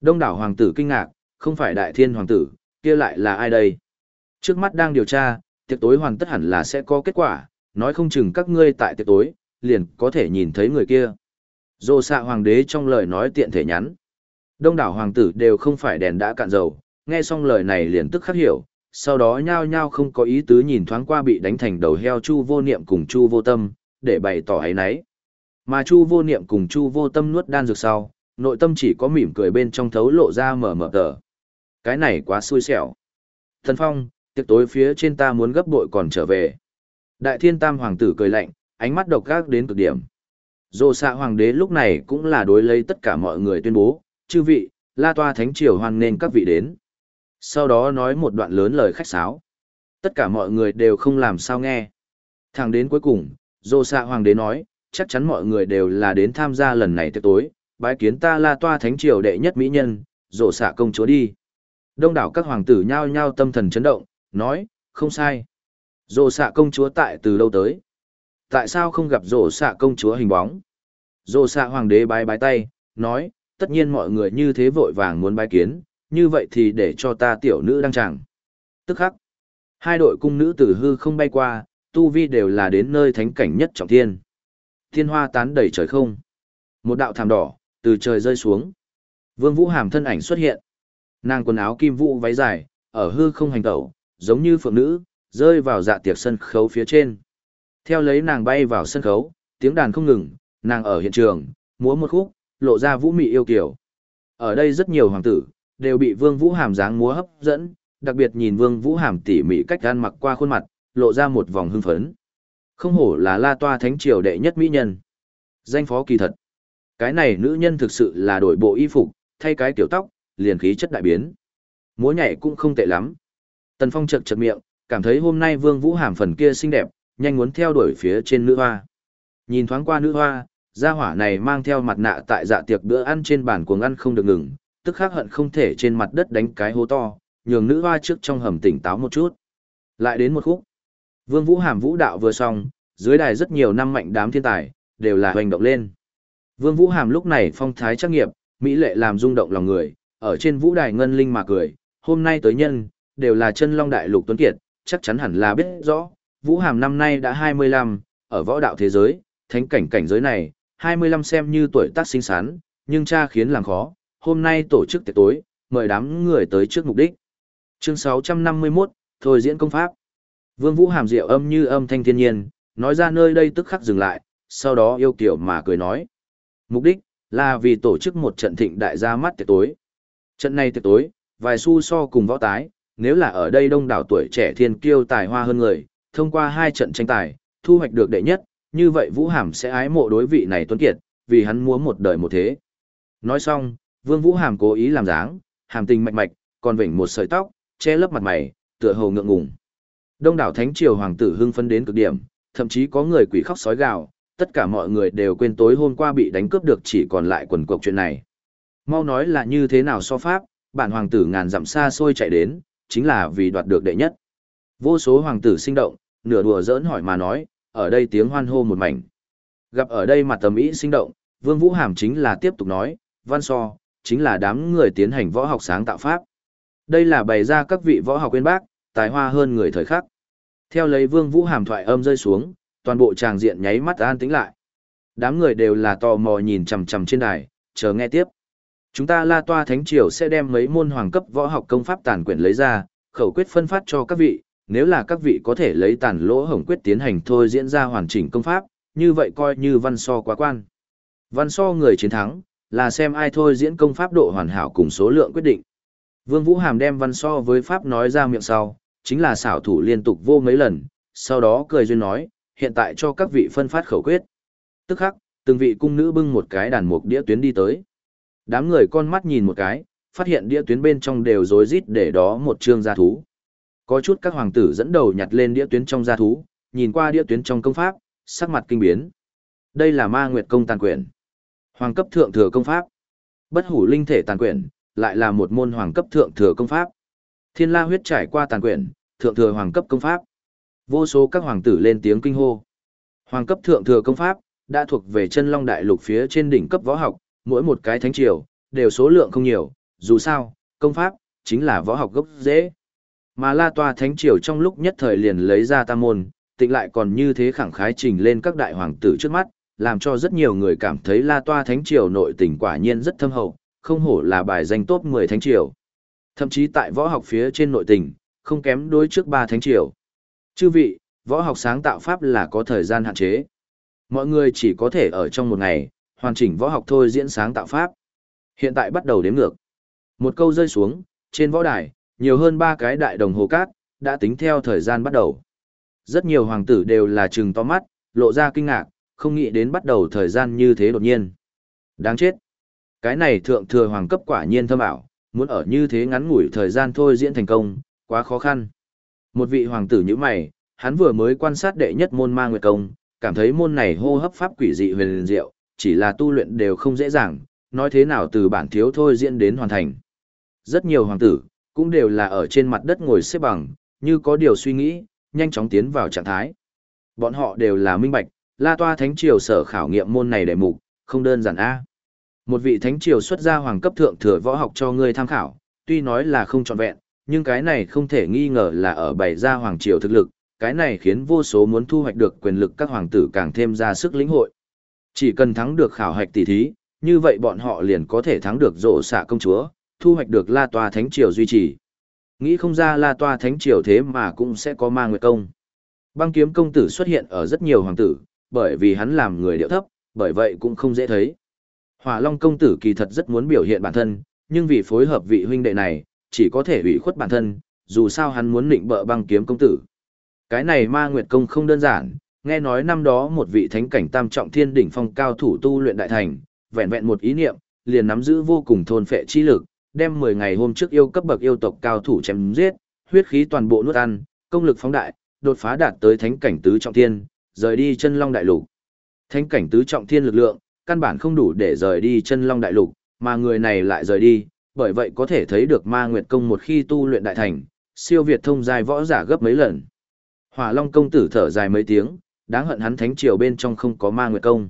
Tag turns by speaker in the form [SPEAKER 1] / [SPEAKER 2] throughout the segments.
[SPEAKER 1] Đông đảo hoàng tử kinh ngạc, không phải đại thiên hoàng tử, kia lại là ai đây? Trước mắt đang điều tra, tiệc tối hoàn tất hẳn là sẽ có kết quả, nói không chừng các ngươi tại tiệc tối, liền có thể nhìn thấy người kia. Dô xạ hoàng đế trong lời nói tiện thể nhắn. Đông đảo hoàng tử đều không phải đèn đã cạn dầu, nghe xong lời này liền tức khắc hiểu, sau đó nhao nhao không có ý tứ nhìn thoáng qua bị đánh thành đầu heo chu vô niệm cùng chu vô tâm, để bày tỏ ấy nấy. Mà chu vô niệm cùng chu vô tâm nuốt đan dược sau, nội tâm chỉ có mỉm cười bên trong thấu lộ ra mở mở tờ. Cái này quá xui xẻo. Thần Phong, tiệc tối phía trên ta muốn gấp bội còn trở về. Đại thiên tam hoàng tử cười lạnh, ánh mắt độc gác đến cực điểm. Dô xạ hoàng đế lúc này cũng là đối lấy tất cả mọi người tuyên bố, chư vị, la toa thánh triều hoan nên các vị đến. Sau đó nói một đoạn lớn lời khách sáo. Tất cả mọi người đều không làm sao nghe. Thẳng đến cuối cùng, dô xạ hoàng đế nói, chắc chắn mọi người đều là đến tham gia lần này tiệc tối, bái kiến ta la toa thánh triều đệ nhất mỹ nhân, rổ xạ công chúa đi. Đông đảo các hoàng tử nhao nhao tâm thần chấn động, nói, không sai. Rổ xạ công chúa tại từ lâu tới. Tại sao không gặp rổ xạ công chúa hình bóng? Rổ xạ hoàng đế bái bái tay, nói, tất nhiên mọi người như thế vội vàng muốn bái kiến, như vậy thì để cho ta tiểu nữ đăng tràng. Tức khắc, hai đội cung nữ tử hư không bay qua, tu vi đều là đến nơi thánh cảnh nhất trọng thiên. Thiên hoa tán đầy trời không. Một đạo thảm đỏ, từ trời rơi xuống. Vương Vũ Hàm thân ảnh xuất hiện. Nàng quần áo kim vũ váy dài, ở hư không hành tẩu, giống như phượng nữ, rơi vào dạ tiệc sân khấu phía trên. Theo lấy nàng bay vào sân khấu, tiếng đàn không ngừng, nàng ở hiện trường, múa một khúc, lộ ra vũ mị yêu kiều. Ở đây rất nhiều hoàng tử, đều bị Vương Vũ Hàm dáng múa hấp dẫn, đặc biệt nhìn Vương Vũ Hàm tỉ mỉ cách gan mặc qua khuôn mặt, lộ ra một vòng hưng phấn. Không hổ là La Toa Thánh triều đệ nhất mỹ nhân. Danh phó kỳ thật. Cái này nữ nhân thực sự là đổi bộ y phục, thay cái tiểu tóc, liền khí chất đại biến. Múa nhảy cũng không tệ lắm. Tần Phong chật chật miệng, cảm thấy hôm nay Vương Vũ Hàm phần kia xinh đẹp, nhanh muốn theo đuổi phía trên nữ hoa. Nhìn thoáng qua nữ hoa, gia hỏa này mang theo mặt nạ tại dạ tiệc bữa ăn trên bàn cuồng ăn không được ngừng, tức khắc hận không thể trên mặt đất đánh cái hố to, nhường nữ hoa trước trong hầm tỉnh táo một chút. Lại đến một khúc. Vương Vũ Hàm vũ đạo vừa xong, dưới đài rất nhiều năm mạnh đám thiên tài, đều là hoành động lên. Vương Vũ Hàm lúc này phong thái trắc nghiệp, mỹ lệ làm rung động lòng người, ở trên vũ đài ngân linh mà cười, hôm nay tới nhân, đều là chân long đại lục tuấn kiệt, chắc chắn hẳn là biết rõ, Vũ Hàm năm nay đã 25, ở võ đạo thế giới, thánh cảnh cảnh giới này, 25 xem như tuổi tác sinh sán, nhưng cha khiến làm khó, hôm nay tổ chức tiệc tối, mời đám người tới trước mục đích. Chương 651, Thôi diễn công pháp. Vương Vũ Hàm diệu âm như âm thanh thiên nhiên, nói ra nơi đây tức khắc dừng lại, sau đó yêu kiểu mà cười nói. Mục đích, là vì tổ chức một trận thịnh đại gia mắt tiệc tối. Trận này tiệc tối, vài xu so cùng võ tái, nếu là ở đây đông đảo tuổi trẻ thiên kiêu tài hoa hơn người, thông qua hai trận tranh tài, thu hoạch được đệ nhất, như vậy Vũ Hàm sẽ ái mộ đối vị này tuấn kiệt, vì hắn muốn một đời một thế. Nói xong, Vương Vũ Hàm cố ý làm dáng, hàm tình mạch mạch, còn vểnh một sợi tóc, che lấp mặt mày, tựa hồ ngượng ngùng. Đông đảo thánh triều hoàng tử hưng phấn đến cực điểm, thậm chí có người quỷ khóc sói gào, tất cả mọi người đều quên tối hôm qua bị đánh cướp được chỉ còn lại quần cuộc chuyện này. Mau nói là như thế nào so pháp, bản hoàng tử ngàn dặm xa xôi chạy đến, chính là vì đoạt được đệ nhất. Vô số hoàng tử sinh động, nửa đùa giỡn hỏi mà nói, ở đây tiếng hoan hô một mảnh. Gặp ở đây mặt tầm ý sinh động, Vương Vũ Hàm chính là tiếp tục nói, văn so, chính là đám người tiến hành võ học sáng tạo pháp. Đây là bày ra các vị võ học quên bác, tài hoa hơn người thời khắc. Theo lấy Vương Vũ Hàm thoại âm rơi xuống, toàn bộ tràng diện nháy mắt an tĩnh lại. Đám người đều là tò mò nhìn chằm chằm trên đài, chờ nghe tiếp. Chúng ta La Toa Thánh Triều sẽ đem mấy môn hoàng cấp võ học công pháp tàn quyển lấy ra, khẩu quyết phân phát cho các vị, nếu là các vị có thể lấy tàn lỗ hổng quyết tiến hành thôi diễn ra hoàn chỉnh công pháp, như vậy coi như văn so quá quan. Văn so người chiến thắng, là xem ai thôi diễn công pháp độ hoàn hảo cùng số lượng quyết định. Vương Vũ Hàm đem văn so với pháp nói ra miệng sau, chính là xảo thủ liên tục vô mấy lần, sau đó cười duyên nói, hiện tại cho các vị phân phát khẩu quyết. Tức khắc, từng vị cung nữ bưng một cái đàn mục đĩa tuyến đi tới. Đám người con mắt nhìn một cái, phát hiện đĩa tuyến bên trong đều rối rít để đó một chương gia thú. Có chút các hoàng tử dẫn đầu nhặt lên đĩa tuyến trong gia thú, nhìn qua đĩa tuyến trong công pháp, sắc mặt kinh biến. Đây là ma nguyệt công tàn quyển. Hoàng cấp thượng thừa công pháp. Bất hủ linh thể tàn quyển, lại là một môn hoàng cấp thượng thừa công pháp. Thiên la huyết trải qua tàn quyển, thượng thừa hoàng cấp công pháp. Vô số các hoàng tử lên tiếng kinh hô. Hoàng cấp thượng thừa công pháp, đã thuộc về chân long đại lục phía trên đỉnh cấp võ học, mỗi một cái thánh triều, đều số lượng không nhiều, dù sao, công pháp, chính là võ học gốc dễ. Mà La Toa Thánh Triều trong lúc nhất thời liền lấy ra tam môn, tịnh lại còn như thế khẳng khái trình lên các đại hoàng tử trước mắt, làm cho rất nhiều người cảm thấy La Toa Thánh Triều nội tình quả nhiên rất thâm hậu, không hổ là bài danh top 10 Thánh Triều. Thậm chí tại võ học phía trên nội tình, không kém đối trước ba Thánh Triều. Chư vị, võ học sáng tạo pháp là có thời gian hạn chế. Mọi người chỉ có thể ở trong một ngày, hoàn chỉnh võ học thôi diễn sáng tạo pháp. Hiện tại bắt đầu đếm ngược. Một câu rơi xuống, trên võ đài, nhiều hơn ba cái đại đồng hồ cát, đã tính theo thời gian bắt đầu. Rất nhiều hoàng tử đều là trừng to mắt, lộ ra kinh ngạc, không nghĩ đến bắt đầu thời gian như thế đột nhiên. Đáng chết. Cái này thượng thừa hoàng cấp quả nhiên thâm ảo, muốn ở như thế ngắn ngủi thời gian thôi diễn thành công, quá khó khăn. Một vị hoàng tử như mày, hắn vừa mới quan sát đệ nhất môn ma nguyệt công, cảm thấy môn này hô hấp pháp quỷ dị huyền diệu, chỉ là tu luyện đều không dễ dàng, nói thế nào từ bản thiếu thôi diễn đến hoàn thành. Rất nhiều hoàng tử, cũng đều là ở trên mặt đất ngồi xếp bằng, như có điều suy nghĩ, nhanh chóng tiến vào trạng thái. Bọn họ đều là minh bạch, La Toa Thánh Triều sở khảo nghiệm môn này đệ mục, không đơn giản a. Một vị Thánh Triều xuất ra hoàng cấp thượng thừa võ học cho ngươi tham khảo, tuy nói là không trọn vẹn, nhưng cái này không thể nghi ngờ là ở bày ra hoàng triều thực lực, cái này khiến vô số muốn thu hoạch được quyền lực các hoàng tử càng thêm ra sức lĩnh hội. Chỉ cần thắng được khảo hạch tỷ thí, như vậy bọn họ liền có thể thắng được rộ xạ công chúa, thu hoạch được La Toa Thánh Triều duy trì. Nghĩ không ra La Toa Thánh Triều thế mà cũng sẽ có ma nguyệt công. Băng kiếm công tử xuất hiện ở rất nhiều hoàng tử, bởi vì hắn làm người điệu thấp, bởi vậy cũng không dễ thấy. Hỏa Long công tử kỳ thật rất muốn biểu hiện bản thân, nhưng vì phối hợp vị huynh đệ này, chỉ có thể ủy khuất bản thân, dù sao hắn muốn định bợ băng kiếm công tử. Cái này ma nguyệt công không đơn giản, nghe nói năm đó một vị thánh cảnh tam trọng thiên đỉnh phong cao thủ tu luyện đại thành, vẹn vẹn một ý niệm, liền nắm giữ vô cùng thôn phệ chi lực, đem 10 ngày hôm trước yêu cấp bậc yêu tộc cao thủ chém giết, huyết khí toàn bộ nuốt ăn, công lực phóng đại, đột phá đạt tới thánh cảnh tứ trọng thiên, rời đi chân long đại lục. Thánh cảnh tứ trọng thiên lực lượng, căn bản không đủ để rời đi chân long đại lục, mà người này lại rời đi, bởi vậy có thể thấy được ma nguyệt công một khi tu luyện đại thành, siêu việt thông dài võ giả gấp mấy lần. Hỏa Long công tử thở dài mấy tiếng, đáng hận hắn thánh triều bên trong không có ma nguyệt công.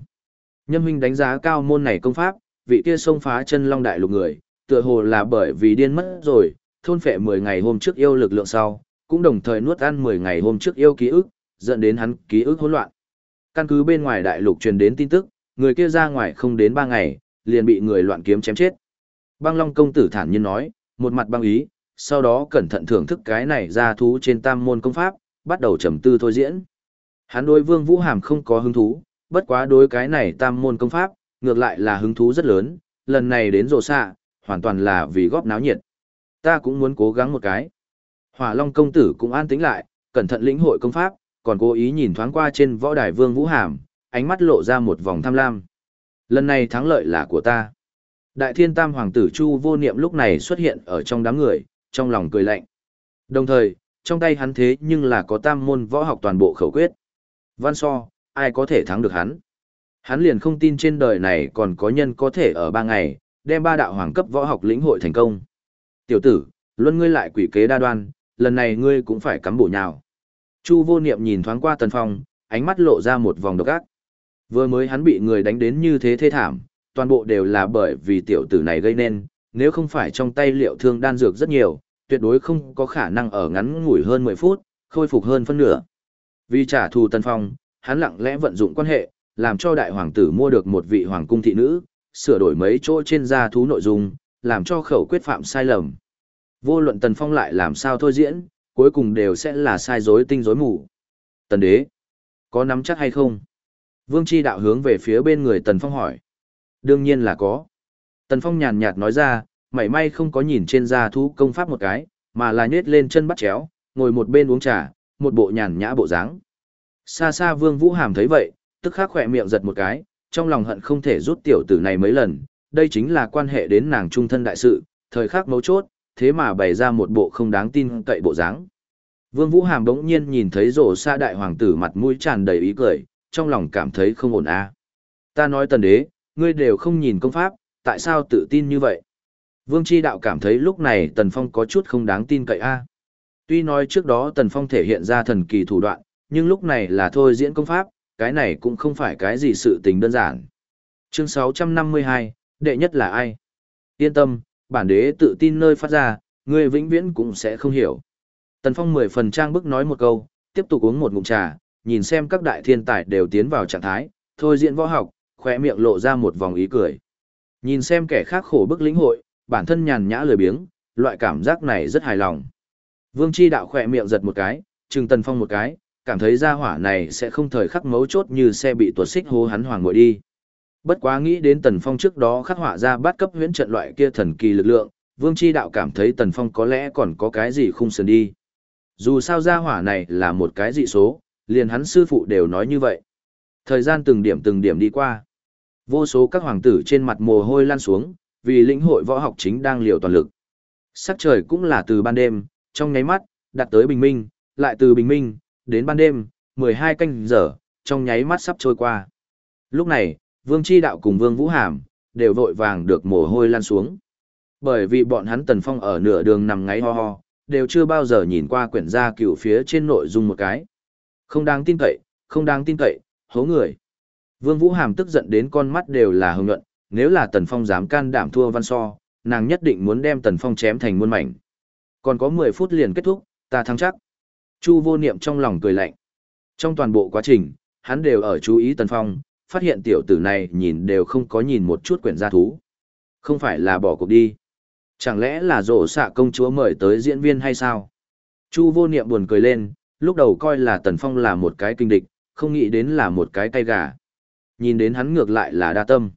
[SPEAKER 1] Nhâm huynh đánh giá cao môn này công pháp, vị kia xông phá chân long đại lục người, tựa hồ là bởi vì điên mất rồi, thôn phệ 10 ngày hôm trước yêu lực lượng sau, cũng đồng thời nuốt ăn 10 ngày hôm trước yêu ký ức, dẫn đến hắn ký ức hỗn loạn. Căn cứ bên ngoài đại lục truyền đến tin tức, người kia ra ngoài không đến 3 ngày, liền bị người loạn kiếm chém chết. Băng Long công tử thản nhiên nói, một mặt băng ý, sau đó cẩn thận thưởng thức cái này ra thú trên tam môn công pháp, bắt đầu trầm tư thôi diễn. Hắn đối Vương Vũ Hàm không có hứng thú, bất quá đối cái này tam môn công pháp, ngược lại là hứng thú rất lớn, lần này đến rồ xạ, hoàn toàn là vì góp náo nhiệt. Ta cũng muốn cố gắng một cái. Hỏa Long công tử cũng an tĩnh lại, cẩn thận lĩnh hội công pháp, còn cố ý nhìn thoáng qua trên võ đài Vương Vũ Hàm, ánh mắt lộ ra một vòng tham lam. Lần này thắng lợi là của ta. Đại thiên tam hoàng tử Chu vô niệm lúc này xuất hiện ở trong đám người, trong lòng cười lạnh. Đồng thời, trong tay hắn thế nhưng là có tam môn võ học toàn bộ khẩu quyết. Văn so, ai có thể thắng được hắn? Hắn liền không tin trên đời này còn có nhân có thể ở ba ngày, đem ba đạo hoàng cấp võ học lĩnh hội thành công. Tiểu tử, luân ngươi lại quỷ kế đa đoan, lần này ngươi cũng phải cắm bổ nhào. Chu vô niệm nhìn thoáng qua tần phong, ánh mắt lộ ra một vòng độc ác. Vừa mới hắn bị người đánh đến như thế thê thảm, toàn bộ đều là bởi vì tiểu tử này gây nên, nếu không phải trong tay liệu thương đan dược rất nhiều, tuyệt đối không có khả năng ở ngắn ngủi hơn 10 phút, khôi phục hơn phân nửa. Vì trả thù Tân Phong, hắn lặng lẽ vận dụng quan hệ, làm cho đại hoàng tử mua được một vị hoàng cung thị nữ, sửa đổi mấy chỗ trên gia thú nội dung, làm cho khẩu quyết phạm sai lầm. Vô luận Tần Phong lại làm sao thôi diễn, cuối cùng đều sẽ là sai dối tinh dối mù. Tần đế, có nắm chắc hay không? Vương Chi đạo hướng về phía bên người Tần Phong hỏi. Đương nhiên là có. Tần Phong nhàn nhạt nói ra, mảy may không có nhìn trên gia thú công pháp một cái, mà là nhét lên chân bắt chéo, ngồi một bên uống trà, một bộ nhàn nhã bộ dáng. Xa xa Vương Vũ Hàm thấy vậy, tức khắc khỏe miệng giật một cái, trong lòng hận không thể rút tiểu tử này mấy lần, đây chính là quan hệ đến nàng trung thân đại sự, thời khắc mấu chốt, thế mà bày ra một bộ không đáng tin cậy bộ dáng. Vương Vũ Hàm đống nhiên nhìn thấy rổ xa đại hoàng tử mặt mũi tràn đầy ý cười, trong lòng cảm thấy không ổn a. Ta nói tần đế, ngươi đều không nhìn công pháp, tại sao tự tin như vậy? Vương Chi Đạo cảm thấy lúc này Tần Phong có chút không đáng tin cậy a. Tuy nói trước đó Tần Phong thể hiện ra thần kỳ thủ đoạn, nhưng lúc này là thôi diễn công pháp, cái này cũng không phải cái gì sự tình đơn giản. Chương 652, đệ nhất là ai? Yên tâm, bản đế tự tin nơi phát ra, ngươi vĩnh viễn cũng sẽ không hiểu. Tần Phong mười phần trang bức nói một câu, tiếp tục uống một ngụm trà, nhìn xem các đại thiên tài đều tiến vào trạng thái, thôi diễn võ học, khoe miệng lộ ra một vòng ý cười. Nhìn xem kẻ khác khổ bức lĩnh hội, bản thân nhàn nhã lười biếng, loại cảm giác này rất hài lòng. Vương Chi đạo khỏe miệng giật một cái, trừng Tần Phong một cái, cảm thấy gia hỏa này sẽ không thời khắc mấu chốt như xe bị tuột xích hô hắn hoàng ngồi đi. Bất quá nghĩ đến Tần Phong trước đó khắc họa ra bát cấp huyễn trận loại kia thần kỳ lực lượng, Vương Chi đạo cảm thấy Tần Phong có lẽ còn có cái gì không sườn đi. Dù sao gia hỏa này là một cái dị số, liền hắn sư phụ đều nói như vậy. Thời gian từng điểm từng điểm đi qua. Vô số các hoàng tử trên mặt mồ hôi lan xuống, vì lĩnh hội võ học chính đang liều toàn lực. Sắc trời cũng là từ ban đêm, trong nháy mắt, đạt tới bình minh, lại từ bình minh, đến ban đêm, 12 canh giờ, trong nháy mắt sắp trôi qua. Lúc này, Vương Chi Đạo cùng Vương Vũ Hàm, đều vội vàng được mồ hôi lan xuống. Bởi vì bọn hắn tần phong ở nửa đường nằm ngáy ho ho, đều chưa bao giờ nhìn qua quyển gia cựu phía trên nội dung một cái. Không đáng tin cậy, không đáng tin cậy, hố người. Vương Vũ Hàm tức giận đến con mắt đều là hồng nhuận, nếu là Tần Phong dám can đảm thua văn so, nàng nhất định muốn đem Tần Phong chém thành muôn mảnh. Còn có 10 phút liền kết thúc, ta thắng chắc. Chu vô niệm trong lòng cười lạnh. Trong toàn bộ quá trình, hắn đều ở chú ý Tần Phong, phát hiện tiểu tử này nhìn đều không có nhìn một chút quyển gia thú. Không phải là bỏ cuộc đi. Chẳng lẽ là rổ xạ công chúa mời tới diễn viên hay sao? Chu vô niệm buồn cười lên, lúc đầu coi là Tần Phong là một cái kinh địch, không nghĩ đến là một cái tay gà. Nhìn đến hắn ngược lại là đa tâm.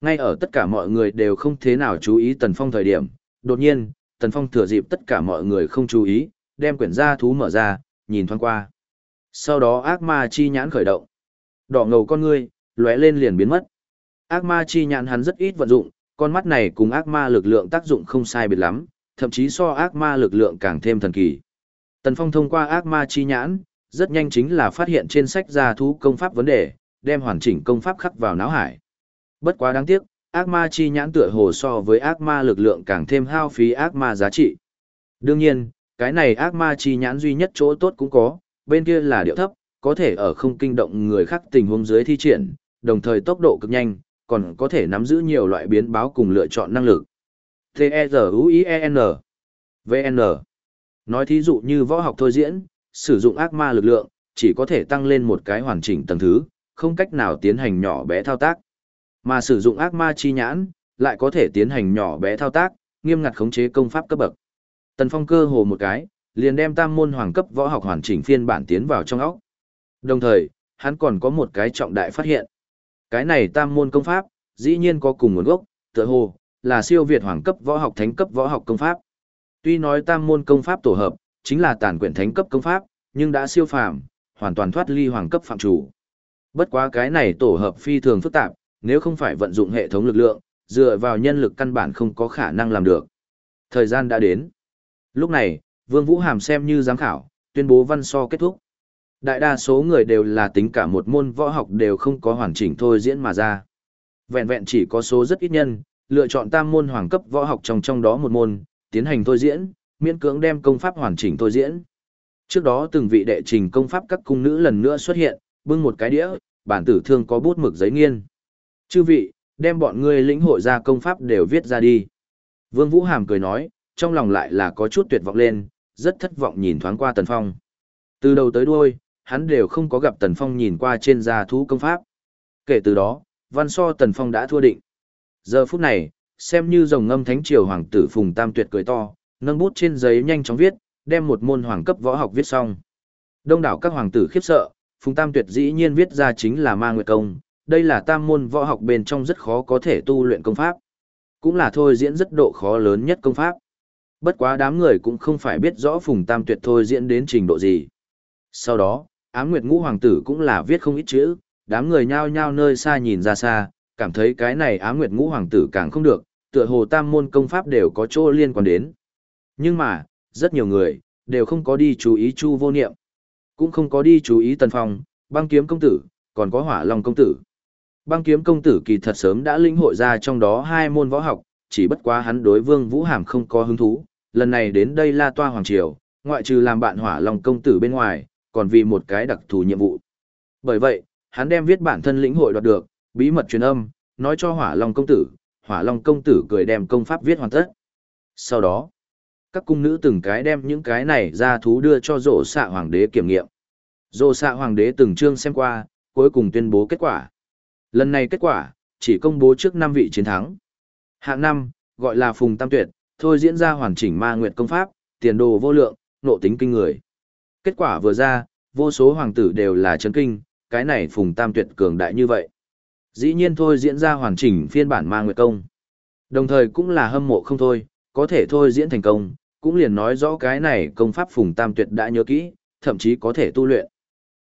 [SPEAKER 1] Ngay ở tất cả mọi người đều không thế nào chú ý Tần Phong thời điểm, đột nhiên, Tần Phong thừa dịp tất cả mọi người không chú ý, đem quyển gia thú mở ra, nhìn thoáng qua. Sau đó ác ma chi nhãn khởi động. Đỏ ngầu con ngươi, lóe lên liền biến mất. Ác ma chi nhãn hắn rất ít vận dụng, con mắt này cùng ác ma lực lượng tác dụng không sai biệt lắm, thậm chí so ác ma lực lượng càng thêm thần kỳ. Tần Phong thông qua ác ma chi nhãn, rất nhanh chính là phát hiện trên sách gia thú công pháp vấn đề, đem hoàn chỉnh công pháp khắc vào não hải. Bất quá đáng tiếc, ác ma chi nhãn tựa hồ so với ác ma lực lượng càng thêm hao phí ác ma giá trị. Đương nhiên, cái này ác ma chi nhãn duy nhất chỗ tốt cũng có, bên kia là điệu thấp, có thể ở không kinh động người khác tình huống dưới thi triển, đồng thời tốc độ cực nhanh, còn có thể nắm giữ nhiều loại biến báo cùng lựa chọn năng lực. T-E-Z-U-I-E-N V-N Nói thí dụ như võ học thôi diễn, sử dụng ác ma lực lượng, chỉ có thể tăng lên một cái hoàn chỉnh tầng thứ, không cách nào tiến hành nhỏ bé thao tác. Mà sử dụng ác ma chi nhãn, lại có thể tiến hành nhỏ bé thao tác, nghiêm ngặt khống chế công pháp cấp bậc. Tần Phong cơ hồ một cái, liền đem tam môn hoàng cấp võ học hoàn chỉnh phiên bản tiến vào trong óc. Đồng thời, hắn còn có một cái trọng đại phát hiện. Cái này tam môn công pháp, dĩ nhiên có cùng nguồn gốc, tựa hồ, là siêu việt hoàng cấp võ học thánh cấp võ học công pháp. Tuy nói tam môn công pháp tổ hợp, chính là tàn quyển thánh cấp công pháp, nhưng đã siêu phàm, hoàn toàn thoát ly hoàng cấp phạm chủ. Bất quá cái này tổ hợp phi thường phức tạp, nếu không phải vận dụng hệ thống lực lượng, dựa vào nhân lực căn bản không có khả năng làm được. Thời gian đã đến. Lúc này, Vương Vũ Hàm xem như giám khảo, tuyên bố văn so kết thúc. Đại đa số người đều là tính cả một môn võ học đều không có hoàn chỉnh thôi diễn mà ra. Vẹn vẹn chỉ có số rất ít nhân, lựa chọn tam môn hoàng cấp võ học trong trong đó một môn, tiến hành thôi diễn, miễn cưỡng đem công pháp hoàn chỉnh thôi diễn. Trước đó từng vị đệ trình công pháp các cung nữ lần nữa xuất hiện, bưng một cái đĩa, bản tử thương có bút mực giấy nghiên. Chư vị, đem bọn ngươi lĩnh hội ra công pháp đều viết ra đi. Vương Vũ Hàm cười nói, trong lòng lại là có chút tuyệt vọng lên, rất thất vọng nhìn thoáng qua Tần Phong. Từ đầu tới đuôi, hắn đều không có gặp Tần Phong nhìn qua trên gia thú công pháp. Kể từ đó, văn so Tần Phong đã thua định. Giờ phút này, xem như rồng ngâm thánh triều hoàng tử Phùng Tam Tuyệt cười to, nâng bút trên giấy nhanh chóng viết, đem một môn hoàng cấp võ học viết xong. Đông đảo các hoàng tử khiếp sợ, Phùng Tam Tuyệt dĩ nhiên viết ra chính là Ma Nguyệt Công, đây là tam môn võ học bên trong rất khó có thể tu luyện công pháp. Cũng là thôi diễn rất độ khó lớn nhất công pháp. Bất quá đám người cũng không phải biết rõ Phùng Tam Tuyệt thôi diễn đến trình độ gì. Sau đó, Ám Nguyệt Ngũ Hoàng tử cũng là viết không ít chữ, đám người nhao nhao nơi xa nhìn ra xa, cảm thấy cái này Ám Nguyệt Ngũ Hoàng tử càng không được, tựa hồ tam môn công pháp đều có chỗ liên quan đến. Nhưng mà, rất nhiều người, đều không có đi chú ý Chu vô niệm, cũng không có đi chú ý Tần Phong, băng kiếm công tử, còn có hỏa long công tử. Băng kiếm công tử kỳ thật sớm đã lĩnh hội ra trong đó hai môn võ học, chỉ bất quá hắn đối vương vũ hàm không có hứng thú, lần này đến đây la toa hoàng triều, ngoại trừ làm bạn hỏa long công tử bên ngoài, còn vì một cái đặc thù nhiệm vụ. Bởi vậy, hắn đem viết bản thân lĩnh hội đoạt được, bí mật truyền âm, nói cho hỏa long công tử, hỏa long công tử cười đem công pháp viết hoàn tất. Sau đó, các cung nữ từng cái đem những cái này ra thú đưa cho rổ xạ hoàng đế kiểm nghiệm. Rổ xạ hoàng đế từng chương xem qua, cuối cùng tuyên bố kết quả. Lần này kết quả, chỉ công bố trước năm vị chiến thắng. Hạng năm, gọi là Phùng Tam Tuyệt, thôi diễn ra hoàn chỉnh ma nguyệt công pháp, tiền đồ vô lượng, nộ tính kinh người. Kết quả vừa ra, vô số hoàng tử đều là chấn kinh, cái này Phùng Tam Tuyệt cường đại như vậy. Dĩ nhiên thôi diễn ra hoàn chỉnh phiên bản ma nguyệt công. Đồng thời cũng là hâm mộ không thôi, có thể thôi diễn thành công, cũng liền nói rõ cái này công pháp Phùng Tam Tuyệt đã nhớ kỹ, thậm chí có thể tu luyện.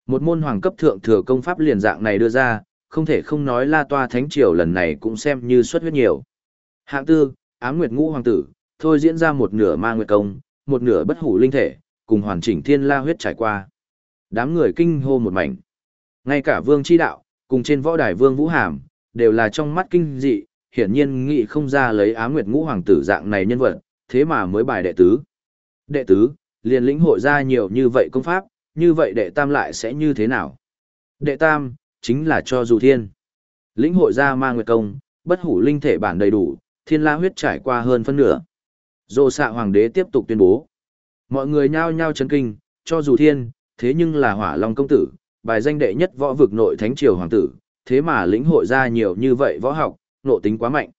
[SPEAKER 1] Một môn hoàng cấp thượng thừa công pháp liền dạng này đưa ra, không thể không nói La Toa Thánh Triều lần này cũng xem như xuất huyết nhiều. Hạng tư, ám nguyệt ngũ hoàng tử, thôi diễn ra một nửa ma nguyệt công, một nửa bất hủ linh thể, cùng hoàn chỉnh thiên la huyết trải qua. Đám người kinh hô một mảnh. Ngay cả vương chi đạo, cùng trên võ đài vương vũ hàm, đều là trong mắt kinh dị, hiển nhiên nghị không ra lấy ám nguyệt ngũ hoàng tử dạng này nhân vật, thế mà mới bài đệ tứ. Đệ tứ, liền lĩnh hội ra nhiều như vậy công pháp, như vậy đệ tam lại sẽ như thế nào? Đệ tam, chính là cho dù thiên. Lĩnh hội ra ma nguyệt công, bất hủ linh thể bản đầy đủ, thiên la huyết trải qua hơn phân nửa. Dô xạ hoàng đế tiếp tục tuyên bố. Mọi người nhao nhao chấn kinh, cho dù thiên, thế nhưng là hỏa long công tử, bài danh đệ nhất võ vực nội thánh triều hoàng tử, thế mà lĩnh hội ra nhiều như vậy võ học, nộ tính quá mạnh.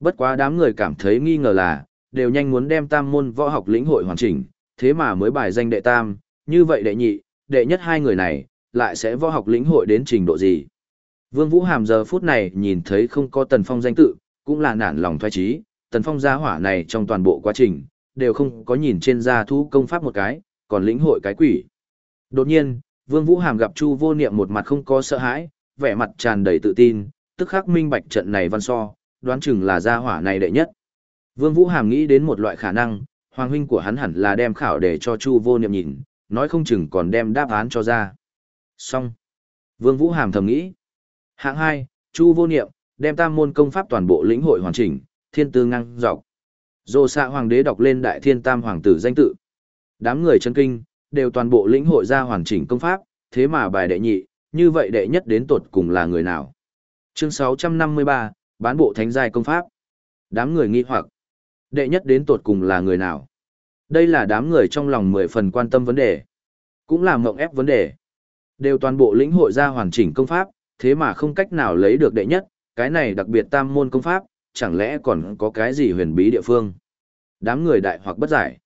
[SPEAKER 1] Bất quá đám người cảm thấy nghi ngờ là, đều nhanh muốn đem tam môn võ học lĩnh hội hoàn chỉnh, thế mà mới bài danh đệ tam, như vậy đệ nhị, đệ nhất hai người này, lại sẽ võ học lĩnh hội đến trình độ gì. Vương Vũ Hàm giờ phút này nhìn thấy không có Tần Phong danh tự, cũng là nản lòng thoái trí, Tần Phong gia hỏa này trong toàn bộ quá trình, đều không có nhìn trên gia thú công pháp một cái, còn lĩnh hội cái quỷ. Đột nhiên, Vương Vũ Hàm gặp Chu Vô Niệm một mặt không có sợ hãi, vẻ mặt tràn đầy tự tin, tức khắc minh bạch trận này văn so, đoán chừng là gia hỏa này đệ nhất. Vương Vũ Hàm nghĩ đến một loại khả năng, hoàng huynh của hắn hẳn là đem khảo để cho Chu Vô Niệm nhìn, nói không chừng còn đem đáp án cho ra. Xong. Vương Vũ Hàm thầm nghĩ. Hạng 2, Chu Vô Niệm, đem tam môn công pháp toàn bộ lĩnh hội hoàn chỉnh, thiên tư ngang dọc. Dô xạ hoàng đế đọc lên đại thiên tam hoàng tử danh tự. Đám người chân kinh, đều toàn bộ lĩnh hội ra hoàn chỉnh công pháp, thế mà bài đệ nhị, như vậy đệ nhất đến tột cùng là người nào? Chương 653, bán bộ thánh giai công pháp. Đám người nghi hoặc, đệ nhất đến tột cùng là người nào? Đây là đám người trong lòng mười phần quan tâm vấn đề, cũng là mộng ép vấn đề. Đều toàn bộ lĩnh hội ra hoàn chỉnh công pháp, thế mà không cách nào lấy được đệ nhất, cái này đặc biệt tam môn công pháp, chẳng lẽ còn có cái gì huyền bí địa phương? Đám người đại hoặc bất giải.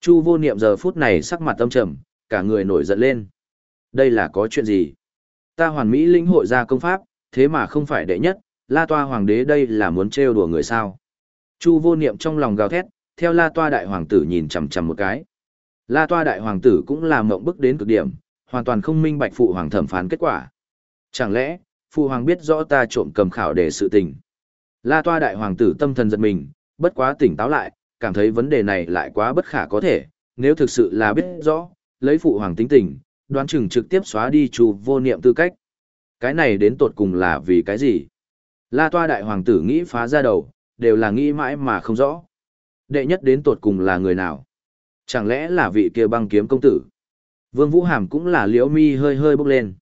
[SPEAKER 1] Chu vô niệm giờ phút này sắc mặt tâm trầm, cả người nổi giận lên. Đây là có chuyện gì? Ta hoàn mỹ lĩnh hội ra công pháp, thế mà không phải đệ nhất, la toa hoàng đế đây là muốn trêu đùa người sao? Chu vô niệm trong lòng gào thét, theo la toa đại hoàng tử nhìn chằm chằm một cái. La toa đại hoàng tử cũng là mộng bức đến cực điểm, hoàn toàn không minh bạch phụ hoàng thẩm phán kết quả. Chẳng lẽ, phụ hoàng biết rõ ta trộm cầm khảo để sự tình. La toa đại hoàng tử tâm thần giật mình, bất quá tỉnh táo lại, cảm thấy vấn đề này lại quá bất khả có thể, nếu thực sự là biết rõ, lấy phụ hoàng tính tình, đoán chừng trực tiếp xóa đi chu vô niệm tư cách. Cái này đến tột cùng là vì cái gì? La toa đại hoàng tử nghĩ phá ra đầu, đều là nghĩ mãi mà không rõ. Đệ nhất đến tột cùng là người nào? Chẳng lẽ là vị kia băng kiếm công tử? Vương Vũ Hàm cũng là liễu mi hơi hơi bốc lên.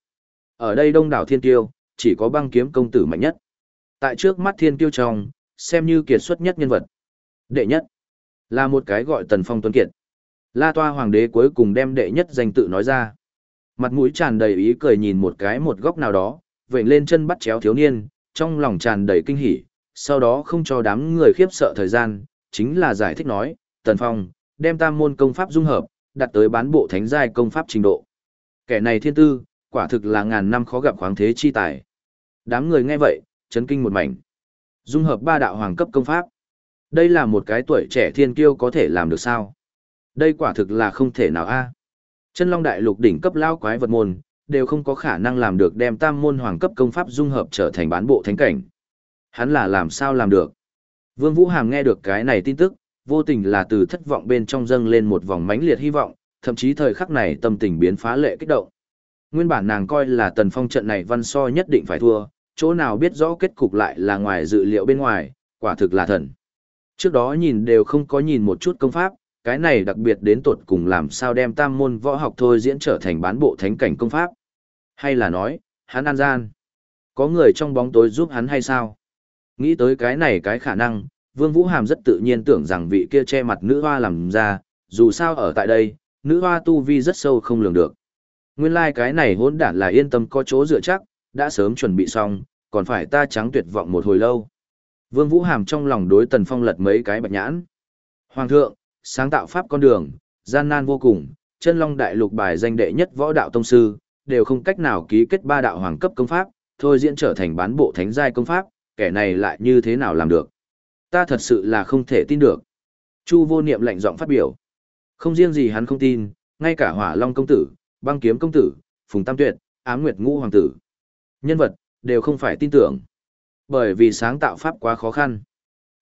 [SPEAKER 1] Ở đây đông đảo thiên tiêu, chỉ có băng kiếm công tử mạnh nhất. Tại trước mắt thiên tiêu trong, xem như kiệt xuất nhất nhân vật. Đệ nhất, là một cái gọi tần phong tuấn kiệt. La toa hoàng đế cuối cùng đem đệ nhất danh tự nói ra. Mặt mũi tràn đầy ý cười nhìn một cái một góc nào đó, vệnh lên chân bắt chéo thiếu niên, trong lòng tràn đầy kinh hỉ, sau đó không cho đám người khiếp sợ thời gian, chính là giải thích nói, tần phong, đem tam môn công pháp dung hợp, đặt tới bán bộ thánh giai công pháp trình độ. Kẻ này thiên tư, quả thực là ngàn năm khó gặp khoáng thế chi tài. Đám người nghe vậy, chấn kinh một mảnh. Dung hợp ba đạo hoàng cấp công pháp. Đây là một cái tuổi trẻ thiên kiêu có thể làm được sao? Đây quả thực là không thể nào a. Chân Long Đại Lục đỉnh cấp lao quái vật môn, đều không có khả năng làm được đem tam môn hoàng cấp công pháp dung hợp trở thành bán bộ thánh cảnh. Hắn là làm sao làm được? Vương Vũ Hàm nghe được cái này tin tức, vô tình là từ thất vọng bên trong dâng lên một vòng mãnh liệt hy vọng, thậm chí thời khắc này tâm tình biến phá lệ kích động. Nguyên bản nàng coi là tần phong trận này văn so nhất định phải thua, chỗ nào biết rõ kết cục lại là ngoài dự liệu bên ngoài, quả thực là thần. Trước đó nhìn đều không có nhìn một chút công pháp, cái này đặc biệt đến tột cùng làm sao đem tam môn võ học thôi diễn trở thành bán bộ thánh cảnh công pháp. Hay là nói, hắn an gian. Có người trong bóng tối giúp hắn hay sao? Nghĩ tới cái này cái khả năng, Vương Vũ Hàm rất tự nhiên tưởng rằng vị kia che mặt nữ hoa làm ra, dù sao ở tại đây, nữ hoa tu vi rất sâu không lường được. Nguyên lai like cái này hỗn đản là yên tâm có chỗ dựa chắc, đã sớm chuẩn bị xong, còn phải ta trắng tuyệt vọng một hồi lâu. Vương Vũ Hàm trong lòng đối Tần Phong lật mấy cái bạch nhãn. Hoàng thượng, sáng tạo pháp con đường, gian nan vô cùng, chân long đại lục bài danh đệ nhất võ đạo tông sư, đều không cách nào ký kết ba đạo hoàng cấp công pháp, thôi diễn trở thành bán bộ thánh giai công pháp, kẻ này lại như thế nào làm được. Ta thật sự là không thể tin được. Chu vô niệm lạnh giọng phát biểu. Không riêng gì hắn không tin, ngay cả hỏa long công tử, băng kiếm công tử, phùng tam tuyệt, ám nguyệt ngũ hoàng tử. Nhân vật, đều không phải tin tưởng. Bởi vì sáng tạo pháp quá khó khăn.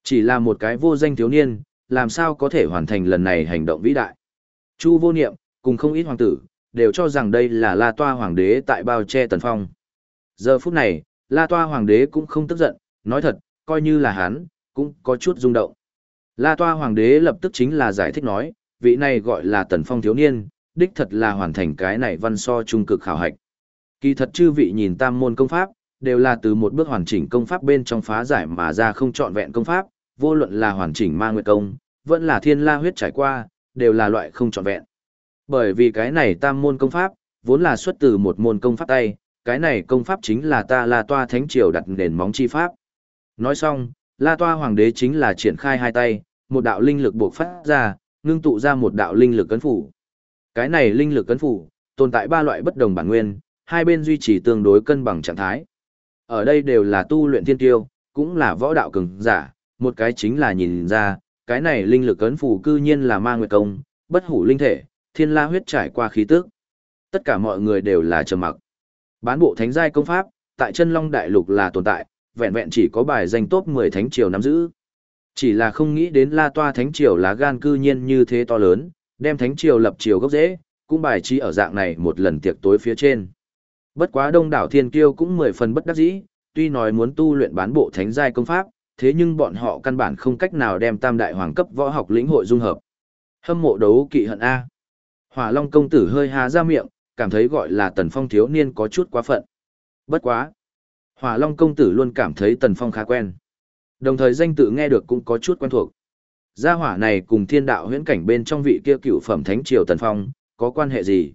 [SPEAKER 1] Chỉ là một cái vô danh thiếu niên, làm sao có thể hoàn thành lần này hành động vĩ đại. Chu vô niệm, cùng không ít hoàng tử, đều cho rằng đây là La Toa Hoàng đế tại bao che tần phong. Giờ phút này, La Toa Hoàng đế cũng không tức giận, nói thật, coi như là hắn, cũng có chút rung động. La Toa Hoàng đế lập tức chính là giải thích nói, vị này gọi là tần phong thiếu niên, đích thật là hoàn thành cái này văn so trung cực khảo hạch. Kỳ thật chư vị nhìn tam môn công pháp, đều là từ một bước hoàn chỉnh công pháp bên trong phá giải mà ra không trọn vẹn công pháp, vô luận là hoàn chỉnh ma nguyệt công, vẫn là thiên la huyết trải qua, đều là loại không trọn vẹn. Bởi vì cái này tam môn công pháp, vốn là xuất từ một môn công pháp tay, cái này công pháp chính là ta La Toa Thánh Triều đặt nền móng chi pháp. Nói xong, La Toa Hoàng đế chính là triển khai hai tay, một đạo linh lực buộc phát ra, ngưng tụ ra một đạo linh lực cấn phủ. Cái này linh lực cấn phủ, tồn tại ba loại bất đồng bản nguyên, hai bên duy trì tương đối cân bằng trạng thái. Ở đây đều là tu luyện thiên tiêu, cũng là võ đạo cường giả, một cái chính là nhìn ra, cái này linh lực cấn phủ cư nhiên là ma nguyệt công, bất hủ linh thể, thiên la huyết trải qua khí tức. Tất cả mọi người đều là trầm mặc. Bán bộ thánh giai công pháp, tại chân long đại lục là tồn tại, vẹn vẹn chỉ có bài danh top 10 thánh triều nắm giữ. Chỉ là không nghĩ đến la toa thánh triều lá gan cư nhiên như thế to lớn, đem thánh triều lập triều gốc dễ, cũng bài trí ở dạng này một lần tiệc tối phía trên. Bất quá đông đảo thiên kiêu cũng mười phần bất đắc dĩ, tuy nói muốn tu luyện bán bộ thánh giai công pháp, thế nhưng bọn họ căn bản không cách nào đem tam đại hoàng cấp võ học lĩnh hội dung hợp. Hâm mộ đấu kỵ hận A. Hỏa Long công tử hơi há ra miệng, cảm thấy gọi là Tần Phong thiếu niên có chút quá phận. Bất quá. Hỏa Long công tử luôn cảm thấy Tần Phong khá quen. Đồng thời danh tự nghe được cũng có chút quen thuộc. Gia hỏa này cùng thiên đạo huyễn cảnh bên trong vị kia cựu phẩm thánh triều Tần Phong, có quan hệ gì?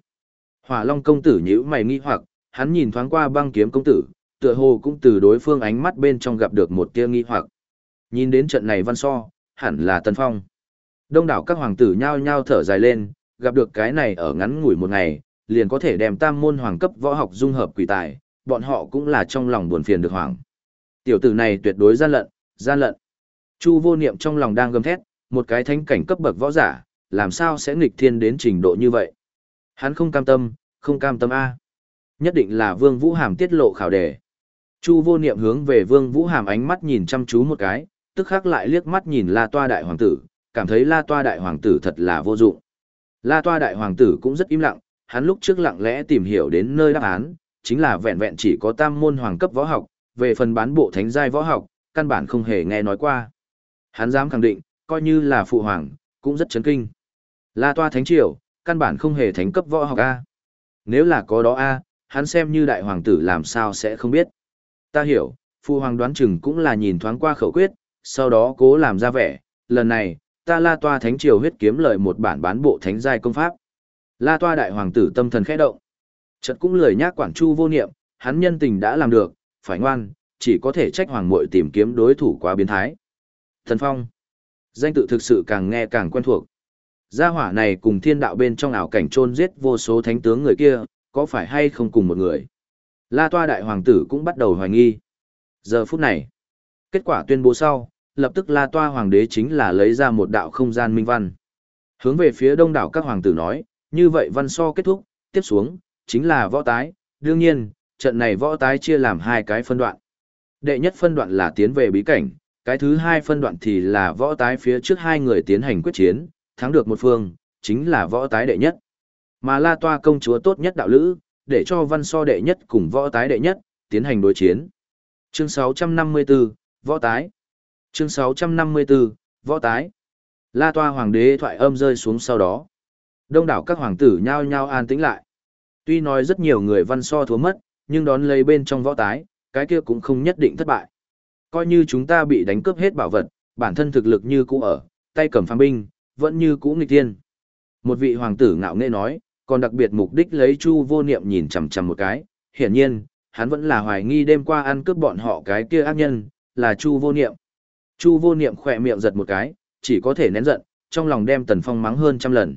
[SPEAKER 1] Hỏa Long công tử nhíu mày nghi hoặc, hắn nhìn thoáng qua băng kiếm công tử, tựa hồ cũng từ đối phương ánh mắt bên trong gặp được một tia nghi hoặc. Nhìn đến trận này văn so, hẳn là Tần Phong. Đông đảo các hoàng tử nhao nhao thở dài lên, gặp được cái này ở ngắn ngủi một ngày, liền có thể đem tam môn hoàng cấp võ học dung hợp quỷ tài, bọn họ cũng là trong lòng buồn phiền được hoàng. Tiểu tử này tuyệt đối gian lận, gian lận. Chu vô niệm trong lòng đang gầm thét, một cái thánh cảnh cấp bậc võ giả, làm sao sẽ nghịch thiên đến trình độ như vậy. Hắn không cam tâm, không cam tâm A. Nhất định là Vương Vũ Hàm tiết lộ khảo đề. Chu vô niệm hướng về Vương Vũ Hàm ánh mắt nhìn chăm chú một cái, tức khắc lại liếc mắt nhìn La Toa Đại Hoàng tử, cảm thấy La Toa Đại Hoàng tử thật là vô dụng. La Toa Đại Hoàng tử cũng rất im lặng, hắn lúc trước lặng lẽ tìm hiểu đến nơi đáp án, chính là vẹn vẹn chỉ có tam môn hoàng cấp võ học, về phần bán bộ thánh giai võ học, căn bản không hề nghe nói qua. Hắn dám khẳng định, coi như là phụ hoàng, cũng rất chấn kinh. La Toa Thánh Triều, căn bản không hề thánh cấp võ học A. Nếu là có đó A, hắn xem như đại hoàng tử làm sao sẽ không biết. Ta hiểu, phụ hoàng đoán chừng cũng là nhìn thoáng qua khẩu quyết, sau đó cố làm ra vẻ, lần này, ta la toa thánh triều huyết kiếm lợi một bản bán bộ thánh giai công pháp. La toa đại hoàng tử tâm thần khẽ động. Chợt cũng lười nhác quản chu vô niệm, hắn nhân tình đã làm được, phải ngoan, chỉ có thể trách hoàng muội tìm kiếm đối thủ quá biến thái. Thần Phong. Danh tự thực sự càng nghe càng quen thuộc. Gia hỏa này cùng thiên đạo bên trong ảo cảnh chôn giết vô số thánh tướng người kia, có phải hay không cùng một người? La toa đại hoàng tử cũng bắt đầu hoài nghi. Giờ phút này, kết quả tuyên bố sau, lập tức La Toa Hoàng đế chính là lấy ra một đạo không gian minh văn. Hướng về phía đông đảo các hoàng tử nói, như vậy văn so kết thúc, tiếp xuống, chính là võ tái. Đương nhiên, trận này võ tái chia làm hai cái phân đoạn. Đệ nhất phân đoạn là tiến về bí cảnh, cái thứ hai phân đoạn thì là võ tái phía trước hai người tiến hành quyết chiến, thắng được một phương, chính là võ tái đệ nhất. Mà La Toa công chúa tốt nhất đạo lữ, để cho văn so đệ nhất cùng võ tái đệ nhất, tiến hành đối chiến. Chương 654, Võ tái chương 654, võ tái la toa hoàng đế thoại âm rơi xuống sau đó đông đảo các hoàng tử nhao nhao an tĩnh lại tuy nói rất nhiều người văn so thua mất nhưng đón lấy bên trong võ tái cái kia cũng không nhất định thất bại coi như chúng ta bị đánh cướp hết bảo vật bản thân thực lực như cũ ở, tay cầm phàm binh, vẫn như cũ nghịch tiên. Một vị hoàng tử ngạo nghễ nói, còn đặc biệt mục đích lấy Chu Vô Niệm nhìn chằm chằm một cái, hiển nhiên, hắn vẫn là hoài nghi đêm qua ăn cướp bọn họ cái kia ác nhân, là Chu Vô Niệm. Chu Vô Niệm khỏe miệng giật một cái, chỉ có thể nén giận, trong lòng đem Tần Phong mắng hơn trăm lần.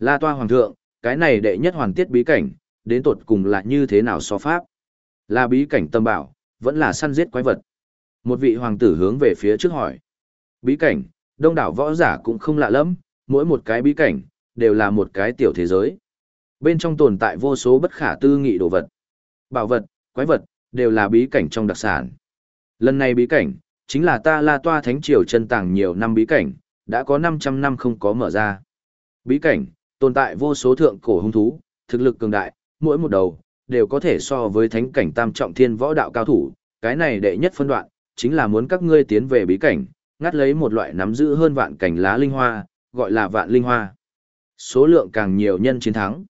[SPEAKER 1] La Toa Hoàng thượng, cái này đệ nhất hoàng tiết bí cảnh, đến tột cùng là như thế nào so pháp? Là bí cảnh tâm bảo, vẫn là săn giết quái vật. Một vị hoàng tử hướng về phía trước hỏi. Bí cảnh, đông đảo võ giả cũng không lạ lắm, mỗi một cái bí cảnh, đều là một cái tiểu thế giới. Bên trong tồn tại vô số bất khả tư nghị đồ vật. Bảo vật, quái vật, đều là bí cảnh trong đặc sản. Lần này bí cảnh, chính là ta la toa thánh triều chân tàng nhiều năm bí cảnh, đã có 500 năm không có mở ra. Bí cảnh, tồn tại vô số thượng cổ hung thú, thực lực cường đại, mỗi một đầu, đều có thể so với thánh cảnh tam trọng thiên võ đạo cao thủ. Cái này đệ nhất phân đoạn, chính là muốn các ngươi tiến về bí cảnh, ngắt lấy một loại nắm giữ hơn vạn cảnh lá linh hoa, gọi là vạn linh hoa. Số lượng càng nhiều nhân chiến thắng.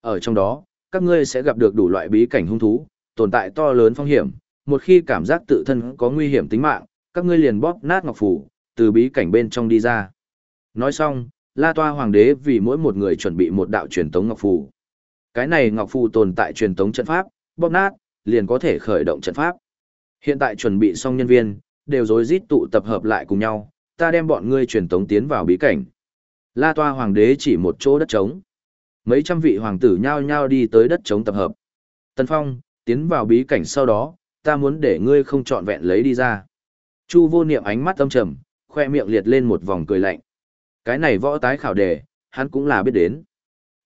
[SPEAKER 1] Ở trong đó, các ngươi sẽ gặp được đủ loại bí cảnh hung thú, tồn tại to lớn phong hiểm, một khi cảm giác tự thân có nguy hiểm tính mạng, các ngươi liền bóp nát ngọc phủ, từ bí cảnh bên trong đi ra. Nói xong, La Toa Hoàng đế vì mỗi một người chuẩn bị một đạo truyền tống ngọc phù. Cái này ngọc phù tồn tại truyền tống trận pháp, bóp nát, liền có thể khởi động trận pháp. Hiện tại chuẩn bị xong nhân viên, đều rối rít tụ tập hợp lại cùng nhau, ta đem bọn ngươi truyền tống tiến vào bí cảnh. La Toa Hoàng đế chỉ một chỗ đất trống. Mấy trăm vị hoàng tử nhao nhao đi tới đất trống tập hợp. Tân Phong, tiến vào bí cảnh sau đó, ta muốn để ngươi không chọn vẹn lấy đi ra. Chu vô niệm ánh mắt âm trầm, khoe miệng liệt lên một vòng cười lạnh. Cái này võ tái khảo đề, hắn cũng là biết đến.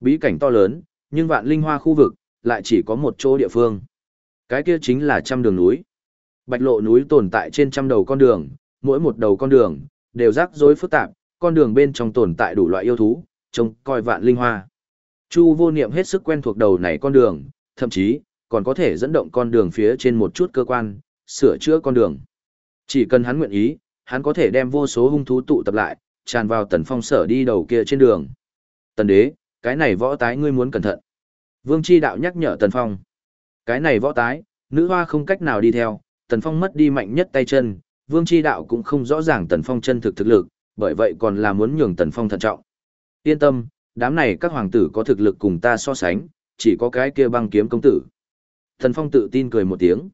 [SPEAKER 1] Bí cảnh to lớn, nhưng vạn linh hoa khu vực, lại chỉ có một chỗ địa phương. Cái kia chính là trăm đường núi. Bạch lộ núi tồn tại trên trăm đầu con đường, mỗi một đầu con đường, đều rắc rối phức tạp, con đường bên trong tồn tại đủ loại yêu thú, trông coi vạn linh hoa. Chu vô niệm hết sức quen thuộc đầu này con đường, thậm chí, còn có thể dẫn động con đường phía trên một chút cơ quan, sửa chữa con đường. Chỉ cần hắn nguyện ý, hắn có thể đem vô số hung thú tụ tập lại, tràn vào tần phong sở đi đầu kia trên đường. Tần đế, cái này võ tái ngươi muốn cẩn thận. Vương Chi đạo nhắc nhở tần phong. Cái này võ tái, nữ hoa không cách nào đi theo, tần phong mất đi mạnh nhất tay chân, vương Chi đạo cũng không rõ ràng tần phong chân thực thực lực, bởi vậy còn là muốn nhường tần phong thận trọng. Yên tâm, đám này các hoàng tử có thực lực cùng ta so sánh, chỉ có cái kia băng kiếm công tử. Tần phong tự tin cười một tiếng.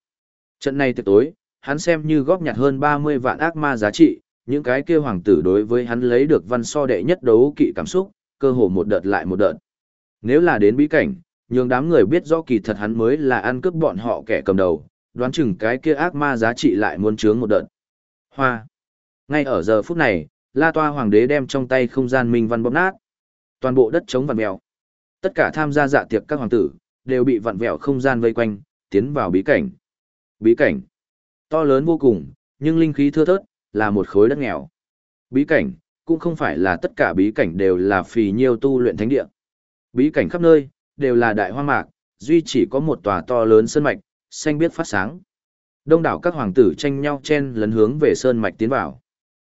[SPEAKER 1] Trận này tiệc tối, hắn xem như góp nhặt hơn 30 vạn ác ma giá trị, những cái kia hoàng tử đối với hắn lấy được văn so đệ nhất đấu kỵ cảm xúc, cơ hồ một đợt lại một đợt. Nếu là đến bí cảnh, nhường đám người biết rõ kỳ thật hắn mới là ăn cướp bọn họ kẻ cầm đầu, đoán chừng cái kia ác ma giá trị lại muốn chướng một đợt. Hoa. Ngay ở giờ phút này, La Toa Hoàng đế đem trong tay không gian minh văn bóp nát. Toàn bộ đất chống vặn mèo. Tất cả tham gia dạ tiệc các hoàng tử, đều bị vặn vẹo không gian vây quanh, tiến vào bí cảnh. Bí cảnh. To lớn vô cùng, nhưng linh khí thưa thớt, là một khối đất nghèo. Bí cảnh, cũng không phải là tất cả bí cảnh đều là phì nhiêu tu luyện thánh địa. Bí cảnh khắp nơi, đều là đại hoang mạc, duy chỉ có một tòa to lớn sơn mạch, xanh biết phát sáng. Đông đảo các hoàng tử tranh nhau chen lấn hướng về sơn mạch tiến vào.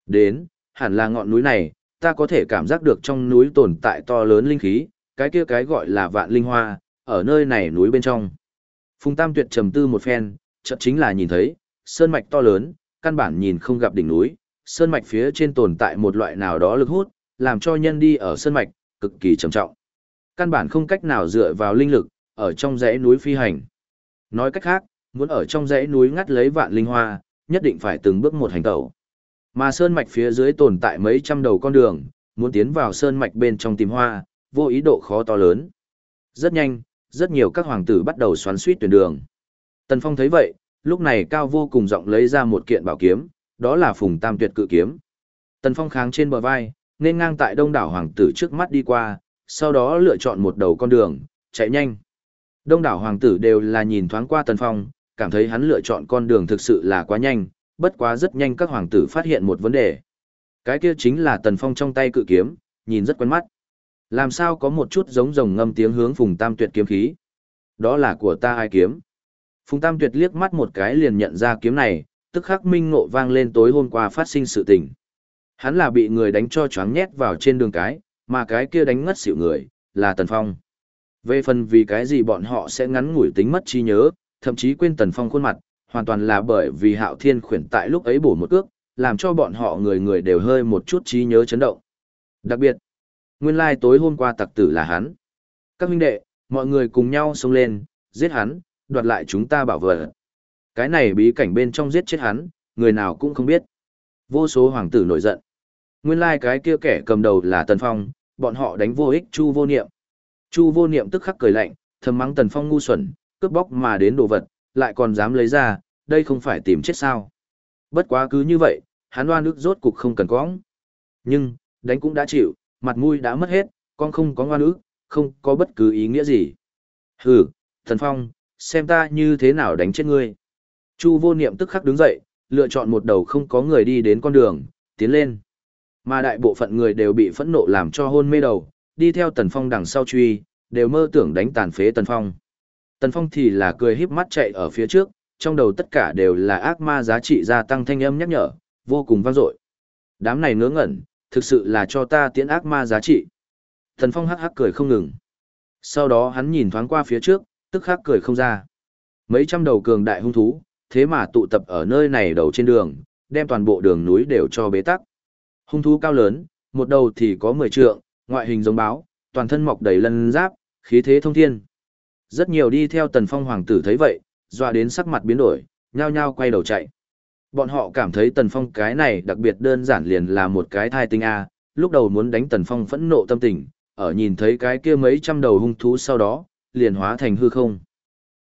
[SPEAKER 1] Đến, hẳn là ngọn núi này, ta có thể cảm giác được trong núi tồn tại to lớn linh khí, cái kia cái gọi là vạn linh hoa, ở nơi này núi bên trong. Phùng Tam Tuyệt trầm tư một phen, chợt chính là nhìn thấy, sơn mạch to lớn, căn bản nhìn không gặp đỉnh núi, sơn mạch phía trên tồn tại một loại nào đó lực hút, làm cho nhân đi ở sơn mạch, cực kỳ trầm trọng. Căn bản không cách nào dựa vào linh lực, ở trong dãy núi phi hành. Nói cách khác, muốn ở trong dãy núi ngắt lấy vạn linh hoa, nhất định phải từng bước một hành tẩu. Mà sơn mạch phía dưới tồn tại mấy trăm đầu con đường, muốn tiến vào sơn mạch bên trong tìm hoa, vô ý độ khó to lớn. Rất nhanh, rất nhiều các hoàng tử bắt đầu xoắn suýt tuyển đường. Tần Phong thấy vậy, lúc này cao vô cùng giọng lấy ra một kiện bảo kiếm, đó là phùng tam tuyệt cự kiếm. Tần Phong kháng trên bờ vai, nên ngang tại đông đảo hoàng tử trước mắt đi qua, sau đó lựa chọn một đầu con đường, chạy nhanh. Đông đảo hoàng tử đều là nhìn thoáng qua Tần Phong, cảm thấy hắn lựa chọn con đường thực sự là quá nhanh, bất quá rất nhanh các hoàng tử phát hiện một vấn đề. Cái kia chính là Tần Phong trong tay cự kiếm, nhìn rất quen mắt. Làm sao có một chút giống rồng ngâm tiếng hướng Phùng Tam Tuyệt kiếm khí? Đó là của ta ai kiếm? Phùng Tam Tuyệt liếc mắt một cái liền nhận ra kiếm này, tức khắc minh ngộ vang lên tối hôm qua phát sinh sự tình. Hắn là bị người đánh cho choáng nhét vào trên đường cái, mà cái kia đánh ngất xỉu người, là Tần Phong. Về phần vì cái gì bọn họ sẽ ngắn ngủi tính mất trí nhớ, thậm chí quên Tần Phong khuôn mặt, hoàn toàn là bởi vì Hạo Thiên khuyển tại lúc ấy bổ một cước, làm cho bọn họ người người đều hơi một chút trí nhớ chấn động. Đặc biệt, nguyên lai tối hôm qua tặc tử là hắn. Các huynh đệ, mọi người cùng nhau xông lên, giết hắn, đoạt lại chúng ta bảo vật Cái này bí cảnh bên trong giết chết hắn, người nào cũng không biết. Vô số hoàng tử nổi giận. Nguyên lai cái kia kẻ cầm đầu là Tần Phong, bọn họ đánh vô ích Chu vô niệm. Chu vô niệm tức khắc cười lạnh, thầm mắng Tần Phong ngu xuẩn, cướp bóc mà đến đồ vật, lại còn dám lấy ra, đây không phải tìm chết sao. Bất quá cứ như vậy, hắn oan ức rốt cục không cần cóng. Nhưng, đánh cũng đã chịu, mặt mũi đã mất hết, con không có ngoan ức, không có bất cứ ý nghĩa gì. Hừ, tần Phong, xem ta như thế nào đánh chết ngươi. Chu vô niệm tức khắc đứng dậy, lựa chọn một đầu không có người đi đến con đường, tiến lên. Mà đại bộ phận người đều bị phẫn nộ làm cho hôn mê đầu, đi theo Tần Phong đằng sau truy, đều mơ tưởng đánh tàn phế Tần Phong. Tần Phong thì là cười híp mắt chạy ở phía trước, trong đầu tất cả đều là ác ma giá trị gia tăng thanh âm nhắc nhở, vô cùng vang dội. Đám này ngớ ngẩn, thực sự là cho ta tiễn ác ma giá trị. Tần Phong hắc hắc cười không ngừng. Sau đó hắn nhìn thoáng qua phía trước, tức khắc cười không ra. Mấy trăm đầu cường đại hung thú, thế mà tụ tập ở nơi này đầu trên đường, đem toàn bộ đường núi đều cho bế tắc. Hung thú cao lớn, một đầu thì có 10 trượng, ngoại hình giống báo, toàn thân mọc đầy lân giáp, khí thế thông thiên. Rất nhiều đi theo tần phong hoàng tử thấy vậy, dọa đến sắc mặt biến đổi, nhao nhao quay đầu chạy. Bọn họ cảm thấy tần phong cái này đặc biệt đơn giản liền là một cái thai tinh A, lúc đầu muốn đánh tần phong phẫn nộ tâm tình, ở nhìn thấy cái kia mấy trăm đầu hung thú sau đó, liền hóa thành hư không.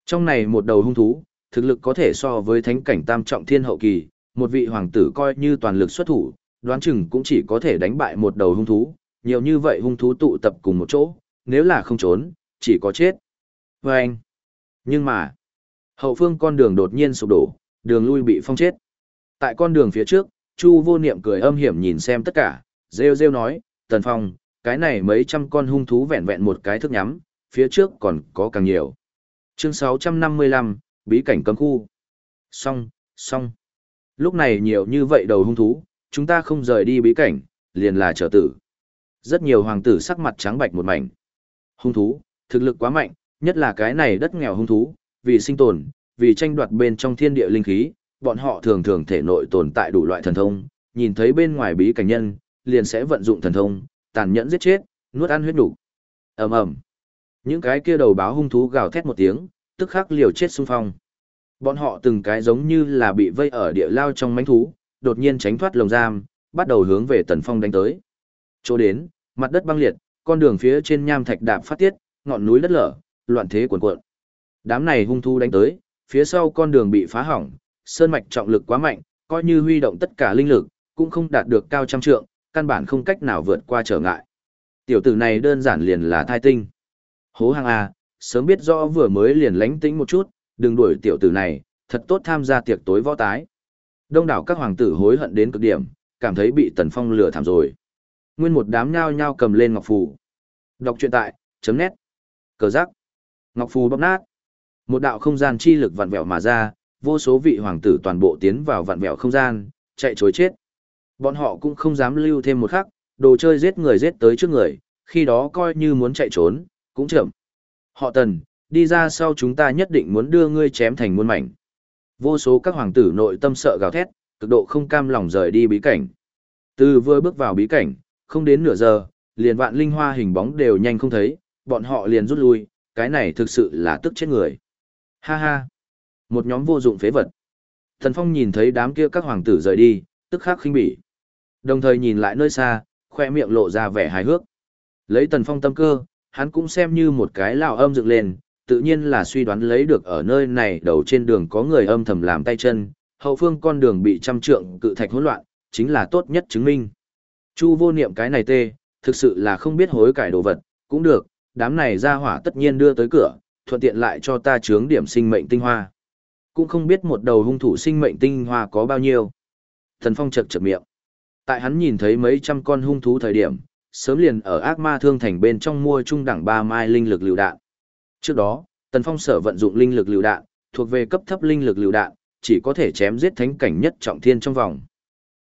[SPEAKER 1] Trong này một đầu hung thú, thực lực có thể so với thánh cảnh tam trọng thiên hậu kỳ, một vị hoàng tử coi như toàn lực xuất thủ, đoán chừng cũng chỉ có thể đánh bại một đầu hung thú, nhiều như vậy hung thú tụ tập cùng một chỗ, nếu là không trốn, chỉ có chết. Và anh, nhưng mà, hậu phương con đường đột nhiên sụp đổ, đường lui bị phong chết. Tại con đường phía trước, Chu vô niệm cười âm hiểm nhìn xem tất cả, rêu rêu nói, Tần Phong, cái này mấy trăm con hung thú vẹn vẹn một cái thức nhắm, phía trước còn có càng nhiều. Chương 655, Bí cảnh cấm khu. Xong, xong. Lúc này nhiều như vậy đầu hung thú, chúng ta không rời đi bí cảnh, liền là trở tử. Rất nhiều hoàng tử sắc mặt trắng bạch một mảnh. Hung thú, thực lực quá mạnh, nhất là cái này đất nghèo hung thú, vì sinh tồn, vì tranh đoạt bên trong thiên địa linh khí, bọn họ thường thường thể nội tồn tại đủ loại thần thông, nhìn thấy bên ngoài bí cảnh nhân, liền sẽ vận dụng thần thông, tàn nhẫn giết chết, nuốt ăn huyết đủ. Ầm ầm. Những cái kia đầu báo hung thú gào thét một tiếng, tức khắc liều chết xung phong. Bọn họ từng cái giống như là bị vây ở địa lao trong mánh thú, đột nhiên tránh thoát lồng giam, bắt đầu hướng về Tần Phong đánh tới. Chỗ đến, mặt đất băng liệt, con đường phía trên nham thạch đạp phát tiết, ngọn núi đất lở, loạn thế cuồn cuộn. Đám này hung thú đánh tới, phía sau con đường bị phá hỏng, sơn mạch trọng lực quá mạnh, coi như huy động tất cả linh lực, cũng không đạt được cao trăm trượng, căn bản không cách nào vượt qua trở ngại. Tiểu tử này đơn giản liền là thai tinh. Hố hàng A, sớm biết rõ vừa mới liền lánh tĩnh một chút, đừng đuổi tiểu tử này, thật tốt tham gia tiệc tối võ tái. Đông đảo các hoàng tử hối hận đến cực điểm, cảm thấy bị Tần Phong lừa thảm rồi. Nguyên một đám nhao nhao cầm lên ngọc phù. Đọc truyện tại, chấm nét. Cờ giác. Ngọc phù bóp nát. Một đạo không gian chi lực vặn vẹo mà ra, vô số vị hoàng tử toàn bộ tiến vào vặn vẹo không gian, chạy chối chết. Bọn họ cũng không dám lưu thêm một khắc, đồ chơi giết người giết tới trước người, khi đó coi như muốn chạy trốn, cũng chậm. Họ tần, đi ra sau chúng ta nhất định muốn đưa ngươi chém thành muôn mảnh. Vô số các hoàng tử nội tâm sợ gào thét, cực độ không cam lòng rời đi bí cảnh. Từ vừa bước vào bí cảnh, không đến nửa giờ, liền vạn linh hoa hình bóng đều nhanh không thấy, bọn họ liền rút lui, cái này thực sự là tức chết người. Ha ha! Một nhóm vô dụng phế vật. Thần Phong nhìn thấy đám kia các hoàng tử rời đi, tức khắc khinh bỉ. Đồng thời nhìn lại nơi xa, khoe miệng lộ ra vẻ hài hước. Lấy Tần Phong tâm cơ, hắn cũng xem như một cái lão âm dựng lên, tự nhiên là suy đoán lấy được ở nơi này đầu trên đường có người âm thầm làm tay chân, hậu phương con đường bị trăm trượng cự thạch hỗn loạn, chính là tốt nhất chứng minh. Chu vô niệm cái này tê, thực sự là không biết hối cải đồ vật, cũng được, đám này ra hỏa tất nhiên đưa tới cửa, thuận tiện lại cho ta chướng điểm sinh mệnh tinh hoa. Cũng không biết một đầu hung thủ sinh mệnh tinh hoa có bao nhiêu. Thần Phong chật chật miệng. Tại hắn nhìn thấy mấy trăm con hung thú thời điểm, sớm liền ở ác ma thương thành bên trong mua trung đẳng ba mai linh lực lựu đạn. Trước đó, Tần Phong sở vận dụng linh lực lựu đạn, thuộc về cấp thấp linh lực lựu đạn, chỉ có thể chém giết thánh cảnh nhất trọng thiên trong vòng.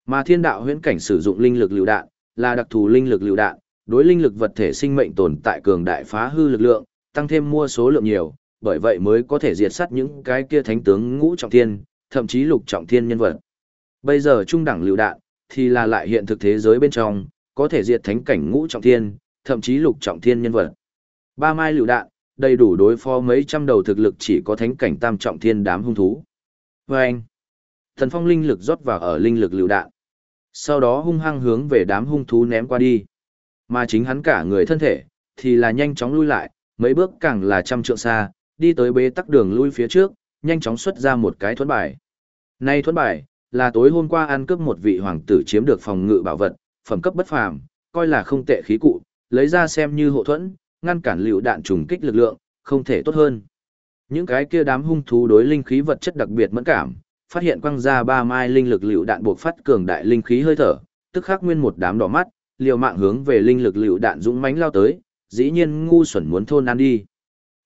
[SPEAKER 1] Mà thiên đạo huyễn cảnh sử dụng linh lực lựu đạn, là đặc thù linh lực lựu đạn, đối linh lực vật thể sinh mệnh tồn tại cường đại phá hư lực lượng, tăng thêm mua số lượng nhiều, bởi vậy mới có thể diệt sát những cái kia thánh tướng ngũ trọng thiên, thậm chí lục trọng thiên nhân vật. Bây giờ trung đẳng lựu đạn, thì là lại hiện thực thế giới bên trong, có thể diệt thánh cảnh ngũ trọng thiên, thậm chí lục trọng thiên nhân vật. Ba mai lựu đạn, đầy đủ đối phó mấy trăm đầu thực lực chỉ có thánh cảnh tam trọng thiên đám hung thú. Và anh, thần phong linh lực rót vào ở linh lực lựu đạn. Sau đó hung hăng hướng về đám hung thú ném qua đi. Mà chính hắn cả người thân thể, thì là nhanh chóng lui lại, mấy bước càng là trăm trượng xa, đi tới bế tắc đường lui phía trước, nhanh chóng xuất ra một cái thuẫn bài. Nay thuẫn bài, là tối hôm qua ăn cướp một vị hoàng tử chiếm được phòng ngự bảo vật, phẩm cấp bất phàm, coi là không tệ khí cụ, lấy ra xem như hộ thuẫn, ngăn cản liều đạn trùng kích lực lượng, không thể tốt hơn. Những cái kia đám hung thú đối linh khí vật chất đặc biệt mẫn cảm, phát hiện quăng ra ba mai linh lực liều đạn buộc phát cường đại linh khí hơi thở, tức khắc nguyên một đám đỏ mắt, liều mạng hướng về linh lực liều đạn dũng mãnh lao tới, dĩ nhiên ngu xuẩn muốn thôn ăn đi.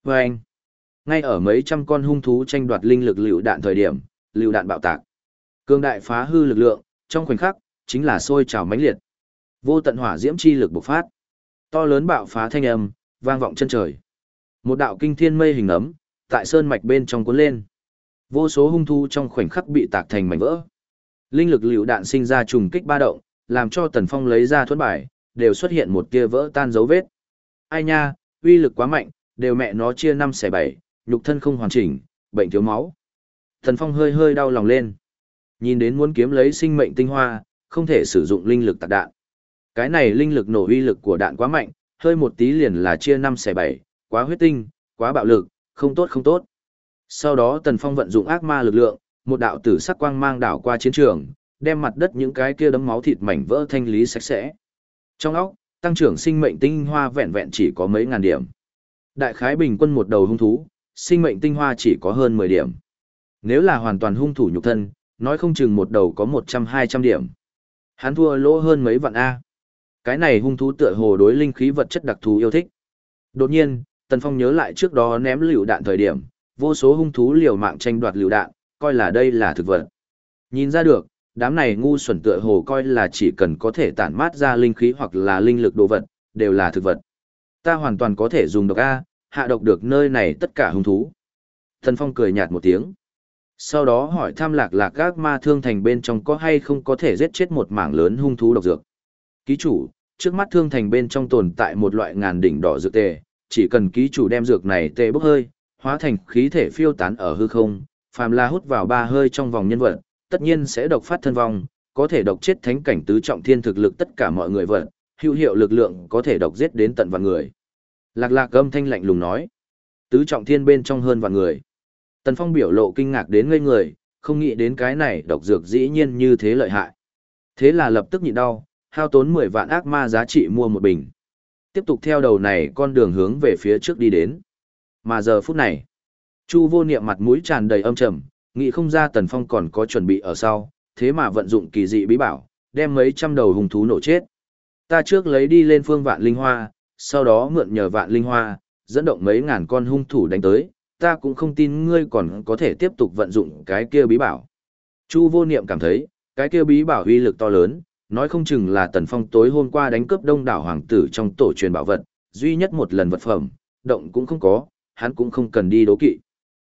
[SPEAKER 1] Và anh, ngay ở mấy trăm con hung thú tranh đoạt linh lực liều đạn thời điểm, liều đạn bạo tạc. Cường đại phá hư lực lượng, trong khoảnh khắc, chính là sôi trào mãnh liệt. Vô tận hỏa diễm chi lực bộc phát. To lớn bạo phá thanh âm, vang vọng chân trời. Một đạo kinh thiên mây hình ấm, tại sơn mạch bên trong cuốn lên. Vô số hung thu trong khoảnh khắc bị tạc thành mảnh vỡ. Linh lực liều đạn sinh ra trùng kích ba động, làm cho Tần Phong lấy ra thuẫn bài, đều xuất hiện một tia vỡ tan dấu vết. Ai nha, uy lực quá mạnh, đều mẹ nó chia năm xẻ bảy, nhục thân không hoàn chỉnh, bệnh thiếu máu. Tần Phong hơi hơi đau lòng lên. Nhìn đến muốn kiếm lấy sinh mệnh tinh hoa, không thể sử dụng linh lực tạc đạn. Cái này linh lực nổ uy lực của đạn quá mạnh, hơi một tí liền là chia năm xẻ bảy, quá huyết tinh, quá bạo lực, không tốt không tốt. Sau đó Tần Phong vận dụng ác ma lực lượng, một đạo tử sắc quang mang đảo qua chiến trường, đem mặt đất những cái kia đấm máu thịt mảnh vỡ thanh lý sạch sẽ. Trong óc, tăng trưởng sinh mệnh tinh hoa vẹn vẹn chỉ có mấy ngàn điểm. Đại khái bình quân một đầu hung thú, sinh mệnh tinh hoa chỉ có hơn 10 điểm. Nếu là hoàn toàn hung thủ nhục thân, nói không chừng một đầu có 100-200 điểm. Hắn thua lỗ hơn mấy vạn A. Cái này hung thú tựa hồ đối linh khí vật chất đặc thù yêu thích. Đột nhiên, Tần Phong nhớ lại trước đó ném liều đạn thời điểm, vô số hung thú liều mạng tranh đoạt liều đạn, coi là đây là thực vật. Nhìn ra được, đám này ngu xuẩn tựa hồ coi là chỉ cần có thể tản mát ra linh khí hoặc là linh lực đồ vật, đều là thực vật. Ta hoàn toàn có thể dùng độc A, hạ độc được nơi này tất cả hung thú. Tần Phong cười nhạt một tiếng. Sau đó hỏi tham lạc lạc các ma thương thành bên trong có hay không có thể giết chết một mảng lớn hung thú độc dược. Ký chủ, trước mắt thương thành bên trong tồn tại một loại ngàn đỉnh đỏ dược tề, chỉ cần ký chủ đem dược này tê bốc hơi, hóa thành khí thể phiêu tán ở hư không, phàm là hút vào ba hơi trong vòng nhân vật, tất nhiên sẽ độc phát thân vong, có thể độc chết thánh cảnh tứ trọng thiên thực lực tất cả mọi người vật, hữu hiệu lực lượng có thể độc giết đến tận vạn người. Lạc lạc âm thanh lạnh lùng nói, tứ trọng thiên bên trong hơn vạn người. Tần Phong biểu lộ kinh ngạc đến ngây người, không nghĩ đến cái này độc dược dĩ nhiên như thế lợi hại. Thế là lập tức nhịn đau, hao tốn 10 vạn ác ma giá trị mua một bình. Tiếp tục theo đầu này con đường hướng về phía trước đi đến. Mà giờ phút này, Chu vô niệm mặt mũi tràn đầy âm trầm, nghĩ không ra Tần Phong còn có chuẩn bị ở sau, thế mà vận dụng kỳ dị bí bảo, đem mấy trăm đầu hung thú nổ chết. Ta trước lấy đi lên phương vạn linh hoa, sau đó mượn nhờ vạn linh hoa, dẫn động mấy ngàn con hung thủ đánh tới, ta cũng không tin ngươi còn có thể tiếp tục vận dụng cái kia bí bảo. Chu vô niệm cảm thấy, cái kia bí bảo uy lực to lớn, nói không chừng là tần phong tối hôm qua đánh cướp đông đảo hoàng tử trong tổ truyền bảo vật, duy nhất một lần vật phẩm, động cũng không có, hắn cũng không cần đi đố kỵ.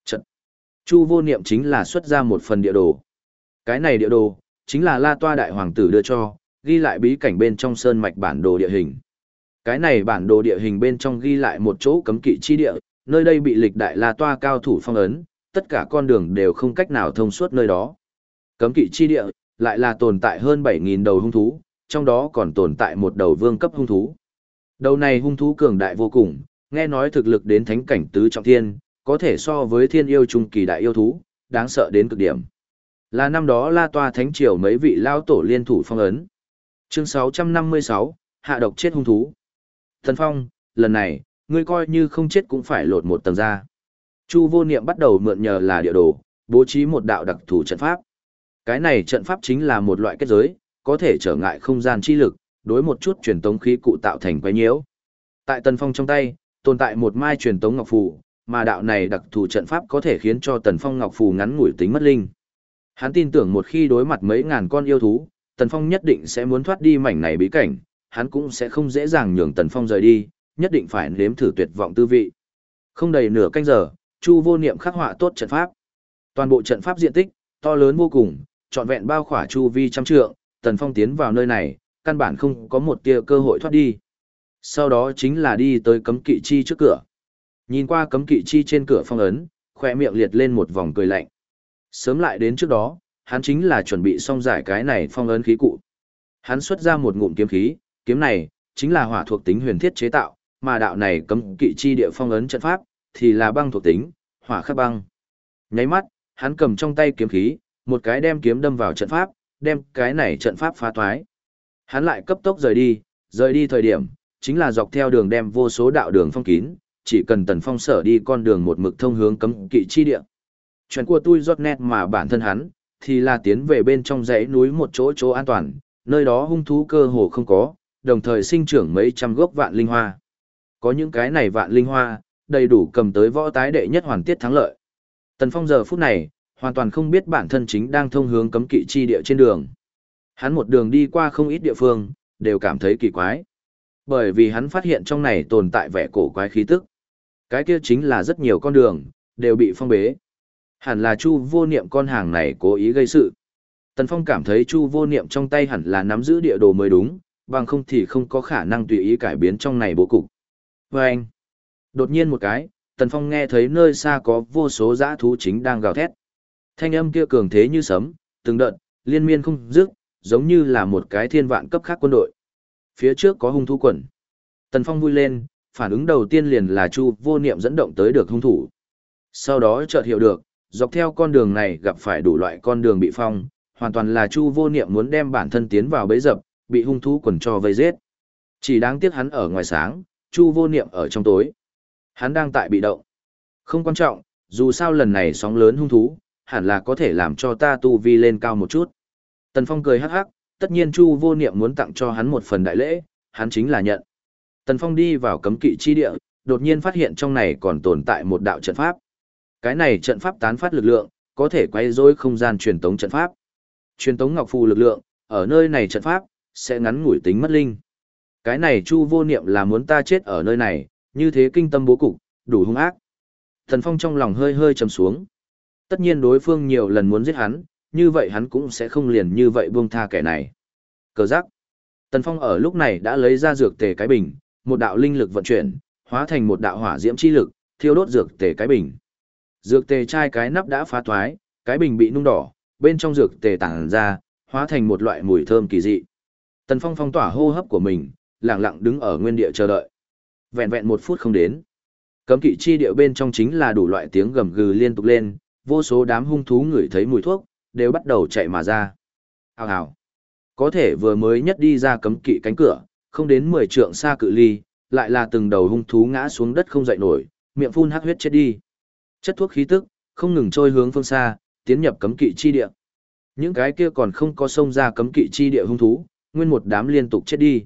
[SPEAKER 1] Trận. Chu vô niệm chính là xuất ra một phần địa đồ. Cái này địa đồ, chính là la toa đại hoàng tử đưa cho, ghi lại bí cảnh bên trong sơn mạch bản đồ địa hình. Cái này bản đồ địa hình bên trong ghi lại một chỗ cấm kỵ chi địa, nơi đây bị lịch đại la toa cao thủ phong ấn, tất cả con đường đều không cách nào thông suốt nơi đó. Cấm kỵ chi địa, lại là tồn tại hơn 7.000 đầu hung thú, trong đó còn tồn tại một đầu vương cấp hung thú. Đầu này hung thú cường đại vô cùng, nghe nói thực lực đến thánh cảnh tứ trọng thiên, có thể so với thiên yêu trung kỳ đại yêu thú, đáng sợ đến cực điểm. Là năm đó la toa thánh triều mấy vị lao tổ liên thủ phong ấn. Chương 656, hạ độc chết hung thú. Thần Phong, lần này, ngươi coi như không chết cũng phải lột một tầng ra. Chu vô niệm bắt đầu mượn nhờ là địa đồ, bố trí một đạo đặc thù trận pháp. Cái này trận pháp chính là một loại kết giới, có thể trở ngại không gian chi lực, đối một chút truyền tống khí cụ tạo thành quái nhiễu. Tại Tần Phong trong tay, tồn tại một mai truyền tống ngọc phù, mà đạo này đặc thù trận pháp có thể khiến cho Tần Phong ngọc phù ngắn ngủi tính mất linh. Hắn tin tưởng một khi đối mặt mấy ngàn con yêu thú, Tần Phong nhất định sẽ muốn thoát đi mảnh này bí cảnh, hắn cũng sẽ không dễ dàng nhường Tần Phong rời đi, nhất định phải nếm thử tuyệt vọng tư vị. Không đầy nửa canh giờ, Chu Vô Niệm khắc họa tốt trận pháp. Toàn bộ trận pháp diện tích to lớn vô cùng, trọn vẹn bao khỏa chu vi trăm trượng, Tần Phong tiến vào nơi này, căn bản không có một tia cơ hội thoát đi. Sau đó chính là đi tới cấm kỵ chi trước cửa. Nhìn qua cấm kỵ chi trên cửa phong ấn, khỏe miệng liệt lên một vòng cười lạnh. Sớm lại đến trước đó, hắn chính là chuẩn bị xong giải cái này phong ấn khí cụ. Hắn xuất ra một ngụm kiếm khí, kiếm này chính là hỏa thuộc tính huyền thiết chế tạo, mà đạo này cấm kỵ chi địa phong ấn trận pháp thì là băng thuộc tính, hỏa khắc băng. Nháy mắt, hắn cầm trong tay kiếm khí, một cái đem kiếm đâm vào trận pháp, đem cái này trận pháp phá toái. Hắn lại cấp tốc rời đi, rời đi thời điểm, chính là dọc theo đường đem vô số đạo đường phong kín, chỉ cần tần phong sở đi con đường một mực thông hướng cấm kỵ chi địa. Chuyện của tôi rót nét mà bản thân hắn, thì là tiến về bên trong dãy núi một chỗ chỗ an toàn, nơi đó hung thú cơ hồ không có, đồng thời sinh trưởng mấy trăm gốc vạn linh hoa. Có những cái này vạn linh hoa, đầy đủ cầm tới võ tái đệ nhất hoàn tiết thắng lợi. Tần Phong giờ phút này, hoàn toàn không biết bản thân chính đang thông hướng cấm kỵ chi địa trên đường. Hắn một đường đi qua không ít địa phương, đều cảm thấy kỳ quái. Bởi vì hắn phát hiện trong này tồn tại vẻ cổ quái khí tức. Cái kia chính là rất nhiều con đường, đều bị phong bế. Hẳn là Chu vô niệm con hàng này cố ý gây sự. Tần Phong cảm thấy Chu vô niệm trong tay hẳn là nắm giữ địa đồ mới đúng, bằng không thì không có khả năng tùy ý cải biến trong này bố cục. Và anh, đột nhiên một cái, Tần Phong nghe thấy nơi xa có vô số dã thú chính đang gào thét. Thanh âm kia cường thế như sấm, từng đợt, liên miên không dứt, giống như là một cái thiên vạn cấp khác quân đội. Phía trước có hung thú quần. Tần Phong vui lên, phản ứng đầu tiên liền là Chu vô niệm dẫn động tới được hung thủ. Sau đó chợt hiểu được, dọc theo con đường này gặp phải đủ loại con đường bị phong, hoàn toàn là Chu vô niệm muốn đem bản thân tiến vào bẫy dập, bị hung thú quần cho vây giết. Chỉ đáng tiếc hắn ở ngoài sáng, Chu vô niệm ở trong tối. Hắn đang tại bị động. Không quan trọng, dù sao lần này sóng lớn hung thú, hẳn là có thể làm cho ta tu vi lên cao một chút. Tần Phong cười hắc hắc, tất nhiên Chu vô niệm muốn tặng cho hắn một phần đại lễ, hắn chính là nhận. Tần Phong đi vào cấm kỵ chi địa, đột nhiên phát hiện trong này còn tồn tại một đạo trận pháp. Cái này trận pháp tán phát lực lượng, có thể quay dối không gian truyền tống trận pháp. Truyền tống ngọc phù lực lượng, ở nơi này trận pháp, sẽ ngắn ngủi tính mất linh. Cái này Chu vô niệm là muốn ta chết ở nơi này, như thế kinh tâm bố cục, đủ hung ác. Tần Phong trong lòng hơi hơi trầm xuống. Tất nhiên đối phương nhiều lần muốn giết hắn, như vậy hắn cũng sẽ không liền như vậy buông tha kẻ này. Cờ giác. Tần Phong ở lúc này đã lấy ra dược tề cái bình, một đạo linh lực vận chuyển, hóa thành một đạo hỏa diễm chi lực, thiêu đốt dược tề cái bình. Dược tề chai cái nắp đã phá thoái, cái bình bị nung đỏ, bên trong dược tề tản ra, hóa thành một loại mùi thơm kỳ dị. Tần Phong phong tỏa hô hấp của mình, lặng lặng đứng ở nguyên địa chờ đợi. Vẹn vẹn một phút không đến. Cấm kỵ chi địa bên trong chính là đủ loại tiếng gầm gừ liên tục lên, vô số đám hung thú ngửi thấy mùi thuốc, đều bắt đầu chạy mà ra. Hào hào. Có thể vừa mới nhất đi ra cấm kỵ cánh cửa, không đến 10 trượng xa cự ly, lại là từng đầu hung thú ngã xuống đất không dậy nổi, miệng phun hắc huyết chết đi. Chất thuốc khí tức, không ngừng trôi hướng phương xa, tiến nhập cấm kỵ chi địa. Những cái kia còn không có xông ra cấm kỵ chi địa hung thú, nguyên một đám liên tục chết đi.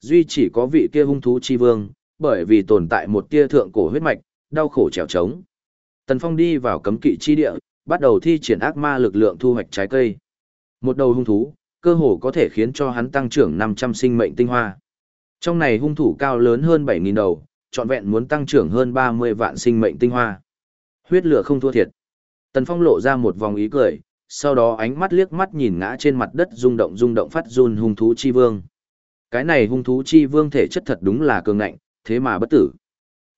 [SPEAKER 1] Duy chỉ có vị kia hung thú chi vương, bởi vì tồn tại một tia thượng cổ huyết mạch, đau khổ trèo trống. Tần Phong đi vào cấm kỵ chi địa, bắt đầu thi triển ác ma lực lượng thu hoạch trái cây. Một đầu hung thú, cơ hồ có thể khiến cho hắn tăng trưởng 500 sinh mệnh tinh hoa. Trong này hung thủ cao lớn hơn 7.000 đầu, trọn vẹn muốn tăng trưởng hơn 30 vạn sinh mệnh tinh hoa. Huyết lửa không thua thiệt. Tần Phong lộ ra một vòng ý cười, sau đó ánh mắt liếc mắt nhìn ngã trên mặt đất rung động rung động phát run hung thú chi vương. Cái này hung thú chi vương thể chất thật đúng là cường ngạnh, thế mà bất tử.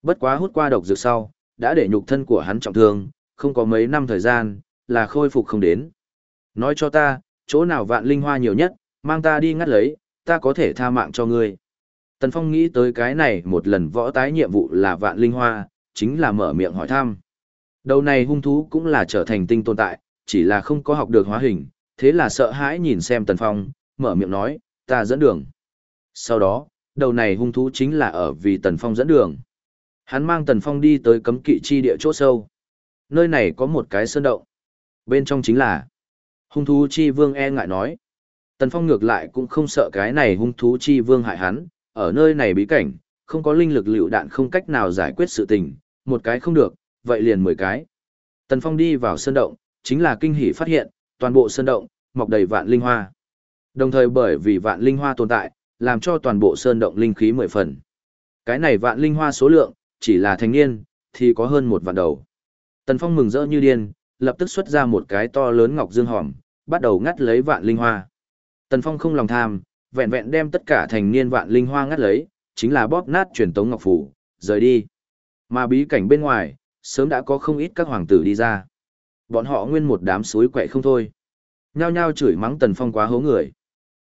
[SPEAKER 1] Bất quá hút qua độc dược sau, đã để nhục thân của hắn trọng thương, không có mấy năm thời gian, là khôi phục không đến. Nói cho ta, chỗ nào vạn linh hoa nhiều nhất, mang ta đi ngắt lấy, ta có thể tha mạng cho ngươi. Tần Phong nghĩ tới cái này một lần võ tái nhiệm vụ là vạn linh hoa, chính là mở miệng hỏi thăm. Đầu này hung thú cũng là trở thành tinh tồn tại, chỉ là không có học được hóa hình, thế là sợ hãi nhìn xem Tần Phong, mở miệng nói, ta dẫn đường. Sau đó, đầu này hung thú chính là ở vì Tần Phong dẫn đường. Hắn mang Tần Phong đi tới cấm kỵ chi địa chỗ sâu. Nơi này có một cái sơn động. Bên trong chính là hung thú chi vương e ngại nói. Tần Phong ngược lại cũng không sợ cái này hung thú chi vương hại hắn, ở nơi này bí cảnh, không có linh lực lựu đạn không cách nào giải quyết sự tình, một cái không được, vậy liền mười cái. Tần Phong đi vào sơn động, chính là kinh hỉ phát hiện, toàn bộ sơn động, mọc đầy vạn linh hoa. Đồng thời bởi vì vạn linh hoa tồn tại, làm cho toàn bộ sơn động linh khí mười phần. Cái này vạn linh hoa số lượng, chỉ là thành niên, thì có hơn một vạn đầu. Tần Phong mừng rỡ như điên, lập tức xuất ra một cái to lớn ngọc dương hòm, bắt đầu ngắt lấy vạn linh hoa. Tần Phong không lòng tham, vẹn vẹn đem tất cả thành niên vạn linh hoa ngắt lấy, chính là bóp nát truyền tống ngọc phủ, rời đi. Mà bí cảnh bên ngoài, sớm đã có không ít các hoàng tử đi ra. Bọn họ nguyên một đám suối quậy không thôi. Nhao nhao chửi mắng Tần Phong quá hố người.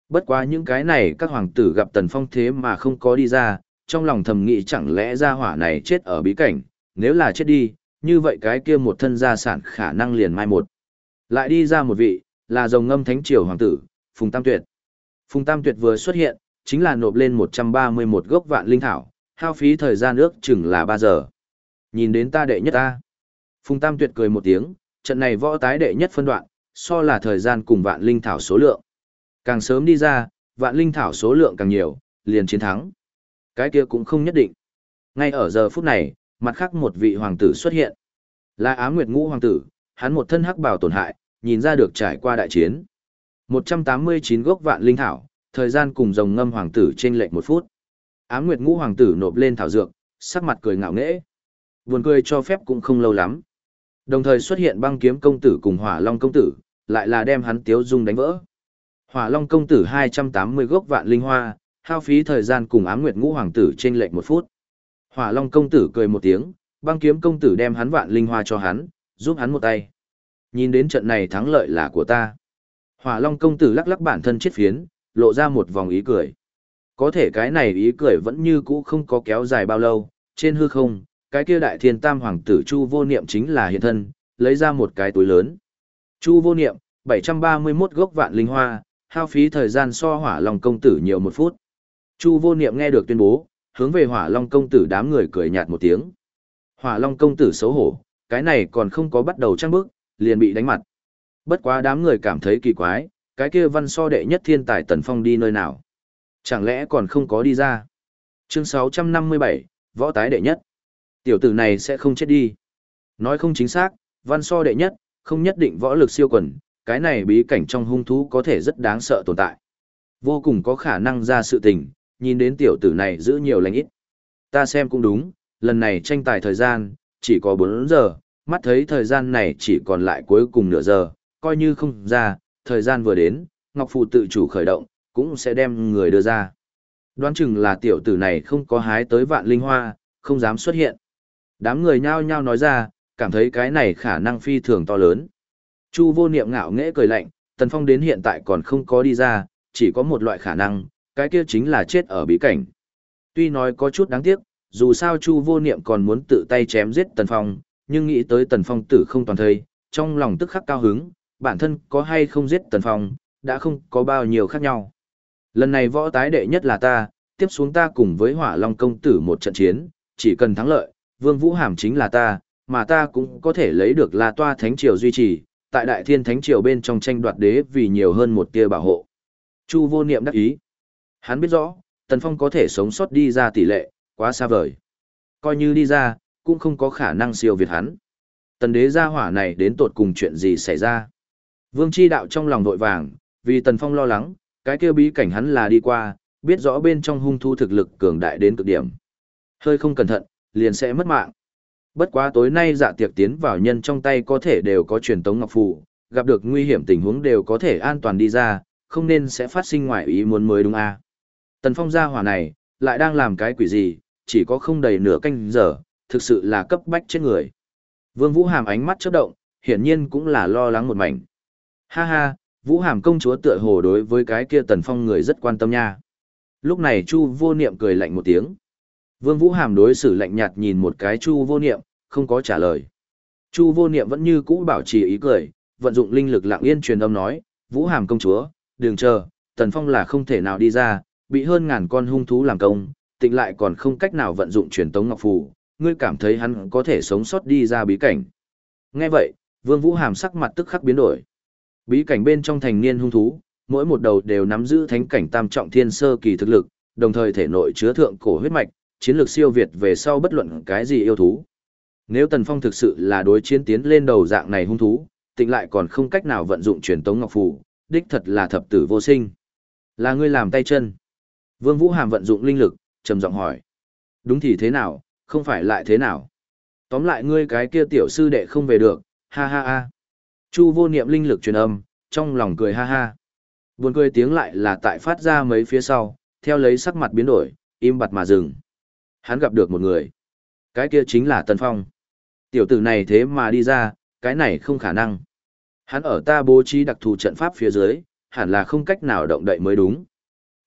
[SPEAKER 1] Bất quá những cái này các hoàng tử gặp Tần Phong thế mà không có đi ra, trong lòng thầm nghĩ chẳng lẽ gia hỏa này chết ở bí cảnh, nếu là chết đi, như vậy cái kia một thân gia sản khả năng liền mai một. Lại đi ra một vị, là dòng ngâm thánh triều hoàng tử, Phùng Tam Tuyệt. Phùng Tam Tuyệt vừa xuất hiện, chính là nộp lên 131 gốc vạn linh thảo, hao phí thời gian ước chừng là 3 giờ. Nhìn đến ta đệ nhất ta. Phùng Tam Tuyệt cười một tiếng, trận này võ tái đệ nhất phân đoạn, so là thời gian cùng vạn linh thảo số lượng. Càng sớm đi ra, vạn linh thảo số lượng càng nhiều, liền chiến thắng. Cái kia cũng không nhất định. Ngay ở giờ phút này, mặt khác một vị hoàng tử xuất hiện. Là Á Nguyệt Ngũ hoàng tử, hắn một thân hắc bào tổn hại, nhìn ra được trải qua đại chiến. 189 gốc vạn linh thảo, thời gian cùng rồng ngâm hoàng tử trên lệch một phút. Ám Nguyệt Ngũ hoàng tử nộp lên thảo dược, sắc mặt cười ngạo nghễ. Buồn cười cho phép cũng không lâu lắm. Đồng thời xuất hiện băng kiếm công tử cùng hỏa long công tử, lại là đem hắn tiếu dung đánh vỡ. Hỏa long công tử 280 gốc vạn linh hoa, hao phí thời gian cùng ám nguyệt ngũ hoàng tử trên lệnh một phút. Hỏa long công tử cười một tiếng, băng kiếm công tử đem hắn vạn linh hoa cho hắn, giúp hắn một tay. Nhìn đến trận này thắng lợi là của ta. Hỏa long công tử lắc lắc bản thân chết phiến, lộ ra một vòng ý cười. Có thể cái này ý cười vẫn như cũ không có kéo dài bao lâu, trên hư không, cái kia đại thiên tam hoàng tử Chu vô niệm chính là hiện thân, lấy ra một cái túi lớn. Chu vô niệm, 731 gốc vạn linh hoa, hao phí thời gian so hỏa long công tử nhiều một phút. Chu vô niệm nghe được tuyên bố, hướng về hỏa long công tử đám người cười nhạt một tiếng. Hỏa long công tử xấu hổ, cái này còn không có bắt đầu trăng bước, liền bị đánh mặt. Bất quá đám người cảm thấy kỳ quái, cái kia văn so đệ nhất thiên tài tần phong đi nơi nào. Chẳng lẽ còn không có đi ra? Chương 657, võ tái đệ nhất. Tiểu tử này sẽ không chết đi. Nói không chính xác, văn so đệ nhất, không nhất định võ lực siêu quần, cái này bí cảnh trong hung thú có thể rất đáng sợ tồn tại. Vô cùng có khả năng ra sự tình, nhìn đến tiểu tử này giữ nhiều lành ít. Ta xem cũng đúng, lần này tranh tài thời gian, chỉ có 4 giờ, mắt thấy thời gian này chỉ còn lại cuối cùng nửa giờ, coi như không ra, thời gian vừa đến, Ngọc phụ tự chủ khởi động, cũng sẽ đem người đưa ra. Đoán chừng là tiểu tử này không có hái tới vạn linh hoa, không dám xuất hiện. Đám người nhao nhao nói ra, cảm thấy cái này khả năng phi thường to lớn. Chu vô niệm ngạo nghễ cười lạnh, Tần Phong đến hiện tại còn không có đi ra, chỉ có một loại khả năng, cái kia chính là chết ở bí cảnh. Tuy nói có chút đáng tiếc, dù sao Chu vô niệm còn muốn tự tay chém giết Tần Phong, nhưng nghĩ tới Tần Phong tử không toàn thây, trong lòng tức khắc cao hứng, bản thân có hay không giết Tần Phong, đã không có bao nhiêu khác nhau. Lần này võ tái đệ nhất là ta, tiếp xuống ta cùng với hỏa long công tử một trận chiến, chỉ cần thắng lợi, vương vũ hàm chính là ta, mà ta cũng có thể lấy được la toa thánh triều duy trì, tại đại thiên thánh triều bên trong tranh đoạt đế vì nhiều hơn một tia bảo hộ. Chu vô niệm đắc ý. Hắn biết rõ, Tần Phong có thể sống sót đi ra tỷ lệ, quá xa vời. Coi như đi ra, cũng không có khả năng siêu việt hắn. Tần đế gia hỏa này đến tột cùng chuyện gì xảy ra. Vương chi đạo trong lòng vội vàng, vì Tần Phong lo lắng, cái kia bí cảnh hắn là đi qua, biết rõ bên trong hung thu thực lực cường đại đến cực điểm. Hơi không cẩn thận, liền sẽ mất mạng. Bất quá tối nay dạ tiệc tiến vào nhân trong tay có thể đều có truyền tống ngọc phù, gặp được nguy hiểm tình huống đều có thể an toàn đi ra, không nên sẽ phát sinh ngoại ý muốn mới đúng a. À. Tần Phong gia hỏa này, lại đang làm cái quỷ gì, chỉ có không đầy nửa canh giờ, thực sự là cấp bách chết người. Vương Vũ Hàm ánh mắt chớp động, hiển nhiên cũng là lo lắng một mảnh. Ha ha, Vũ Hàm công chúa tựa hồ đối với cái kia Tần Phong người rất quan tâm nha. Lúc này Chu Vô Niệm cười lạnh một tiếng. Vương Vũ Hàm đối xử lạnh nhạt nhìn một cái Chu Vô Niệm, không có trả lời. Chu Vô Niệm vẫn như cũ bảo trì ý cười, vận dụng linh lực lặng yên truyền âm nói, Vũ Hàm công chúa, đừng chờ, Tần Phong là không thể nào đi ra, bị hơn ngàn con hung thú làm công, tịnh lại còn không cách nào vận dụng truyền tống ngọc phù, ngươi cảm thấy hắn có thể sống sót đi ra bí cảnh. Nghe vậy, Vương Vũ Hàm sắc mặt tức khắc biến đổi. Bí cảnh bên trong thành niên hung thú, mỗi một đầu đều nắm giữ thánh cảnh tam trọng thiên sơ kỳ thực lực, đồng thời thể nội chứa thượng cổ huyết mạch, chiến lược siêu việt về sau bất luận cái gì yêu thú. Nếu Tần Phong thực sự là đối chiến tiến lên đầu dạng này hung thú, tịnh lại còn không cách nào vận dụng truyền tống ngọc phù, đích thật là thập tử vô sinh. Là ngươi làm tay chân. Vương Vũ Hàm vận dụng linh lực, trầm giọng hỏi. Đúng thì thế nào, không phải lại thế nào. Tóm lại ngươi cái kia tiểu sư đệ không về được, ha ha ha. Chu vô niệm linh lực truyền âm, trong lòng cười ha ha. Buồn cười tiếng lại là tại phát ra mấy phía sau, theo lấy sắc mặt biến đổi, im bặt mà dừng. Hắn gặp được một người. Cái kia chính là Tần Phong. Tiểu tử này thế mà đi ra, cái này không khả năng. Hắn ở ta bố trí đặc thù trận pháp phía dưới, hẳn là không cách nào động đậy mới đúng.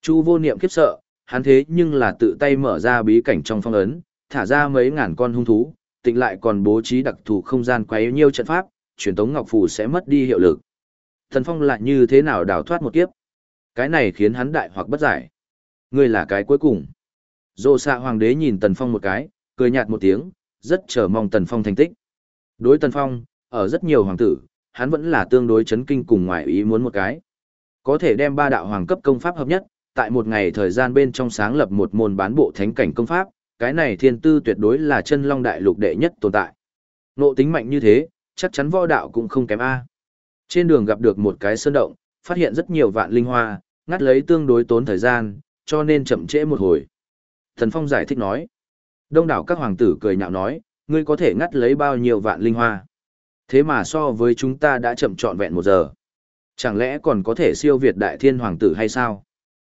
[SPEAKER 1] Chu vô niệm khiếp sợ, hắn thế nhưng là tự tay mở ra bí cảnh trong phong ấn, thả ra mấy ngàn con hung thú, tịnh lại còn bố trí đặc thù không gian quấy nhiêu trận pháp, truyền tống ngọc phù sẽ mất đi hiệu lực. Thần Phong lại như thế nào đào thoát một kiếp? Cái này khiến hắn đại hoặc bất giải. Ngươi là cái cuối cùng. Dô xạ hoàng đế nhìn Tần Phong một cái, cười nhạt một tiếng, rất chờ mong Tần Phong thành tích. Đối Tần Phong, ở rất nhiều hoàng tử, hắn vẫn là tương đối chấn kinh cùng ngoại ý muốn một cái. Có thể đem ba đạo hoàng cấp công pháp hợp nhất, tại một ngày thời gian bên trong sáng lập một môn bán bộ thánh cảnh công pháp, cái này thiên tư tuyệt đối là chân long đại lục đệ nhất tồn tại. Nộ tính mạnh như thế, chắc chắn võ đạo cũng không kém A. Trên đường gặp được một cái sơn động, phát hiện rất nhiều vạn linh hoa, ngắt lấy tương đối tốn thời gian, cho nên chậm trễ một hồi. Thần Phong giải thích nói. Đông đảo các hoàng tử cười nhạo nói, ngươi có thể ngắt lấy bao nhiêu vạn linh hoa. Thế mà so với chúng ta đã chậm trọn vẹn một giờ. Chẳng lẽ còn có thể siêu việt đại thiên hoàng tử hay sao?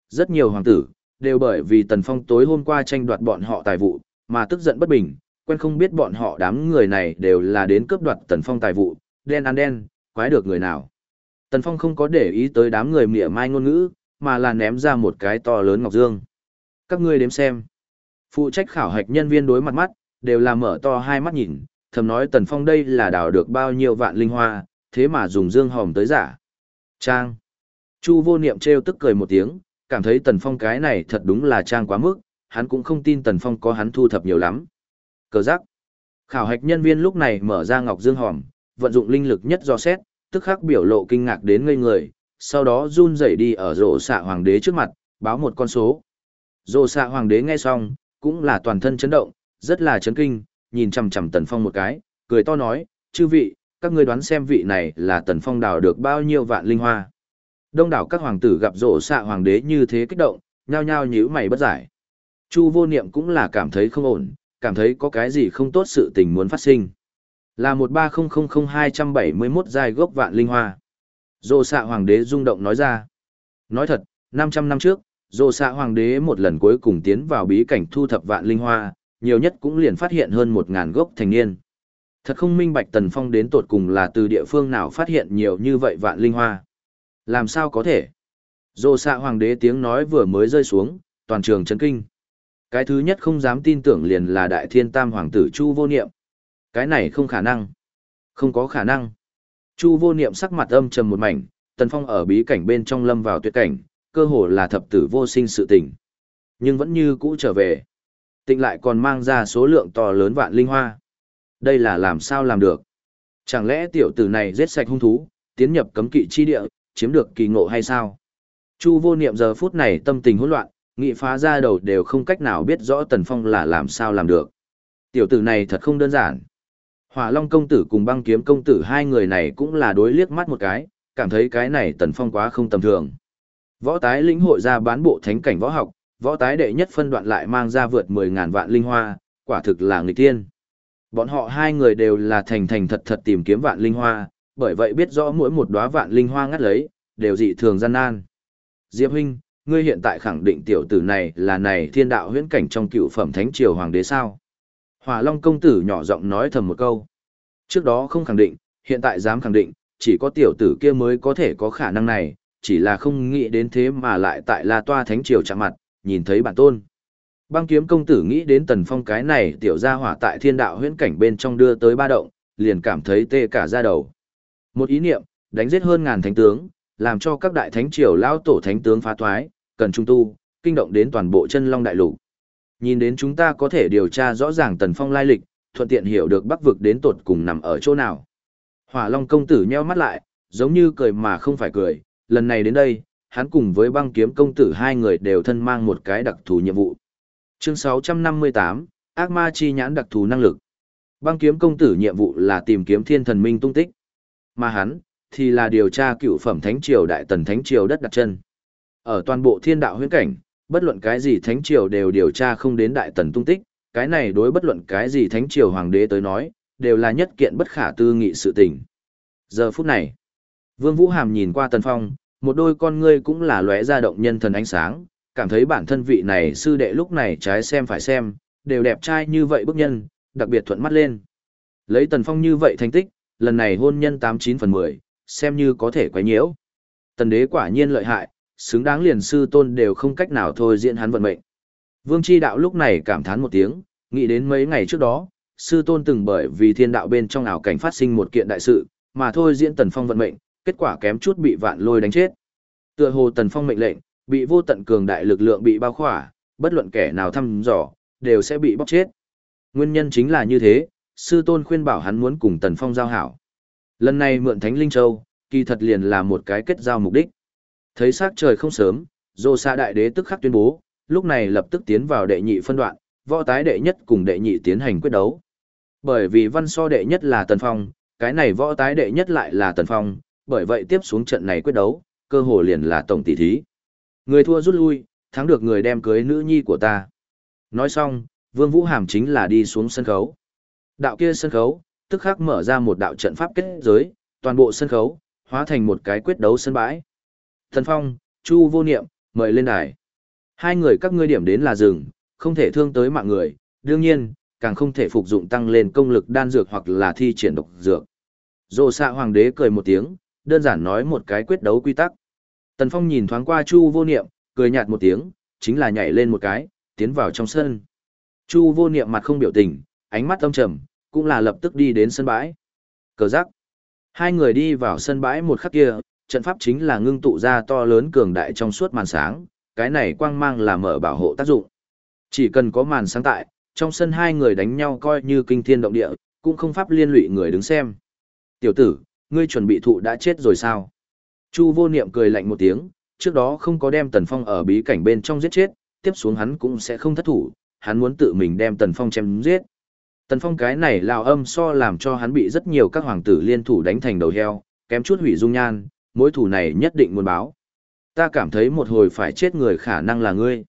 [SPEAKER 1] Rất nhiều hoàng tử, đều bởi vì Tần Phong tối hôm qua tranh đoạt bọn họ tài vụ, mà tức giận bất bình, quen không biết bọn họ đám người này đều là đến cướp đoạt Tần Phong tài vụ, đen ăn đen, quái được người nào. Tần Phong không có để ý tới đám người mỉa mai ngôn ngữ, mà là ném ra một cái to lớn ngọc dương. Các ngươi đếm xem. Phụ trách khảo hạch nhân viên đối mặt mắt, đều là mở to hai mắt nhìn, thầm nói Tần Phong đây là đào được bao nhiêu vạn linh hoa, thế mà dùng dương hòm tới giả. Trang. Chu vô niệm trêu tức cười một tiếng, cảm thấy Tần Phong cái này thật đúng là trang quá mức, hắn cũng không tin Tần Phong có hắn thu thập nhiều lắm. Cờ giác. Khảo hạch nhân viên lúc này mở ra ngọc dương hòm, vận dụng linh lực nhất do xét, tức khắc biểu lộ kinh ngạc đến ngây người, sau đó run rẩy đi ở rổ xạ hoàng đế trước mặt, báo một con số. Rổ xạ hoàng đế nghe xong, cũng là toàn thân chấn động, rất là chấn kinh, nhìn chằm chằm Tần Phong một cái, cười to nói, chư vị, các ngươi đoán xem vị này là Tần Phong đào được bao nhiêu vạn linh hoa. Đông đảo các hoàng tử gặp rộ xạ hoàng đế như thế kích động, nhao nhao nhíu mày bất giải. Chu vô niệm cũng là cảm thấy không ổn, cảm thấy có cái gì không tốt sự tình muốn phát sinh. Là một ba không không không hai trăm bảy mươi 13000271 giai gốc vạn linh hoa. Rộ xạ hoàng đế rung động nói ra. Nói thật, 500 năm trước, rộ xạ hoàng đế một lần cuối cùng tiến vào bí cảnh thu thập vạn linh hoa, nhiều nhất cũng liền phát hiện hơn một ngàn gốc thành niên. Thật không minh bạch Tần Phong đến tột cùng là từ địa phương nào phát hiện nhiều như vậy vạn linh hoa. Làm sao có thể? Dô xạ hoàng đế tiếng nói vừa mới rơi xuống, toàn trường chấn kinh. Cái thứ nhất không dám tin tưởng liền là đại thiên tam hoàng tử Chu vô niệm. Cái này không khả năng. Không có khả năng. Chu vô niệm sắc mặt âm trầm một mảnh, Tần Phong ở bí cảnh bên trong lâm vào tuyệt cảnh, cơ hồ là thập tử vô sinh sự tình. Nhưng vẫn như cũ trở về. Tịnh lại còn mang ra số lượng to lớn vạn linh hoa. Đây là làm sao làm được? Chẳng lẽ tiểu tử này giết sạch hung thú, tiến nhập cấm kỵ chi địa, chiếm được kỳ ngộ hay sao? Chu vô niệm giờ phút này tâm tình hỗn loạn, nghị phá ra đầu đều không cách nào biết rõ Tần Phong là làm sao làm được. Tiểu tử này thật không đơn giản. Hỏa Long công tử cùng băng kiếm công tử hai người này cũng là đối liếc mắt một cái, cảm thấy cái này Tần Phong quá không tầm thường. Võ tái lĩnh hội ra bán bộ thánh cảnh võ học, võ tái đệ nhất phân đoạn lại mang ra vượt 10.000 vạn linh hoa, quả thực là người tiên. Bọn họ hai người đều là thành thành thật thật tìm kiếm vạn linh hoa, bởi vậy biết rõ mỗi một đóa vạn linh hoa ngắt lấy, đều dị thường gian nan. Diệp huynh, ngươi hiện tại khẳng định tiểu tử này là này thiên đạo huyễn cảnh trong cựu phẩm thánh triều hoàng đế sao? Hỏa Long công tử nhỏ giọng nói thầm một câu. Trước đó không khẳng định, hiện tại dám khẳng định, chỉ có tiểu tử kia mới có thể có khả năng này, chỉ là không nghĩ đến thế mà lại tại La Toa thánh triều chạm mặt, nhìn thấy bản tôn. Băng kiếm công tử nghĩ đến tần phong cái này tiểu gia hỏa tại thiên đạo huyễn cảnh bên trong đưa tới ba động, liền cảm thấy tê cả da đầu. Một ý niệm, đánh giết hơn ngàn thánh tướng, làm cho các đại thánh triều lao tổ thánh tướng phá thoái, cần trung tu, kinh động đến toàn bộ chân long đại lục. Nhìn đến chúng ta có thể điều tra rõ ràng tần phong lai lịch, thuận tiện hiểu được bắc vực đến tột cùng nằm ở chỗ nào. Hỏa long công tử nheo mắt lại, giống như cười mà không phải cười, lần này đến đây, hắn cùng với băng kiếm công tử hai người đều thân mang một cái đặc thù nhiệm vụ. Chương 658, Ác ma chi nhãn đặc thù năng lực. Băng kiếm công tử nhiệm vụ là tìm kiếm thiên thần minh tung tích. Mà hắn, thì là điều tra cựu phẩm thánh triều đại tần thánh triều đất đặt chân. Ở toàn bộ thiên đạo huyễn cảnh, bất luận cái gì thánh triều đều điều tra không đến đại tần tung tích, cái này đối bất luận cái gì thánh triều hoàng đế tới nói, đều là nhất kiện bất khả tư nghị sự tình. Giờ phút này, Vương Vũ Hàm nhìn qua Tần Phong, một đôi con ngươi cũng là lóe ra động nhân thần ánh sáng, cảm thấy bản thân vị này sư đệ lúc này trái xem phải xem, đều đẹp trai như vậy bức nhân, đặc biệt thuận mắt lên. Lấy Tần Phong như vậy thành tích, lần này hôn nhân 89 phần 10, xem như có thể quấy nhiễu. Tần đế quả nhiên lợi hại, xứng đáng liền sư tôn đều không cách nào thôi diễn hắn vận mệnh. Vương Chi Đạo lúc này cảm thán một tiếng, nghĩ đến mấy ngày trước đó, sư tôn từng bởi vì thiên đạo bên trong ảo cảnh phát sinh một kiện đại sự, mà thôi diễn Tần Phong vận mệnh, kết quả kém chút bị vạn lôi đánh chết. Tựa hồ Tần Phong mệnh lệnh, bị vô tận cường đại lực lượng bị bao khỏa, bất luận kẻ nào thăm dò, đều sẽ bị bóc chết. Nguyên nhân chính là như thế, sư tôn khuyên bảo hắn muốn cùng Tần Phong giao hảo. Lần này mượn Thánh Linh Châu, kỳ thật liền là một cái kết giao mục đích. Thấy sắc trời không sớm, Dô Sa Đại Đế tức khắc tuyên bố, lúc này lập tức tiến vào đệ nhị phân đoạn, võ tái đệ nhất cùng đệ nhị tiến hành quyết đấu. Bởi vì văn so đệ nhất là Tần Phong, cái này võ tái đệ nhất lại là Tần Phong, bởi vậy tiếp xuống trận này quyết đấu, cơ hồ liền là tổng tỷ thí. Người thua rút lui, thắng được người đem cưới nữ nhi của ta. Nói xong, Vương Vũ Hàm chính là đi xuống sân khấu. Đạo kia sân khấu, tức khắc mở ra một đạo trận pháp kết giới, toàn bộ sân khấu, hóa thành một cái quyết đấu sân bãi. Thần Phong, Chu Vô Niệm, mời lên đài. Hai người các ngươi điểm đến là rừng, không thể thương tới mạng người, đương nhiên, càng không thể phục dụng tăng lên công lực đan dược hoặc là thi triển độc dược. Dô xạ hoàng đế cười một tiếng, đơn giản nói một cái quyết đấu quy tắc. Tần Phong nhìn thoáng qua Chu Vô Niệm, cười nhạt một tiếng, chính là nhảy lên một cái, tiến vào trong sân. Chu Vô Niệm mặt không biểu tình, ánh mắt âm trầm, cũng là lập tức đi đến sân bãi. Cờ giác. Hai người đi vào sân bãi một khắc kia, trận pháp chính là ngưng tụ ra to lớn cường đại trong suốt màn sáng, cái này quang mang là mở bảo hộ tác dụng. Chỉ cần có màn sáng tại, trong sân hai người đánh nhau coi như kinh thiên động địa, cũng không pháp liên lụy người đứng xem. Tiểu tử, ngươi chuẩn bị thụ đã chết rồi sao? Chu vô niệm cười lạnh một tiếng, trước đó không có đem Tần Phong ở bí cảnh bên trong giết chết, tiếp xuống hắn cũng sẽ không thất thủ, hắn muốn tự mình đem Tần Phong chém giết. Tần Phong cái này lào âm so làm cho hắn bị rất nhiều các hoàng tử liên thủ đánh thành đầu heo, kém chút hủy dung nhan, mối thủ này nhất định muốn báo. Ta cảm thấy một hồi phải chết người khả năng là ngươi.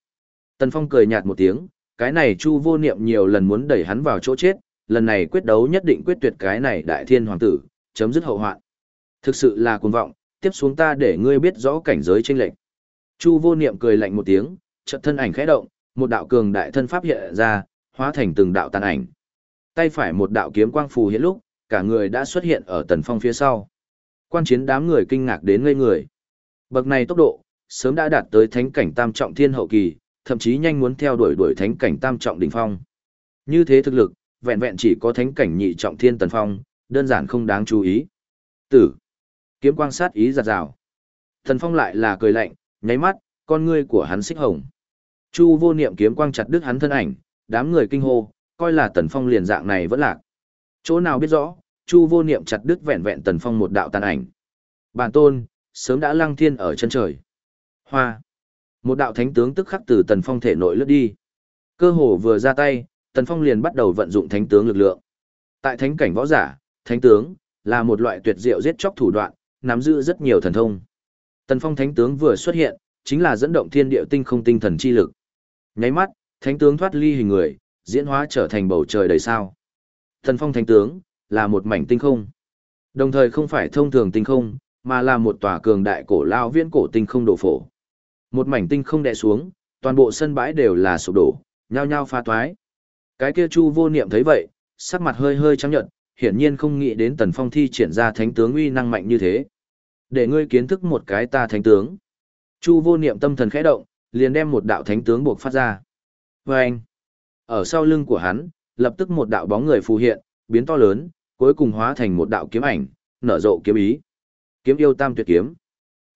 [SPEAKER 1] Tần Phong cười nhạt một tiếng, cái này Chu vô niệm nhiều lần muốn đẩy hắn vào chỗ chết, lần này quyết đấu nhất định quyết tuyệt cái này đại thiên hoàng tử, chấm dứt hậu hoạn. Thực sự là cuồng vọng, tiếp xuống ta để ngươi biết rõ cảnh giới chênh lệch. Chu vô niệm cười lạnh một tiếng, chợt thân ảnh khẽ động, một đạo cường đại thân pháp hiện ra, hóa thành từng đạo tàn ảnh. Tay phải một đạo kiếm quang phù hiện lúc, cả người đã xuất hiện ở tần phong phía sau. Quan chiến đám người kinh ngạc đến ngây người. Bậc này tốc độ, sớm đã đạt tới thánh cảnh tam trọng thiên hậu kỳ, thậm chí nhanh muốn theo đuổi đuổi thánh cảnh tam trọng đỉnh phong. Như thế thực lực, vẹn vẹn chỉ có thánh cảnh nhị trọng thiên tần phong, đơn giản không đáng chú ý. Tử. Kiếm quang sát ý giật rào. Tần phong lại là cười lạnh, nháy mắt, con ngươi của hắn xích hồng. Chu vô niệm kiếm quang chặt đứt hắn thân ảnh, đám người kinh hô, coi là tần phong liền dạng này vẫn lạc. Chỗ nào biết rõ, chu vô niệm chặt đứt vẹn vẹn tần phong một đạo tàn ảnh. Bản tôn, sớm đã lăng thiên ở chân trời. Hoa. Một đạo thánh tướng tức khắc từ tần phong thể nội lướt đi. Cơ hồ vừa ra tay, tần phong liền bắt đầu vận dụng thánh tướng lực lượng. Tại thánh cảnh võ giả, thánh tướng là một loại tuyệt diệu giết chóc thủ đoạn, nắm giữ rất nhiều thần thông. Tần phong thánh tướng vừa xuất hiện, chính là dẫn động thiên địa tinh không tinh thần chi lực. Nháy mắt, thánh tướng thoát ly hình người, diễn hóa trở thành bầu trời đầy sao. Thần phong thánh tướng là một mảnh tinh không. Đồng thời không phải thông thường tinh không, mà là một tòa cường đại cổ lao viễn cổ tinh không đổ phổ. Một mảnh tinh không đè xuống, toàn bộ sân bãi đều là sụp đổ, nhao nhao pha toái. Cái kia Chu Vô Niệm thấy vậy, sắc mặt hơi hơi trắng nhợt, hiển nhiên không nghĩ đến Tần Phong thi triển ra thánh tướng uy năng mạnh như thế. Để ngươi kiến thức một cái ta thánh tướng. Chu Vô Niệm tâm thần khẽ động, liền đem một đạo thánh tướng buộc phát ra. Và anh, ở sau lưng của hắn, lập tức một đạo bóng người phù hiện, biến to lớn, cuối cùng hóa thành một đạo kiếm ảnh, nở rộ kiếm ý. Kiếm yêu tam tuyệt kiếm.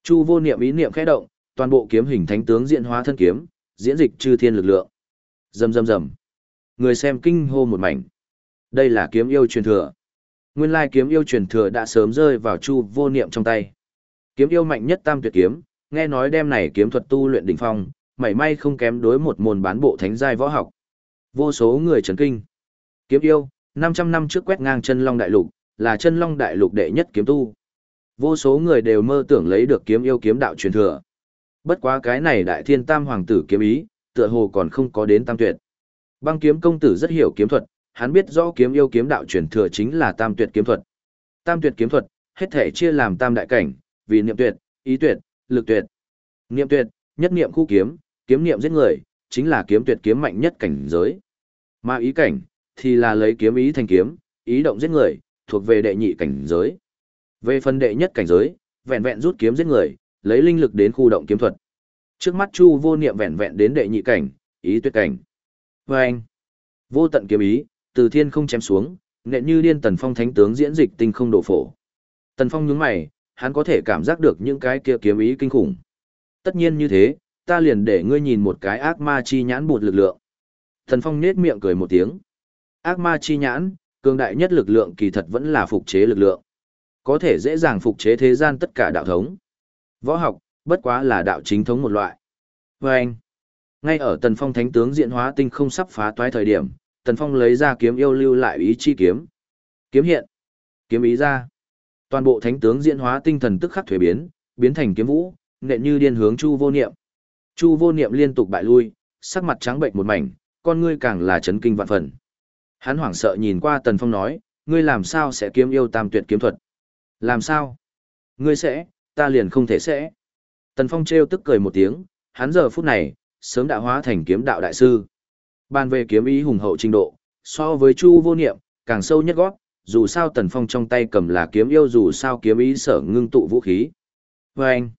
[SPEAKER 1] Chu Vô Niệm ý niệm khẽ động, toàn bộ kiếm hình thánh tướng diễn hóa thân kiếm, diễn dịch chư thiên lực lượng. Rầm rầm rầm. Người xem kinh hô một mảnh. Đây là kiếm yêu truyền thừa. Nguyên lai kiếm yêu truyền thừa đã sớm rơi vào Chu Vô Niệm trong tay. Kiếm yêu mạnh nhất tam tuyệt kiếm, nghe nói đem này kiếm thuật tu luyện đỉnh phong, mảy may không kém đối một môn bán bộ thánh giai võ học. Vô số người chấn kinh. Kiếm yêu, 500 năm trước quét ngang chân long đại lục, là chân long đại lục đệ nhất kiếm tu. Vô số người đều mơ tưởng lấy được kiếm yêu kiếm đạo truyền thừa. Bất quá cái này đại thiên tam hoàng tử kiếm ý, tựa hồ còn không có đến tam tuyệt. Băng kiếm công tử rất hiểu kiếm thuật, hắn biết rõ kiếm yêu kiếm đạo truyền thừa chính là tam tuyệt kiếm thuật. Tam tuyệt kiếm thuật, hết thể chia làm tam đại cảnh, vì niệm tuyệt, ý tuyệt, lực tuyệt. Niệm tuyệt, nhất niệm khu kiếm, kiếm niệm giết người, chính là kiếm tuyệt kiếm mạnh nhất cảnh giới. Mà ý cảnh, thì là lấy kiếm ý thành kiếm, ý động giết người, thuộc về đệ nhị cảnh giới. Về phần đệ nhất cảnh giới, vẹn vẹn rút kiếm giết người, lấy linh lực đến khu động kiếm thuật. Trước mắt Chu Vô Niệm vẹn vẹn đến đệ nhị cảnh, ý tuyệt cảnh. Và anh, vô tận kiếm ý, từ thiên không chém xuống, nện như điên tần phong thánh tướng diễn dịch tinh không đổ phổ. Tần phong nhướng mày, hắn có thể cảm giác được những cái kia kiếm ý kinh khủng. Tất nhiên như thế, ta liền để ngươi nhìn một cái ác ma chi nhãn bụt lực lượng. Thần phong nết miệng cười một tiếng. Ác ma chi nhãn, cường đại nhất lực lượng kỳ thật vẫn là phục chế lực lượng. Có thể dễ dàng phục chế thế gian tất cả đạo thống. Võ học, bất quá là đạo chính thống một loại. Và anh, ngay ở tần phong thánh tướng diện hóa tinh không sắp phá toái thời điểm, tần phong lấy ra kiếm yêu lưu lại ý chi kiếm. Kiếm hiện, kiếm ý ra. Toàn bộ thánh tướng diễn hóa tinh thần tức khắc thuế biến, biến thành kiếm vũ, nện như điên hướng chu vô niệm. Chu vô niệm liên tục bại lui, sắc mặt trắng bệnh một mảnh, con ngươi càng là chấn kinh vạn phần. Hắn hoảng sợ nhìn qua tần phong nói, ngươi làm sao sẽ kiếm yêu tam tuyệt kiếm thuật? Làm sao? Ngươi sẽ, ta liền không thể sẽ. Tần Phong trêu tức cười một tiếng, hắn giờ phút này, sớm đã hóa thành kiếm đạo đại sư. Bàn về kiếm ý hùng hậu trình độ, so với Chu vô niệm, càng sâu nhất gót, dù sao Tần Phong trong tay cầm là kiếm yêu dù sao kiếm ý sở ngưng tụ vũ khí. Vâng! anh,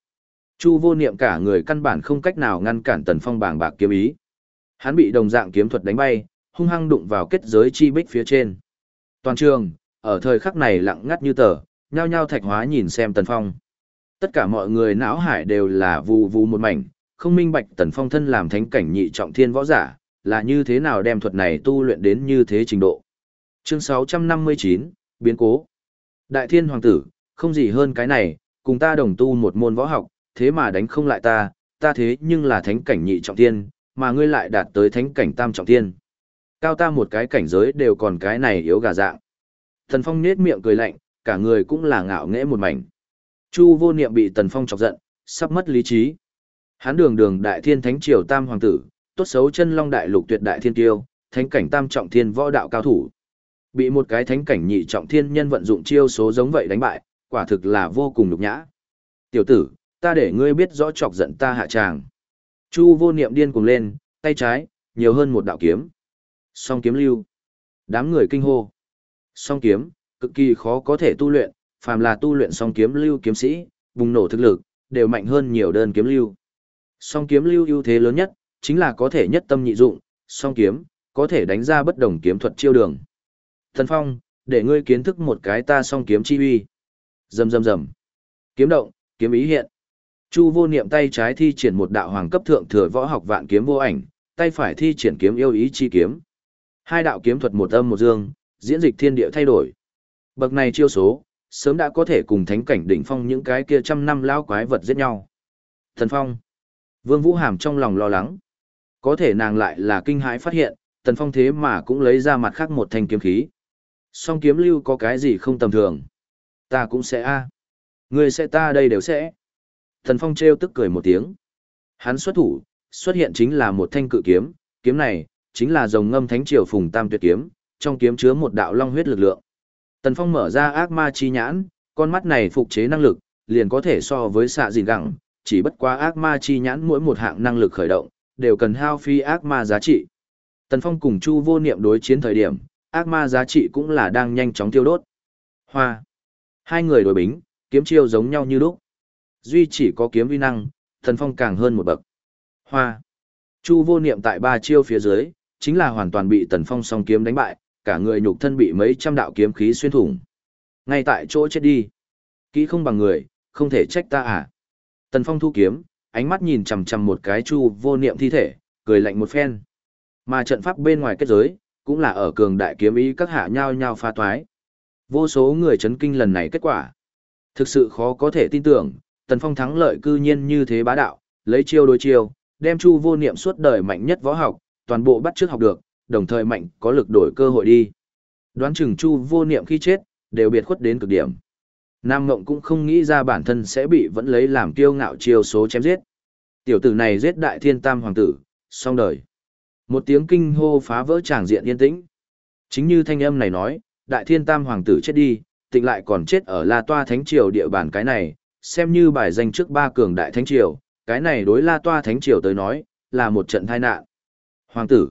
[SPEAKER 1] Chu vô niệm cả người căn bản không cách nào ngăn cản Tần Phong bàng bạc kiếm ý. Hắn bị đồng dạng kiếm thuật đánh bay, hung hăng đụng vào kết giới chi bích phía trên. Toàn trường, ở thời khắc này lặng ngắt như tờ, nhao nhao thạch hóa nhìn xem Tần Phong. Tất cả mọi người não hải đều là vù vù một mảnh, không minh bạch Tần Phong thân làm thánh cảnh nhị trọng thiên võ giả, là như thế nào đem thuật này tu luyện đến như thế trình độ. Chương 659, Biến cố. Đại thiên hoàng tử, không gì hơn cái này, cùng ta đồng tu một môn võ học, thế mà đánh không lại ta, ta thế nhưng là thánh cảnh nhị trọng thiên, mà ngươi lại đạt tới thánh cảnh tam trọng thiên. Cao ta một cái cảnh giới đều còn cái này yếu gà dạng. Tần Phong nết miệng cười lạnh, cả người cũng là ngạo nghễ một mảnh. Chu vô niệm bị Tần Phong chọc giận, sắp mất lý trí. Hán đường đường đại thiên thánh triều tam hoàng tử, tốt xấu chân long đại lục tuyệt đại thiên tiêu, thánh cảnh tam trọng thiên võ đạo cao thủ. Bị một cái thánh cảnh nhị trọng thiên nhân vận dụng chiêu số giống vậy đánh bại, quả thực là vô cùng nhục nhã. Tiểu tử, ta để ngươi biết rõ chọc giận ta hạ tràng. Chu vô niệm điên cuồng lên, tay trái, nhiều hơn một đạo kiếm. Song kiếm lưu. Đám người kinh hô. Song kiếm, cực kỳ khó có thể tu luyện, phàm là tu luyện song kiếm lưu kiếm sĩ, bùng nổ thực lực, đều mạnh hơn nhiều đơn kiếm lưu. Song kiếm lưu ưu thế lớn nhất, chính là có thể nhất tâm nhị dụng, song kiếm, có thể đánh ra bất đồng kiếm thuật chiêu đường. Thần Phong, để ngươi kiến thức một cái ta song kiếm chi uy. Rầm rầm rầm. Kiếm động, kiếm ý hiện. Chu Vô Niệm tay trái thi triển một đạo hoàng cấp thượng thừa võ học vạn kiếm vô ảnh, tay phải thi triển kiếm yêu ý chi kiếm. Hai đạo kiếm thuật một âm một dương, diễn dịch thiên địa thay đổi. Bậc này chiêu số, sớm đã có thể cùng thánh cảnh đỉnh phong những cái kia trăm năm lão quái vật giết nhau. Thần Phong. Vương Vũ Hàm trong lòng lo lắng. Có thể nàng lại là kinh hãi phát hiện, Tần Phong thế mà cũng lấy ra mặt khác một thanh kiếm khí. Song kiếm lưu có cái gì không tầm thường. Ta cũng sẽ a. Người sẽ ta đây đều sẽ. Thần Phong trêu tức cười một tiếng. Hắn xuất thủ, xuất hiện chính là một thanh cự kiếm, kiếm này, chính là dòng ngâm thánh triều phùng tam tuyệt kiếm, trong kiếm chứa một đạo long huyết lực lượng. Tần Phong mở ra ác ma chi nhãn, con mắt này phục chế năng lực, liền có thể so với xạ dìn gẳng, chỉ bất quá ác ma chi nhãn mỗi một hạng năng lực khởi động, đều cần hao phi ác ma giá trị. Tần Phong cùng Chu vô niệm đối chiến thời điểm, ác ma giá trị cũng là đang nhanh chóng tiêu đốt. Hoa. Hai người đối bính, kiếm chiêu giống nhau như lúc. Duy chỉ có kiếm uy năng, thần Phong càng hơn một bậc. Hoa. Chu vô niệm tại ba chiêu phía dưới, chính là hoàn toàn bị Tần Phong song kiếm đánh bại, cả người nhục thân bị mấy trăm đạo kiếm khí xuyên thủng. Ngay tại chỗ chết đi. Kỹ không bằng người, không thể trách ta à. Tần Phong thu kiếm, ánh mắt nhìn chằm chằm một cái chu vô niệm thi thể, cười lạnh một phen. Mà trận pháp bên ngoài kết giới, cũng là ở cường đại kiếm ý các hạ nhau nhau pha toái. Vô số người chấn kinh lần này kết quả. Thực sự khó có thể tin tưởng, Tần Phong thắng lợi cư nhiên như thế bá đạo, lấy chiêu đối chiêu, đem chu vô niệm suốt đời mạnh nhất võ học, toàn bộ bắt trước học được, đồng thời mạnh có lực đổi cơ hội đi. Đoán chừng chu vô niệm khi chết, đều biệt khuất đến cực điểm. Nam Ngộng cũng không nghĩ ra bản thân sẽ bị vẫn lấy làm kiêu ngạo chiêu số chém giết. Tiểu tử này giết đại thiên tam hoàng tử, xong đời. Một tiếng kinh hô phá vỡ tràng diện yên tĩnh. Chính như thanh âm này nói, đại thiên tam hoàng tử chết đi, tịnh lại còn chết ở La Toa Thánh Triều địa bàn cái này, xem như bài danh trước ba cường đại Thánh Triều, cái này đối La Toa Thánh Triều tới nói, là một trận tai nạn. Hoàng tử,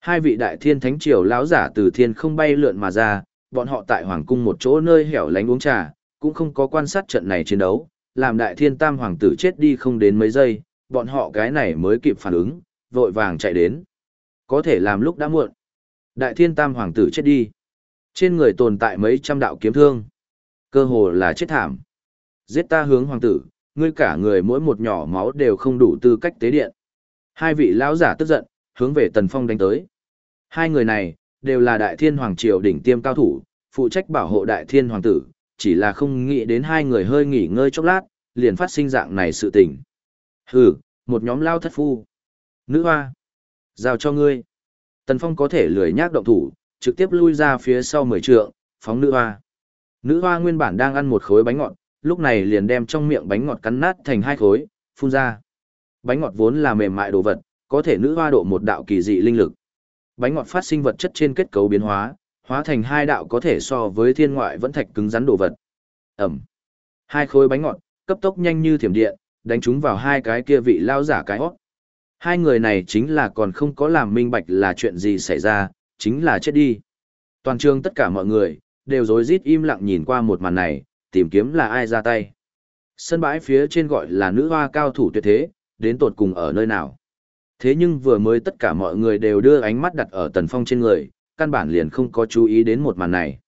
[SPEAKER 1] hai vị đại thiên Thánh Triều lão giả từ thiên không bay lượn mà ra, bọn họ tại Hoàng cung một chỗ nơi hẻo lánh uống trà, cũng không có quan sát trận này chiến đấu, làm đại thiên tam hoàng tử chết đi không đến mấy giây, bọn họ cái này mới kịp phản ứng, vội vàng chạy đến. Có thể làm lúc đã muộn. Đại thiên tam hoàng tử chết đi. Trên người tồn tại mấy trăm đạo kiếm thương. Cơ hồ là chết thảm. Giết ta hướng hoàng tử, ngươi cả người mỗi một nhỏ máu đều không đủ tư cách tế điện. Hai vị lão giả tức giận, hướng về Tần Phong đánh tới. Hai người này, đều là đại thiên hoàng triều đỉnh tiêm cao thủ, phụ trách bảo hộ đại thiên hoàng tử, chỉ là không nghĩ đến hai người hơi nghỉ ngơi chốc lát, liền phát sinh dạng này sự tình. Hừ, một nhóm lao thất phu. Nữ hoa. Giao cho ngươi. Tần Phong có thể lười nhác động thủ, trực tiếp lui ra phía sau mười trượng, phóng nữ hoa. Nữ hoa nguyên bản đang ăn một khối bánh ngọt, lúc này liền đem trong miệng bánh ngọt cắn nát thành hai khối, phun ra. Bánh ngọt vốn là mềm mại đồ vật, có thể nữ hoa độ một đạo kỳ dị linh lực. Bánh ngọt phát sinh vật chất trên kết cấu biến hóa, hóa thành hai đạo có thể so với thiên ngoại vẫn thạch cứng rắn đồ vật. Ẩm. Hai khối bánh ngọt, cấp tốc nhanh như thiểm điện, đánh chúng vào hai cái kia vị lao giả cái hót. Hai người này chính là còn không có làm minh bạch là chuyện gì xảy ra, chính là chết đi. Toàn trường tất cả mọi người, đều rối rít im lặng nhìn qua một màn này, tìm kiếm là ai ra tay. Sân bãi phía trên gọi là nữ hoa cao thủ tuyệt thế, đến tột cùng ở nơi nào. Thế nhưng vừa mới tất cả mọi người đều đưa ánh mắt đặt ở tần phong trên người, căn bản liền không có chú ý đến một màn này.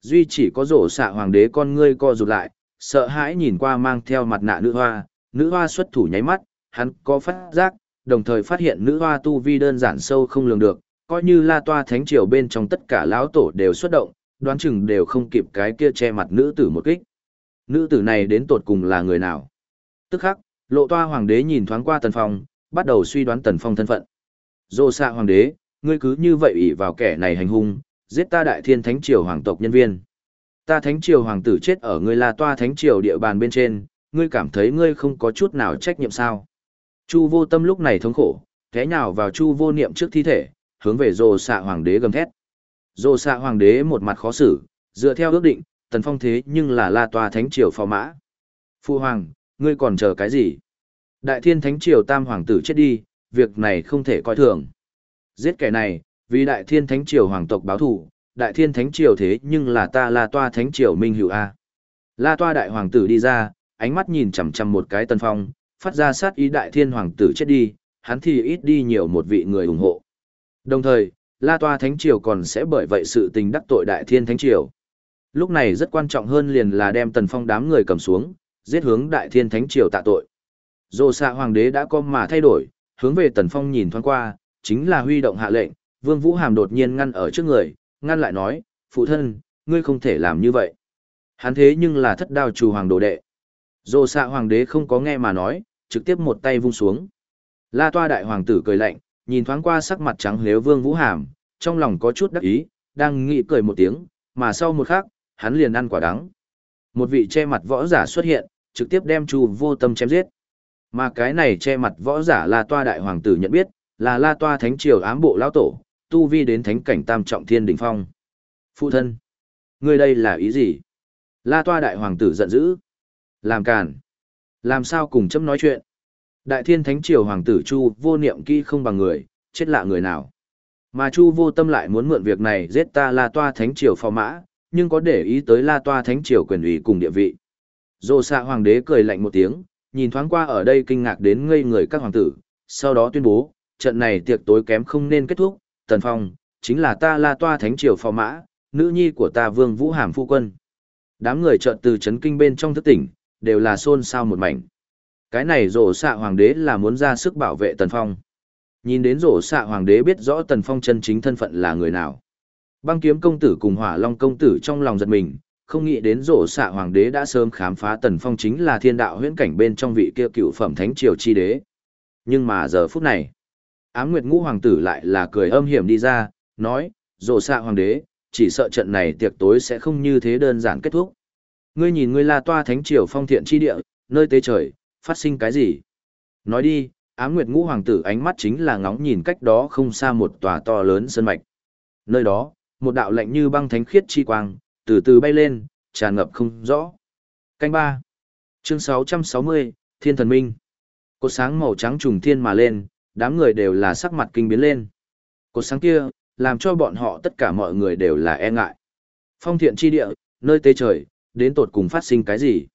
[SPEAKER 1] Duy chỉ có rổ xạ hoàng đế con ngươi co rụt lại, sợ hãi nhìn qua mang theo mặt nạ nữ hoa, nữ hoa xuất thủ nháy mắt, hắn có phát giác, đồng thời phát hiện nữ hoa tu vi đơn giản sâu không lường được, coi như la toa thánh triều bên trong tất cả lão tổ đều xuất động, đoán chừng đều không kịp cái kia che mặt nữ tử một kích. Nữ tử này đến tột cùng là người nào? Tức khắc, lộ toa hoàng đế nhìn thoáng qua tần phong, bắt đầu suy đoán tần phong thân phận. Dô xạ hoàng đế, ngươi cứ như vậy ủy vào kẻ này hành hung, giết ta đại thiên thánh triều hoàng tộc nhân viên. Ta thánh triều hoàng tử chết ở ngươi là toa thánh triều địa bàn bên trên, ngươi cảm thấy ngươi không có chút nào trách nhiệm sao. Chu vô tâm lúc này thống khổ, thế nào vào chu vô niệm trước thi thể, hướng về rồ xạ hoàng đế gầm thét. Dô xạ hoàng đế một mặt khó xử, dựa theo ước định, tần phong thế nhưng là la tòa thánh triều phò mã. Phu hoàng, ngươi còn chờ cái gì? Đại thiên thánh triều tam hoàng tử chết đi, việc này không thể coi thường. Giết kẻ này, vì đại thiên thánh triều hoàng tộc báo thù, đại thiên thánh triều thế nhưng là ta la toa thánh triều minh hữu A. La toa đại hoàng tử đi ra, ánh mắt nhìn chằm chằm một cái tần phong, phát ra sát ý đại thiên hoàng tử chết đi, hắn thì ít đi nhiều một vị người ủng hộ. Đồng thời, La Toa Thánh Triều còn sẽ bởi vậy sự tình đắc tội Đại Thiên Thánh Triều. Lúc này rất quan trọng hơn liền là đem Tần Phong đám người cầm xuống, giết hướng Đại Thiên Thánh Triều tạ tội. Dô xạ hoàng đế đã có mà thay đổi, hướng về Tần Phong nhìn thoáng qua, chính là huy động hạ lệnh, Vương Vũ Hàm đột nhiên ngăn ở trước người, ngăn lại nói, phụ thân, ngươi không thể làm như vậy. Hắn thế nhưng là thất đao trù hoàng đồ đệ. Dô xạ hoàng đế không có nghe mà nói, trực tiếp một tay vung xuống. La toa đại hoàng tử cười lạnh, nhìn thoáng qua sắc mặt trắng lếu vương vũ hàm, trong lòng có chút đắc ý, đang nghĩ cười một tiếng, mà sau một khắc, hắn liền ăn quả đắng. Một vị che mặt võ giả xuất hiện, trực tiếp đem Chu vô tâm chém giết. Mà cái này che mặt võ giả là Toa đại hoàng tử nhận biết, là La Toa thánh triều ám bộ lão tổ, tu vi đến thánh cảnh tam trọng thiên đỉnh phong. Phụ thân, ngươi đây là ý gì? La Toa đại hoàng tử giận dữ. Làm càn. Làm sao cùng chấm nói chuyện? Đại thiên thánh triều hoàng tử Chu vô niệm kỹ không bằng người, chết lạ người nào. Mà Chu vô tâm lại muốn mượn việc này giết ta la toa thánh triều phò mã, nhưng có để ý tới la toa thánh triều quyền ủy cùng địa vị. Dô xạ hoàng đế cười lạnh một tiếng, nhìn thoáng qua ở đây kinh ngạc đến ngây người các hoàng tử, sau đó tuyên bố, trận này tiệc tối kém không nên kết thúc, tần phong, chính là ta la toa thánh triều phò mã, nữ nhi của ta vương vũ hàm phu quân. Đám người trợn từ chấn kinh bên trong thức tỉnh, đều là xôn xao một mảnh. Cái này rổ xạ hoàng đế là muốn ra sức bảo vệ Tần Phong. Nhìn đến rổ xạ hoàng đế biết rõ Tần Phong chân chính thân phận là người nào. Băng kiếm công tử cùng hỏa long công tử trong lòng giật mình, không nghĩ đến rổ xạ hoàng đế đã sớm khám phá Tần Phong chính là thiên đạo huyễn cảnh bên trong vị kia cựu phẩm thánh triều chi đế. Nhưng mà giờ phút này, ám nguyệt ngũ hoàng tử lại là cười âm hiểm đi ra, nói, rổ xạ hoàng đế, chỉ sợ trận này tiệc tối sẽ không như thế đơn giản kết thúc. Ngươi nhìn ngươi là toa thánh triều phong thiện chi địa, nơi tế trời, phát sinh cái gì? Nói đi, ám nguyệt ngũ hoàng tử ánh mắt chính là ngóng nhìn cách đó không xa một tòa to lớn sơn mạch. Nơi đó, một đạo lạnh như băng thánh khiết chi quang, từ từ bay lên, tràn ngập không rõ. Canh ba Chương 660, Thiên Thần Minh. Cột sáng màu trắng trùng thiên mà lên, đám người đều là sắc mặt kinh biến lên. Cột sáng kia, làm cho bọn họ tất cả mọi người đều là e ngại. Phong thiện chi địa, nơi tế trời, đến tột cùng phát sinh cái gì?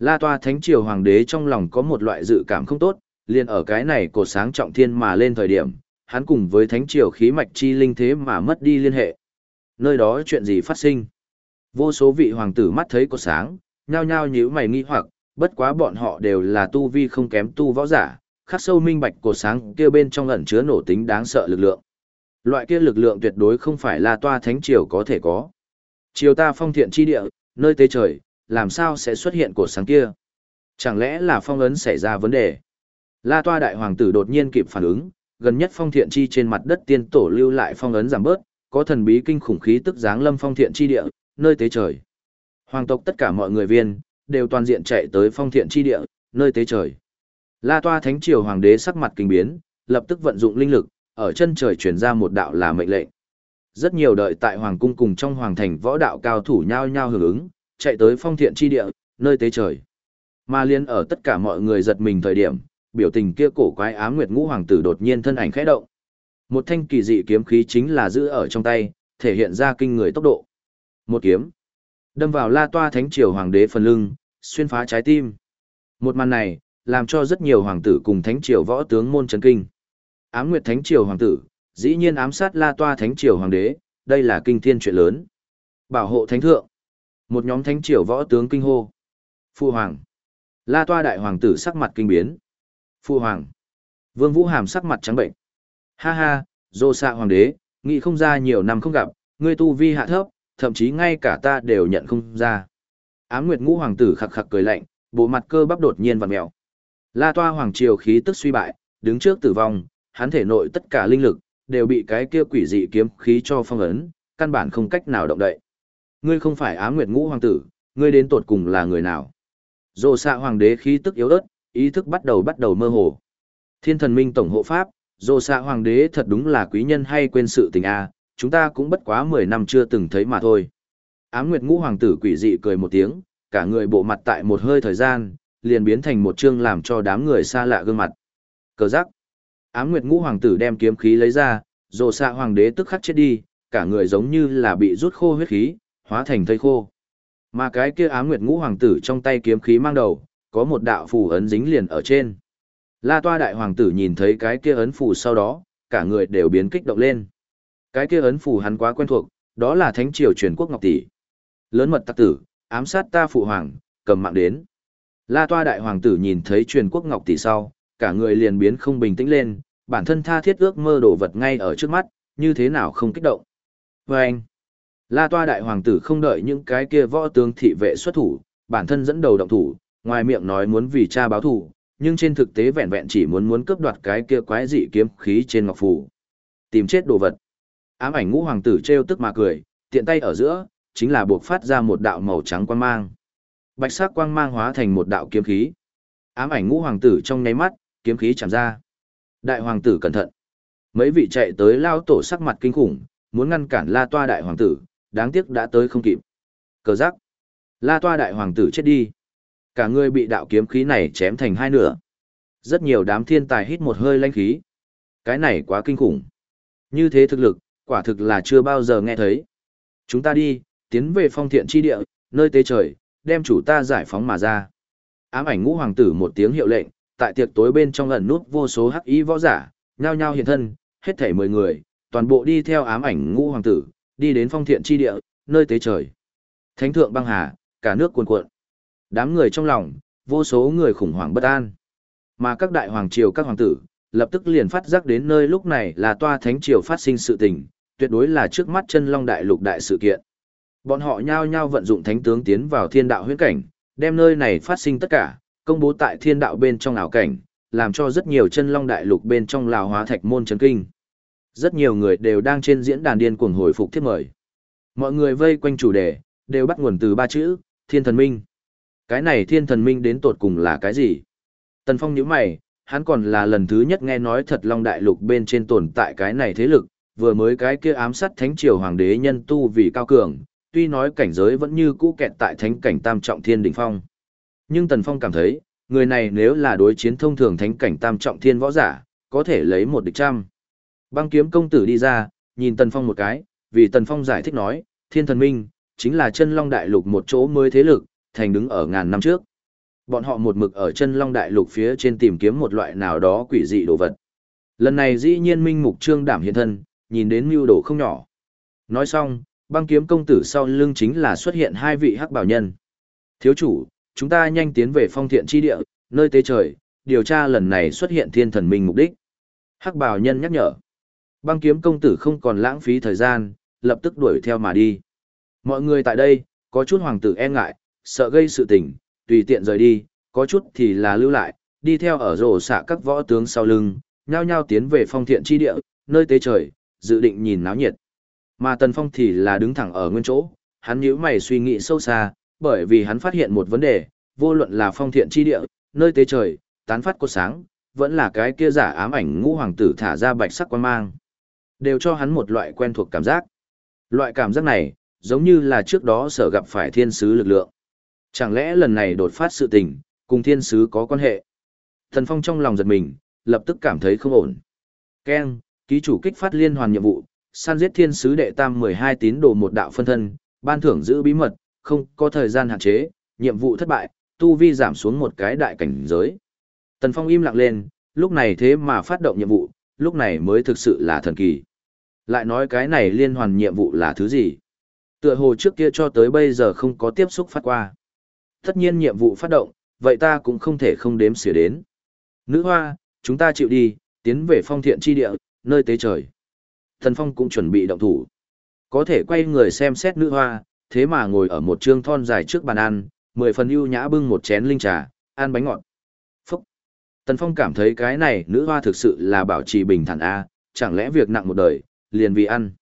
[SPEAKER 1] La toa thánh triều hoàng đế trong lòng có một loại dự cảm không tốt, liền ở cái này cột sáng trọng thiên mà lên thời điểm, hắn cùng với thánh triều khí mạch chi linh thế mà mất đi liên hệ. Nơi đó chuyện gì phát sinh? Vô số vị hoàng tử mắt thấy cột sáng, nhao nhao nhíu mày nghi hoặc, bất quá bọn họ đều là tu vi không kém tu võ giả, khắc sâu minh bạch cột sáng kia bên trong ẩn chứa nổ tính đáng sợ lực lượng. Loại kia lực lượng tuyệt đối không phải là toa thánh triều có thể có. Triều ta phong thiện chi địa, nơi tế trời, làm sao sẽ xuất hiện cột sáng kia? Chẳng lẽ là phong ấn xảy ra vấn đề? La toa đại hoàng tử đột nhiên kịp phản ứng, gần nhất phong thiện chi trên mặt đất tiên tổ lưu lại phong ấn giảm bớt, có thần bí kinh khủng khí tức giáng lâm phong thiện chi địa, nơi tế trời. Hoàng tộc tất cả mọi người viên, đều toàn diện chạy tới phong thiện chi địa, nơi tế trời. La toa thánh triều hoàng đế sắc mặt kinh biến, lập tức vận dụng linh lực, ở chân trời truyền ra một đạo là mệnh lệnh. Rất nhiều đợi tại hoàng cung cùng trong hoàng thành võ đạo cao thủ nhao nhao hưởng ứng, chạy tới phong thiện chi địa, nơi tế trời. Mà liên ở tất cả mọi người giật mình thời điểm, biểu tình kia cổ quái ám nguyệt ngũ hoàng tử đột nhiên thân ảnh khẽ động. Một thanh kỳ dị kiếm khí chính là giữ ở trong tay, thể hiện ra kinh người tốc độ. Một kiếm đâm vào La Toa Thánh triều hoàng đế phần lưng, xuyên phá trái tim. Một màn này, làm cho rất nhiều hoàng tử cùng thánh triều võ tướng môn chấn kinh. Ám Nguyệt Thánh triều hoàng tử, dĩ nhiên ám sát La Toa Thánh triều hoàng đế, đây là kinh thiên chuyện lớn. Bảo hộ thánh thượng. Một nhóm thánh triều võ tướng kinh hô. Phu hoàng. La Toa đại hoàng tử sắc mặt kinh biến. Phu hoàng. Vương Vũ Hàm sắc mặt trắng bệnh. Ha ha, Dô xạ hoàng đế, nghĩ không ra nhiều năm không gặp, ngươi tu vi hạ thấp, thậm chí ngay cả ta đều nhận không ra. Ám Nguyệt Ngũ hoàng tử khặc khặc cười lạnh, bộ mặt cơ bắp đột nhiên vặn mèo. La Toa hoàng triều khí tức suy bại, đứng trước tử vong, hắn thể nội tất cả linh lực đều bị cái kia quỷ dị kiếm khí cho phong ấn, căn bản không cách nào động đậy. Ngươi không phải Á Nguyệt Ngũ hoàng tử, ngươi đến tột cùng là người nào? Dô xạ hoàng đế khí tức yếu ớt, ý thức bắt đầu bắt đầu mơ hồ. Thiên thần minh tổng hộ pháp, dô xạ hoàng đế thật đúng là quý nhân hay quên sự tình a chúng ta cũng bất quá 10 năm chưa từng thấy mà thôi. Á Nguyệt Ngũ hoàng tử quỷ dị cười một tiếng, cả người bộ mặt tại một hơi thời gian, liền biến thành một chương làm cho đám người xa lạ gương mặt. Cờ giác. Ám Nguyệt Ngũ hoàng tử đem kiếm khí lấy ra, rồ xạ hoàng đế tức khắc chết đi, cả người giống như là bị rút khô huyết khí, hóa thành thây khô. Mà cái kia Ám Nguyệt Ngũ hoàng tử trong tay kiếm khí mang đầu, có một đạo phù ấn dính liền ở trên. La Toa đại hoàng tử nhìn thấy cái kia ấn phù sau đó, cả người đều biến kích động lên. Cái kia ấn phù hắn quá quen thuộc, đó là thánh triều truyền quốc ngọc tỷ. Lớn mật tặc tử, ám sát ta phụ hoàng, cầm mạng đến. La toa đại hoàng tử nhìn thấy truyền quốc ngọc tỷ sau, cả người liền biến không bình tĩnh lên, bản thân tha thiết ước mơ đổ vật ngay ở trước mắt, như thế nào không kích động. Và anh, La toa đại hoàng tử không đợi những cái kia võ tướng thị vệ xuất thủ, bản thân dẫn đầu động thủ, ngoài miệng nói muốn vì cha báo thù, nhưng trên thực tế vẹn vẹn chỉ muốn muốn cướp đoạt cái kia quái dị kiếm khí trên ngọc phù. Tìm chết đồ vật. Ám ảnh ngũ hoàng tử trêu tức mà cười, tiện tay ở giữa, chính là buộc phát ra một đạo màu trắng quang mang. Bạch sắc quang mang hóa thành một đạo kiếm khí. Ám ảnh ngũ hoàng tử trong nháy mắt, kiếm khí chạm ra. Đại hoàng tử cẩn thận. Mấy vị chạy tới lao tổ sắc mặt kinh khủng, muốn ngăn cản La Toa đại hoàng tử, đáng tiếc đã tới không kịp. Cờ giác. La Toa đại hoàng tử chết đi. Cả người bị đạo kiếm khí này chém thành hai nửa. Rất nhiều đám thiên tài hít một hơi lanh khí. Cái này quá kinh khủng. Như thế thực lực, quả thực là chưa bao giờ nghe thấy. Chúng ta đi, tiến về phong thiện chi địa, nơi tế trời, đem chủ ta giải phóng mà ra. Ám ảnh ngũ hoàng tử một tiếng hiệu lệnh, tại tiệc tối bên trong ẩn nút vô số hắc y võ giả, nhao nhao hiện thân, hết thảy 10 người, toàn bộ đi theo ám ảnh ngũ hoàng tử, đi đến phong thiện chi địa, nơi tế trời. Thánh thượng băng hà, cả nước cuồn cuộn. Đám người trong lòng, vô số người khủng hoảng bất an. Mà các đại hoàng triều các hoàng tử, lập tức liền phát giác đến nơi lúc này là toa thánh triều phát sinh sự tình, tuyệt đối là trước mắt chân long đại lục đại sự kiện. Bọn họ nhao nhao vận dụng thánh tướng tiến vào thiên đạo huyễn cảnh, đem nơi này phát sinh tất cả, công bố tại thiên đạo bên trong ảo cảnh, làm cho rất nhiều chân long đại lục bên trong lào hóa thạch môn chấn kinh. Rất nhiều người đều đang trên diễn đàn điên cuồng hồi phục thiết mời. Mọi người vây quanh chủ đề, đều bắt nguồn từ ba chữ, thiên thần minh. Cái này thiên thần minh đến tột cùng là cái gì? Tần Phong nhíu mày, hắn còn là lần thứ nhất nghe nói thật long đại lục bên trên tồn tại cái này thế lực, vừa mới cái kia ám sát thánh triều hoàng đế nhân tu vì cao cường, tuy nói cảnh giới vẫn như cũ kẹt tại thánh cảnh tam trọng thiên đỉnh phong. Nhưng Tần Phong cảm thấy, người này nếu là đối chiến thông thường thánh cảnh tam trọng thiên võ giả, có thể lấy một địch trăm. Băng kiếm công tử đi ra, nhìn Tần Phong một cái, vì Tần Phong giải thích nói, thiên thần minh, chính là chân long đại lục một chỗ mới thế lực, thành đứng ở ngàn năm trước. Bọn họ một mực ở chân long đại lục phía trên tìm kiếm một loại nào đó quỷ dị đồ vật. Lần này dĩ nhiên minh mục trương đảm hiện thân, nhìn đến mưu đồ không nhỏ. Nói xong, băng kiếm công tử sau lưng chính là xuất hiện hai vị hắc bảo nhân. Thiếu chủ, chúng ta nhanh tiến về phong thiện chi địa, nơi tế trời, điều tra lần này xuất hiện thiên thần minh mục đích. Hắc bảo nhân nhắc nhở. Băng kiếm công tử không còn lãng phí thời gian, lập tức đuổi theo mà đi. Mọi người tại đây, có chút hoàng tử e ngại, sợ gây sự tình, tùy tiện rời đi, có chút thì là lưu lại, đi theo ở rổ xạ các võ tướng sau lưng, nhao nhao tiến về phong thiện chi địa, nơi tế trời, dự định nhìn náo nhiệt. Mà Tần Phong thì là đứng thẳng ở nguyên chỗ, hắn nhíu mày suy nghĩ sâu xa, bởi vì hắn phát hiện một vấn đề, vô luận là phong thiện chi địa, nơi tế trời, tán phát cột sáng, vẫn là cái kia giả ám ảnh ngũ hoàng tử thả ra bạch sắc quan mang. Đều cho hắn một loại quen thuộc cảm giác. Loại cảm giác này, giống như là trước đó sở gặp phải thiên sứ lực lượng. Chẳng lẽ lần này đột phát sự tình, cùng thiên sứ có quan hệ? Thần Phong trong lòng giật mình, lập tức cảm thấy không ổn. Ken, ký chủ kích phát liên hoàn nhiệm vụ, săn giết thiên sứ đệ tam 12 tín đồ một đạo phân thân, ban thưởng giữ bí mật, không có thời gian hạn chế, nhiệm vụ thất bại, tu vi giảm xuống một cái đại cảnh giới. Tần Phong im lặng lên, lúc này thế mà phát động nhiệm vụ, lúc này mới thực sự là thần kỳ. Lại nói cái này liên hoàn nhiệm vụ là thứ gì? Tựa hồ trước kia cho tới bây giờ không có tiếp xúc phát qua. Tất nhiên nhiệm vụ phát động, vậy ta cũng không thể không đếm xỉa đến. Nữ hoa, chúng ta chịu đi, tiến về phong thiện chi địa, nơi tế trời. Thần Phong cũng chuẩn bị động thủ. Có thể quay người xem xét nữ hoa, thế mà ngồi ở một trương thon dài trước bàn ăn, mười phần ưu nhã bưng một chén linh trà, ăn bánh ngọt. Phúc! Tần Phong cảm thấy cái này nữ hoa thực sự là bảo trì bình thản A, chẳng lẽ việc nặng một đời, liền vì ăn.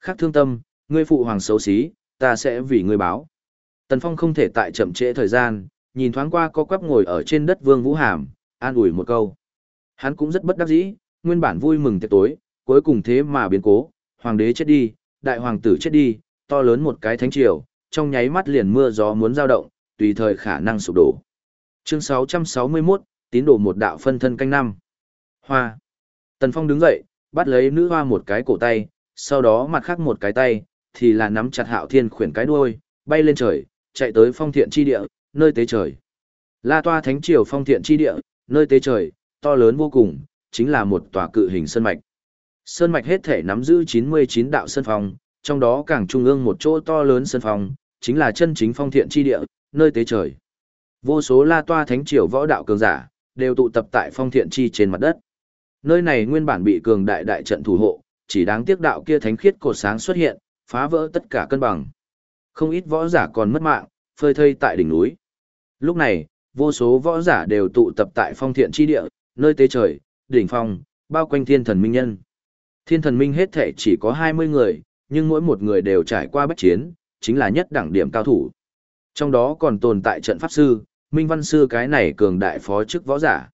[SPEAKER 1] Khác thương tâm, ngươi phụ hoàng xấu xí, ta sẽ vì ngươi báo. Tần Phong không thể tại chậm trễ thời gian, nhìn thoáng qua có quắp ngồi ở trên đất Vương Vũ Hàm, an ủi một câu. Hắn cũng rất bất đắc dĩ, nguyên bản vui mừng tiệc tối, cuối cùng thế mà biến cố, hoàng đế chết đi, đại hoàng tử chết đi, to lớn một cái thánh triều, trong nháy mắt liền mưa gió muốn dao động, tùy thời khả năng sụp đổ. Chương 661, tín đồ một đạo phân thân canh năm. Hoa. Tần Phong đứng dậy, bắt lấy nữ hoa một cái cổ tay, sau đó mặt khác một cái tay, thì là nắm chặt hạo thiên khuyển cái đuôi, bay lên trời, chạy tới phong thiện chi địa, nơi tế trời. La toa thánh triều phong thiện chi địa, nơi tế trời, to lớn vô cùng, chính là một tòa cự hình sơn mạch. Sơn mạch hết thể nắm giữ 99 đạo sơn phong, trong đó càng trung ương một chỗ to lớn sơn phong, chính là chân chính phong thiện chi địa, nơi tế trời. Vô số la toa thánh triều võ đạo cường giả, đều tụ tập tại phong thiện chi trên mặt đất. Nơi này nguyên bản bị cường đại đại trận thủ hộ, chỉ đáng tiếc đạo kia thánh khiết cột sáng xuất hiện, phá vỡ tất cả cân bằng. Không ít võ giả còn mất mạng, phơi thây tại đỉnh núi. Lúc này, vô số võ giả đều tụ tập tại phong thiện chi địa, nơi tế trời, đỉnh phong, bao quanh thiên thần minh nhân. Thiên thần minh hết thể chỉ có 20 người, nhưng mỗi một người đều trải qua bách chiến, chính là nhất đẳng điểm cao thủ. Trong đó còn tồn tại trận pháp sư, minh văn sư cái này cường đại phó chức võ giả.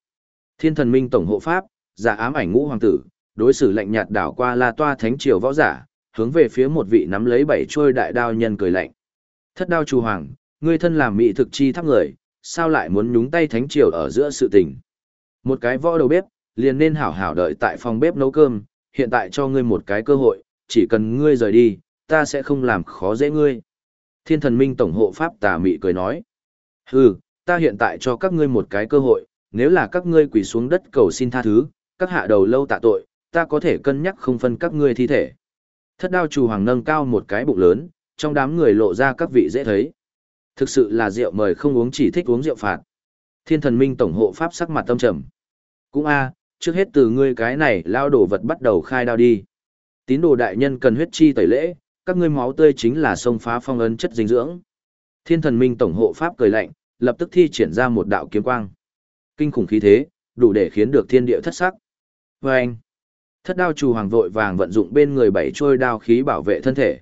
[SPEAKER 1] Thiên thần minh tổng hộ pháp, giả ám ảnh ngũ hoàng tử, đối xử lạnh nhạt đảo qua la toa thánh triều võ giả, hướng về phía một vị nắm lấy bảy trôi đại đao nhân cười lạnh. Thất đao chủ hoàng, ngươi thân làm mỹ thực chi thắp người, sao lại muốn nhúng tay thánh triều ở giữa sự tình. Một cái võ đầu bếp, liền nên hảo hảo đợi tại phòng bếp nấu cơm, hiện tại cho ngươi một cái cơ hội, chỉ cần ngươi rời đi, ta sẽ không làm khó dễ ngươi. Thiên thần minh tổng hộ pháp tà mị cười nói. Hừ, ta hiện tại cho các ngươi một cái cơ hội, nếu là các ngươi quỳ xuống đất cầu xin tha thứ, các hạ đầu lâu tạ tội, ta có thể cân nhắc không phân các ngươi thi thể. Thất đao chủ hoàng nâng cao một cái bụng lớn, trong đám người lộ ra các vị dễ thấy. Thực sự là rượu mời không uống chỉ thích uống rượu phạt. Thiên thần minh tổng hộ pháp sắc mặt tâm trầm. Cũng a, trước hết từ ngươi cái này lao đổ vật bắt đầu khai đao đi. Tín đồ đại nhân cần huyết chi tẩy lễ, các ngươi máu tươi chính là sông phá phong ấn chất dinh dưỡng. Thiên thần minh tổng hộ pháp cười lạnh, lập tức thi triển ra một đạo kiếm quang. Kinh khủng khí thế, đủ để khiến được thiên địa thất sắc. Và anh, thất đao chủ hoàng vội vàng vận dụng bên người bảy trôi đao khí bảo vệ thân thể.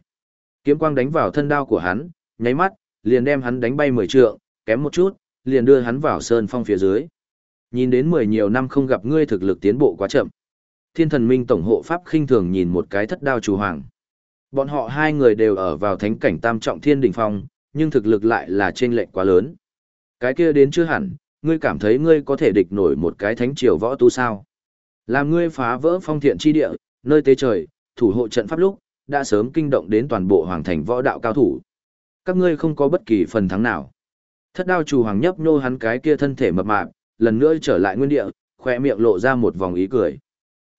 [SPEAKER 1] Kiếm quang đánh vào thân đao của hắn, nháy mắt, liền đem hắn đánh bay mười trượng, kém một chút, liền đưa hắn vào sơn phong phía dưới. Nhìn đến mười nhiều năm không gặp ngươi thực lực tiến bộ quá chậm. Thiên thần minh tổng hộ pháp khinh thường nhìn một cái thất đao chủ hoàng. Bọn họ hai người đều ở vào thánh cảnh tam trọng thiên đỉnh phong, nhưng thực lực lại là trên lệnh quá lớn. Cái kia đến chưa hẳn, ngươi cảm thấy ngươi có thể địch nổi một cái thánh triều võ tu sao? Làm ngươi phá vỡ phong thiện chi địa, nơi tế trời, thủ hộ trận pháp lúc, đã sớm kinh động đến toàn bộ hoàng thành võ đạo cao thủ. Các ngươi không có bất kỳ phần thắng nào. Thất đao chủ hoàng nhấp nhô hắn cái kia thân thể mập mạp, lần nữa trở lại nguyên địa, khoe miệng lộ ra một vòng ý cười.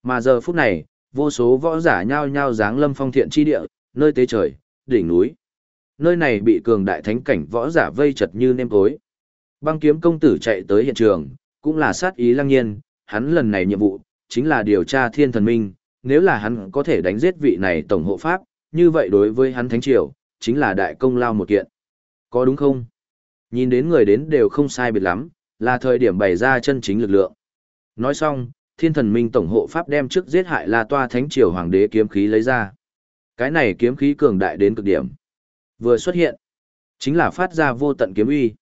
[SPEAKER 1] Mà giờ phút này, vô số võ giả nhao nhao dáng lâm phong thiện chi địa, nơi tế trời, đỉnh núi. Nơi này bị cường đại thánh cảnh võ giả vây chật như nêm tối Băng kiếm công tử chạy tới hiện trường, cũng là sát ý lăng nhiên, hắn lần này nhiệm vụ, chính là điều tra thiên thần minh, nếu là hắn có thể đánh giết vị này tổng hộ pháp, như vậy đối với hắn thánh triều, chính là đại công lao một kiện. Có đúng không? Nhìn đến người đến đều không sai biệt lắm, là thời điểm bày ra chân chính lực lượng. Nói xong, thiên thần minh tổng hộ pháp đem trước giết hại La Toa Thánh Triều Hoàng đế kiếm khí lấy ra. Cái này kiếm khí cường đại đến cực điểm. Vừa xuất hiện, chính là phát ra vô tận kiếm uy.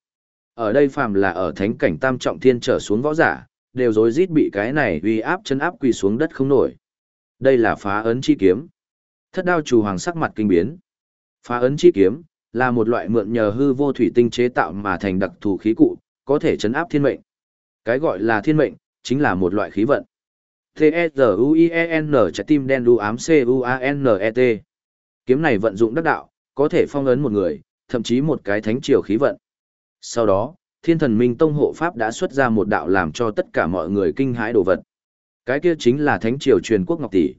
[SPEAKER 1] Ở đây phàm là ở thánh cảnh tam trọng thiên trở xuống võ giả, đều rối rít bị cái này uy áp chân áp quỳ xuống đất không nổi. Đây là phá ấn chi kiếm. Thất đao chủ hoàng sắc mặt kinh biến. Phá ấn chi kiếm là một loại mượn nhờ hư vô thủy tinh chế tạo mà thành đặc thù khí cụ, có thể chấn áp thiên mệnh. Cái gọi là thiên mệnh, chính là một loại khí vận. T e z u i e n trái tim đen đu ám C-U-A-N-E-T. Kiếm này vận dụng đắc đạo, có thể phong ấn một người, thậm chí một cái thánh triều khí vận. Sau đó, thiên thần minh tông hộ pháp đã xuất ra một đạo làm cho tất cả mọi người kinh hãi đồ vật. Cái kia chính là thánh triều truyền quốc ngọc tỷ.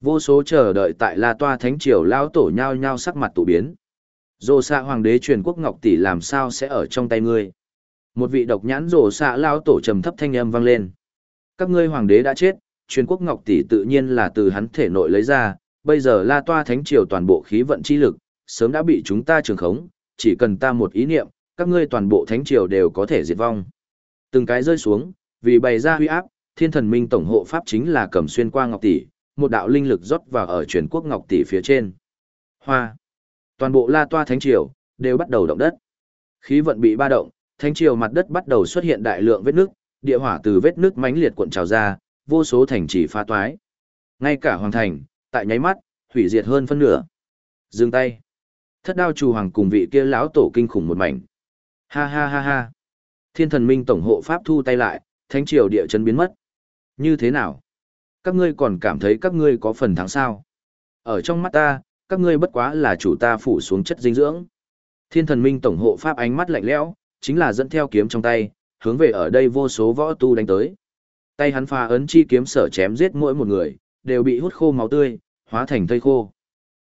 [SPEAKER 1] Vô số chờ đợi tại La Toa thánh triều lao tổ nhao nhao sắc mặt tụ biến. Dô xạ hoàng đế truyền quốc ngọc tỷ làm sao sẽ ở trong tay ngươi? Một vị độc nhãn rồ xạ lao tổ trầm thấp thanh âm vang lên. Các ngươi hoàng đế đã chết, truyền quốc ngọc tỷ tự nhiên là từ hắn thể nội lấy ra, bây giờ la toa thánh triều toàn bộ khí vận chi lực, sớm đã bị chúng ta trường khống, chỉ cần ta một ý niệm, các ngươi toàn bộ thánh triều đều có thể diệt vong. Từng cái rơi xuống, vì bày ra huy áp, thiên thần minh tổng hộ pháp chính là cầm xuyên qua ngọc tỷ, một đạo linh lực rót vào ở truyền quốc ngọc tỷ phía trên. Hoa. Toàn bộ la toa thánh triều, đều bắt đầu động đất. Khí vận bị ba động, thánh triều mặt đất bắt đầu xuất hiện đại lượng vết nước, địa hỏa từ vết nước mãnh liệt cuộn trào ra, vô số thành trì pha toái. Ngay cả hoàng thành, tại nháy mắt, hủy diệt hơn phân nửa. Dừng tay. Thất đao chủ hoàng cùng vị kia lão tổ kinh khủng một mảnh. Ha ha ha ha. Thiên thần minh tổng hộ pháp thu tay lại, thánh triều địa chấn biến mất. Như thế nào? Các ngươi còn cảm thấy các ngươi có phần thắng sao? Ở trong mắt ta, các ngươi bất quá là chủ ta phủ xuống chất dinh dưỡng. Thiên thần minh tổng hộ pháp ánh mắt lạnh lẽo, chính là dẫn theo kiếm trong tay, hướng về ở đây vô số võ tu đánh tới. Tay hắn pha ấn chi kiếm sở chém giết mỗi một người, đều bị hút khô máu tươi, hóa thành thây khô.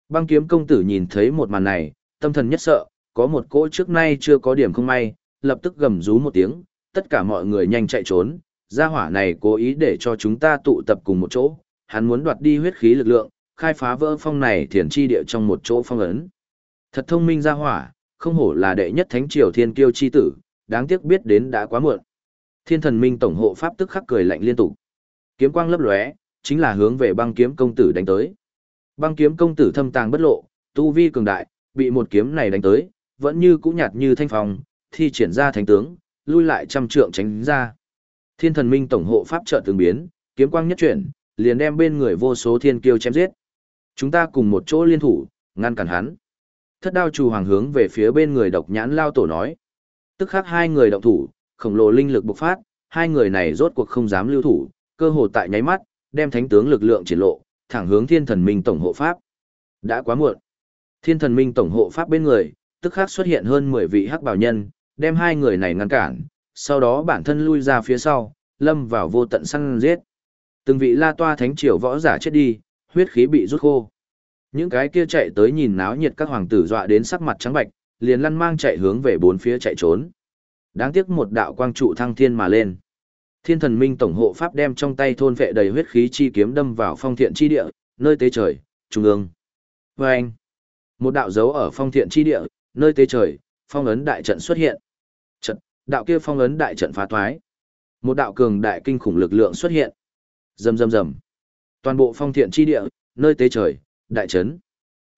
[SPEAKER 1] Băng kiếm công tử nhìn thấy một màn này, tâm thần nhất sợ, có một cỗ trước nay chưa có điểm không may, lập tức gầm rú một tiếng, tất cả mọi người nhanh chạy trốn, gia hỏa này cố ý để cho chúng ta tụ tập cùng một chỗ, hắn muốn đoạt đi huyết khí lực lượng, khai phá vỡ phong này thiền chi địa trong một chỗ phong ấn. Thật thông minh gia hỏa, không hổ là đệ nhất thánh triều thiên kiêu chi tử, đáng tiếc biết đến đã quá muộn. Thiên thần minh tổng hộ pháp tức khắc cười lạnh liên tục. Kiếm quang lấp lóe, chính là hướng về băng kiếm công tử đánh tới. Băng kiếm công tử thâm tàng bất lộ, tu vi cường đại, bị một kiếm này đánh tới, vẫn như cũ nhạt như thanh phong, thi triển ra thánh tướng, lui lại trăm trượng tránh ra. Thiên thần minh tổng hộ pháp trợ tương biến, kiếm quang nhất chuyển, liền đem bên người vô số thiên kiêu chém giết. Chúng ta cùng một chỗ liên thủ, ngăn cản hắn. Thất đao chủ hoàng hướng về phía bên người độc nhãn lao tổ nói. Tức khắc hai người động thủ, khổng lồ linh lực bộc phát, hai người này rốt cuộc không dám lưu thủ, cơ hồ tại nháy mắt, đem thánh tướng lực lượng triển lộ, thẳng hướng thiên thần minh tổng hộ pháp. Đã quá muộn. Thiên thần minh tổng hộ pháp bên người, tức khắc xuất hiện hơn 10 vị hắc bảo nhân, đem hai người này ngăn cản, sau đó bản thân lui ra phía sau, lâm vào vô tận săn giết. Từng vị la toa thánh triều võ giả chết đi, huyết khí bị rút khô. Những cái kia chạy tới nhìn náo nhiệt các hoàng tử dọa đến sắc mặt trắng bạch, liền lăn mang chạy hướng về bốn phía chạy trốn. Đáng tiếc một đạo quang trụ thăng thiên mà lên. Thiên thần minh tổng hộ pháp đem trong tay thôn vệ đầy huyết khí chi kiếm đâm vào phong thiện chi địa, nơi tế trời, trung ương. Và anh, một đạo dấu ở phong thiện chi địa, nơi tế trời, phong ấn đại trận xuất hiện. Trận, đạo kia phong ấn đại trận phá thoái. Một đạo cường đại kinh khủng lực lượng xuất hiện. Rầm rầm rầm. Toàn bộ phong thiện chi địa, nơi tế trời, đại trấn.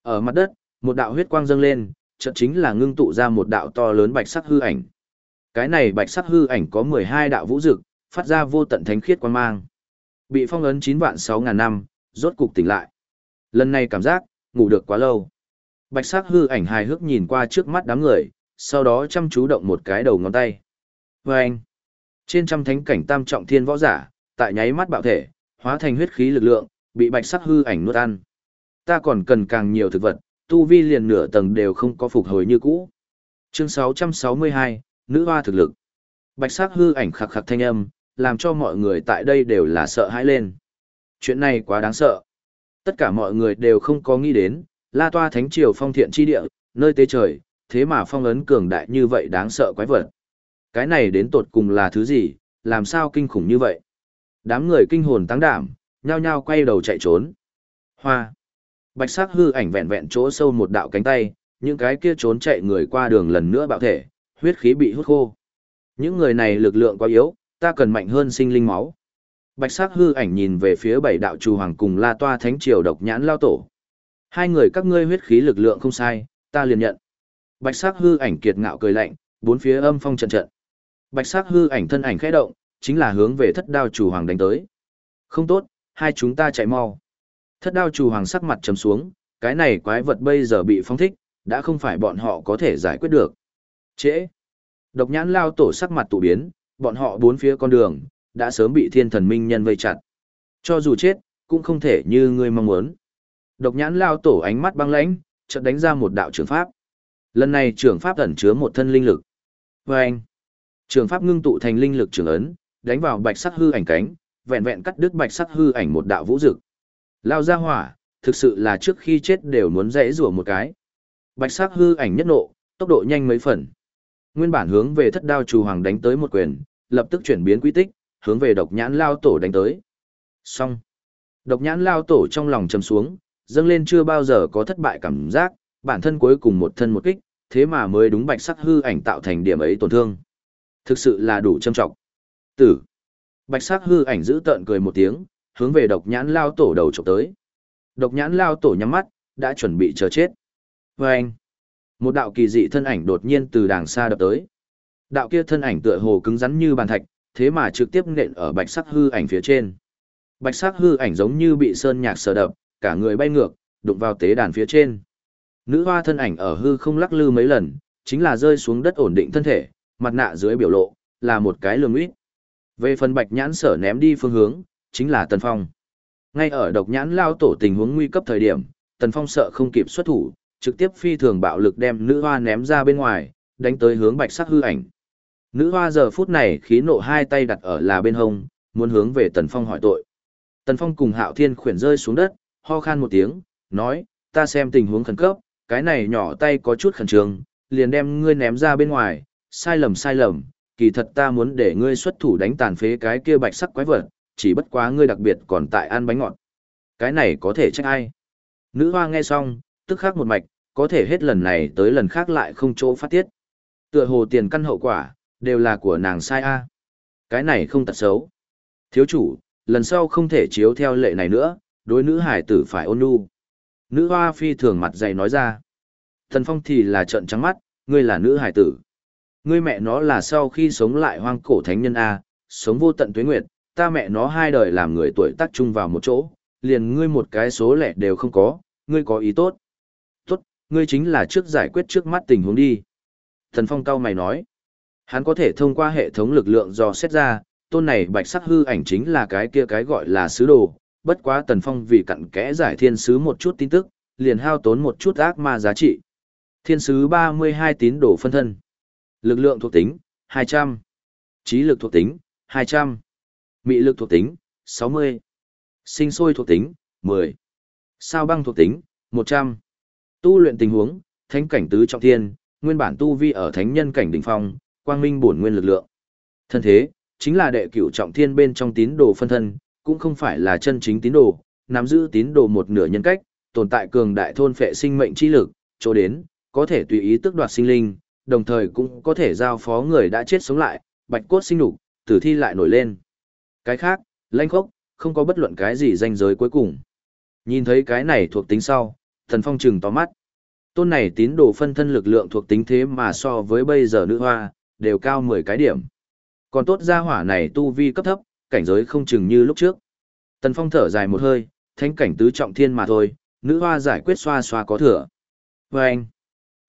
[SPEAKER 1] Ở mặt đất, một đạo huyết quang dâng lên, trận chính là ngưng tụ ra một đạo to lớn bạch sắc hư ảnh. Cái này bạch sắc hư ảnh có 12 đạo vũ dực, phát ra vô tận thánh khiết quang mang. Bị phong ấn 9 vạn 6 ngàn năm, rốt cục tỉnh lại. Lần này cảm giác, ngủ được quá lâu. Bạch sắc hư ảnh hài hước nhìn qua trước mắt đám người, sau đó chăm chú động một cái đầu ngón tay. Và anh, trên trăm thánh cảnh tam trọng thiên võ giả, tại nháy mắt bạo thể, hóa thành huyết khí lực lượng, bị bạch sắc hư ảnh nuốt ăn. Ta còn cần càng nhiều thực vật, tu vi liền nửa tầng đều không có phục hồi như cũ. Chương 662, Nữ hoa thực lực. Bạch sắc hư ảnh khạc khạc thanh âm, làm cho mọi người tại đây đều là sợ hãi lên. Chuyện này quá đáng sợ. Tất cả mọi người đều không có nghĩ đến, La Toa Thánh Triều phong thiện chi địa, nơi tế trời, thế mà phong ấn cường đại như vậy đáng sợ quái vật. Cái này đến tột cùng là thứ gì, làm sao kinh khủng như vậy? Đám người kinh hồn tăng đảm, nhao nhao quay đầu chạy trốn. Hoa. Bạch sắc hư ảnh vẹn vẹn chỗ sâu một đạo cánh tay, những cái kia trốn chạy người qua đường lần nữa bạo thể, huyết khí bị hút khô. Những người này lực lượng quá yếu, ta cần mạnh hơn sinh linh máu. Bạch sắc hư ảnh nhìn về phía bảy đạo trù hoàng cùng La Toa Thánh Triều độc nhãn lao tổ. Hai người các ngươi huyết khí lực lượng không sai, ta liền nhận. Bạch sắc hư ảnh kiệt ngạo cười lạnh, bốn phía âm phong trận trận. Bạch sắc hư ảnh thân ảnh khẽ động, chính là hướng về thất đao chủ hoàng đánh tới. Không tốt, hai chúng ta chạy mau. Thất đao chủ hoàng sắc mặt trầm xuống, cái này quái vật bây giờ bị phong thích, đã không phải bọn họ có thể giải quyết được. Trễ. Độc nhãn lao tổ sắc mặt tụ biến, bọn họ bốn phía con đường, đã sớm bị thiên thần minh nhân vây chặt. Cho dù chết, cũng không thể như ngươi mong muốn. Độc nhãn lao tổ ánh mắt băng lãnh, chợt đánh ra một đạo trường pháp. Lần này trường pháp ẩn chứa một thân linh lực. Và anh, trường pháp ngưng tụ thành linh lực trường ấn, đánh vào bạch sắc hư ảnh cánh, vẹn vẹn cắt đứt bạch sắc hư ảnh một đạo vũ dực. Lao ra hỏa, thực sự là trước khi chết đều muốn dễ rủa một cái. Bạch sắc hư ảnh nhất nộ, tốc độ nhanh mấy phần. Nguyên bản hướng về thất đao chủ hoàng đánh tới một quyền, lập tức chuyển biến quy tích, hướng về độc nhãn lao tổ đánh tới. Xong. Độc nhãn lao tổ trong lòng trầm xuống, dâng lên chưa bao giờ có thất bại cảm giác, bản thân cuối cùng một thân một kích, thế mà mới đúng bạch sắc hư ảnh tạo thành điểm ấy tổn thương. Thực sự là đủ châm trọng. Tử. Bạch sắc hư ảnh giữ tợn cười một tiếng, hướng về độc nhãn lao tổ đầu chụp tới. Độc nhãn lao tổ nhắm mắt, đã chuẩn bị chờ chết. Và anh. Một đạo kỳ dị thân ảnh đột nhiên từ đàng xa đập tới. Đạo kia thân ảnh tựa hồ cứng rắn như bàn thạch, thế mà trực tiếp nện ở bạch sắc hư ảnh phía trên. Bạch sắc hư ảnh giống như bị sơn nhạc sờ đập, cả người bay ngược, đụng vào tế đàn phía trên. Nữ hoa thân ảnh ở hư không lắc lư mấy lần, chính là rơi xuống đất ổn định thân thể, mặt nạ dưới biểu lộ, là một cái lường ít. Về phần bạch nhãn sở ném đi phương hướng, chính là Tần Phong. Ngay ở độc nhãn lao tổ tình huống nguy cấp thời điểm, Tần Phong sợ không kịp xuất thủ, trực tiếp phi thường bạo lực đem nữ hoa ném ra bên ngoài, đánh tới hướng bạch sắc hư ảnh. Nữ hoa giờ phút này khí nộ hai tay đặt ở là bên hông, muốn hướng về Tần Phong hỏi tội. Tần Phong cùng Hạo Thiên khuyển rơi xuống đất, ho khan một tiếng, nói, ta xem tình huống khẩn cấp, cái này nhỏ tay có chút khẩn trương, liền đem ngươi ném ra bên ngoài, sai lầm sai lầm, kỳ thật ta muốn để ngươi xuất thủ đánh tàn phế cái kia bạch sắc quái vật, chỉ bất quá ngươi đặc biệt còn tại ăn bánh ngọt. Cái này có thể trách ai? Nữ hoa nghe xong, tức khắc một mạch, có thể hết lần này tới lần khác lại không chỗ phát tiết. Tựa hồ tiền căn hậu quả, đều là của nàng sai a. Cái này không tật xấu. Thiếu chủ, lần sau không thể chiếu theo lệ này nữa, đối nữ hải tử phải ôn nhu. Nữ hoa phi thường mặt dày nói ra. Thần phong thì là trợn trắng mắt, ngươi là nữ hải tử. Ngươi mẹ nó là sau khi sống lại hoang cổ thánh nhân A, sống vô tận tuế nguyệt, ta mẹ nó hai đời làm người tuổi tác chung vào một chỗ, liền ngươi một cái số lẻ đều không có, ngươi có ý tốt. Tốt, ngươi chính là trước giải quyết trước mắt tình huống đi. Thần phong cao mày nói. Hắn có thể thông qua hệ thống lực lượng do xét ra, tôn này bạch sắc hư ảnh chính là cái kia cái gọi là sứ đồ, bất quá Tần Phong vì cặn kẽ giải thiên sứ một chút tin tức, liền hao tốn một chút ác ma giá trị. Thiên sứ 32 tín đồ phân thân. Lực lượng thuộc tính, 200. Trí lực thuộc tính, 200. Mị lực thuộc tính, 60. Sinh sôi thuộc tính, 10. Sao băng thuộc tính, 100. Tu luyện tình huống, thánh cảnh tứ trọng thiên, nguyên bản tu vi ở thánh nhân cảnh đỉnh phong, quang minh bổn nguyên lực lượng. Thân thế, chính là đệ cửu trọng thiên bên trong tín đồ phân thân, cũng không phải là chân chính tín đồ, nắm giữ tín đồ một nửa nhân cách, tồn tại cường đại thôn phệ sinh mệnh chi lực, chỗ đến, có thể tùy ý tước đoạt sinh linh, đồng thời cũng có thể giao phó người đã chết sống lại, bạch cốt sinh đủ, tử thi lại nổi lên. Cái khác, lãnh khốc, không có bất luận cái gì danh giới cuối cùng. Nhìn thấy cái này thuộc tính sau, thần phong trừng to mắt. Tôn này tín đồ phân thân lực lượng thuộc tính thế mà so với bây giờ nữ hoa, đều cao 10 cái điểm. Còn tốt gia hỏa này tu vi cấp thấp, cảnh giới không chừng như lúc trước. Tần Phong thở dài một hơi, thánh cảnh tứ trọng thiên mà thôi, nữ hoa giải quyết xoa xoa có thừa. Và anh,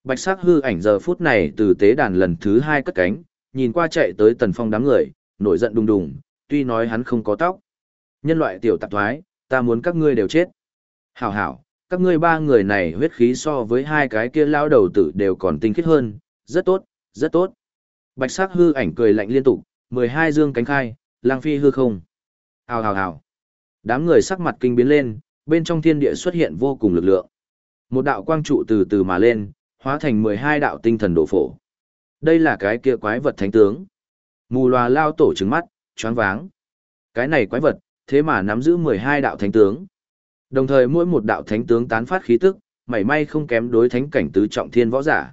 [SPEAKER 1] bạch sắc hư ảnh giờ phút này từ tế đàn lần thứ hai cất cánh, nhìn qua chạy tới tần phong đám người, nổi giận đùng đùng, tuy nói hắn không có tóc. Nhân loại tiểu tạp thoái, ta muốn các ngươi đều chết. Hảo hảo, các ngươi ba người này huyết khí so với hai cái kia lao đầu tử đều còn tinh khiết hơn, rất tốt, rất tốt. Bạch sắc hư ảnh cười lạnh liên tục, 12 dương cánh khai, lang phi hư không. Hào hào hào. Đám người sắc mặt kinh biến lên, bên trong thiên địa xuất hiện vô cùng lực lượng. Một đạo quang trụ từ từ mà lên, hóa thành 12 đạo tinh thần đổ phổ. Đây là cái kia quái vật thánh tướng. Mù loà lao tổ trứng mắt, choáng váng. Cái này quái vật, thế mà nắm giữ 12 đạo thánh tướng. Đồng thời mỗi một đạo thánh tướng tán phát khí tức, mảy may không kém đối thánh cảnh tứ trọng thiên võ giả.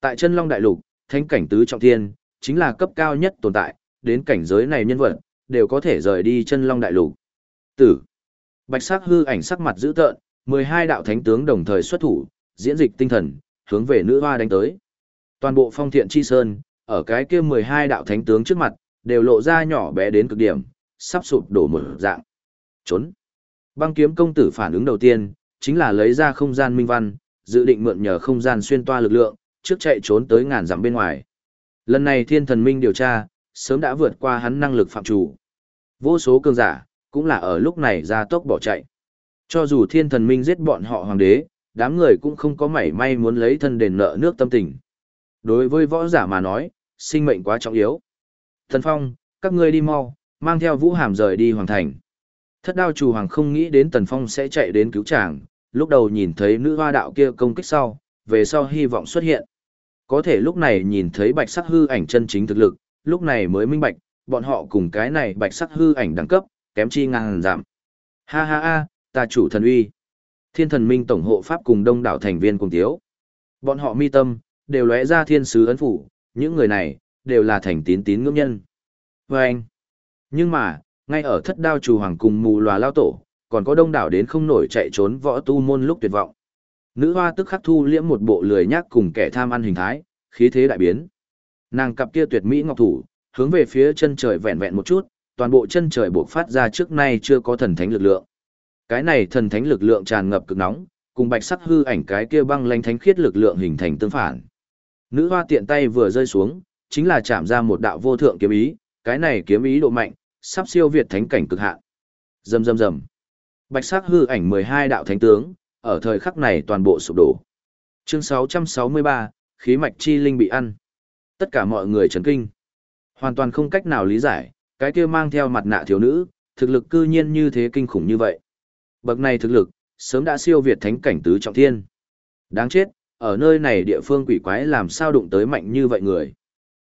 [SPEAKER 1] Tại chân long đại lục, thánh cảnh tứ trọng thiên, chính là cấp cao nhất tồn tại, đến cảnh giới này nhân vật, đều có thể rời đi chân long đại lục. Tử. Bạch sắc hư ảnh sắc mặt dữ tợn, 12 đạo thánh tướng đồng thời xuất thủ, diễn dịch tinh thần, hướng về nữ hoa đánh tới. Toàn bộ phong thiện chi sơn, ở cái kia 12 đạo thánh tướng trước mặt, đều lộ ra nhỏ bé đến cực điểm, sắp sụp đổ một dạng. Trốn. Băng kiếm công tử phản ứng đầu tiên, chính là lấy ra không gian minh văn, dự định mượn nhờ không gian xuyên toa lực lượng, trước chạy trốn tới ngàn dặm bên ngoài. Lần này thiên thần minh điều tra, sớm đã vượt qua hắn năng lực phạm chủ. Vô số cường giả, cũng là ở lúc này ra tốc bỏ chạy. Cho dù thiên thần minh giết bọn họ hoàng đế, đám người cũng không có mảy may muốn lấy thân đền nợ nước tâm tình. Đối với võ giả mà nói, sinh mệnh quá trọng yếu. Thần Phong, các ngươi đi mau, mang theo vũ hàm rời đi hoàng thành. Thất đao chủ hoàng không nghĩ đến Tần Phong sẽ chạy đến cứu chàng, lúc đầu nhìn thấy nữ hoa đạo kia công kích sau, về sau hy vọng xuất hiện. Có thể lúc này nhìn thấy bạch sắc hư ảnh chân chính thực lực, lúc này mới minh bạch, bọn họ cùng cái này bạch sắc hư ảnh đẳng cấp, kém chi ngang giảm. Ha ha ha, ta chủ thần uy. Thiên thần minh tổng hộ pháp cùng đông đảo thành viên cùng tiếu. Bọn họ mi tâm, đều lóe ra thiên sứ ấn phủ, những người này, đều là thành tín tín ngưỡng nhân. Vâng! anh. Nhưng mà, ngay ở thất đao chủ hoàng cùng mù lòa lao tổ, còn có đông đảo đến không nổi chạy trốn võ tu môn lúc tuyệt vọng. Nữ hoa tức khắc thu liễm một bộ lười nhác cùng kẻ tham ăn hình thái, khí thế đại biến. Nàng cặp kia tuyệt mỹ ngọc thủ, hướng về phía chân trời vẹn vẹn một chút, toàn bộ chân trời bộc phát ra trước nay chưa có thần thánh lực lượng. Cái này thần thánh lực lượng tràn ngập cực nóng, cùng bạch sắc hư ảnh cái kia băng lanh thánh khiết lực lượng hình thành tương phản. Nữ hoa tiện tay vừa rơi xuống, chính là chạm ra một đạo vô thượng kiếm ý, cái này kiếm ý độ mạnh, sắp siêu việt thánh cảnh cực hạn. Rầm rầm rầm. Bạch sắc hư ảnh 12 đạo thánh tướng, ở thời khắc này toàn bộ sụp đổ. Chương 663, khí mạch chi linh bị ăn. Tất cả mọi người chấn kinh. Hoàn toàn không cách nào lý giải, cái kia mang theo mặt nạ thiếu nữ, thực lực cư nhiên như thế kinh khủng như vậy. Bậc này thực lực, sớm đã siêu việt thánh cảnh tứ trọng thiên. Đáng chết, ở nơi này địa phương quỷ quái làm sao đụng tới mạnh như vậy người.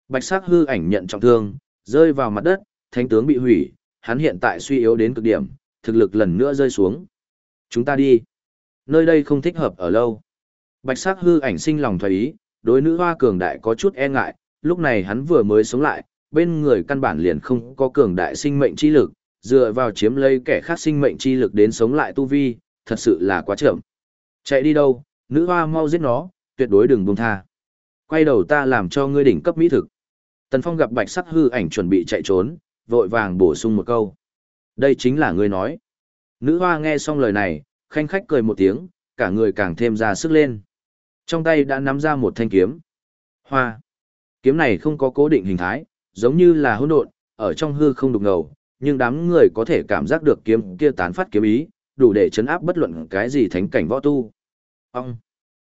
[SPEAKER 1] Bạch sắc hư ảnh nhận trọng thương, rơi vào mặt đất, thánh tướng bị hủy, hắn hiện tại suy yếu đến cực điểm, thực lực lần nữa rơi xuống. Chúng ta đi. Nơi đây không thích hợp ở lâu. Bạch sắc hư ảnh sinh lòng thoái ý, đối nữ hoa cường đại có chút e ngại, lúc này hắn vừa mới sống lại, bên người căn bản liền không có cường đại sinh mệnh chi lực, dựa vào chiếm lấy kẻ khác sinh mệnh chi lực đến sống lại tu vi, thật sự là quá chậm. Chạy đi đâu, nữ hoa mau giết nó, tuyệt đối đừng buông tha. Quay đầu ta làm cho ngươi đỉnh cấp mỹ thực. Tần Phong gặp bạch sắc hư ảnh chuẩn bị chạy trốn, vội vàng bổ sung một câu. Đây chính là ngươi nói. Nữ hoa nghe xong lời này, khanh khách cười một tiếng, cả người càng thêm ra sức lên. Trong tay đã nắm ra một thanh kiếm. Hoa. Kiếm này không có cố định hình thái, giống như là hỗn độn, ở trong hư không đục ngầu, nhưng đám người có thể cảm giác được kiếm kia tán phát kiếm ý, đủ để chấn áp bất luận cái gì thánh cảnh võ tu. Ông.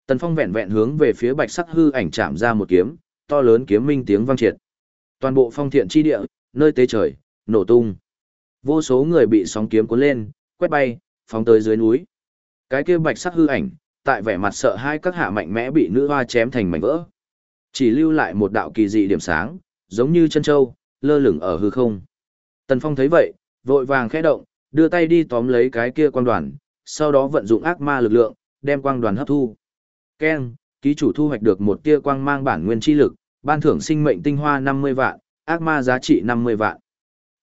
[SPEAKER 1] Tần Phong vẹn vẹn hướng về phía bạch sắc hư ảnh chạm ra một kiếm, to lớn kiếm minh tiếng vang triệt. Toàn bộ phong thiện chi địa, nơi tế trời, nổ tung. Vô số người bị sóng kiếm cuốn lên, quét bay, phóng tới dưới núi. Cái kia bạch sắc hư ảnh, tại vẻ mặt sợ hai các hạ mạnh mẽ bị nữ hoa chém thành mảnh vỡ. Chỉ lưu lại một đạo kỳ dị điểm sáng, giống như chân châu, lơ lửng ở hư không. Tần Phong thấy vậy, vội vàng khẽ động, đưa tay đi tóm lấy cái kia quang đoàn, sau đó vận dụng ác ma lực lượng, đem quang đoàn hấp thu. Ken, ký chủ thu hoạch được một tia quang mang bản nguyên chi lực, ban thưởng sinh mệnh tinh hoa 50 vạn, ác ma giá trị 50 vạn.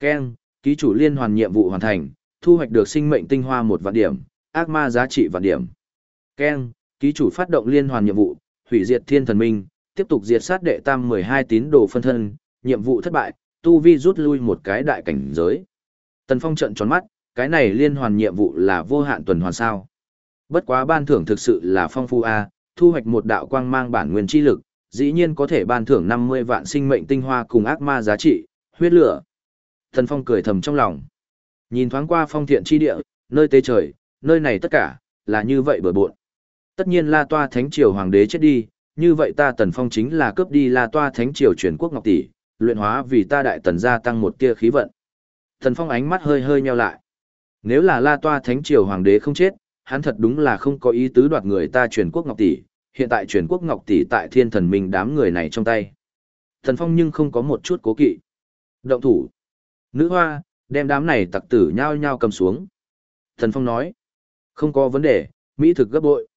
[SPEAKER 1] Ken, ký chủ liên hoàn nhiệm vụ hoàn thành, thu hoạch được sinh mệnh tinh hoa một vạn điểm, ác ma giá trị vạn điểm. Keng, ký chủ phát động liên hoàn nhiệm vụ, hủy diệt thiên thần minh, tiếp tục diệt sát đệ tam 12 tín đồ phân thân, nhiệm vụ thất bại, tu vi rút lui một cái đại cảnh giới. Tần Phong trận tròn mắt, cái này liên hoàn nhiệm vụ là vô hạn tuần hoàn sao. Bất quá ban thưởng thực sự là phong phu a, thu hoạch một đạo quang mang bản nguyên chi lực, dĩ nhiên có thể ban thưởng 50 vạn sinh mệnh tinh hoa cùng ác ma giá trị, huyết lửa. Thần Phong cười thầm trong lòng. Nhìn thoáng qua phong thiện chi địa, nơi tế trời, nơi này tất cả, là như vậy bừa bộn. Tất nhiên La Toa Thánh Triều Hoàng đế chết đi, như vậy ta Tần Phong chính là cướp đi La Toa Thánh Triều truyền quốc Ngọc Tỷ, luyện hóa vì ta đại tần gia tăng một tia khí vận. Tần Phong ánh mắt hơi hơi nheo lại. Nếu là La Toa Thánh Triều Hoàng đế không chết, hắn thật đúng là không có ý tứ đoạt người ta truyền quốc Ngọc Tỷ, hiện tại truyền quốc Ngọc Tỷ tại thiên thần minh đám người này trong tay. Tần Phong nhưng không có một chút cố kỵ. Động thủ. Nữ hoa, đem đám này tặc tử nhao nhao cầm xuống. Tần Phong nói. Không có vấn đề, Mỹ thực gấp bội.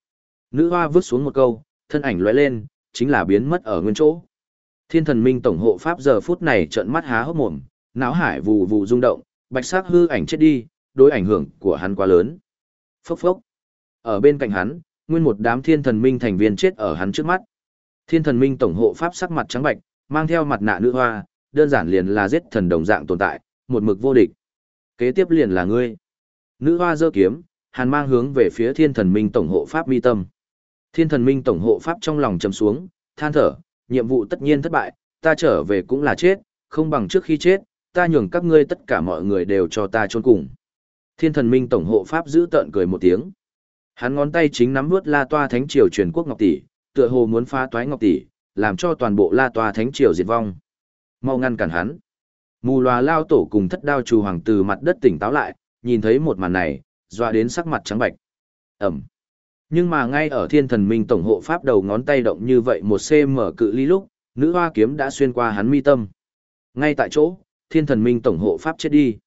[SPEAKER 1] Nữ hoa vứt xuống một câu, thân ảnh lóe lên, chính là biến mất ở nguyên chỗ. Thiên thần minh tổng hộ pháp giờ phút này trợn mắt há hốc mồm, não hải vù vù rung động, bạch sắc hư ảnh chết đi, đối ảnh hưởng của hắn quá lớn. Phốc phốc. Ở bên cạnh hắn, nguyên một đám thiên thần minh thành viên chết ở hắn trước mắt. Thiên thần minh tổng hộ pháp sắc mặt trắng bạch, mang theo mặt nạ nữ hoa, đơn giản liền là giết thần đồng dạng tồn tại, một mực vô địch. Kế tiếp liền là ngươi. Nữ hoa giơ kiếm, hàn mang hướng về phía thiên thần minh tổng hộ pháp mi tâm. Thiên thần minh tổng hộ pháp trong lòng trầm xuống, than thở, nhiệm vụ tất nhiên thất bại, ta trở về cũng là chết, không bằng trước khi chết, ta nhường các ngươi tất cả mọi người đều cho ta chôn cùng. Thiên thần minh tổng hộ pháp giữ tợn cười một tiếng. Hắn ngón tay chính nắm nuốt La Toa Thánh Triều truyền quốc Ngọc Tỷ, tựa hồ muốn phá toái Ngọc Tỷ, làm cho toàn bộ La Toa Thánh Triều diệt vong. Mau ngăn cản hắn. Mù loà lao tổ cùng thất đao trù hoàng từ mặt đất tỉnh táo lại, nhìn thấy một màn này, dọa đến sắc mặt trắng bạch. Ẩm. Nhưng mà ngay ở thiên thần minh tổng hộ pháp đầu ngón tay động như vậy một cm cự ly lúc, nữ hoa kiếm đã xuyên qua hắn mi tâm. Ngay tại chỗ, thiên thần minh tổng hộ pháp chết đi.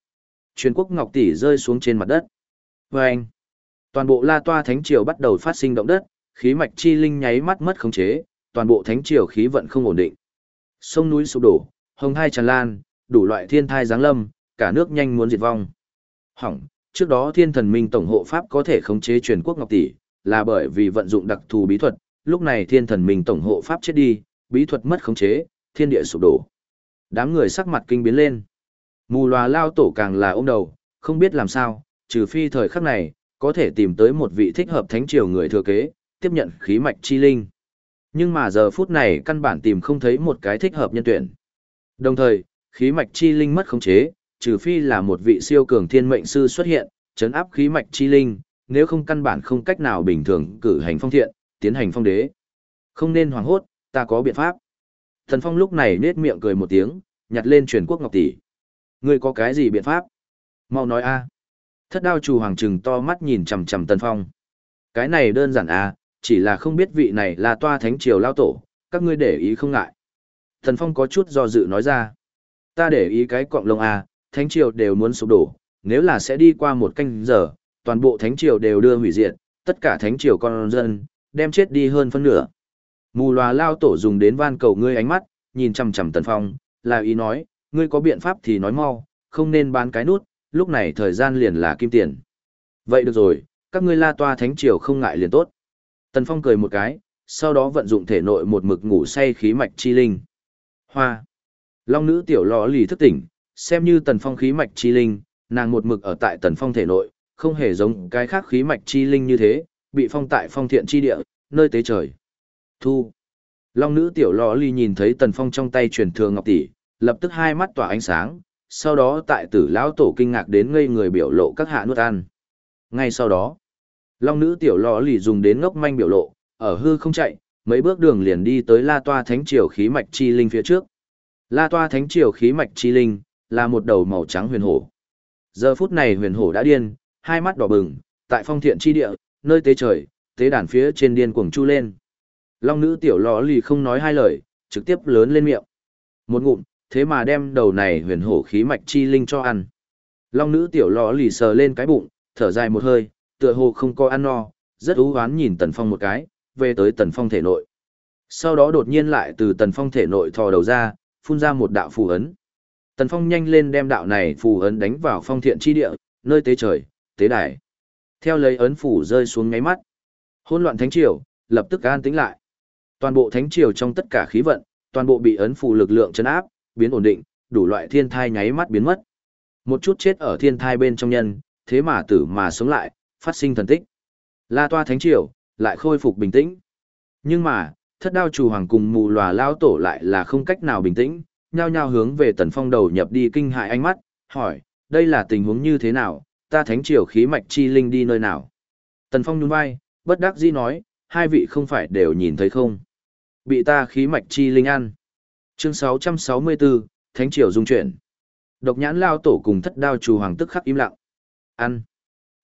[SPEAKER 1] Truyền quốc ngọc tỷ rơi xuống trên mặt đất. Và anh, toàn bộ la toa thánh triều bắt đầu phát sinh động đất, khí mạch chi linh nháy mắt mất khống chế, toàn bộ thánh triều khí vận không ổn định. Sông núi sụp đổ, hồng hai tràn lan, đủ loại thiên thai giáng lâm, cả nước nhanh muốn diệt vong. Hỏng, trước đó thiên thần minh tổng hộ pháp có thể khống chế truyền quốc ngọc tỷ, là bởi vì vận dụng đặc thù bí thuật, lúc này thiên thần mình tổng hộ pháp chết đi, bí thuật mất khống chế, thiên địa sụp đổ. Đám người sắc mặt kinh biến lên. Mù loà lao tổ càng là ôm đầu, không biết làm sao, trừ phi thời khắc này, có thể tìm tới một vị thích hợp thánh triều người thừa kế, tiếp nhận khí mạch chi linh. Nhưng mà giờ phút này căn bản tìm không thấy một cái thích hợp nhân tuyển. Đồng thời, khí mạch chi linh mất khống chế, trừ phi là một vị siêu cường thiên mệnh sư xuất hiện, chấn áp khí mạch chi linh, nếu không căn bản không cách nào bình thường cử hành phong thiện, tiến hành phong đế. Không nên hoảng hốt, ta có biện pháp. Thần Phong lúc này nết miệng cười một tiếng, nhặt lên truyền quốc ngọc tỷ. Ngươi có cái gì biện pháp? Mau nói a. Thất đao chủ hoàng trừng to mắt nhìn chằm chằm Tần Phong. Cái này đơn giản a, chỉ là không biết vị này là toa thánh triều lao tổ, các ngươi để ý không ngại. Thần Phong có chút do dự nói ra. Ta để ý cái cọng lông a, thánh triều đều muốn sụp đổ, nếu là sẽ đi qua một canh giờ, toàn bộ thánh triều đều đưa hủy diệt, tất cả thánh triều con dân, đem chết đi hơn phân nửa. Mù loà lao tổ dùng đến van cầu ngươi ánh mắt, nhìn chằm chằm Tần Phong, là ý nói, ngươi có biện pháp thì nói mau, không nên bán cái nút, lúc này thời gian liền là kim tiền. Vậy được rồi, các ngươi la toa thánh triều không ngại liền tốt. Tần Phong cười một cái, sau đó vận dụng thể nội một mực ngủ say khí mạch chi linh. Hoa. Long nữ tiểu lò lì thức tỉnh, xem như Tần Phong khí mạch chi linh, nàng một mực ở tại Tần Phong thể nội, không hề giống cái khác khí mạch chi linh như thế, bị phong tại phong thiện chi địa, nơi tế trời. Thu. Long nữ tiểu lò ly nhìn thấy tần phong trong tay truyền thường ngọc tỷ, lập tức hai mắt tỏa ánh sáng, sau đó tại tử lão tổ kinh ngạc đến ngây người biểu lộ các hạ nuốt ăn. Ngay sau đó, long nữ tiểu lò lì dùng đến ngốc manh biểu lộ, ở hư không chạy, mấy bước đường liền đi tới la toa thánh triều khí mạch chi linh phía trước. La toa thánh triều khí mạch chi linh, là một đầu màu trắng huyền hổ. Giờ phút này huyền hổ đã điên, hai mắt đỏ bừng, tại phong thiện chi địa, nơi tế trời, tế đàn phía trên điên cuồng chu lên. Long nữ tiểu lò lì không nói hai lời, trực tiếp lớn lên miệng. Một ngụm, thế mà đem đầu này huyền hổ khí mạch chi linh cho ăn. Long nữ tiểu lò lì sờ lên cái bụng, thở dài một hơi, tựa hồ không có ăn no, rất ú hoán nhìn tần phong một cái, về tới tần phong thể nội. Sau đó đột nhiên lại từ tần phong thể nội thò đầu ra, phun ra một đạo phù ấn. Tần phong nhanh lên đem đạo này phù ấn đánh vào phong thiện chi địa, nơi tế trời, tế đài. Theo lấy ấn phủ rơi xuống ngáy mắt. Hôn loạn thánh triều, lập tức an tĩnh lại. Toàn bộ thánh triều trong tất cả khí vận, toàn bộ bị ấn phủ lực lượng chấn áp, biến ổn định, đủ loại thiên thai nháy mắt biến mất. Một chút chết ở thiên thai bên trong nhân, thế mà tử mà sống lại, phát sinh thần tích. La toa thánh triều, lại khôi phục bình tĩnh. Nhưng mà, thất đao chủ hoàng cùng mù lòa lao tổ lại là không cách nào bình tĩnh, nhao nhao hướng về tần phong đầu nhập đi kinh hại ánh mắt, hỏi, đây là tình huống như thế nào, ta thánh triều khí mạch chi linh đi nơi nào? Tần phong nhún vai, bất đắc dĩ nói, hai vị không phải đều nhìn thấy không? Bị ta khí mạch chi linh ăn. Chương 664, Thánh triều dung chuyển. Độc nhãn lao tổ cùng thất đao chủ hoàng tức khắc im lặng. Ăn.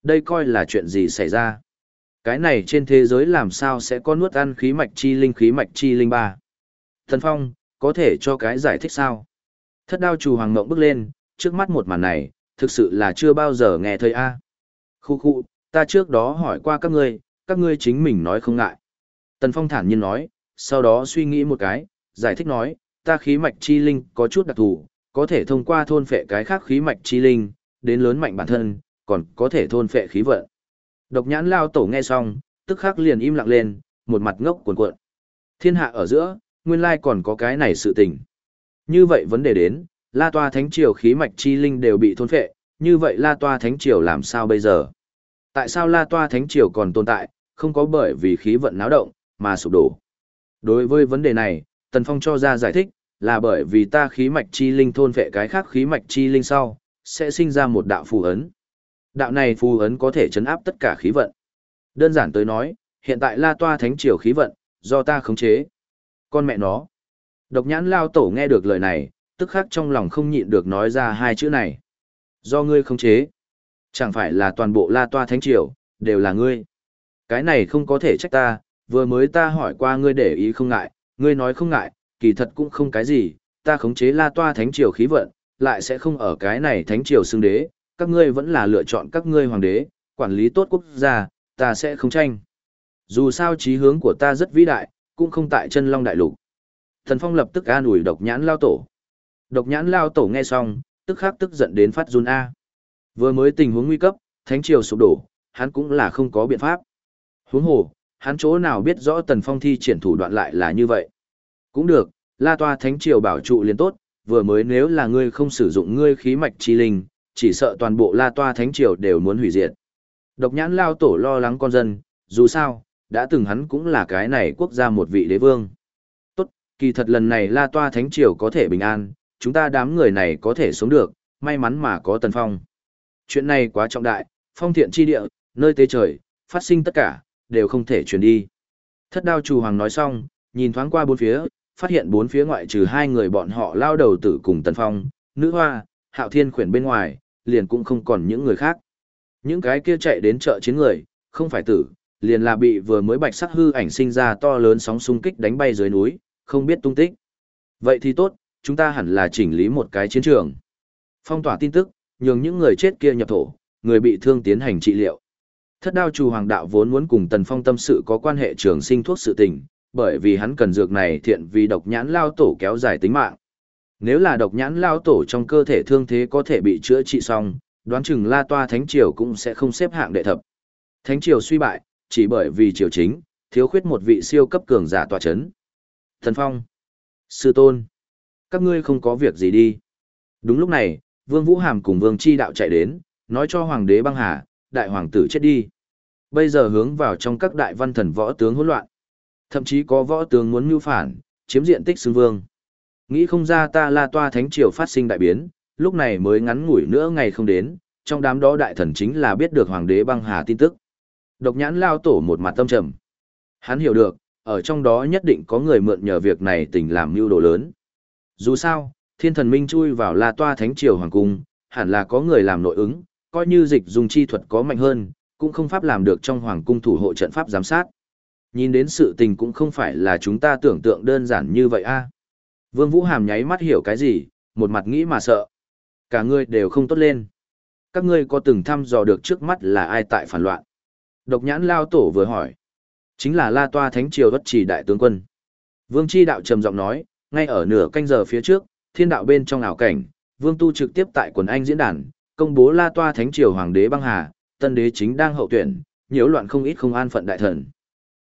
[SPEAKER 1] Đây coi là chuyện gì xảy ra? Cái này trên thế giới làm sao sẽ có nuốt ăn khí mạch chi linh khí mạch chi linh ba? Thần Phong, có thể cho cái giải thích sao? Thất đao chủ hoàng ngộng bước lên, trước mắt một màn này, thực sự là chưa bao giờ nghe thấy a. Khu khu, ta trước đó hỏi qua các ngươi, các ngươi chính mình nói không ngại. Tần Phong thản nhiên nói, sau đó suy nghĩ một cái, giải thích nói, ta khí mạch chi linh có chút đặc thù, có thể thông qua thôn phệ cái khác khí mạch chi linh, đến lớn mạnh bản thân, còn có thể thôn phệ khí vận. Độc nhãn lao tổ nghe xong, tức khắc liền im lặng lên, một mặt ngốc cuồn cuộn. Thiên hạ ở giữa, nguyên lai còn có cái này sự tình. Như vậy vấn đề đến, La Toa Thánh Triều khí mạch chi linh đều bị thôn phệ, như vậy La Toa Thánh Triều làm sao bây giờ? Tại sao La Toa Thánh Triều còn tồn tại, không có bởi vì khí vận náo động, mà sụp đổ? Đối với vấn đề này, Tần Phong cho ra giải thích, là bởi vì ta khí mạch chi linh thôn phệ cái khác khí mạch chi linh sau, sẽ sinh ra một đạo phù ấn. Đạo này phù ấn có thể chấn áp tất cả khí vận. Đơn giản tới nói, hiện tại La Toa Thánh Triều khí vận, do ta khống chế. Con mẹ nó. Độc nhãn lao tổ nghe được lời này, tức khắc trong lòng không nhịn được nói ra hai chữ này. Do ngươi không chế. Chẳng phải là toàn bộ La Toa Thánh Triều, đều là ngươi. Cái này không có thể trách ta, vừa mới ta hỏi qua ngươi để ý không ngại, ngươi nói không ngại, kỳ thật cũng không cái gì, ta khống chế La Toa Thánh Triều khí vận, lại sẽ không ở cái này Thánh Triều xưng đế, các ngươi vẫn là lựa chọn các ngươi hoàng đế, quản lý tốt quốc gia, ta sẽ không tranh. Dù sao chí hướng của ta rất vĩ đại, cũng không tại chân long đại lục. Thần Phong lập tức an ủi độc nhãn lao tổ. Độc nhãn lao tổ nghe xong, tức khắc tức giận đến phát run A. Vừa mới tình huống nguy cấp, thánh triều sụp đổ, hắn cũng là không có biện pháp. Huống hồ, hắn chỗ nào biết rõ tần phong thi triển thủ đoạn lại là như vậy. Cũng được, la toa thánh triều bảo trụ liền tốt, vừa mới nếu là ngươi không sử dụng ngươi khí mạch chi linh, chỉ sợ toàn bộ la toa thánh triều đều muốn hủy diệt. Độc nhãn lao tổ lo lắng con dân, dù sao, đã từng hắn cũng là cái này quốc gia một vị đế vương. Tốt, kỳ thật lần này la toa thánh triều có thể bình an, chúng ta đám người này có thể sống được, may mắn mà có tần phong. Chuyện này quá trọng đại, phong thiện chi địa, nơi tế trời, phát sinh tất cả, đều không thể chuyển đi. Thất đao chủ hoàng nói xong, nhìn thoáng qua bốn phía, phát hiện bốn phía ngoại trừ hai người bọn họ lao đầu tử cùng tần phong, nữ hoa, hạo thiên khuyển bên ngoài, liền cũng không còn những người khác. Những cái kia chạy đến chợ chiến người, không phải tử, liền là bị vừa mới bạch sắc hư ảnh sinh ra to lớn sóng xung kích đánh bay dưới núi, không biết tung tích. Vậy thì tốt, chúng ta hẳn là chỉnh lý một cái chiến trường. Phong tỏa tin tức, nhường những người chết kia nhập thổ, người bị thương tiến hành trị liệu. Thất đao chủ hoàng đạo vốn muốn cùng Tần Phong tâm sự có quan hệ trường sinh thuốc sự tình, bởi vì hắn cần dược này thiện vì độc nhãn lao tổ kéo dài tính mạng. Nếu là độc nhãn lao tổ trong cơ thể thương thế có thể bị chữa trị xong, đoán chừng La Toa Thánh Triều cũng sẽ không xếp hạng đệ thập. Thánh Triều suy bại, chỉ bởi vì triều chính, thiếu khuyết một vị siêu cấp cường giả tòa chấn. Thần Phong, Sư Tôn, các ngươi không có việc gì đi. Đúng lúc này, Vương Vũ Hàm cùng Vương Chi Đạo chạy đến, nói cho Hoàng đế băng hà, đại hoàng tử chết đi. Bây giờ hướng vào trong các đại văn thần võ tướng hỗn loạn. Thậm chí có võ tướng muốn mưu phản, chiếm diện tích xương vương. Nghĩ không ra ta la toa thánh triều phát sinh đại biến, lúc này mới ngắn ngủi nữa ngày không đến, trong đám đó đại thần chính là biết được hoàng đế băng hà tin tức. Độc nhãn lao tổ một mặt tâm trầm. Hắn hiểu được, ở trong đó nhất định có người mượn nhờ việc này tình làm mưu đồ lớn. Dù sao, thiên thần minh chui vào la toa thánh triều hoàng cung, hẳn là có người làm nội ứng, coi như dịch dùng chi thuật có mạnh hơn, cũng không pháp làm được trong hoàng cung thủ hộ trận pháp giám sát. Nhìn đến sự tình cũng không phải là chúng ta tưởng tượng đơn giản như vậy a. À? Vương Vũ Hàm nháy mắt hiểu cái gì, một mặt nghĩ mà sợ. Cả người đều không tốt lên. Các ngươi có từng thăm dò được trước mắt là ai tại phản loạn? Độc nhãn lao tổ vừa hỏi. Chính là La Toa Thánh Triều đất chỉ đại tướng quân. Vương Chi Đạo trầm giọng nói, ngay ở nửa canh giờ phía trước, thiên đạo bên trong ảo cảnh, Vương Tu trực tiếp tại quần Anh diễn đàn, công bố La Toa Thánh Triều Hoàng đế băng hà, tân đế chính đang hậu tuyển, nhiễu loạn không ít không an phận đại thần.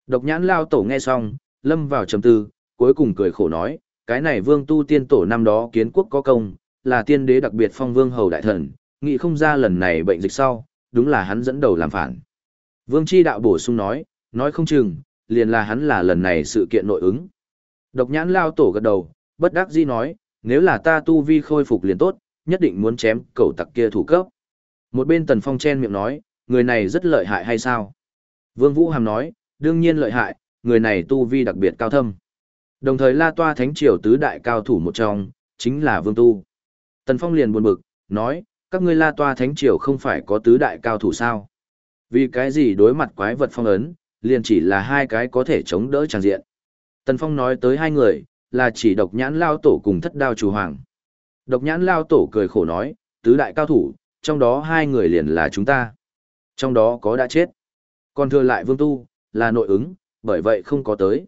[SPEAKER 1] Độc nhãn lao tổ nghe xong, lâm vào trầm tư, cuối cùng cười khổ nói, cái này vương tu tiên tổ năm đó kiến quốc có công, là tiên đế đặc biệt phong vương hầu đại thần, nghĩ không ra lần này bệnh dịch sau, đúng là hắn dẫn đầu làm phản. Vương Chi đạo bổ sung nói, nói không chừng, liền là hắn là lần này sự kiện nội ứng. Độc nhãn lao tổ gật đầu, bất đắc dĩ nói, nếu là ta tu vi khôi phục liền tốt, nhất định muốn chém cẩu tặc kia thủ cấp. Một bên Tần Phong chen miệng nói, người này rất lợi hại hay sao? Vương Vũ Hàm nói, đương nhiên lợi hại, người này tu vi đặc biệt cao thâm. Đồng thời La Toa Thánh Triều tứ đại cao thủ một trong, chính là Vương Tu. Tần Phong liền buồn bực, nói, các ngươi La Toa Thánh Triều không phải có tứ đại cao thủ sao? Vì cái gì đối mặt quái vật phong ấn, liền chỉ là hai cái có thể chống đỡ tràng diện. Tần Phong nói tới hai người, là chỉ độc nhãn lao tổ cùng thất đao chủ hoàng. Độc nhãn lao tổ cười khổ nói, tứ đại cao thủ, trong đó hai người liền là chúng ta. Trong đó có đã chết. Còn thừa lại vương tu, là nội ứng, bởi vậy không có tới.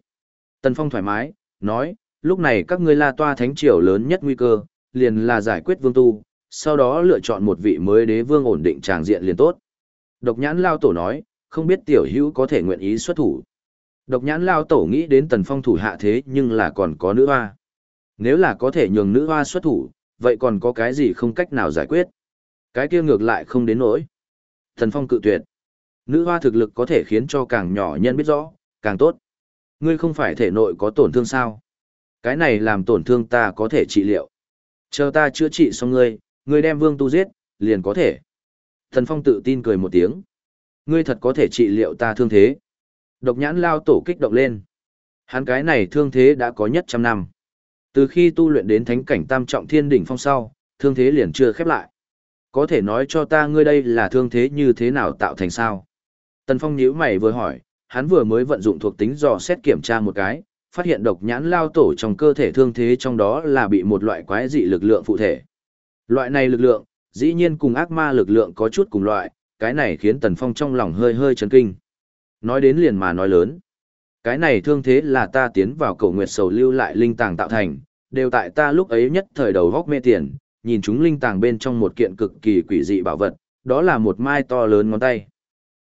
[SPEAKER 1] Tần Phong thoải mái, nói, lúc này các ngươi la toa thánh triều lớn nhất nguy cơ, liền là giải quyết vương tu, sau đó lựa chọn một vị mới đế vương ổn định tràng diện liền tốt. Độc nhãn lao tổ nói, không biết tiểu hữu có thể nguyện ý xuất thủ. Độc nhãn lao tổ nghĩ đến tần phong thủ hạ thế nhưng là còn có nữ hoa. Nếu là có thể nhường nữ hoa xuất thủ, vậy còn có cái gì không cách nào giải quyết. Cái kia ngược lại không đến nỗi. Tần phong cự tuyệt. Nữ hoa thực lực có thể khiến cho càng nhỏ nhân biết rõ, càng tốt. Ngươi không phải thể nội có tổn thương sao? Cái này làm tổn thương ta có thể trị liệu. Chờ ta chữa trị xong ngươi, ngươi đem vương tu giết, liền có thể. Thần Phong tự tin cười một tiếng. Ngươi thật có thể trị liệu ta thương thế. Độc nhãn lao tổ kích động lên. Hắn cái này thương thế đã có nhất trăm năm. Từ khi tu luyện đến thánh cảnh tam trọng thiên đỉnh phong sau, thương thế liền chưa khép lại. Có thể nói cho ta ngươi đây là thương thế như thế nào tạo thành sao? Tần Phong nhíu mày vừa hỏi, hắn vừa mới vận dụng thuộc tính dò xét kiểm tra một cái, phát hiện độc nhãn lao tổ trong cơ thể thương thế trong đó là bị một loại quái dị lực lượng phụ thể. Loại này lực lượng, dĩ nhiên cùng ác ma lực lượng có chút cùng loại, cái này khiến Tần Phong trong lòng hơi hơi chấn kinh. Nói đến liền mà nói lớn. Cái này thương thế là ta tiến vào cầu nguyệt sầu lưu lại linh tàng tạo thành, đều tại ta lúc ấy nhất thời đầu góc mê tiền, nhìn chúng linh tàng bên trong một kiện cực kỳ quỷ dị bảo vật, đó là một mai to lớn ngón tay.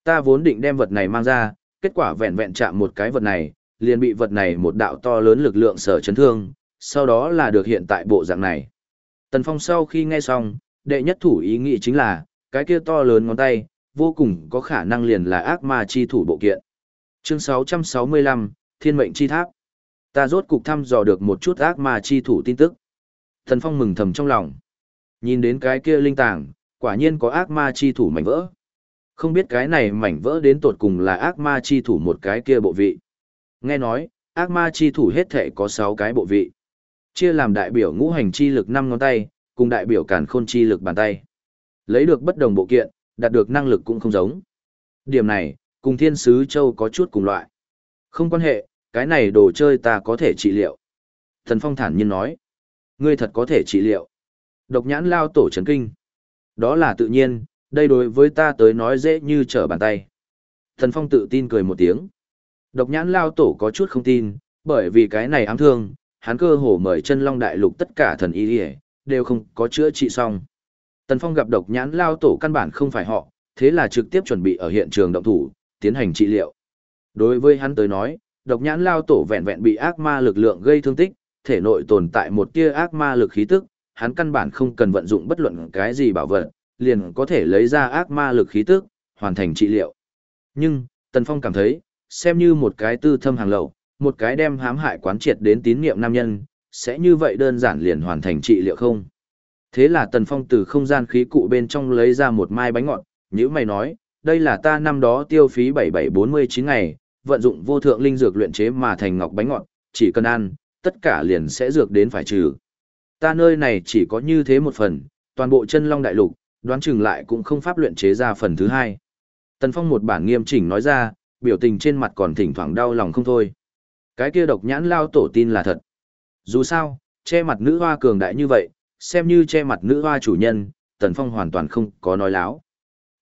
[SPEAKER 1] Ta vốn định đem vật này mang ra, kết quả vẹn vẹn chạm một cái vật này, liền bị vật này một đạo to lớn lực lượng sở chấn thương, sau đó là được hiện tại bộ dạng này. Tần Phong sau khi nghe xong, đệ nhất thủ ý nghĩ chính là, cái kia to lớn ngón tay, vô cùng có khả năng liền là ác ma chi thủ bộ kiện. Chương 665, Thiên mệnh chi tháp. Ta rốt cục thăm dò được một chút ác ma chi thủ tin tức. Thần Phong mừng thầm trong lòng. Nhìn đến cái kia linh tàng, quả nhiên có ác ma chi thủ mảnh vỡ. Không biết cái này mảnh vỡ đến tột cùng là ác ma chi thủ một cái kia bộ vị. Nghe nói, ác ma chi thủ hết thể có 6 cái bộ vị. Chia làm đại biểu ngũ hành chi lực 5 ngón tay, cùng đại biểu càn khôn chi lực bàn tay. Lấy được bất đồng bộ kiện, đạt được năng lực cũng không giống. Điểm này, cùng thiên sứ châu có chút cùng loại. Không quan hệ, cái này đồ chơi ta có thể trị liệu. Thần Phong thản nhiên nói. Ngươi thật có thể trị liệu. Độc nhãn lao tổ chấn kinh. Đó là tự nhiên, đây đối với ta tới nói dễ như trở bàn tay. Thần Phong tự tin cười một tiếng. Độc nhãn lao tổ có chút không tin, bởi vì cái này ám thương, hắn cơ hồ mời chân long đại lục tất cả thần y đều không có chữa trị xong. Tần Phong gặp độc nhãn lao tổ căn bản không phải họ, thế là trực tiếp chuẩn bị ở hiện trường động thủ, tiến hành trị liệu. Đối với hắn tới nói, độc nhãn lao tổ vẹn vẹn bị ác ma lực lượng gây thương tích, thể nội tồn tại một tia ác ma lực khí tức, hắn căn bản không cần vận dụng bất luận cái gì bảo vật, liền có thể lấy ra ác ma lực khí tức, hoàn thành trị liệu. Nhưng, Tần Phong cảm thấy, xem như một cái tư thâm hàng lậu, một cái đem hãm hại quán triệt đến tín niệm nam nhân, sẽ như vậy đơn giản liền hoàn thành trị liệu không? Thế là Tần Phong từ không gian khí cụ bên trong lấy ra một mai bánh ngọt, như mày nói, đây là ta năm đó tiêu phí 7749 ngày, vận dụng vô thượng linh dược luyện chế mà thành ngọc bánh ngọt, chỉ cần ăn, tất cả liền sẽ dược đến phải trừ. Ta nơi này chỉ có như thế một phần, toàn bộ chân long đại lục, đoán chừng lại cũng không pháp luyện chế ra phần thứ hai. Tần Phong một bản nghiêm chỉnh nói ra, biểu tình trên mặt còn thỉnh thoảng đau lòng không thôi. Cái kia độc nhãn lao tổ tin là thật. Dù sao, che mặt nữ hoa cường đại như vậy, xem như che mặt nữ hoa chủ nhân, Tần Phong hoàn toàn không có nói láo.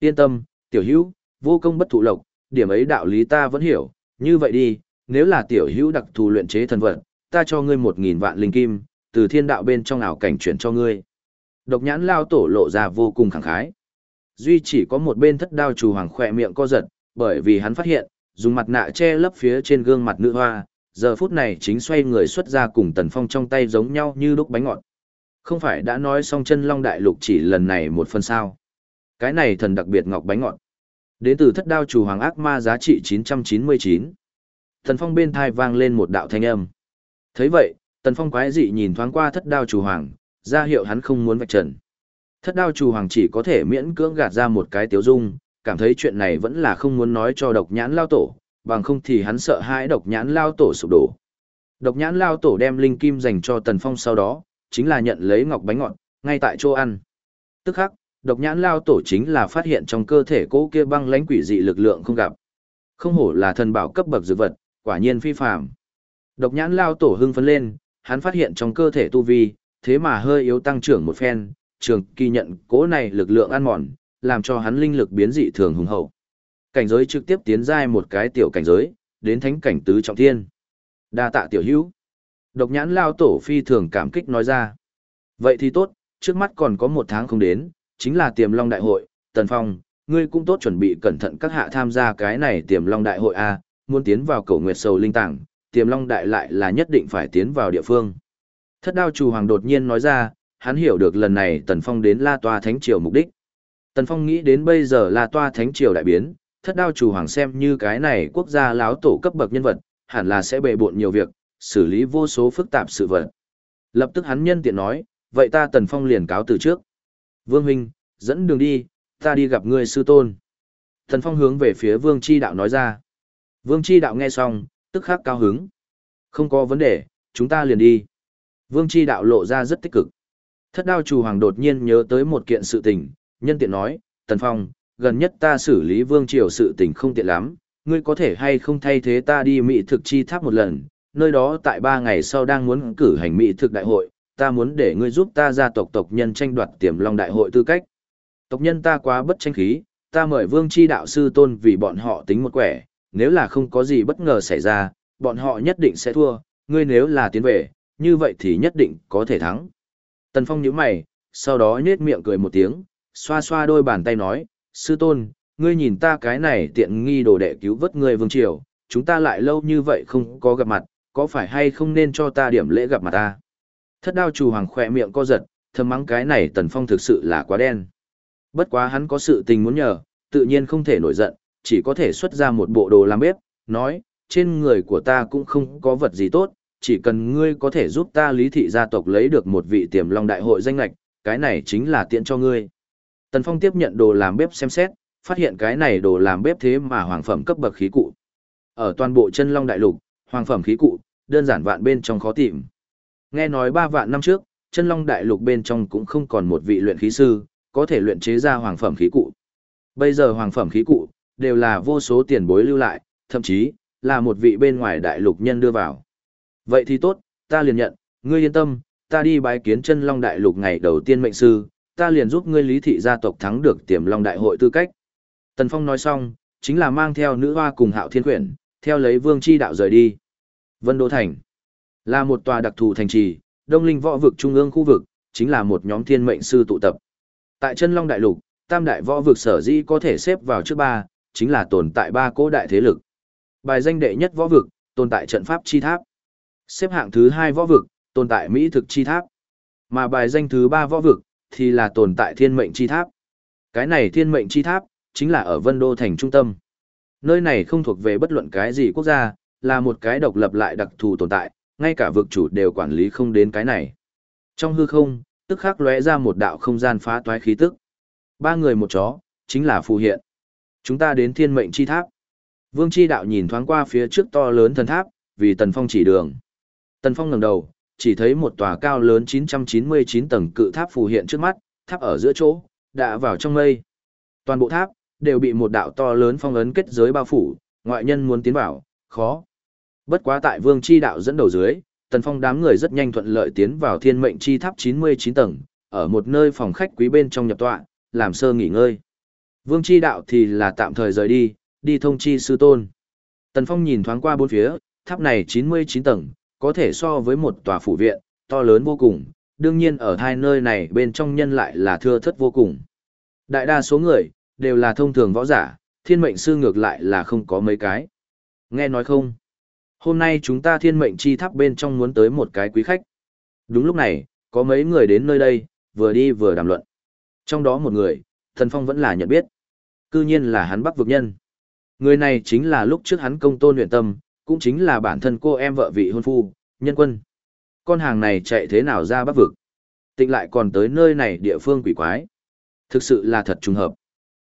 [SPEAKER 1] Yên tâm, tiểu hữu, vô công bất thụ lộc, điểm ấy đạo lý ta vẫn hiểu, như vậy đi, nếu là tiểu hữu đặc thù luyện chế thần vật, ta cho ngươi một nghìn vạn linh kim, từ thiên đạo bên trong ảo cảnh chuyển cho ngươi. Độc nhãn lao tổ lộ ra vô cùng khẳng khái. Duy chỉ có một bên thất đao chủ hoàng khỏe miệng co giật, bởi vì hắn phát hiện, dùng mặt nạ che lấp phía trên gương mặt nữ hoa, giờ phút này chính xoay người xuất ra cùng tần phong trong tay giống nhau như đúc bánh ngọt. Không phải đã nói xong chân long đại lục chỉ lần này một phần sao. Cái này thần đặc biệt ngọc bánh ngọt. Đến từ thất đao chủ hoàng ác ma giá trị 999. Thần Phong bên thai vang lên một đạo thanh âm. thấy vậy, Tần Phong quái dị nhìn thoáng qua thất đao chủ hoàng, ra hiệu hắn không muốn vạch trần. Thất đao chủ hoàng chỉ có thể miễn cưỡng gạt ra một cái tiếu dung, cảm thấy chuyện này vẫn là không muốn nói cho độc nhãn lao tổ, bằng không thì hắn sợ hãi độc nhãn lao tổ sụp đổ. Độc nhãn lao tổ đem linh kim dành cho Tần Phong sau đó, chính là nhận lấy ngọc bánh ngọt, ngay tại chỗ ăn. Tức khắc, độc nhãn lao tổ chính là phát hiện trong cơ thể cỗ kia băng lãnh quỷ dị lực lượng không gặp. Không hổ là thần bảo cấp bậc dược vật, quả nhiên phi phàm. Độc nhãn lao tổ hưng phấn lên, hắn phát hiện trong cơ thể tu vi, thế mà hơi yếu tăng trưởng một phen, trường kỳ nhận cỗ này lực lượng ăn mòn, làm cho hắn linh lực biến dị thường hùng hậu. Cảnh giới trực tiếp tiến giai một cái tiểu cảnh giới, đến thánh cảnh tứ trọng thiên. Đa tạ tiểu hữu. Độc nhãn lao tổ phi thường cảm kích nói ra. Vậy thì tốt, trước mắt còn có một tháng không đến, chính là tiềm long đại hội, tần phong, ngươi cũng tốt chuẩn bị cẩn thận các hạ tham gia cái này tiềm long đại hội A, muốn tiến vào cầu nguyệt sầu linh tảng, tiềm long đại lại là nhất định phải tiến vào địa phương. Thất đao chủ hoàng đột nhiên nói ra, hắn hiểu được lần này tần phong đến la toa thánh triều mục đích. Tần phong nghĩ đến bây giờ la toa thánh triều đại biến, thất đao chủ hoàng xem như cái này quốc gia láo tổ cấp bậc nhân vật, hẳn là sẽ bề bộn nhiều việc, xử lý vô số phức tạp sự vật. Lập tức hắn nhân tiện nói, vậy ta tần phong liền cáo từ trước. Vương huynh, dẫn đường đi, ta đi gặp ngươi sư tôn. Tần phong hướng về phía vương chi đạo nói ra. Vương chi đạo nghe xong, tức khắc cao hứng. Không có vấn đề, chúng ta liền đi. Vương chi đạo lộ ra rất tích cực. Thất đao chủ hoàng đột nhiên nhớ tới một kiện sự tình, nhân tiện nói, Tần Phong, gần nhất ta xử lý vương triều sự tình không tiện lắm, ngươi có thể hay không thay thế ta đi mỹ thực chi tháp một lần, nơi đó tại ba ngày sau đang muốn cử hành mỹ thực đại hội, ta muốn để ngươi giúp ta gia tộc tộc nhân tranh đoạt tiềm long đại hội tư cách. Tộc nhân ta quá bất tranh khí, ta mời vương chi đạo sư tôn vì bọn họ tính một quẻ, nếu là không có gì bất ngờ xảy ra, bọn họ nhất định sẽ thua, ngươi nếu là tiến về, như vậy thì nhất định có thể thắng. Tần Phong nhíu mày, sau đó nhếch miệng cười một tiếng, xoa xoa đôi bàn tay nói, sư tôn, ngươi nhìn ta cái này tiện nghi đồ đệ cứu vớt ngươi vương triều, chúng ta lại lâu như vậy không có gặp mặt, có phải hay không nên cho ta điểm lễ gặp mặt ta? Thất đao chủ hoàng khỏe miệng co giật, thầm mắng cái này tần phong thực sự là quá đen. Bất quá hắn có sự tình muốn nhờ, tự nhiên không thể nổi giận, chỉ có thể xuất ra một bộ đồ làm bếp, nói, trên người của ta cũng không có vật gì tốt, chỉ cần ngươi có thể giúp ta lý thị gia tộc lấy được một vị tiềm long đại hội danh lạch, cái này chính là tiện cho ngươi. Tần Phong tiếp nhận đồ làm bếp xem xét, phát hiện cái này đồ làm bếp thế mà hoàng phẩm cấp bậc khí cụ. Ở toàn bộ chân long đại lục, hoàng phẩm khí cụ, đơn giản vạn bên trong khó tìm. Nghe nói ba vạn năm trước, chân long đại lục bên trong cũng không còn một vị luyện khí sư, có thể luyện chế ra hoàng phẩm khí cụ. Bây giờ hoàng phẩm khí cụ, đều là vô số tiền bối lưu lại, thậm chí, là một vị bên ngoài đại lục nhân đưa vào. Vậy thì tốt, ta liền nhận, ngươi yên tâm, ta đi bái kiến chân long đại lục ngày đầu tiên mệnh sư, ta liền giúp ngươi lý thị gia tộc thắng được tiềm long đại hội tư cách. Tần Phong nói xong, chính là mang theo nữ hoa cùng hạo thiên quyển, theo lấy vương chi đạo rời đi. Vân Đô Thành là một tòa đặc thù thành trì, đông linh võ vực trung ương khu vực, chính là một nhóm thiên mệnh sư tụ tập. Tại chân long đại lục, tam đại võ vực sở dĩ có thể xếp vào trước ba, chính là tồn tại ba cố đại thế lực. Bài danh đệ nhất võ vực, tồn tại trận pháp chi tháp. Xếp hạng thứ hai võ vực, tồn tại mỹ thực chi tháp. Mà bài danh thứ ba võ vực, thì là tồn tại thiên mệnh chi tháp. Cái này thiên mệnh chi tháp, chính là ở Vân Đô thành trung tâm. Nơi này không thuộc về bất luận cái gì quốc gia, là một cái độc lập lại đặc thù tồn tại, ngay cả vực chủ đều quản lý không đến cái này. Trong hư không, tức khắc lóe ra một đạo không gian phá toái khí tức. Ba người một chó, chính là phù hiện. Chúng ta đến thiên mệnh chi tháp. Vương chi đạo nhìn thoáng qua phía trước to lớn thần tháp, vì Tần Phong chỉ đường. Tần Phong ngẩng đầu, chỉ thấy một tòa cao lớn 999 tầng cự tháp phù hiện trước mắt, tháp ở giữa chỗ, đã vào trong mây. Toàn bộ tháp, đều bị một đạo to lớn phong ấn kết giới bao phủ, ngoại nhân muốn tiến vào, khó. Bất quá tại vương chi đạo dẫn đầu dưới, tần phong đám người rất nhanh thuận lợi tiến vào thiên mệnh chi tháp 99 tầng, ở một nơi phòng khách quý bên trong nhập tọa, làm sơ nghỉ ngơi. Vương chi đạo thì là tạm thời rời đi, đi thông chi sư tôn. Tần phong nhìn thoáng qua bốn phía, tháp này 99 tầng, có thể so với một tòa phủ viện, to lớn vô cùng, đương nhiên ở hai nơi này bên trong nhân lại là thưa thất vô cùng. Đại đa số người, đều là thông thường võ giả, thiên mệnh sư ngược lại là không có mấy cái. Nghe nói không? Hôm nay chúng ta thiên mệnh chi tháp bên trong muốn tới một cái quý khách. Đúng lúc này, có mấy người đến nơi đây, vừa đi vừa đàm luận. Trong đó một người, thần phong vẫn là nhận biết. Cư nhiên là hắn bắc vực nhân. Người này chính là lúc trước hắn công tôn luyện tâm, cũng chính là bản thân cô em vợ vị hôn phu, nhân quân. Con hàng này chạy thế nào ra bắc vực? Tịnh lại còn tới nơi này địa phương quỷ quái. Thực sự là thật trùng hợp.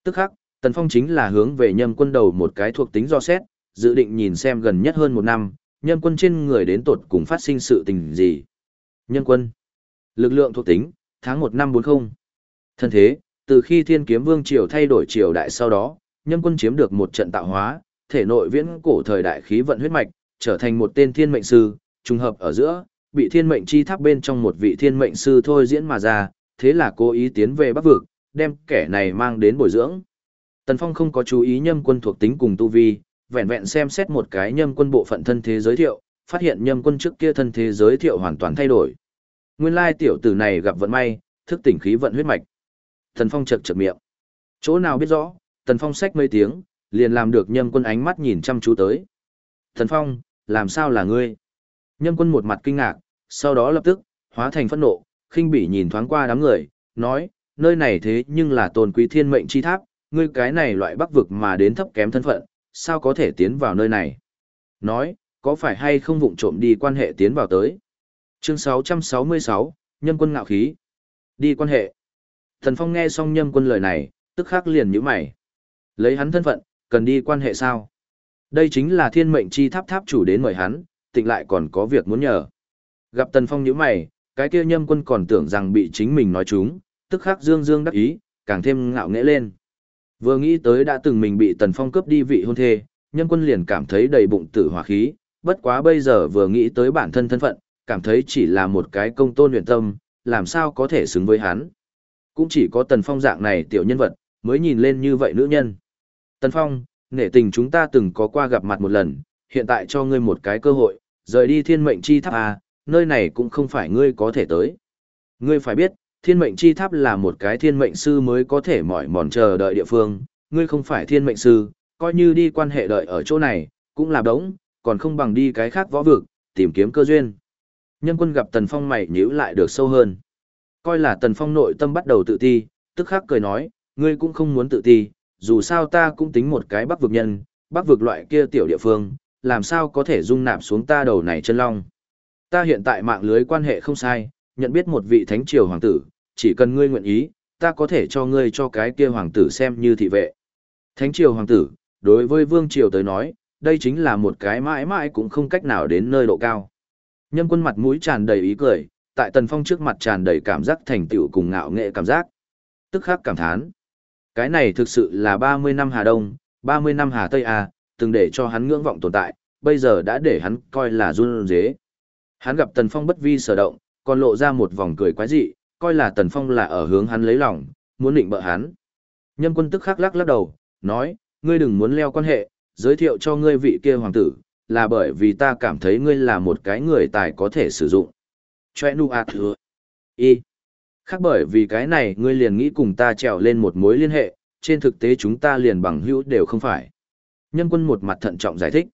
[SPEAKER 1] Tức khắc, Tần Phong chính là hướng về nhâm quân đầu một cái thuộc tính do xét, dự định nhìn xem gần nhất hơn một năm, nhân quân trên người đến tột cùng phát sinh sự tình gì. Nhân quân. Lực lượng thuộc tính, tháng 1 năm 40. Thân thế, từ khi thiên kiếm vương triều thay đổi triều đại sau đó, nhân quân chiếm được một trận tạo hóa, thể nội viễn cổ thời đại khí vận huyết mạch, trở thành một tên thiên mệnh sư, trùng hợp ở giữa, bị thiên mệnh chi tháp bên trong một vị thiên mệnh sư thôi diễn mà ra, thế là cố ý tiến về bắc vực, đem kẻ này mang đến bồi dưỡng. Tần Phong không có chú ý nhâm quân thuộc tính cùng tu vi, vẹn vẹn xem xét một cái nhâm quân bộ phận thân thế giới thiệu, phát hiện nhâm quân trước kia thân thế giới thiệu hoàn toàn thay đổi. Nguyên lai tiểu tử này gặp vận may, thức tỉnh khí vận huyết mạch. thần Phong chật chật miệng. Chỗ nào biết rõ, Tần Phong xách mấy tiếng, liền làm được nhâm quân ánh mắt nhìn chăm chú tới. thần Phong, làm sao là ngươi? Nhâm quân một mặt kinh ngạc, sau đó lập tức, hóa thành phẫn nộ, khinh bỉ nhìn thoáng qua đám người, nói, nơi này thế nhưng là tôn quý thiên mệnh chi tháp, ngươi cái này loại bắc vực mà đến thấp kém thân phận, sao có thể tiến vào nơi này? Nói, có phải hay không vụng trộm đi quan hệ tiến vào tới? Chương 666, nhân quân ngạo khí. Đi quan hệ. Thần Phong nghe xong Nhâm quân lời này, tức khắc liền nhíu mày. Lấy hắn thân phận, cần đi quan hệ sao? Đây chính là thiên mệnh chi tháp tháp chủ đến mời hắn, tịnh lại còn có việc muốn nhờ. Gặp Tần Phong nhíu mày, cái kia Nhâm quân còn tưởng rằng bị chính mình nói trúng, tức khắc dương dương đắc ý, càng thêm ngạo nghễ lên. Vừa nghĩ tới đã từng mình bị Tần Phong cướp đi vị hôn thê, nhân quân liền cảm thấy đầy bụng tử hỏa khí, bất quá bây giờ vừa nghĩ tới bản thân thân phận, cảm thấy chỉ là một cái công tôn luyện tâm, làm sao có thể xứng với hắn. Cũng chỉ có Tần Phong dạng này tiểu nhân vật, mới nhìn lên như vậy nữ nhân. Tần Phong, nể tình chúng ta từng có qua gặp mặt một lần, hiện tại cho ngươi một cái cơ hội, rời đi thiên mệnh chi tháp à, nơi này cũng không phải ngươi có thể tới. Ngươi phải biết, thiên mệnh chi tháp là một cái thiên mệnh sư mới có thể mỏi mòn chờ đợi địa phương, ngươi không phải thiên mệnh sư, coi như đi quan hệ đợi ở chỗ này, cũng là đống, còn không bằng đi cái khác võ vực, tìm kiếm cơ duyên. Nhân quân gặp Tần Phong mày nhíu lại được sâu hơn. Coi là Tần Phong nội tâm bắt đầu tự ti, tức khắc cười nói, ngươi cũng không muốn tự ti, dù sao ta cũng tính một cái bắc vực nhân, bắc vực loại kia tiểu địa phương, làm sao có thể dung nạp xuống ta đầu này chân long. Ta hiện tại mạng lưới quan hệ không sai, nhận biết một vị thánh triều hoàng tử, chỉ cần ngươi nguyện ý, ta có thể cho ngươi cho cái kia hoàng tử xem như thị vệ. Thánh triều hoàng tử, đối với vương triều tới nói, đây chính là một cái mãi mãi cũng không cách nào đến nơi độ cao. Nhâm quân mặt mũi tràn đầy ý cười, tại tần phong trước mặt tràn đầy cảm giác thành tựu cùng ngạo nghệ cảm giác. Tức khắc cảm thán. Cái này thực sự là 30 năm Hà Đông, 30 năm Hà Tây A, từng để cho hắn ngưỡng vọng tồn tại, bây giờ đã để hắn coi là run dế. Hắn gặp tần phong bất vi sở động, còn lộ ra một vòng cười quái dị, coi là Tần Phong là ở hướng hắn lấy lòng, muốn định bợ hắn. Nhâm quân tức khắc lắc lắc đầu, nói, ngươi đừng muốn leo quan hệ, giới thiệu cho ngươi vị kia hoàng tử, là bởi vì ta cảm thấy ngươi là một cái người tài có thể sử dụng. Chòe nu ạt thừa. Y. Khác bởi vì cái này ngươi liền nghĩ cùng ta trèo lên một mối liên hệ, trên thực tế chúng ta liền bằng hữu đều không phải. Nhân quân một mặt thận trọng giải thích.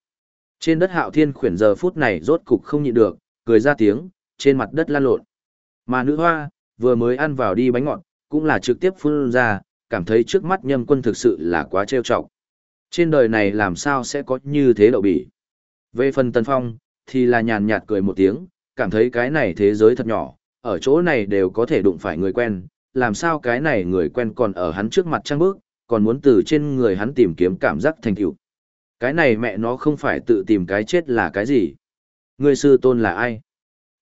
[SPEAKER 1] Trên đất hạo thiên khuyển giờ phút này rốt cục không nhịn được, cười ra tiếng, trên mặt đất lan lộn. Mà nữ hoa, vừa mới ăn vào đi bánh ngọt, cũng là trực tiếp phun ra, cảm thấy trước mắt nhâm quân thực sự là quá trêu chọc. Trên đời này làm sao sẽ có như thế đậu bỉ. Về phần Tần Phong, thì là nhàn nhạt cười một tiếng, cảm thấy cái này thế giới thật nhỏ, ở chỗ này đều có thể đụng phải người quen, làm sao cái này người quen còn ở hắn trước mặt trăng bước, còn muốn từ trên người hắn tìm kiếm cảm giác thành tựu. Cái này mẹ nó không phải tự tìm cái chết là cái gì. Người sư tôn là ai?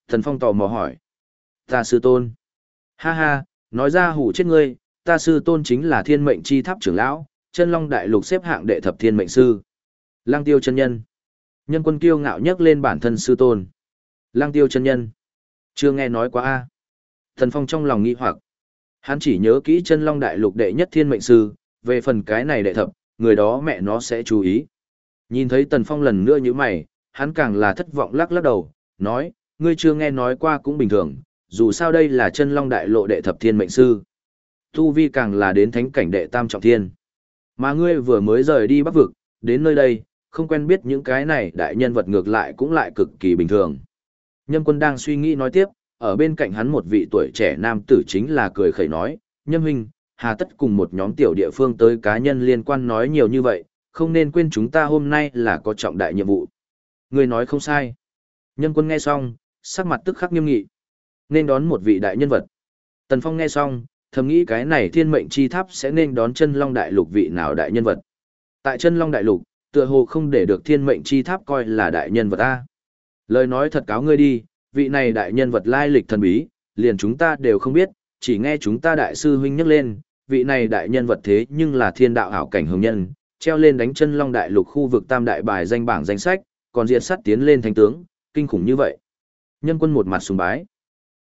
[SPEAKER 1] Thần Phong tò mò hỏi. Ta sư tôn. Ha ha, nói ra hủ chết ngươi, ta sư tôn chính là thiên mệnh chi tháp trưởng lão, chân long đại lục xếp hạng đệ thập thiên mệnh sư. Lăng tiêu chân nhân. Nhân quân kiêu ngạo nhất lên bản thân sư tôn. Lăng tiêu chân nhân. Chưa nghe nói quá a. Thần Phong trong lòng nghi hoặc. Hắn chỉ nhớ kỹ chân long đại lục đệ nhất thiên mệnh sư, về phần cái này đệ thập, người đó mẹ nó sẽ chú ý. Nhìn thấy Tần Phong lần nữa như mày, hắn càng là thất vọng lắc lắc đầu, nói, ngươi chưa nghe nói qua cũng bình thường, dù sao đây là chân long đại lộ đệ thập thiên mệnh sư. Tu vi càng là đến thánh cảnh đệ tam trọng thiên. Mà ngươi vừa mới rời đi bắc vực, đến nơi đây, không quen biết những cái này đại nhân vật ngược lại cũng lại cực kỳ bình thường. Nhâm quân đang suy nghĩ nói tiếp, ở bên cạnh hắn một vị tuổi trẻ nam tử chính là cười khẩy nói, Nhâm huynh, hà tất cùng một nhóm tiểu địa phương tới cá nhân liên quan nói nhiều như vậy, không nên quên chúng ta hôm nay là có trọng đại nhiệm vụ. Người nói không sai. Nhân quân nghe xong, sắc mặt tức khắc nghiêm nghị. Nên đón một vị đại nhân vật. Tần Phong nghe xong, thầm nghĩ cái này thiên mệnh chi tháp sẽ nên đón chân long đại lục vị nào đại nhân vật. Tại chân long đại lục, tựa hồ không để được thiên mệnh chi tháp coi là đại nhân vật ta. Lời nói thật cáo ngươi đi, vị này đại nhân vật lai lịch thần bí, liền chúng ta đều không biết, chỉ nghe chúng ta đại sư huynh nhắc lên, vị này đại nhân vật thế nhưng là thiên đạo hảo cảnh hồng nhân, treo lên đánh chân long đại lục khu vực tam đại bài danh bảng danh sách, còn diện sắt tiến lên thánh tướng, kinh khủng như vậy. Nhân quân một mặt sùng bái.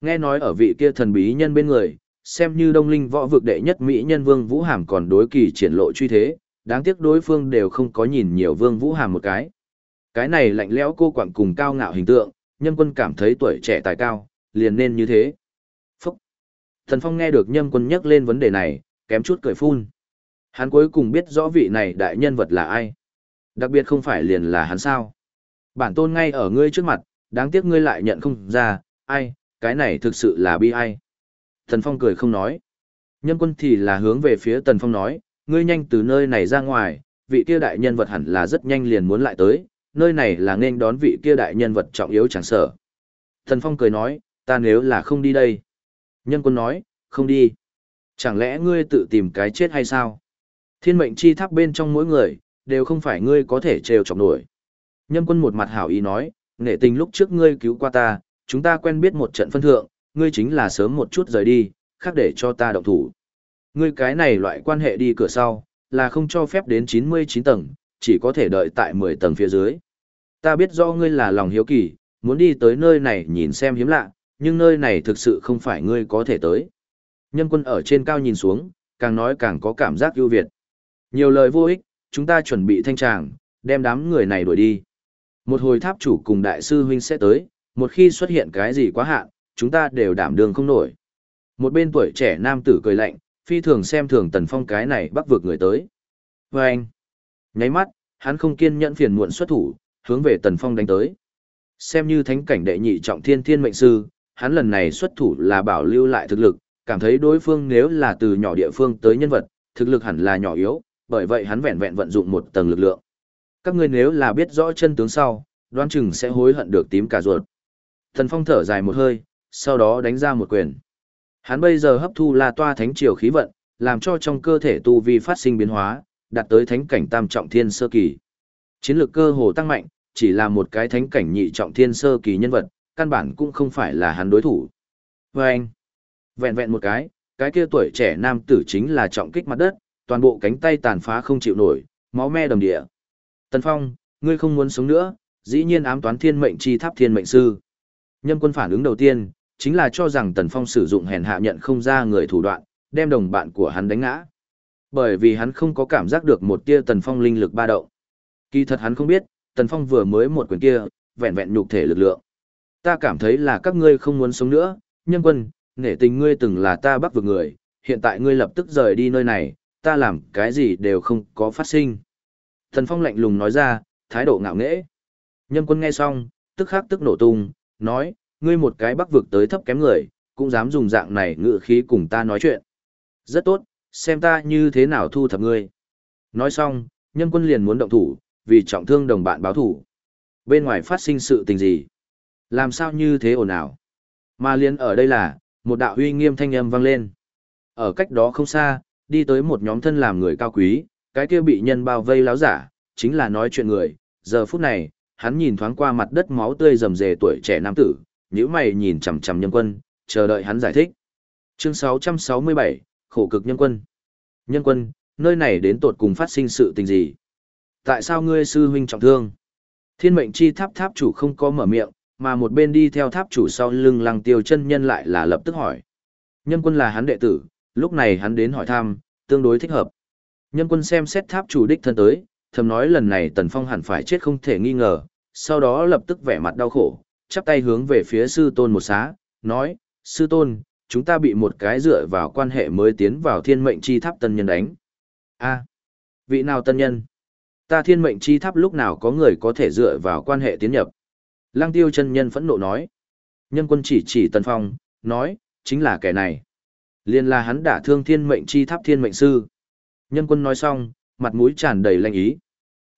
[SPEAKER 1] Nghe nói ở vị kia thần bí nhân bên người, xem như đông linh võ vực đệ nhất Mỹ nhân Vương Vũ Hàm còn đối kỳ triển lộ truy thế, đáng tiếc đối phương đều không có nhìn nhiều Vương Vũ Hàm một cái. Cái này lạnh lẽo cô quặng cùng cao ngạo hình tượng, nhân quân cảm thấy tuổi trẻ tài cao, liền nên như thế. Phúc! Thần Phong nghe được nhân quân nhắc lên vấn đề này, kém chút cười phun. Hắn cuối cùng biết rõ vị này đại nhân vật là ai. Đặc biệt không phải liền là hắn sao. Bản tôn ngay ở ngươi trước mặt, đáng tiếc ngươi lại nhận không ra, ai, cái này thực sự là bi ai. Tần Phong cười không nói. Nhân quân thì là hướng về phía Tần Phong nói, ngươi nhanh từ nơi này ra ngoài, vị kia đại nhân vật hẳn là rất nhanh liền muốn lại tới, nơi này là nên đón vị kia đại nhân vật trọng yếu chẳng sở. Tần Phong cười nói, ta nếu là không đi đây. Nhân quân nói, không đi. Chẳng lẽ ngươi tự tìm cái chết hay sao? Thiên mệnh chi tháp bên trong mỗi người, đều không phải ngươi có thể trêu chọc nổi. Nhân quân một mặt hảo ý nói, nể tình lúc trước ngươi cứu qua ta, chúng ta quen biết một trận phân thượng, ngươi chính là sớm một chút rời đi, khác để cho ta động thủ. Ngươi cái này loại quan hệ đi cửa sau, là không cho phép đến 99 tầng, chỉ có thể đợi tại 10 tầng phía dưới. Ta biết do ngươi là lòng hiếu kỳ, muốn đi tới nơi này nhìn xem hiếm lạ, nhưng nơi này thực sự không phải ngươi có thể tới. Nhân quân ở trên cao nhìn xuống, càng nói càng có cảm giác ưu việt. Nhiều lời vô ích, chúng ta chuẩn bị thanh tràng, đem đám người này đuổi đi. Một hồi tháp chủ cùng đại sư huynh sẽ tới, một khi xuất hiện cái gì quá hạn, chúng ta đều đảm đường không nổi. Một bên tuổi trẻ nam tử cười lạnh, phi thường xem thường tần phong cái này bắt vượt người tới. Và anh, nháy mắt, hắn không kiên nhẫn phiền muộn xuất thủ, hướng về tần phong đánh tới. Xem như thánh cảnh đệ nhị trọng thiên thiên mệnh sư, hắn lần này xuất thủ là bảo lưu lại thực lực, cảm thấy đối phương nếu là từ nhỏ địa phương tới nhân vật, thực lực hẳn là nhỏ yếu, bởi vậy hắn vẹn vẹn vận dụng một tầng lực lượng. Các ngươi nếu là biết rõ chân tướng sau, đoán chừng sẽ hối hận được tím cả ruột. Thần Phong thở dài một hơi, sau đó đánh ra một quyền. Hắn bây giờ hấp thu La Toa Thánh Triều khí vận, làm cho trong cơ thể tu vi phát sinh biến hóa, đạt tới thánh cảnh tam trọng thiên sơ kỳ. Chiến lược cơ hồ tăng mạnh, chỉ là một cái thánh cảnh nhị trọng thiên sơ kỳ nhân vật, căn bản cũng không phải là hắn đối thủ. Và anh, vẹn vẹn một cái, cái kia tuổi trẻ nam tử chính là trọng kích mặt đất, toàn bộ cánh tay tàn phá không chịu nổi, máu me đầm địa. Tần Phong, ngươi không muốn sống nữa, dĩ nhiên ám toán thiên mệnh chi tháp thiên mệnh sư. Nhâm quân phản ứng đầu tiên, chính là cho rằng Tần Phong sử dụng hèn hạ nhận không ra người thủ đoạn, đem đồng bạn của hắn đánh ngã. Bởi vì hắn không có cảm giác được một tia Tần Phong linh lực ba động. Kỳ thật hắn không biết, Tần Phong vừa mới một quyền kia, vẹn vẹn nhục thể lực lượng. Ta cảm thấy là các ngươi không muốn sống nữa, nhân quân, nể tình ngươi từng là ta bắt vực người, hiện tại ngươi lập tức rời đi nơi này, ta làm cái gì đều không có phát sinh. Thần Phong lạnh lùng nói ra, thái độ ngạo nghễ. Nhân quân nghe xong, tức khắc tức nổ tung, nói, ngươi một cái bắc vực tới thấp kém người, cũng dám dùng dạng này ngự khí cùng ta nói chuyện. Rất tốt, xem ta như thế nào thu thập ngươi. Nói xong, nhân quân liền muốn động thủ, vì trọng thương đồng bạn báo thủ. Bên ngoài phát sinh sự tình gì? Làm sao như thế ồn ào? Mà liền ở đây là, một đạo uy nghiêm thanh âm vang lên. Ở cách đó không xa, đi tới một nhóm thân làm người cao quý, cái kia bị nhân bao vây láo giả, chính là nói chuyện người. Giờ phút này, hắn nhìn thoáng qua mặt đất máu tươi rầm rề tuổi trẻ nam tử, nhíu mày nhìn chằm chằm nhân quân, chờ đợi hắn giải thích. Chương 667, khổ cực nhân quân. Nhân quân, nơi này đến tột cùng phát sinh sự tình gì? Tại sao ngươi sư huynh trọng thương? Thiên mệnh chi tháp tháp chủ không có mở miệng, mà một bên đi theo tháp chủ sau lưng lăng tiêu chân nhân lại là lập tức hỏi. Nhân quân là hắn đệ tử, lúc này hắn đến hỏi thăm, tương đối thích hợp. Nhân quân xem xét tháp chủ đích thân tới, thầm nói lần này tần phong hẳn phải chết không thể nghi ngờ, sau đó lập tức vẻ mặt đau khổ, chắp tay hướng về phía sư tôn một xá, nói, sư tôn, chúng ta bị một cái dựa vào quan hệ mới tiến vào thiên mệnh chi tháp tân nhân đánh. a vị nào tân nhân? Ta thiên mệnh chi tháp lúc nào có người có thể dựa vào quan hệ tiến nhập? Lăng tiêu chân nhân phẫn nộ nói. Nhân quân chỉ chỉ tần phong, nói, chính là kẻ này. Liên là hắn đã thương thiên mệnh chi tháp thiên mệnh sư. Nhân quân nói xong, mặt mũi tràn đầy lanh ý.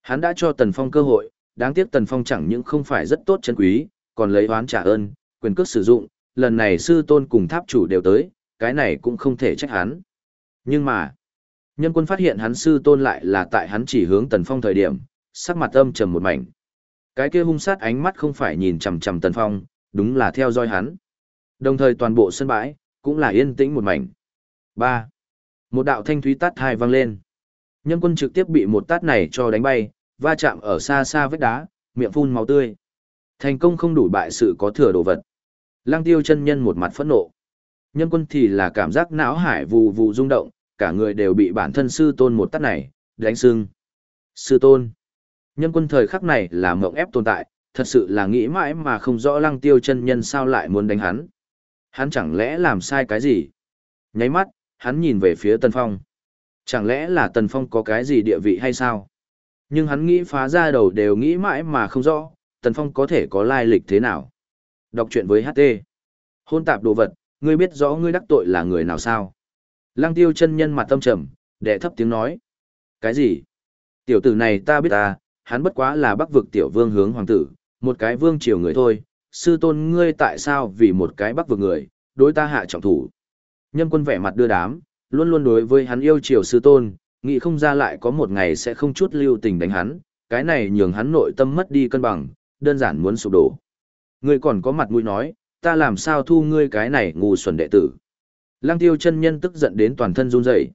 [SPEAKER 1] Hắn đã cho Tần Phong cơ hội, đáng tiếc Tần Phong chẳng những không phải rất tốt chân quý, còn lấy oán trả ơn, quyền cước sử dụng, lần này sư tôn cùng tháp chủ đều tới, cái này cũng không thể trách hắn. Nhưng mà, nhân quân phát hiện hắn sư tôn lại là tại hắn chỉ hướng Tần Phong thời điểm, sắc mặt âm trầm một mảnh. Cái kia hung sát ánh mắt không phải nhìn chằm chằm Tần Phong, đúng là theo dõi hắn. Đồng thời toàn bộ sân bãi, cũng là yên tĩnh một mảnh. 3. Một đạo thanh thúy tát hai vang lên. Nhân quân trực tiếp bị một tát này cho đánh bay, va chạm ở xa xa vết đá, miệng phun máu tươi. Thành công không đủ bại sự có thừa đồ vật. Lăng tiêu chân nhân một mặt phẫn nộ. Nhân quân thì là cảm giác não hải vù vù rung động, cả người đều bị bản thân sư tôn một tát này, đánh sưng. Sư tôn. Nhân quân thời khắc này là mộng ép tồn tại, thật sự là nghĩ mãi mà không rõ lăng tiêu chân nhân sao lại muốn đánh hắn. Hắn chẳng lẽ làm sai cái gì? Nháy mắt, hắn nhìn về phía Tần Phong. Chẳng lẽ là Tần Phong có cái gì địa vị hay sao? Nhưng hắn nghĩ phá ra đầu đều nghĩ mãi mà không rõ, Tần Phong có thể có lai lịch thế nào? Đọc chuyện với HT. Hôn tạp đồ vật, ngươi biết rõ ngươi đắc tội là người nào sao? Lăng tiêu chân nhân mặt tâm trầm, đệ thấp tiếng nói. Cái gì? Tiểu tử này ta biết ta, hắn bất quá là bắc vực tiểu vương hướng hoàng tử, một cái vương triều người thôi, sư tôn ngươi tại sao vì một cái bắc vực người, đối ta hạ trọng thủ. Nhân quân vẻ mặt đưa đám, luôn luôn đối với hắn yêu chiều sư tôn, nghĩ không ra lại có một ngày sẽ không chút lưu tình đánh hắn, cái này nhường hắn nội tâm mất đi cân bằng, đơn giản muốn sụp đổ. Ngươi còn có mặt mũi nói, ta làm sao thu ngươi cái này ngu xuẩn đệ tử. Lăng tiêu chân nhân tức giận đến toàn thân run rẩy.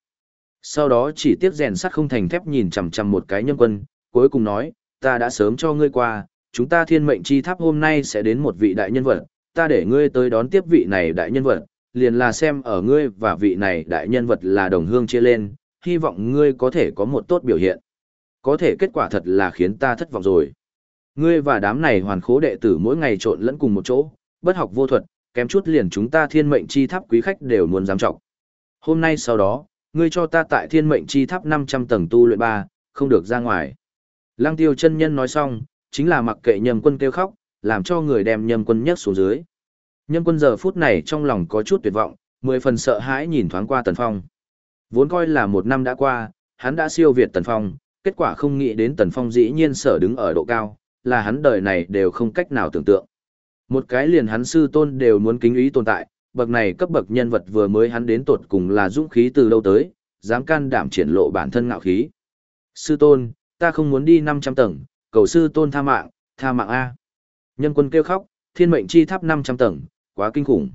[SPEAKER 1] Sau đó chỉ tiếc rèn sắt không thành thép nhìn chằm chằm một cái nhân quân, cuối cùng nói, ta đã sớm cho ngươi qua, chúng ta thiên mệnh chi tháp hôm nay sẽ đến một vị đại nhân vật, ta để ngươi tới đón tiếp vị này đại nhân vật, liền là xem ở ngươi và vị này đại nhân vật là đồng hương chia lên, hy vọng ngươi có thể có một tốt biểu hiện. Có thể kết quả thật là khiến ta thất vọng rồi. Ngươi và đám này hoàn khố đệ tử mỗi ngày trộn lẫn cùng một chỗ, bất học vô thuật, kém chút liền chúng ta thiên mệnh chi tháp quý khách đều muốn dám trọng. Hôm nay sau đó, ngươi cho ta tại thiên mệnh chi tháp 500 tầng tu luyện ba, không được ra ngoài. Lăng tiêu chân nhân nói xong, chính là mặc kệ nhầm quân kêu khóc, làm cho người đem nhầm quân nhất xuống dưới. Nhâm quân giờ phút này trong lòng có chút tuyệt vọng, mười phần sợ hãi nhìn thoáng qua Tần Phong. Vốn coi là một năm đã qua, hắn đã siêu việt Tần Phong, kết quả không nghĩ đến Tần Phong dĩ nhiên sở đứng ở độ cao, là hắn đời này đều không cách nào tưởng tượng. Một cái liền hắn sư tôn đều muốn kính ý tồn tại, bậc này cấp bậc nhân vật vừa mới hắn đến tột cùng là dũng khí từ lâu tới, dám can đảm triển lộ bản thân ngạo khí. Sư tôn, ta không muốn đi 500 tầng, cầu sư tôn tha mạng, tha mạng A. Nhân quân kêu khóc, thiên mệnh chi tháp 500 tầng, quá kinh khủng.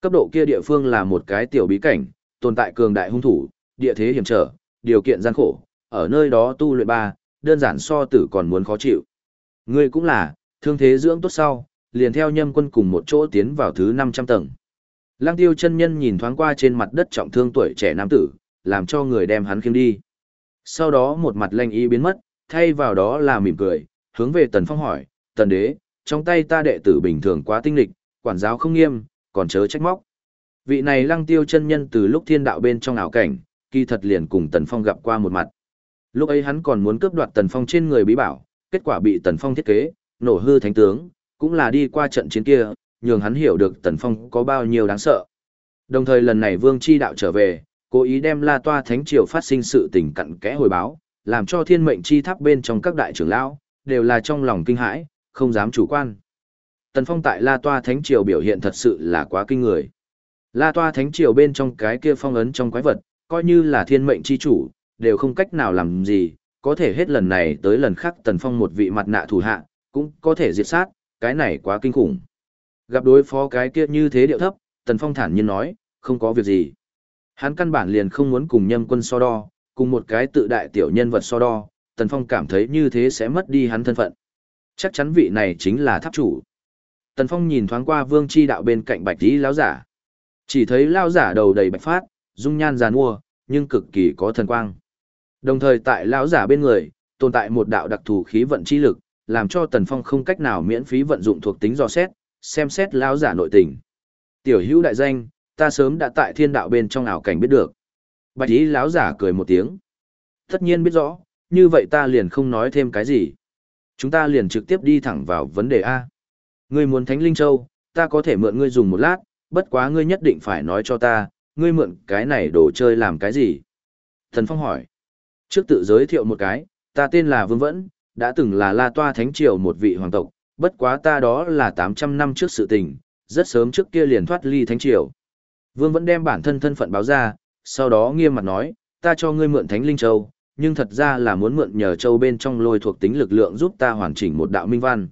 [SPEAKER 1] Cấp độ kia địa phương là một cái tiểu bí cảnh, tồn tại cường đại hung thủ, địa thế hiểm trở, điều kiện gian khổ, ở nơi đó tu luyện ba, đơn giản so tử còn muốn khó chịu. Ngươi cũng là, thương thế dưỡng tốt sau, liền theo nhâm quân cùng một chỗ tiến vào thứ 500 tầng. Lăng tiêu chân nhân nhìn thoáng qua trên mặt đất trọng thương tuổi trẻ nam tử, làm cho người đem hắn khiêng đi. Sau đó một mặt lanh y biến mất, thay vào đó là mỉm cười, hướng về tần phong hỏi, tần đế, trong tay ta đệ tử bình thường quá tinh lịch, quản giáo không nghiêm, còn chớ trách móc. Vị này lăng tiêu chân nhân từ lúc thiên đạo bên trong ảo cảnh, kỳ thật liền cùng Tần Phong gặp qua một mặt. Lúc ấy hắn còn muốn cướp đoạt Tần Phong trên người bí bảo, kết quả bị Tần Phong thiết kế, nổ hư thánh tướng, cũng là đi qua trận chiến kia, nhường hắn hiểu được Tần Phong có bao nhiêu đáng sợ. Đồng thời lần này Vương Chi Đạo trở về, cố ý đem La Toa Thánh Triều phát sinh sự tình cặn kẽ hồi báo, làm cho thiên mệnh chi tháp bên trong các đại trưởng lão, đều là trong lòng kinh hãi, không dám chủ quan. Tần Phong tại La Toa Thánh Triều biểu hiện thật sự là quá kinh người. La Toa Thánh Triều bên trong cái kia phong ấn trong quái vật, coi như là thiên mệnh chi chủ, đều không cách nào làm gì, có thể hết lần này tới lần khác Tần Phong một vị mặt nạ thủ hạ, cũng có thể diệt sát, cái này quá kinh khủng. Gặp đối phó cái kia như thế điệu thấp, Tần Phong thản nhiên nói, không có việc gì. Hắn căn bản liền không muốn cùng nhâm quân so đo, cùng một cái tự đại tiểu nhân vật so đo, Tần Phong cảm thấy như thế sẽ mất đi hắn thân phận. Chắc chắn vị này chính là tháp chủ. Tần Phong nhìn thoáng qua Vương Chi Đạo bên cạnh Bạch Tí lão giả. Chỉ thấy lão giả đầu đầy bạch phát, dung nhan giàn mua, nhưng cực kỳ có thần quang. Đồng thời tại lão giả bên người, tồn tại một đạo đặc thù khí vận chi lực, làm cho Tần Phong không cách nào miễn phí vận dụng thuộc tính dò xét, xem xét lão giả nội tình. Tiểu hữu đại danh, ta sớm đã tại thiên đạo bên trong ảo cảnh biết được. Bạch Tí lão giả cười một tiếng. Tất nhiên biết rõ, như vậy ta liền không nói thêm cái gì. Chúng ta liền trực tiếp đi thẳng vào vấn đề A. Ngươi muốn Thánh Linh Châu, ta có thể mượn ngươi dùng một lát, bất quá ngươi nhất định phải nói cho ta, ngươi mượn cái này đồ chơi làm cái gì? Thần Phong hỏi. Trước tự giới thiệu một cái, ta tên là Vương Vẫn, đã từng là La Toa Thánh Triều một vị hoàng tộc, bất quá ta đó là 800 năm trước sự tình, rất sớm trước kia liền thoát ly Thánh Triều. Vương Vẫn đem bản thân thân phận báo ra, sau đó nghiêm mặt nói, ta cho ngươi mượn Thánh Linh Châu, nhưng thật ra là muốn mượn nhờ châu bên trong lôi thuộc tính lực lượng giúp ta hoàn chỉnh một đạo minh văn.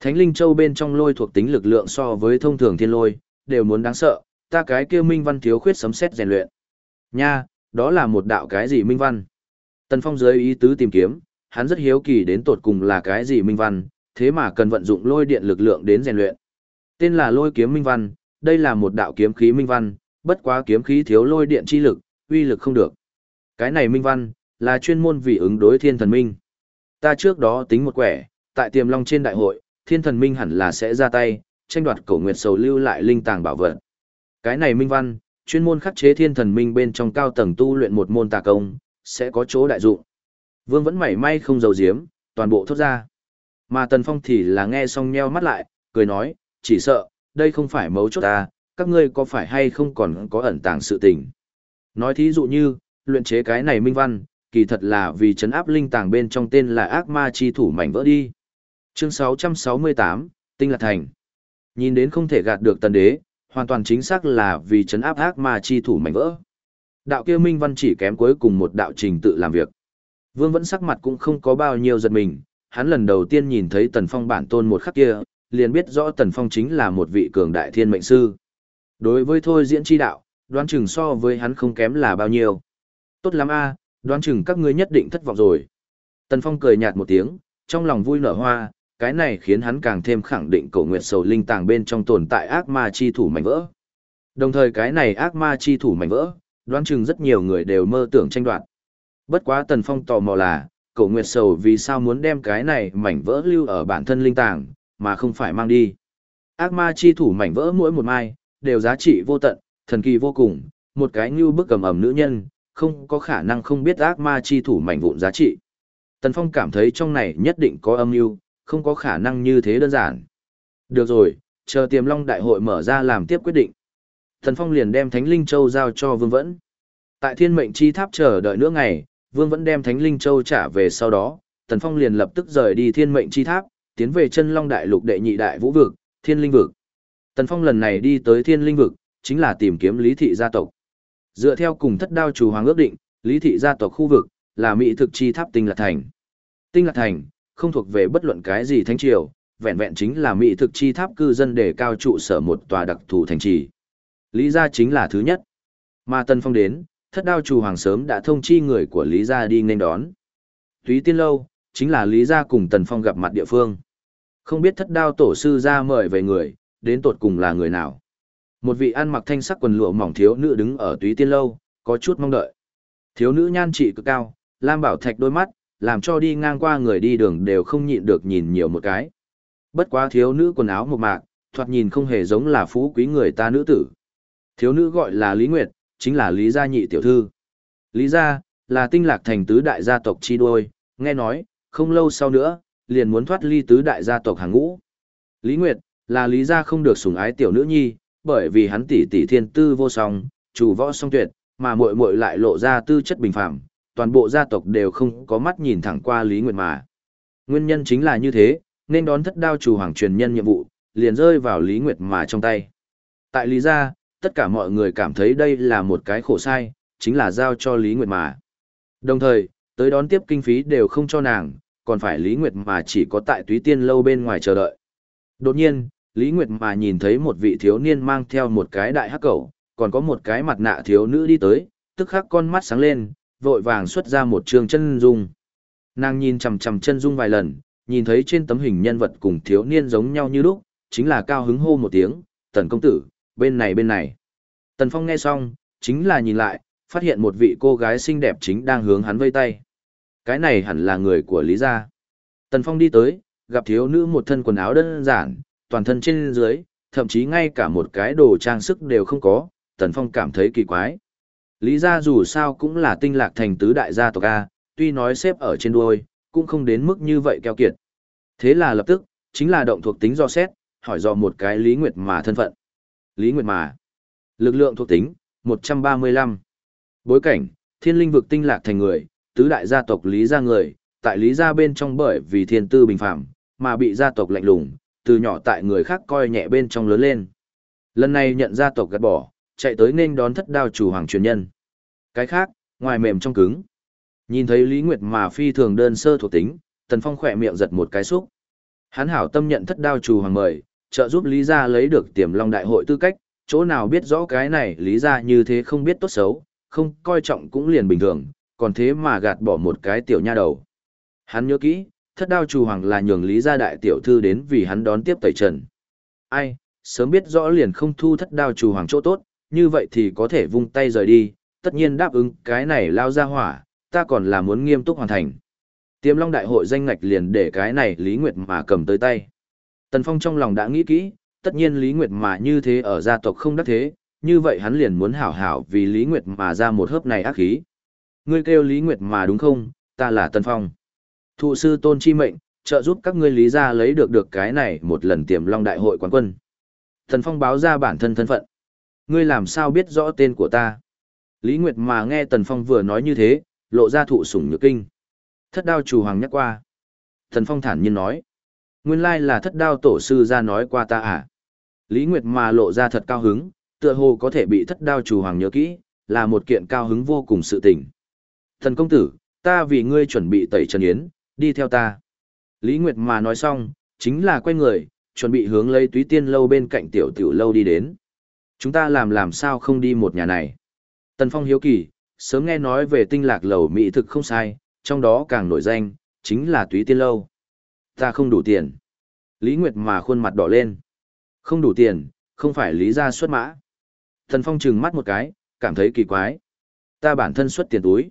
[SPEAKER 1] Thánh Linh Châu bên trong lôi thuộc tính lực lượng so với thông thường thiên lôi, đều muốn đáng sợ, ta cái kia minh văn thiếu khuyết sấm xét rèn luyện. Nha, đó là một đạo cái gì minh văn? Tần Phong dưới ý tứ tìm kiếm, hắn rất hiếu kỳ đến tột cùng là cái gì minh văn, thế mà cần vận dụng lôi điện lực lượng đến rèn luyện. Tên là lôi kiếm minh văn, đây là một đạo kiếm khí minh văn, bất quá kiếm khí thiếu lôi điện chi lực, uy lực không được. Cái này minh văn, là chuyên môn vì ứng đối thiên thần minh. Ta trước đó tính một quẻ, tại tiềm long trên đại hội, thiên thần minh hẳn là sẽ ra tay, tranh đoạt cổ nguyệt sầu lưu lại linh tàng bảo vật. Cái này minh văn, chuyên môn khắc chế thiên thần minh bên trong cao tầng tu luyện một môn tà công, sẽ có chỗ đại dụng. Vương vẫn mảy may không giấu giếm, toàn bộ thốt ra. Mà Tần Phong thì là nghe xong nheo mắt lại, cười nói, chỉ sợ, đây không phải mấu chốt ta, các ngươi có phải hay không còn có ẩn tàng sự tình. Nói thí dụ như, luyện chế cái này minh văn, kỳ thật là vì chấn áp linh tàng bên trong tên là ác ma chi thủ mảnh vỡ đi. Chương 668, Tinh Lạc Thành. Nhìn đến không thể gạt được tần đế, hoàn toàn chính xác là vì chấn áp ác ma chi thủ mảnh vỡ. Đạo kia minh văn chỉ kém cuối cùng một đạo trình tự làm việc. Vương vẫn sắc mặt cũng không có bao nhiêu giật mình, hắn lần đầu tiên nhìn thấy tần phong bản tôn một khắc kia, liền biết rõ tần phong chính là một vị cường đại thiên mệnh sư. Đối với thôi diễn chi đạo, đoán chừng so với hắn không kém là bao nhiêu. Tốt lắm a, đoán chừng các ngươi nhất định thất vọng rồi. Tần Phong cười nhạt một tiếng, trong lòng vui nở hoa, cái này khiến hắn càng thêm khẳng định cổ nguyệt sầu linh tàng bên trong tồn tại ác ma chi thủ mảnh vỡ. Đồng thời cái này ác ma chi thủ mảnh vỡ, đoán chừng rất nhiều người đều mơ tưởng tranh đoạt. Bất quá Tần Phong tò mò là, cổ nguyệt sầu vì sao muốn đem cái này mảnh vỡ lưu ở bản thân linh tàng, mà không phải mang đi. Ác ma chi thủ mảnh vỡ mỗi một mai, đều giá trị vô tận, thần kỳ vô cùng, một cái như bức cầm ẩm nữ nhân, không có khả năng không biết ác ma chi thủ mảnh vụn giá trị. Tần Phong cảm thấy trong này nhất định có âm mưu, không có khả năng như thế đơn giản. Được rồi, chờ tiềm long đại hội mở ra làm tiếp quyết định. Thần Phong liền đem Thánh Linh Châu giao cho Vương Vẫn. Tại thiên mệnh chi tháp chờ đợi nữa ngày, Vương Vẫn đem Thánh Linh Châu trả về sau đó, Tần Phong liền lập tức rời đi thiên mệnh chi tháp, tiến về chân long đại lục đệ nhị đại vũ vực, thiên linh vực. Tần Phong lần này đi tới thiên linh vực, chính là tìm kiếm lý thị gia tộc. Dựa theo cùng thất đao chủ hoàng ước định, lý thị gia tộc khu vực, là mỹ thực chi tháp tinh lạc thành. Tinh lạc thành, không thuộc về bất luận cái gì thánh triều, vẹn vẹn chính là mỹ thực chi tháp cư dân để cao trụ sở một tòa đặc thù thành trì. Lý gia chính là thứ nhất. Mà Tân Phong đến, thất đao chủ hoàng sớm đã thông chi người của Lý gia đi nên đón. Túy tiên lâu, chính là Lý gia cùng Tần Phong gặp mặt địa phương. Không biết thất đao tổ sư ra mời về người, đến tột cùng là người nào. Một vị ăn mặc thanh sắc quần lụa mỏng thiếu nữ đứng ở túy tiên lâu, có chút mong đợi. Thiếu nữ nhan trị cực cao, Lam Bảo Thạch đôi mắt, làm cho đi ngang qua người đi đường đều không nhịn được nhìn nhiều một cái. Bất quá thiếu nữ quần áo mộc mạc, thoạt nhìn không hề giống là phú quý người ta nữ tử. Thiếu nữ gọi là Lý Nguyệt, chính là Lý Gia Nhị Tiểu Thư. Lý Gia, là tinh lạc thành tứ đại gia tộc chi đuôi, nghe nói, không lâu sau nữa, liền muốn thoát ly tứ đại gia tộc hàng ngũ. Lý Nguyệt, là Lý Gia không được sủng ái tiểu nữ nhi, bởi vì hắn tỷ tỷ thiên tư vô song, chủ võ song tuyệt, mà muội muội lại lộ ra tư chất bình phẳng toàn bộ gia tộc đều không có mắt nhìn thẳng qua Lý Nguyệt mà. Nguyên nhân chính là như thế, nên đón thất đao chủ hoàng truyền nhân nhiệm vụ, liền rơi vào Lý Nguyệt mà trong tay. Tại Lý gia, tất cả mọi người cảm thấy đây là một cái khổ sai, chính là giao cho Lý Nguyệt mà. Đồng thời, tới đón tiếp kinh phí đều không cho nàng, còn phải Lý Nguyệt mà chỉ có tại túy tiên lâu bên ngoài chờ đợi. Đột nhiên, Lý Nguyệt mà nhìn thấy một vị thiếu niên mang theo một cái đại hắc cẩu, còn có một cái mặt nạ thiếu nữ đi tới, tức khắc con mắt sáng lên, vội vàng xuất ra một trường chân dung. Nàng nhìn chằm chằm chân dung vài lần, nhìn thấy trên tấm hình nhân vật cùng thiếu niên giống nhau như lúc, chính là cao hứng hô một tiếng, tần công tử, bên này bên này. Tần Phong nghe xong, chính là nhìn lại, phát hiện một vị cô gái xinh đẹp chính đang hướng hắn vây tay. Cái này hẳn là người của Lý Gia. Tần Phong đi tới, gặp thiếu nữ một thân quần áo đơn giản, toàn thân trên dưới, thậm chí ngay cả một cái đồ trang sức đều không có, Tần Phong cảm thấy kỳ quái. Lý gia dù sao cũng là tinh lạc thành tứ đại gia tộc A, tuy nói xếp ở trên đuôi, cũng không đến mức như vậy keo kiệt. Thế là lập tức, chính là động thuộc tính do xét, hỏi do một cái Lý Nguyệt mà thân phận. Lý Nguyệt mà. Lực lượng thuộc tính, 135. Bối cảnh, thiên linh vực tinh lạc thành người, tứ đại gia tộc Lý gia người, tại Lý gia bên trong bởi vì thiên tư bình phạm, mà bị gia tộc lạnh lùng, từ nhỏ tại người khác coi nhẹ bên trong lớn lên. Lần này nhận gia tộc gạt bỏ, chạy tới nên đón thất đao chủ hoàng truyền nhân. Cái khác, ngoài mềm trong cứng. Nhìn thấy Lý Nguyệt mà phi thường đơn sơ thuộc tính, Tần Phong khỏe miệng giật một cái xúc. Hắn hảo tâm nhận thất đao chủ hoàng mời, trợ giúp Lý gia lấy được tiềm long đại hội tư cách, chỗ nào biết rõ cái này Lý gia như thế không biết tốt xấu, không coi trọng cũng liền bình thường, còn thế mà gạt bỏ một cái tiểu nha đầu. Hắn nhớ kỹ, thất đao chủ hoàng là nhường Lý gia đại tiểu thư đến vì hắn đón tiếp tẩy trần. Ai, sớm biết rõ liền không thu thất đao chủ hoàng chỗ tốt, như vậy thì có thể vung tay rời đi, tất nhiên đáp ứng cái này lao ra hỏa, ta còn là muốn nghiêm túc hoàn thành. Tiềm Long Đại hội danh ngạch liền để cái này Lý Nguyệt mà cầm tới tay. Tần Phong trong lòng đã nghĩ kỹ, tất nhiên Lý Nguyệt mà như thế ở gia tộc không đắc thế, như vậy hắn liền muốn hảo hảo vì Lý Nguyệt mà ra một hớp này ác khí. Ngươi kêu Lý Nguyệt mà đúng không, ta là Tần Phong. Thụ sư tôn chi mệnh, trợ giúp các ngươi Lý gia lấy được được cái này một lần tiềm long đại hội quán quân. Tần Phong báo ra bản thân thân phận. Ngươi làm sao biết rõ tên của ta? Lý Nguyệt mà nghe Tần Phong vừa nói như thế, lộ ra thụ sủng nhược kinh. Thất đao chủ hoàng nhắc qua. Tần Phong thản nhiên nói. Nguyên lai là thất đao tổ sư ra nói qua ta à? Lý Nguyệt mà lộ ra thật cao hứng, tựa hồ có thể bị thất đao chủ hoàng nhớ kỹ, là một kiện cao hứng vô cùng sự tình. Thần công tử, ta vì ngươi chuẩn bị tẩy trần yến, đi theo ta. Lý Nguyệt mà nói xong, chính là quay người, chuẩn bị hướng lấy túy tiên lâu bên cạnh tiểu tiểu lâu đi đến. Chúng ta làm làm sao không đi một nhà này. Tần Phong hiếu kỳ, sớm nghe nói về tinh lạc lầu mỹ thực không sai, trong đó càng nổi danh, chính là túy tiên lâu. Ta không đủ tiền. Lý Nguyệt mà khuôn mặt đỏ lên. Không đủ tiền, không phải lý ra xuất mã. Tần Phong trừng mắt một cái, cảm thấy kỳ quái. Ta bản thân xuất tiền túi.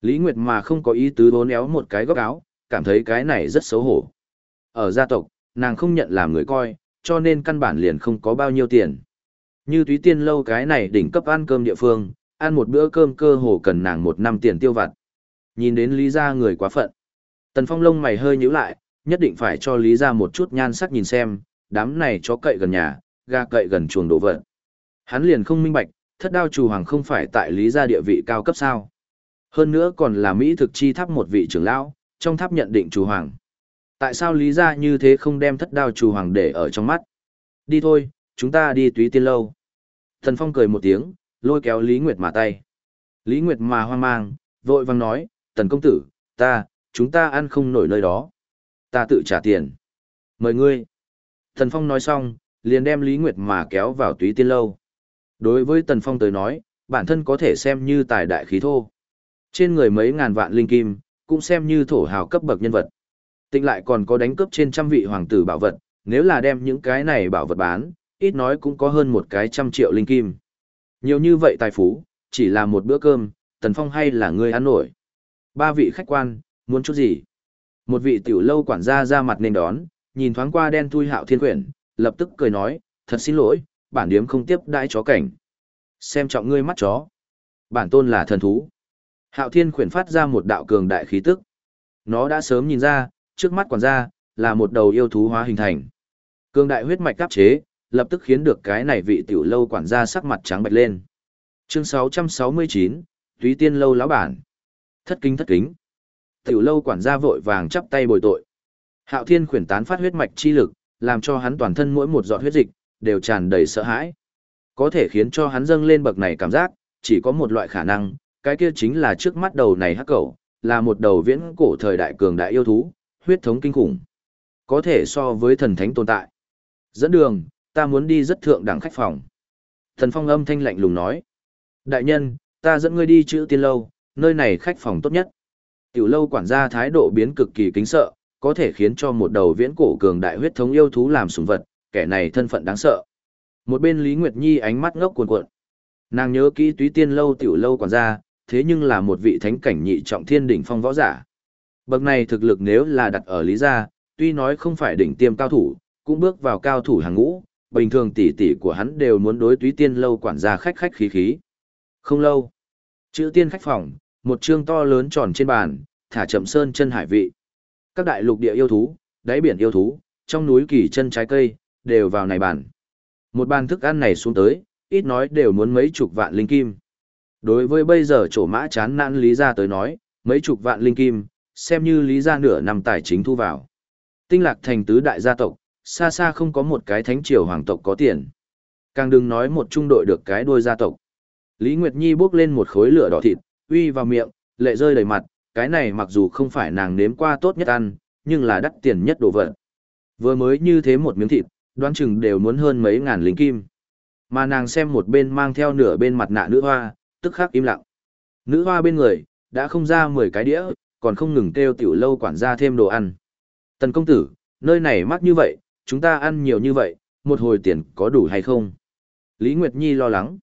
[SPEAKER 1] Lý Nguyệt mà không có ý tứ bốn éo một cái góc áo, cảm thấy cái này rất xấu hổ. Ở gia tộc, nàng không nhận làm người coi, cho nên căn bản liền không có bao nhiêu tiền. Như túy tiên lâu cái này đỉnh cấp ăn cơm địa phương, ăn một bữa cơm cơ hồ cần nàng một năm tiền tiêu vặt. Nhìn đến Lý gia người quá phận. Tần Phong lông mày hơi nhíu lại, nhất định phải cho Lý gia một chút nhan sắc nhìn xem, đám này chó cậy gần nhà, ga cậy gần chuồng đổ vật. Hắn liền không minh bạch, thất đao chủ hoàng không phải tại Lý gia địa vị cao cấp sao. Hơn nữa còn là Mỹ thực chi tháp một vị trưởng lão, trong tháp nhận định chủ hoàng. Tại sao Lý gia như thế không đem thất đao chủ hoàng để ở trong mắt? Đi thôi, chúng ta đi túy tiên lâu. Thần Phong cười một tiếng, lôi kéo Lý Nguyệt mà tay. Lý Nguyệt mà hoang mang, vội vang nói, tần công tử, ta, chúng ta ăn không nổi nơi đó. Ta tự trả tiền. Mời ngươi. Thần Phong nói xong, liền đem Lý Nguyệt mà kéo vào túy tiên lâu. Đối với Tần Phong tới nói, bản thân có thể xem như tài đại khí thô. Trên người mấy ngàn vạn linh kim, cũng xem như thổ hào cấp bậc nhân vật. Tịnh lại còn có đánh cướp trên trăm vị hoàng tử bảo vật, nếu là đem những cái này bảo vật bán, ít nói cũng có hơn một cái trăm triệu linh kim. Nhiều như vậy tài phú, chỉ là một bữa cơm, Tần Phong hay là người ăn nổi. Ba vị khách quan, muốn chút gì? Một vị tiểu lâu quản gia ra mặt nên đón, nhìn thoáng qua đen thui hạo thiên quyển, lập tức cười nói, thật xin lỗi, bản điếm không tiếp đãi chó cảnh. Xem trọng ngươi mắt chó. Bản tôn là thần thú. Hạo thiên quyển phát ra một đạo cường đại khí tức. Nó đã sớm nhìn ra, trước mắt quản gia, là một đầu yêu thú hóa hình thành. Cường đại huyết mạch cấp chế, lập tức khiến được cái này vị tiểu lâu quản gia sắc mặt trắng bệch lên. Chương 669, Túy Tiên lâu lão bản. Thất kính thất kính. Tiểu lâu quản gia vội vàng chắp tay bồi tội. Hạo Thiên khuyển tán phát huyết mạch chi lực, làm cho hắn toàn thân mỗi một giọt huyết dịch đều tràn đầy sợ hãi. Có thể khiến cho hắn dâng lên bậc này cảm giác, chỉ có một loại khả năng, cái kia chính là trước mắt đầu này hắc cẩu, là một đầu viễn cổ thời đại cường đại yêu thú, huyết thống kinh khủng. Có thể so với thần thánh tồn tại. Dẫn đường, ta muốn đi rất thượng đẳng khách phòng. Thần phong âm thanh lạnh lùng nói. Đại nhân, ta dẫn ngươi đi chữ tiên lâu, nơi này khách phòng tốt nhất. Tiểu lâu quản gia thái độ biến cực kỳ kính sợ, có thể khiến cho một đầu viễn cổ cường đại huyết thống yêu thú làm sủng vật, kẻ này thân phận đáng sợ. Một bên Lý Nguyệt Nhi ánh mắt ngốc cuồn cuộn. Nàng nhớ kỹ túy tiên lâu tiểu lâu quản gia, thế nhưng là một vị thánh cảnh nhị trọng thiên đỉnh phong võ giả. Bậc này thực lực nếu là đặt ở Lý gia, tuy nói không phải đỉnh tiêm cao thủ, cũng bước vào cao thủ hàng ngũ, bình thường tỷ tỷ của hắn đều muốn đối túy tiên lâu quản gia khách khách khí khí. Không lâu, chữ tiên khách phòng, một chương to lớn tròn trên bàn, thả chậm sơn chân hải vị. Các đại lục địa yêu thú, đáy biển yêu thú, trong núi kỳ chân trái cây, đều vào này bàn. Một bàn thức ăn này xuống tới, ít nói đều muốn mấy chục vạn linh kim. Đối với bây giờ chỗ mã chán nản Lý Gia tới nói, mấy chục vạn linh kim, xem như Lý Gia nửa năm tài chính thu vào. Tinh lạc thành tứ đại gia tộc, xa xa không có một cái thánh triều hoàng tộc có tiền. Càng đừng nói một trung đội được cái đuôi gia tộc. Lý Nguyệt Nhi bước lên một khối lửa đỏ thịt, uy vào miệng, lệ rơi đầy mặt, cái này mặc dù không phải nàng nếm qua tốt nhất ăn, nhưng là đắt tiền nhất đồ vật. Vừa mới như thế một miếng thịt, đoán chừng đều muốn hơn mấy ngàn linh kim. Mà nàng xem một bên mang theo nửa bên mặt nạ nữ hoa, tức khắc im lặng. Nữ hoa bên người, đã không ra 10 cái đĩa, còn không ngừng kêu tiểu lâu quản gia thêm đồ ăn. Tần công tử, nơi này mắc như vậy, chúng ta ăn nhiều như vậy, một hồi tiền có đủ hay không? Lý Nguyệt Nhi lo lắng.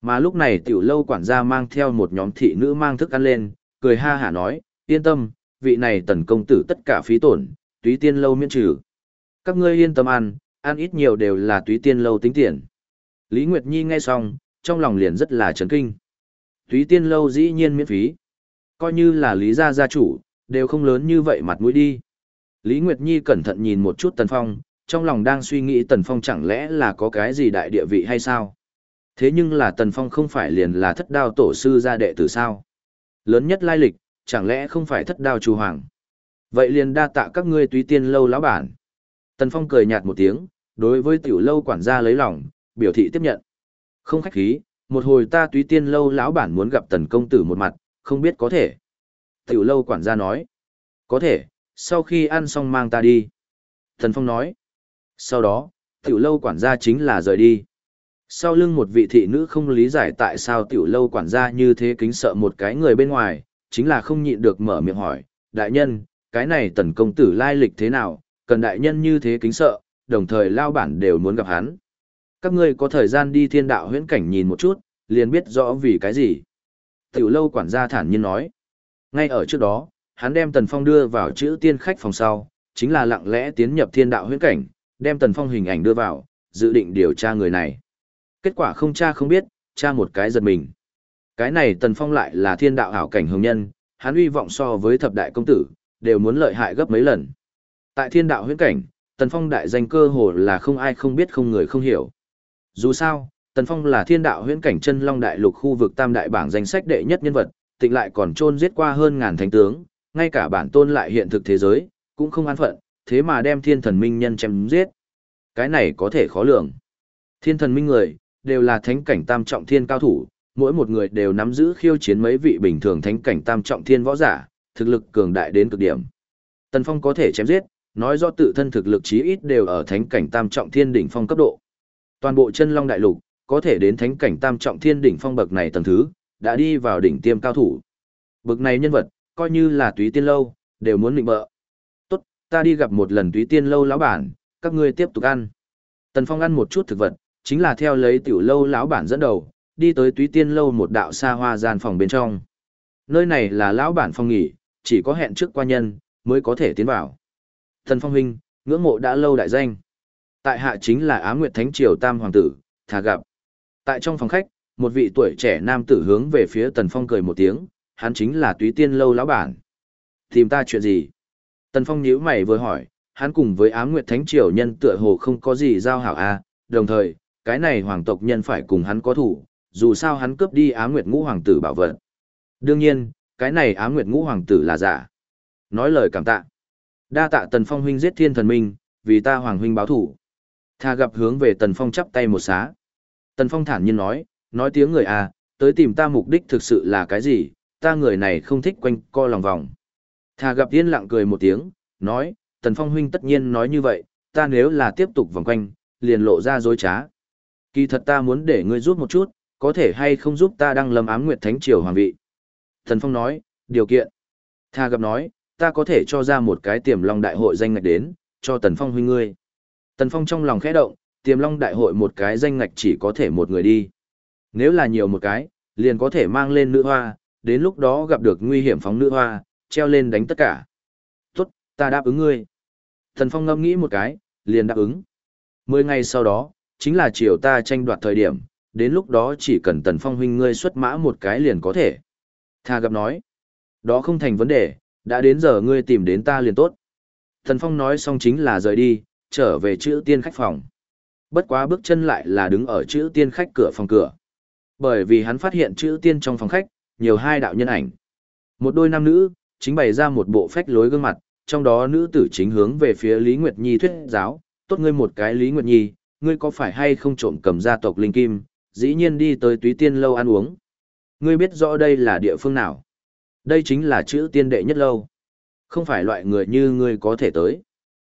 [SPEAKER 1] Mà lúc này tiểu lâu quản gia mang theo một nhóm thị nữ mang thức ăn lên, cười ha hả nói, yên tâm, vị này tần công tử tất cả phí tổn, túy tiên lâu miễn trừ. Các ngươi yên tâm ăn, ăn ít nhiều đều là túy tiên lâu tính tiền. Lý Nguyệt Nhi nghe xong, trong lòng liền rất là chấn kinh. Túy tiên lâu dĩ nhiên miễn phí. Coi như là lý gia gia chủ, đều không lớn như vậy mặt mũi đi. Lý Nguyệt Nhi cẩn thận nhìn một chút Tần Phong, trong lòng đang suy nghĩ Tần Phong chẳng lẽ là có cái gì đại địa vị hay sao? Thế nhưng là Tần Phong không phải liền là thất đao tổ sư gia đệ tử sao? Lớn nhất lai lịch, chẳng lẽ không phải thất đao chủ hoàng? Vậy liền đa tạ các ngươi túy tiên lâu lão bản. Tần Phong cười nhạt một tiếng, đối với tiểu lâu quản gia lấy lòng, biểu thị tiếp nhận. Không khách khí, một hồi ta túy tiên lâu lão bản muốn gặp tần công tử một mặt, không biết có thể. Tiểu lâu quản gia nói. Có thể, sau khi ăn xong mang ta đi. Tần Phong nói. Sau đó, tiểu lâu quản gia chính là rời đi. Sau lưng một vị thị nữ không lý giải tại sao tiểu lâu quản gia như thế kính sợ một cái người bên ngoài, chính là không nhịn được mở miệng hỏi, đại nhân, cái này tần công tử lai lịch thế nào, cần đại nhân như thế kính sợ, đồng thời lao bản đều muốn gặp hắn. Các ngươi có thời gian đi thiên đạo huyễn cảnh nhìn một chút, liền biết rõ vì cái gì. Tiểu lâu quản gia thản nhiên nói. Ngay ở trước đó, hắn đem Tần Phong đưa vào chữ tiên khách phòng sau, chính là lặng lẽ tiến nhập thiên đạo huyễn cảnh, đem Tần Phong hình ảnh đưa vào, dự định điều tra người này. Kết quả không tra không biết, tra một cái giật mình. Cái này Tần Phong lại là thiên đạo hảo cảnh hồng nhân, hắn uy vọng so với thập đại công tử, đều muốn lợi hại gấp mấy lần. Tại thiên đạo huyễn cảnh, Tần Phong đại danh cơ hồ là không ai không biết không người không hiểu. Dù sao, Tần Phong là thiên đạo huyễn cảnh chân long đại lục khu vực tam đại bảng danh sách đệ nhất nhân vật, tịnh lại còn trôn giết qua hơn ngàn thánh tướng, ngay cả bản tôn lại hiện thực thế giới, cũng không an phận, thế mà đem thiên thần minh nhân chém giết. Cái này có thể khó lường. Thiên thần minh người, đều là thánh cảnh tam trọng thiên cao thủ, mỗi một người đều nắm giữ khiêu chiến mấy vị bình thường thánh cảnh tam trọng thiên võ giả, thực lực cường đại đến cực điểm. Tần Phong có thể chém giết, nói rõ tự thân thực lực chí ít đều ở thánh cảnh tam trọng thiên đỉnh phong cấp độ. Toàn bộ chân long đại lục, có thể đến thánh cảnh tam trọng thiên đỉnh phong bậc này tầng thứ, đã đi vào đỉnh tiêm cao thủ. Bậc này nhân vật, coi như là túy tiên lâu, đều muốn định bợ. Ta đi gặp một lần túy tiên lâu lão bản, các ngươi tiếp tục ăn. Tần Phong ăn một chút thực vật, chính là theo lấy tiểu lâu lão bản dẫn đầu, đi tới túy tiên lâu một đạo xa hoa gian phòng bên trong. Nơi này là lão bản phòng nghỉ, chỉ có hẹn trước qua nhân, mới có thể tiến vào. Thần Phong huynh, ngưỡng mộ đã lâu đại danh. Tại hạ chính là Á Nguyệt Thánh Triều Tam Hoàng tử, thà gặp. Tại trong phòng khách, một vị tuổi trẻ nam tử hướng về phía Tần Phong cười một tiếng, hắn chính là Túy Tiên Lâu lão bản. Tìm ta chuyện gì? Tần Phong nhíu mày vừa hỏi, hắn cùng với Ám Nguyệt Thánh Triều nhân tựa hồ không có gì giao hảo a, đồng thời, cái này hoàng tộc nhân phải cùng hắn có thủ, dù sao hắn cướp đi Ám Nguyệt Ngũ hoàng tử bảo vật. Đương nhiên, cái này Ám Nguyệt Ngũ hoàng tử là giả. Nói lời cảm tạ. Đa tạ Tần Phong huynh giết thiên thần minh, vì ta hoàng huynh báo thủ. Tha gặp hướng về Tần Phong chắp tay một xá. Tần Phong thản nhiên nói, nói tiếng người à, tới tìm ta mục đích thực sự là cái gì, ta người này không thích quanh co lòng vòng. Tha gặp yên lặng cười một tiếng, nói, Tần Phong huynh tất nhiên nói như vậy, ta nếu là tiếp tục vòng quanh, liền lộ ra dối trá. Kỳ thật ta muốn để ngươi giúp một chút, có thể hay không giúp ta đăng lâm ám nguyệt thánh triều hoàng vị. Tần Phong nói, điều kiện. Tha gặp nói, ta có thể cho ra một cái tiềm long đại hội danh ngạch đến, cho Tần Phong huynh ngươi. Tần Phong trong lòng khẽ động, tiềm long đại hội một cái danh ngạch chỉ có thể một người đi. Nếu là nhiều một cái, liền có thể mang lên nữ hoa, đến lúc đó gặp được nguy hiểm phóng nữ hoa, treo lên đánh tất cả. Tốt, ta đáp ứng ngươi. Thần Phong ngâm nghĩ một cái, liền đáp ứng. Mười ngày sau đó, chính là chiều ta tranh đoạt thời điểm, đến lúc đó chỉ cần Tần Phong huynh ngươi xuất mã một cái liền có thể. Tha gặp nói, đó không thành vấn đề, đã đến giờ ngươi tìm đến ta liền tốt. Tần Phong nói xong chính là rời đi, trở về chữ tiên khách phòng. Bất quá bước chân lại là đứng ở chữ tiên khách cửa phòng cửa. Bởi vì hắn phát hiện chữ tiên trong phòng khách, nhiều hai đạo nhân ảnh. Một đôi nam nữ, chính bày ra một bộ phách lối gương mặt, trong đó nữ tử chính hướng về phía Lý Nguyệt Nhi thuyết giáo, tốt ngươi một cái Lý Nguyệt Nhi, ngươi có phải hay không trộm cầm gia tộc linh kim, dĩ nhiên đi tới túy tiên lâu ăn uống. Ngươi biết rõ đây là địa phương nào? Đây chính là chữ tiên đệ nhất lâu. Không phải loại người như ngươi có thể tới.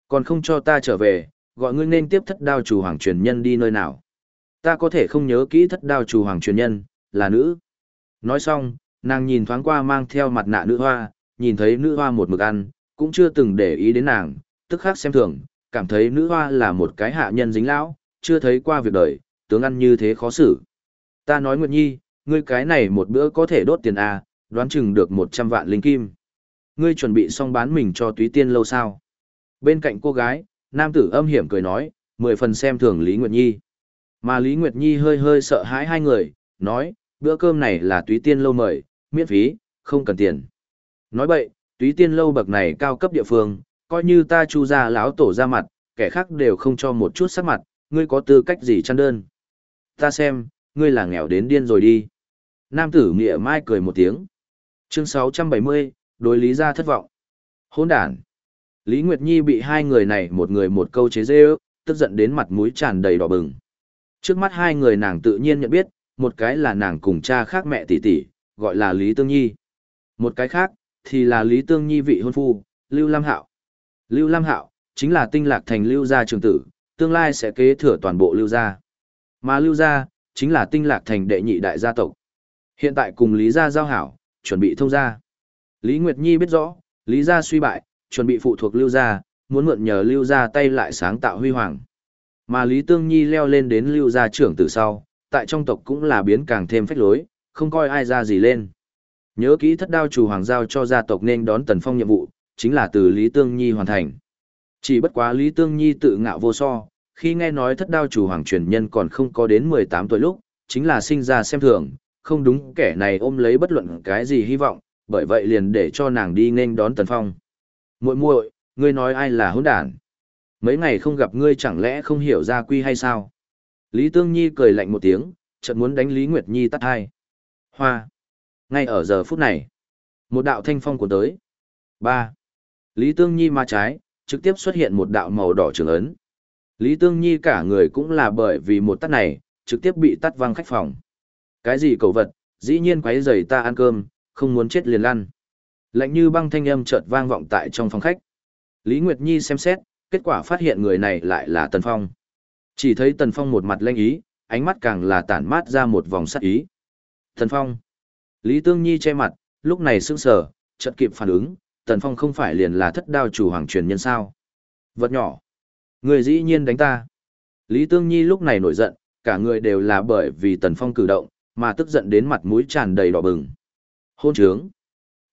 [SPEAKER 1] Còn không cho ta trở về, gọi ngươi nên tiếp thất đao chủ hoàng truyền nhân đi nơi nào. Ta có thể không nhớ kỹ thất đao chủ hoàng truyền nhân, là nữ. Nói xong, nàng nhìn thoáng qua mang theo mặt nạ nữ hoa, nhìn thấy nữ hoa một mực ăn, cũng chưa từng để ý đến nàng, tức khắc xem thường, cảm thấy nữ hoa là một cái hạ nhân dính lão, chưa thấy qua việc đời, tướng ăn như thế khó xử. Ta nói Nguyệt Nhi, ngươi cái này một bữa có thể đốt tiền à, đoán chừng được 100 vạn linh kim. Ngươi chuẩn bị xong bán mình cho túy tiên lâu sao? Bên cạnh cô gái, nam tử âm hiểm cười nói, mười phần xem thường Lý Nguyệt Nhi. Mà Lý Nguyệt Nhi hơi hơi sợ hãi hai người, nói, bữa cơm này là túy tiên lâu mời, miễn phí, không cần tiền. Nói bậy, túy tiên lâu bậc này cao cấp địa phương, coi như ta chu ra láo tổ ra mặt, kẻ khác đều không cho một chút sắc mặt, ngươi có tư cách gì chăn đơn. Ta xem, ngươi là nghèo đến điên rồi đi. Nam tử nghĩa mai cười một tiếng. Chương 670, đối lý ra thất vọng. Hôn đàn. Lý Nguyệt Nhi bị hai người này một người một câu chế dê ước, tức giận đến mặt mũi tràn đầy đỏ bừng. Trước mắt hai người nàng tự nhiên nhận biết, một cái là nàng cùng cha khác mẹ tỷ tỷ, gọi là Lý Tương Nhi. Một cái khác, thì là Lý Tương Nhi vị hôn phu, Lưu Lam Hạo. Lưu Lam Hạo, chính là tinh lạc thành Lưu gia trường tử, tương lai sẽ kế thừa toàn bộ Lưu gia. Mà Lưu gia, chính là tinh lạc thành đệ nhị đại gia tộc. Hiện tại cùng Lý gia giao hảo, chuẩn bị thông gia. Lý Nguyệt Nhi biết rõ, Lý gia suy bại, chuẩn bị phụ thuộc Lưu gia, muốn mượn nhờ Lưu gia tay lại sáng tạo huy hoàng. Mà Lý Tương Nhi leo lên đến Lưu gia trưởng tử sau, tại trong tộc cũng là biến càng thêm phách lối, không coi ai ra gì lên. Nhớ kỹ thất đao chủ hoàng giao cho gia tộc nên đón Tần Phong nhiệm vụ, chính là từ Lý Tương Nhi hoàn thành. Chỉ bất quá Lý Tương Nhi tự ngạo vô so, khi nghe nói thất đao chủ hoàng truyền nhân còn không có đến 18 tuổi lúc, chính là sinh ra xem thường, không đúng kẻ này ôm lấy bất luận cái gì hy vọng, bởi vậy liền để cho nàng đi nên đón Tần Phong. Muội muội, ngươi nói ai là hỗn đản? Mấy ngày không gặp ngươi chẳng lẽ không hiểu ra quy hay sao? Lý Tương Nhi cười lạnh một tiếng, chợt muốn đánh Lý Nguyệt Nhi tắt hai. Hoa. Ngay ở giờ phút này, một đạo thanh phong của tới. ba Lý Tương Nhi ma trái, trực tiếp xuất hiện một đạo màu đỏ trường ấn. Lý Tương Nhi cả người cũng là bởi vì một tắt này, trực tiếp bị tắt văng khách phòng. Cái gì cầu vật, dĩ nhiên quấy rầy ta ăn cơm, không muốn chết liền lăn. Lạnh như băng thanh âm chợt vang vọng tại trong phòng khách. Lý Nguyệt Nhi xem xét, kết quả phát hiện người này lại là Tần Phong. Chỉ thấy Tần Phong một mặt lanh ý, ánh mắt càng là tản mát ra một vòng sắc ý. Tần Phong. Lý Tương Nhi che mặt, lúc này sững sờ, chợt kịp phản ứng, Tần Phong không phải liền là thất đao chủ hoàng truyền nhân sao? Vật nhỏ. Người dĩ nhiên đánh ta. Lý Tương Nhi lúc này nổi giận, cả người đều là bởi vì Tần Phong cử động, mà tức giận đến mặt mũi tràn đầy đỏ bừng. Hôn trướng.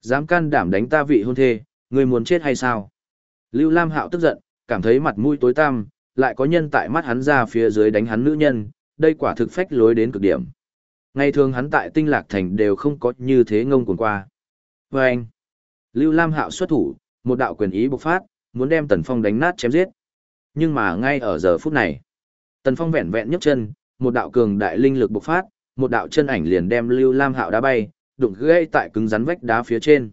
[SPEAKER 1] Dám can đảm đánh ta vị hôn thê, người muốn chết hay sao? Lưu Lam Hạo tức giận, cảm thấy mặt mũi tối tăm, lại có nhân tại mắt hắn ra phía dưới đánh hắn nữ nhân, đây quả thực phách lối đến cực điểm. Ngày thường hắn tại tinh lạc thành đều không có như thế ngông cuồng qua. Và anh, Lưu Lam Hạo xuất thủ, một đạo quyền ý bộc phát, muốn đem Tần Phong đánh nát chém giết. Nhưng mà ngay ở giờ phút này, Tần Phong vẹn vẹn nhấc chân, một đạo cường đại linh lực bộc phát, một đạo chân ảnh liền đem Lưu Lam Hạo đá bay, đụng gãy tại cứng rắn vách đá phía trên.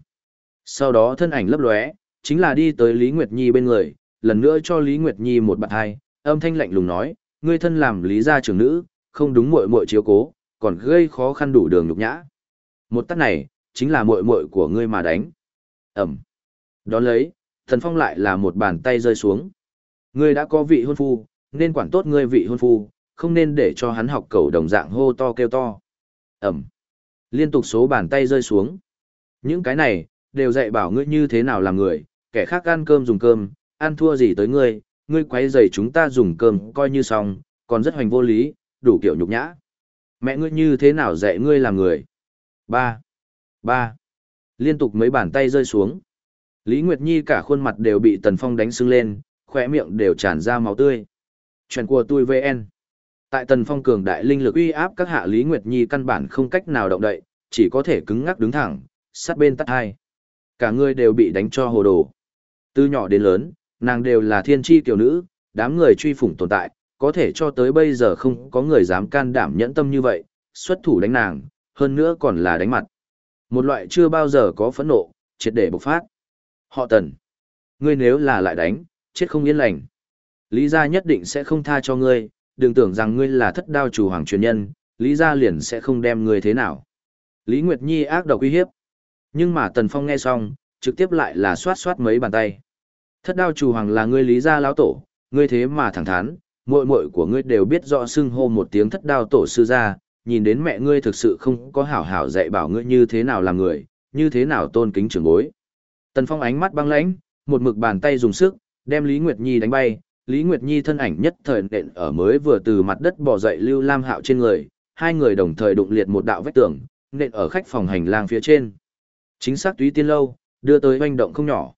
[SPEAKER 1] Sau đó thân ảnh lấp lóe, chính là đi tới Lý Nguyệt Nhi bên người, lần nữa cho Lý Nguyệt Nhi một bạt hai, âm thanh lạnh lùng nói, ngươi thân làm lý gia trưởng nữ, không đúng muội muội chiếu cố, còn gây khó khăn đủ đường nhục nhã. Một tát này, chính là muội muội của ngươi mà đánh. Ẩm. Đón lấy, Thần Phong lại là một bàn tay rơi xuống. Ngươi đã có vị hôn phu, nên quản tốt ngươi vị hôn phu, không nên để cho hắn học cầu đồng dạng hô to kêu to. Ẩm. Liên tục số bàn tay rơi xuống. Những cái này, đều dạy bảo ngươi như thế nào làm người, kẻ khác ăn cơm dùng cơm, ăn thua gì tới ngươi, ngươi quấy rầy chúng ta dùng cơm coi như xong, còn rất hoành vô lý, đủ kiểu nhục nhã. Mẹ ngươi như thế nào dạy ngươi làm người? Ba. Ba. Liên tục mấy bàn tay rơi xuống. Lý Nguyệt Nhi cả khuôn mặt đều bị Tần Phong đánh sưng lên, khỏe miệng đều tràn ra máu tươi. Chuyện của tôi VN. Tại Tần Phong cường đại linh lực uy áp các hạ Lý Nguyệt Nhi căn bản không cách nào động đậy, chỉ có thể cứng ngắc đứng thẳng, sát bên tắt hai. Cả người đều bị đánh cho hồ đồ. Từ nhỏ đến lớn, nàng đều là thiên tri tiểu nữ, đám người truy phủng tồn tại, có thể cho tới bây giờ không có người dám can đảm nhẫn tâm như vậy, xuất thủ đánh nàng, hơn nữa còn là đánh mặt. Một loại chưa bao giờ có phẫn nộ, triệt để bộc phát. Họ tần. Ngươi nếu là lại đánh, chết không yên lành. Lý gia nhất định sẽ không tha cho ngươi, đừng tưởng rằng ngươi là thất đao chủ hoàng truyền nhân, Lý gia liền sẽ không đem ngươi thế nào. Lý Nguyệt Nhi ác độc uy hiếp. Nhưng mà Tần Phong nghe xong, trực tiếp lại là xoát xoát mấy bàn tay. Thất đao chủ hoàng là ngươi Lý gia lão tổ, ngươi thế mà thẳng thắn, muội muội của ngươi đều biết rõ xưng hô một tiếng thất đao tổ sư ra nhìn đến mẹ ngươi thực sự không có hảo hảo dạy bảo ngươi như thế nào làm người, như thế nào tôn kính trưởng bối. Tần Phong ánh mắt băng lãnh, một mực bàn tay dùng sức, đem Lý Nguyệt Nhi đánh bay, Lý Nguyệt Nhi thân ảnh nhất thời nện ở mới vừa từ mặt đất bò dậy Lưu Lam Hạo trên người, hai người đồng thời đụng liệt một đạo vách tường, nện ở khách phòng hành lang phía trên. Chính xác túy tiên lâu, đưa tới hoành động không nhỏ.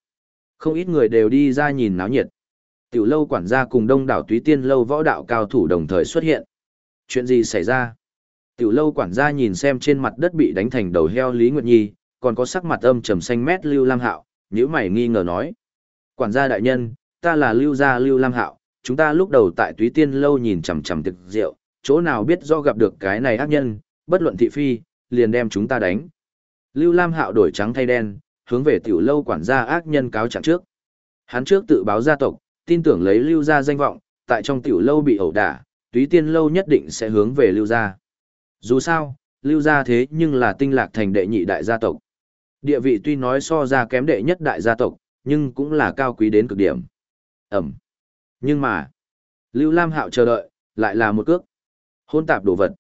[SPEAKER 1] Không ít người đều đi ra nhìn náo nhiệt. Tiểu lâu quản gia cùng đông đảo túy tiên lâu võ đạo cao thủ đồng thời xuất hiện. Chuyện gì xảy ra? Tiểu lâu quản gia nhìn xem trên mặt đất bị đánh thành đầu heo Lý Nguyệt Nhi, còn có sắc mặt âm trầm xanh mét Lưu Lam Hạo, nhíu mày nghi ngờ nói. Quản gia đại nhân, ta là Lưu gia Lưu Lam Hạo, chúng ta lúc đầu tại túy tiên lâu nhìn chằm chằm thực rượu, chỗ nào biết do gặp được cái này ác nhân, bất luận thị phi, liền đem chúng ta đánh. Lưu Lam Hạo đổi trắng thay đen, hướng về tiểu lâu quản gia ác nhân cáo trạng trước. Hắn trước tự báo gia tộc, tin tưởng lấy Lưu gia danh vọng, tại trong tiểu lâu bị ẩu đả, túy tiên lâu nhất định sẽ hướng về Lưu gia. Dù sao, Lưu gia thế nhưng là tinh lạc thành đệ nhị đại gia tộc. Địa vị tuy nói so ra kém đệ nhất đại gia tộc, nhưng cũng là cao quý đến cực điểm. Ẩm. Nhưng mà, Lưu Lam Hạo chờ đợi, lại là một cước. Hôn tạp đồ vật.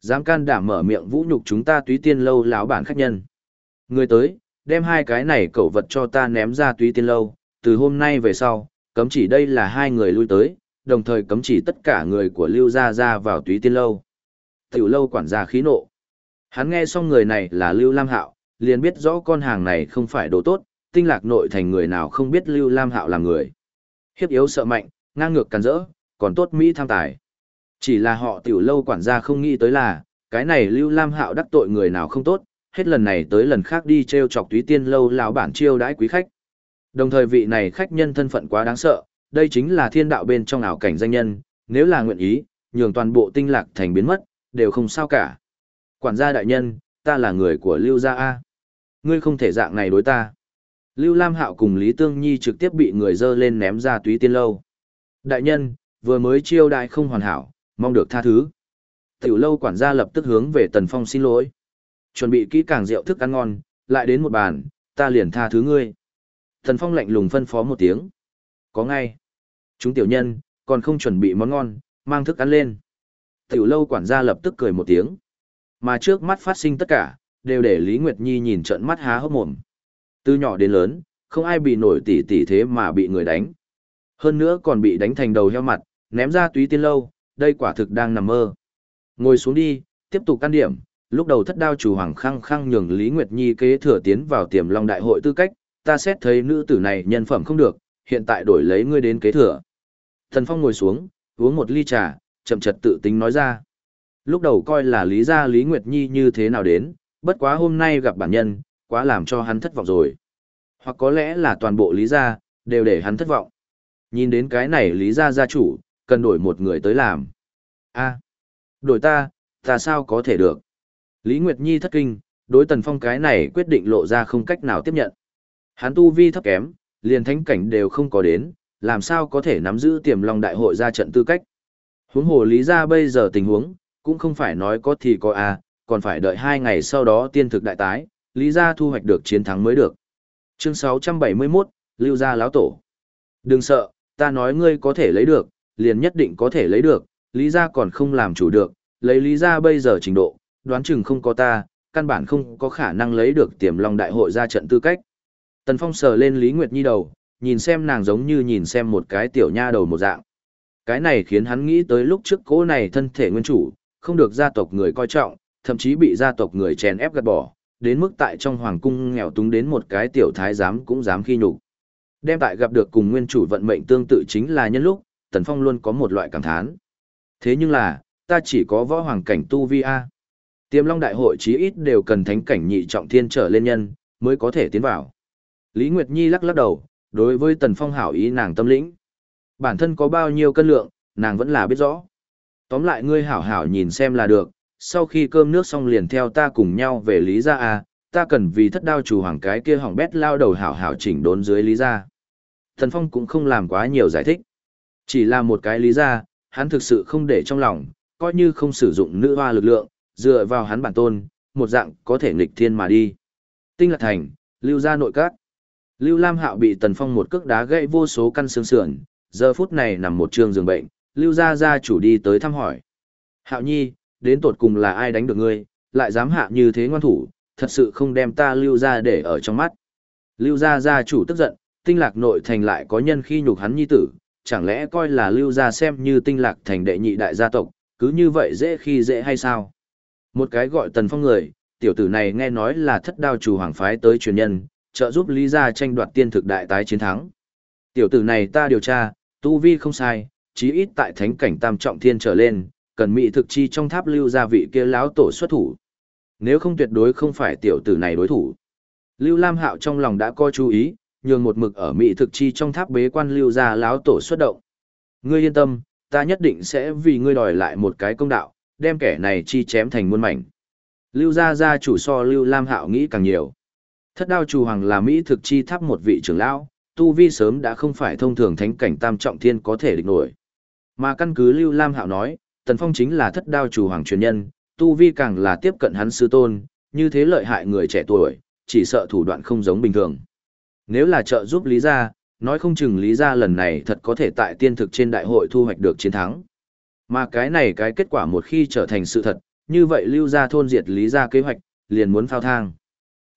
[SPEAKER 1] Dám can đảm mở miệng vũ nhục chúng ta túy tiên lâu láo bản khách nhân. Người tới, đem hai cái này cẩu vật cho ta ném ra túy tiên lâu, từ hôm nay về sau, cấm chỉ đây là hai người lui tới, đồng thời cấm chỉ tất cả người của Lưu gia ra vào túy tiên lâu. Tiểu lâu quản gia khí nộ. Hắn nghe xong người này là Lưu Lam Hạo, liền biết rõ con hàng này không phải đồ tốt, tinh lạc nội thành người nào không biết Lưu Lam Hạo là người. Hiếp yếu sợ mạnh, ngang ngược càn rỡ, còn tốt Mỹ tham tài. Chỉ là họ tiểu lâu quản gia không nghĩ tới là, cái này Lưu Lam Hạo đắc tội người nào không tốt, hết lần này tới lần khác đi treo chọc túy tiên lâu lão bản chiêu đãi quý khách. Đồng thời vị này khách nhân thân phận quá đáng sợ, đây chính là thiên đạo bên trong ảo cảnh danh nhân, nếu là nguyện ý, nhường toàn bộ tinh lạc thành biến mất, đều không sao cả. Quản gia đại nhân, ta là người của Lưu gia A. Ngươi không thể dạng này đối ta. Lưu Lam Hạo cùng Lý Tương Nhi trực tiếp bị người dơ lên ném ra túy tiên lâu. Đại nhân, vừa mới chiêu đại không hoàn hảo, mong được tha thứ. Tiểu lâu quản gia lập tức hướng về Tần Phong xin lỗi. Chuẩn bị kỹ càng rượu thức ăn ngon, lại đến một bàn, ta liền tha thứ ngươi. Thần Phong lạnh lùng phân phó một tiếng. Có ngay. Chúng tiểu nhân, còn không chuẩn bị món ngon, mang thức ăn lên. Tiểu lâu quản gia lập tức cười một tiếng. Mà trước mắt phát sinh tất cả, đều để Lý Nguyệt Nhi nhìn trận mắt há hốc mồm. Từ nhỏ đến lớn, không ai bị nổi tỉ tỉ thế mà bị người đánh. Hơn nữa còn bị đánh thành đầu heo mặt, ném ra túy tiên lâu, đây quả thực đang nằm mơ. Ngồi xuống đi, tiếp tục căn điểm, lúc đầu thất đao chủ hoàng khăng khăng nhường Lý Nguyệt Nhi kế thừa tiến vào tiềm long đại hội tư cách, ta xét thấy nữ tử này nhân phẩm không được, hiện tại đổi lấy ngươi đến kế thừa. Thần Phong ngồi xuống, uống một ly trà, chậm chật tự tính nói ra. Lúc đầu coi là lý gia Lý Nguyệt Nhi như thế nào đến, bất quá hôm nay gặp bản nhân, quá làm cho hắn thất vọng rồi. Hoặc có lẽ là toàn bộ lý gia, đều để hắn thất vọng. Nhìn đến cái này lý gia gia chủ, cần đổi một người tới làm. a đổi ta, ta sao có thể được. Lý Nguyệt Nhi thất kinh, đối tần phong cái này quyết định lộ ra không cách nào tiếp nhận. Hắn tu vi thấp kém, liền thánh cảnh đều không có đến, làm sao có thể nắm giữ tiềm long đại hội ra trận tư cách. Huống hồ lý gia bây giờ tình huống, cũng không phải nói có thì có à, còn phải đợi hai ngày sau đó tiên thực đại tái, Lý gia thu hoạch được chiến thắng mới được. Chương 671, Lưu gia lão tổ. Đừng sợ, ta nói ngươi có thể lấy được, liền nhất định có thể lấy được, Lý gia còn không làm chủ được, lấy Lý gia bây giờ trình độ, đoán chừng không có ta, căn bản không có khả năng lấy được tiềm long đại hội ra trận tư cách. Tần Phong sờ lên Lý Nguyệt Nhi đầu, nhìn xem nàng giống như nhìn xem một cái tiểu nha đầu một dạng. Cái này khiến hắn nghĩ tới lúc trước cố này thân thể nguyên chủ, không được gia tộc người coi trọng, thậm chí bị gia tộc người chèn ép gạt bỏ, đến mức tại trong hoàng cung nghèo túng đến một cái tiểu thái giám cũng dám khi nhục. Đem tại gặp được cùng nguyên chủ vận mệnh tương tự chính là nhân lúc, Tần Phong luôn có một loại cảm thán. Thế nhưng là, ta chỉ có võ hoàng cảnh tu vi A. Tiềm long đại hội chí ít đều cần thánh cảnh nhị trọng thiên trở lên nhân, mới có thể tiến vào. Lý Nguyệt Nhi lắc lắc đầu, đối với Tần Phong hảo ý nàng tâm lĩnh. Bản thân có bao nhiêu cân lượng, nàng vẫn là biết rõ. Tóm lại ngươi hảo hảo nhìn xem là được, sau khi cơm nước xong liền theo ta cùng nhau về Lý Gia à, ta cần vì thất đao chủ hoàng cái kia hỏng bét lao đầu hảo hảo chỉnh đốn dưới Lý Gia. Tần Phong cũng không làm quá nhiều giải thích. Chỉ là một cái Lý Gia, hắn thực sự không để trong lòng, coi như không sử dụng nữ hoa lực lượng, dựa vào hắn bản tôn, một dạng có thể nghịch thiên mà đi. Tinh Lạc Thành, Lưu Gia nội các. Lưu Lam Hạo bị Tần Phong một cước đá gãy vô số căn xương sườn, giờ phút này nằm một trường giường bệnh, Lưu Gia gia chủ đi tới thăm hỏi. Hạo Nhi, đến tột cùng là ai đánh được ngươi, lại dám hạ như thế ngoan thủ, thật sự không đem ta Lưu Gia để ở trong mắt. Lưu Gia gia chủ tức giận, tinh lạc nội thành lại có nhân khi nhục hắn nhi tử, chẳng lẽ coi là Lưu Gia xem như tinh lạc thành đệ nhị đại gia tộc, cứ như vậy dễ khi dễ hay sao? Một cái gọi Tần Phong người, tiểu tử này nghe nói là thất đao chủ hoàng phái tới truyền nhân, trợ giúp Lý Gia tranh đoạt tiên thực đại tái chiến thắng. Tiểu tử này ta điều tra, tu vi không sai, chí ít tại thánh cảnh tam trọng thiên trở lên, cần mỹ thực chi trong tháp lưu gia vị kia lão tổ xuất thủ. Nếu không tuyệt đối không phải tiểu tử này đối thủ. Lưu Lam Hạo trong lòng đã có chú ý, nhường một mực ở mỹ thực chi trong tháp bế quan lưu gia lão tổ xuất động. Ngươi yên tâm, ta nhất định sẽ vì ngươi đòi lại một cái công đạo, đem kẻ này chi chém thành muôn mảnh. Lưu gia gia chủ so Lưu Lam Hạo nghĩ càng nhiều. Thất đao chủ hoàng là Mỹ thực chi tháp một vị trưởng lão, tu vi sớm đã không phải thông thường thánh cảnh tam trọng thiên có thể địch nổi. Mà căn cứ Lưu Lam Hạo nói, Tần Phong chính là thất đao chủ hoàng truyền nhân, tu vi càng là tiếp cận hắn sư tôn, như thế lợi hại người trẻ tuổi, chỉ sợ thủ đoạn không giống bình thường. Nếu là trợ giúp Lý gia, nói không chừng Lý gia lần này thật có thể tại tiên thực trên đại hội thu hoạch được chiến thắng. Mà cái này cái kết quả một khi trở thành sự thật, như vậy lưu gia thôn diệt Lý gia kế hoạch, liền muốn phao thang.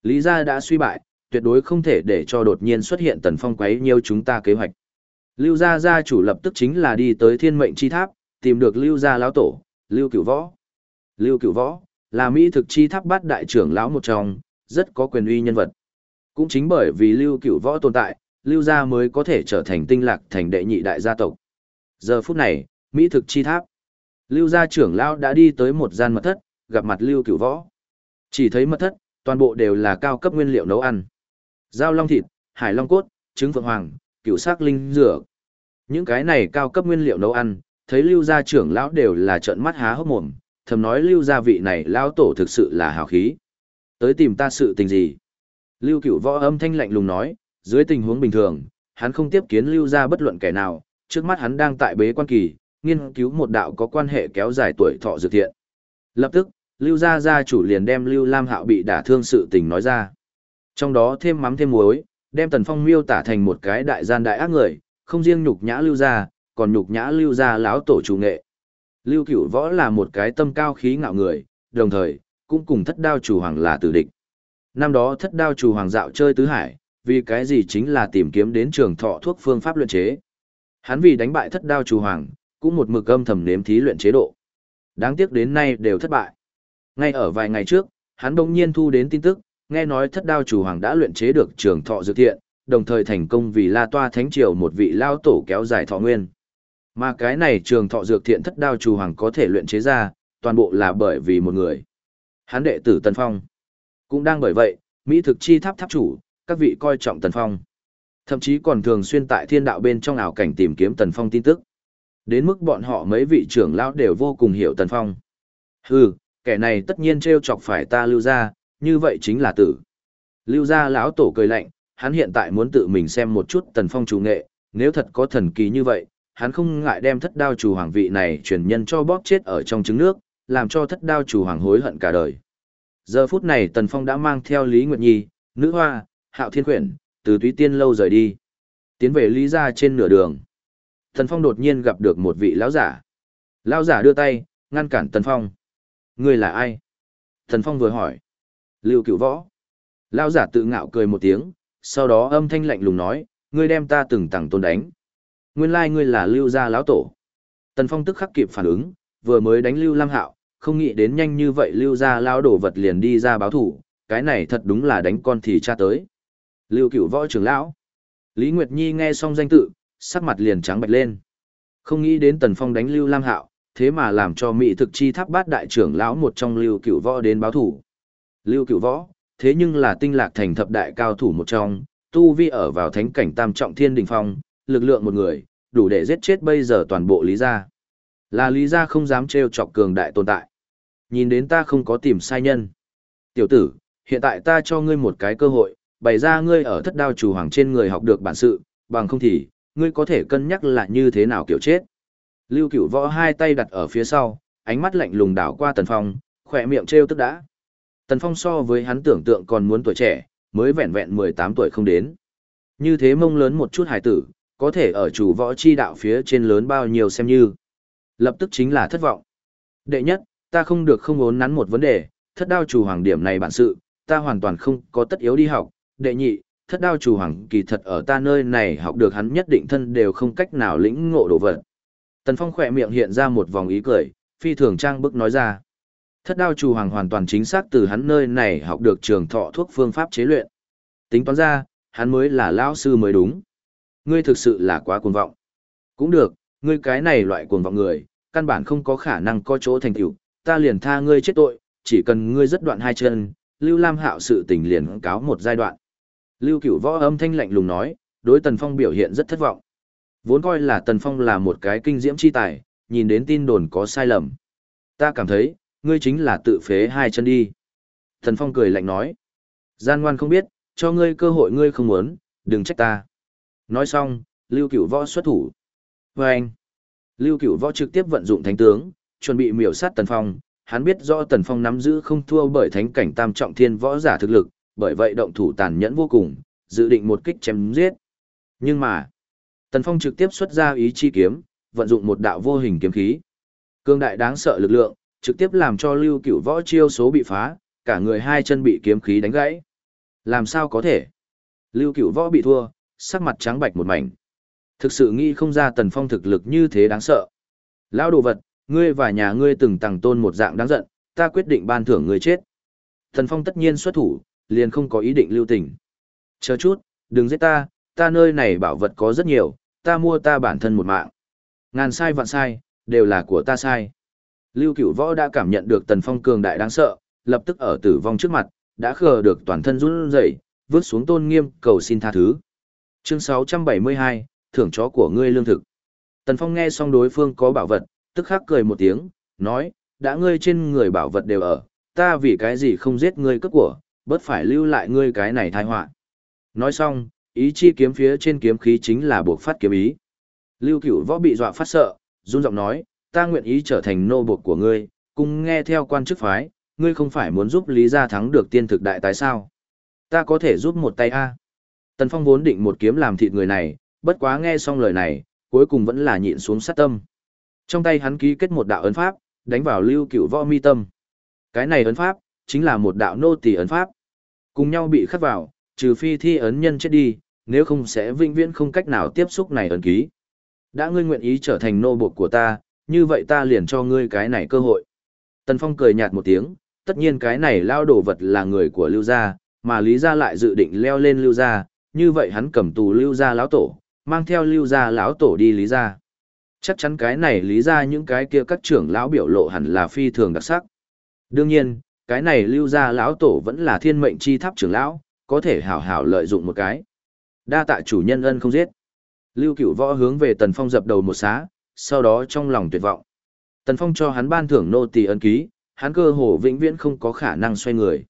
[SPEAKER 1] Lý gia đã suy bại, tuyệt đối không thể để cho đột nhiên xuất hiện tần phong quấy nhiều chúng ta kế hoạch. Lưu gia gia chủ lập tức chính là đi tới thiên mệnh chi tháp, tìm được lưu gia lão tổ, lưu cửu võ. Lưu cửu võ, là Mỹ thực chi tháp bát đại trưởng lão một trong, rất có quyền uy nhân vật. Cũng chính bởi vì lưu cửu võ tồn tại, lưu gia mới có thể trở thành tinh lạc thành đệ nhị đại gia tộc. Giờ phút này, Mỹ thực chi tháp. Lưu gia trưởng lão đã đi tới một gian mật thất, gặp mặt lưu cửu võ. Chỉ thấy mật thất, toàn bộ đều là cao cấp nguyên liệu nấu ăn. Giao long thịt, hải long cốt, trứng phượng hoàng, cửu sắc linh dược. Những cái này cao cấp nguyên liệu nấu ăn, thấy lưu gia trưởng lão đều là trợn mắt há hốc mồm, thầm nói lưu gia vị này lão tổ thực sự là hào khí. Tới tìm ta sự tình gì? Lưu cửu võ âm thanh lạnh lùng nói, dưới tình huống bình thường, hắn không tiếp kiến lưu gia bất luận kẻ nào, trước mắt hắn đang tại bế quan kỳ, nghiên cứu một đạo có quan hệ kéo dài tuổi thọ dược thiện. Lập tức, lưu gia gia chủ liền đem lưu lam hạo bị đả thương sự tình nói ra. Trong đó thêm mắm thêm muối, đem Tần Phong miêu tả thành một cái đại gian đại ác người, không riêng nhục nhã lưu gia, còn nhục nhã lưu gia lão tổ chủ nghệ. Lưu Cửu Võ là một cái tâm cao khí ngạo người, đồng thời cũng cùng Thất Đao chủ hoàng là tử địch. Năm đó Thất Đao chủ hoàng dạo chơi tứ hải, vì cái gì chính là tìm kiếm đến trường thọ thuốc phương pháp luyện chế. Hắn vì đánh bại Thất Đao chủ hoàng, cũng một mực âm thầm nếm thí luyện chế độ. Đáng tiếc đến nay đều thất bại. Ngay ở vài ngày trước, hắn bỗng nhiên thu đến tin tức, nghe nói thất đao chủ hoàng đã luyện chế được trường thọ dược thiện, đồng thời thành công vì La Toa Thánh Triều một vị lao tổ kéo dài thọ nguyên. Mà cái này trường thọ dược thiện thất đao chủ hoàng có thể luyện chế ra, toàn bộ là bởi vì một người. Hán đệ tử Tần Phong. Cũng đang bởi vậy, Mỹ thực chi tháp tháp chủ, các vị coi trọng Tần Phong. Thậm chí còn thường xuyên tại thiên đạo bên trong ảo cảnh tìm kiếm Tần Phong tin tức. Đến mức bọn họ mấy vị trưởng lão đều vô cùng hiểu Tần Phong. Hừ, kẻ này tất nhiên trêu chọc phải ta lưu ra, như vậy chính là tử. Lưu gia lão tổ cười lạnh, hắn hiện tại muốn tự mình xem một chút tần phong chủ nghệ, nếu thật có thần kỳ như vậy, hắn không ngại đem thất đao chủ hoàng vị này truyền nhân cho bóp chết ở trong trứng nước, làm cho thất đao chủ hoàng hối hận cả đời. Giờ phút này tần phong đã mang theo Lý Nguyệt Nhi, nữ hoa, hạo thiên quyển, từ túy tiên lâu rời đi. Tiến về Lý gia trên nửa đường. Tần phong đột nhiên gặp được một vị lão giả. Lão giả đưa tay, ngăn cản tần phong. Ngươi là ai? Thần phong vừa hỏi. Lưu cửu võ. Lao giả tự ngạo cười một tiếng, sau đó âm thanh lạnh lùng nói, ngươi đem ta từng tặng tôn đánh. Nguyên lai ngươi là lưu gia lão tổ. Tần Phong tức khắc kịp phản ứng, vừa mới đánh lưu lam hạo, không nghĩ đến nhanh như vậy lưu gia lão đổ vật liền đi ra báo thủ, cái này thật đúng là đánh con thì cha tới. Lưu cửu võ trưởng lão. Lý Nguyệt Nhi nghe xong danh tự, sắc mặt liền trắng bạch lên. Không nghĩ đến Tần Phong đánh lưu lam hạo, thế mà làm cho mỹ thực chi tháp bát đại trưởng lão một trong lưu cửu võ đến báo thủ. Lưu cửu võ, thế nhưng là tinh lạc thành thập đại cao thủ một trong, tu vi ở vào thánh cảnh tam trọng thiên đỉnh phong, lực lượng một người, đủ để giết chết bây giờ toàn bộ lý gia. Là lý gia không dám trêu chọc cường đại tồn tại. Nhìn đến ta không có tìm sai nhân. Tiểu tử, hiện tại ta cho ngươi một cái cơ hội, bày ra ngươi ở thất đao chủ hoàng trên người học được bản sự, bằng không thì, ngươi có thể cân nhắc là như thế nào kiểu chết. Lưu cửu võ hai tay đặt ở phía sau, ánh mắt lạnh lùng đảo qua tần phong, khỏe miệng trêu tức đã. Tần phong so với hắn tưởng tượng còn muốn tuổi trẻ, mới vẹn vẹn 18 tuổi không đến. Như thế mông lớn một chút hải tử, có thể ở chủ võ chi đạo phía trên lớn bao nhiêu xem như. Lập tức chính là thất vọng. Đệ nhất, ta không được không ốn nắn một vấn đề, thất đao chủ hoàng điểm này bản sự, ta hoàn toàn không có tất yếu đi học. Đệ nhị, thất đao chủ hoàng kỳ thật ở ta nơi này học được hắn nhất định thân đều không cách nào lĩnh ngộ đồ vật. Tần Phong khỏe miệng hiện ra một vòng ý cười, phi thường trang bức nói ra. Thất đao chủ hoàng hoàn toàn chính xác từ hắn nơi này học được trường thọ thuốc phương pháp chế luyện. Tính toán ra, hắn mới là lão sư mới đúng. Ngươi thực sự là quá cuồng vọng. Cũng được, ngươi cái này loại cuồng vọng người, căn bản không có khả năng có chỗ thành tựu, ta liền tha ngươi chết tội, chỉ cần ngươi rất đoạn hai chân, Lưu Lam Hạo sự tình liền cáo một giai đoạn. Lưu Cửu Võ âm thanh lạnh lùng nói, đối Tần Phong biểu hiện rất thất vọng. Vốn coi là Tần Phong là một cái kinh diễm chi tài, nhìn đến tin đồn có sai lầm. Ta cảm thấy, ngươi chính là tự phế hai chân đi. Tần Phong cười lạnh nói, gian ngoan không biết, cho ngươi cơ hội ngươi không muốn, đừng trách ta. Nói xong, Lưu Cửu Võ xuất thủ. Và anh, Lưu Cửu Võ trực tiếp vận dụng thánh tướng, chuẩn bị miểu sát Tần Phong. Hắn biết rõ Tần Phong nắm giữ không thua bởi thánh cảnh tam trọng thiên võ giả thực lực, bởi vậy động thủ tàn nhẫn vô cùng, dự định một kích chém giết. Nhưng mà, Tần Phong trực tiếp xuất ra ý chi kiếm, vận dụng một đạo vô hình kiếm khí. Cương đại đáng sợ lực lượng, trực tiếp làm cho Lưu Cửu Võ chiêu số bị phá, cả người hai chân bị kiếm khí đánh gãy. Làm sao có thể? Lưu Cửu Võ bị thua, sắc mặt trắng bạch một mảnh. Thực sự nghĩ không ra Tần Phong thực lực như thế đáng sợ. Lão đồ vật, ngươi và nhà ngươi từng tàng tôn một dạng đáng giận, ta quyết định ban thưởng ngươi chết. Tần Phong tất nhiên xuất thủ, liền không có ý định lưu tình. Chờ chút, đừng giết ta, ta nơi này bảo vật có rất nhiều, ta mua ta bản thân một mạng. Ngàn sai vạn sai, đều là của ta sai. Lưu Cửu Võ đã cảm nhận được Tần Phong cường đại đáng sợ, lập tức ở tử vong trước mặt, đã khờ được toàn thân run rẩy, vứt xuống tôn nghiêm, cầu xin tha thứ. Chương 672, thưởng chó của ngươi lương thực. Tần Phong nghe xong đối phương có bảo vật, tức khắc cười một tiếng, nói, đã ngươi trên người bảo vật đều ở, ta vì cái gì không giết ngươi cướp của, bất phải lưu lại ngươi cái này tai họa. Nói xong, ý chi kiếm phía trên kiếm khí chính là buộc phát kiếm ý. Lưu Cửu Võ bị dọa phát sợ, run giọng nói, ta nguyện ý trở thành nô buộc của ngươi, cùng nghe theo quan chức phái, ngươi không phải muốn giúp Lý Gia thắng được tiên thực đại tái sao? Ta có thể giúp một tay a. Tần Phong vốn định một kiếm làm thịt người này, bất quá nghe xong lời này, cuối cùng vẫn là nhịn xuống sát tâm. Trong tay hắn ký kết một đạo ấn pháp, đánh vào Lưu Cửu Võ mi tâm. Cái này ấn pháp chính là một đạo nô tỳ ấn pháp. Cùng nhau bị khắc vào, trừ phi thi ấn nhân chết đi, nếu không sẽ vĩnh viễn không cách nào tiếp xúc này ấn ký. Đã ngươi nguyện ý trở thành nô bộc của ta, như vậy ta liền cho ngươi cái này cơ hội. Tần Phong cười nhạt một tiếng, tất nhiên cái này lao đồ vật là người của Lưu Gia, mà Lý Gia lại dự định leo lên Lưu Gia, như vậy hắn cầm tù Lưu Gia lão tổ, mang theo Lưu Gia lão tổ đi Lý Gia. Chắc chắn cái này Lý Gia những cái kia các trưởng lão biểu lộ hẳn là phi thường đặc sắc. Đương nhiên, cái này Lưu Gia lão tổ vẫn là thiên mệnh chi tháp trưởng lão, có thể hảo hảo lợi dụng một cái. Đa tạ chủ nhân ân không giết. Lưu Cửu Võ hướng về Tần Phong dập đầu một xá, sau đó trong lòng tuyệt vọng. Tần Phong cho hắn ban thưởng nô tỳ ân ký, hắn cơ hồ vĩnh viễn không có khả năng xoay người.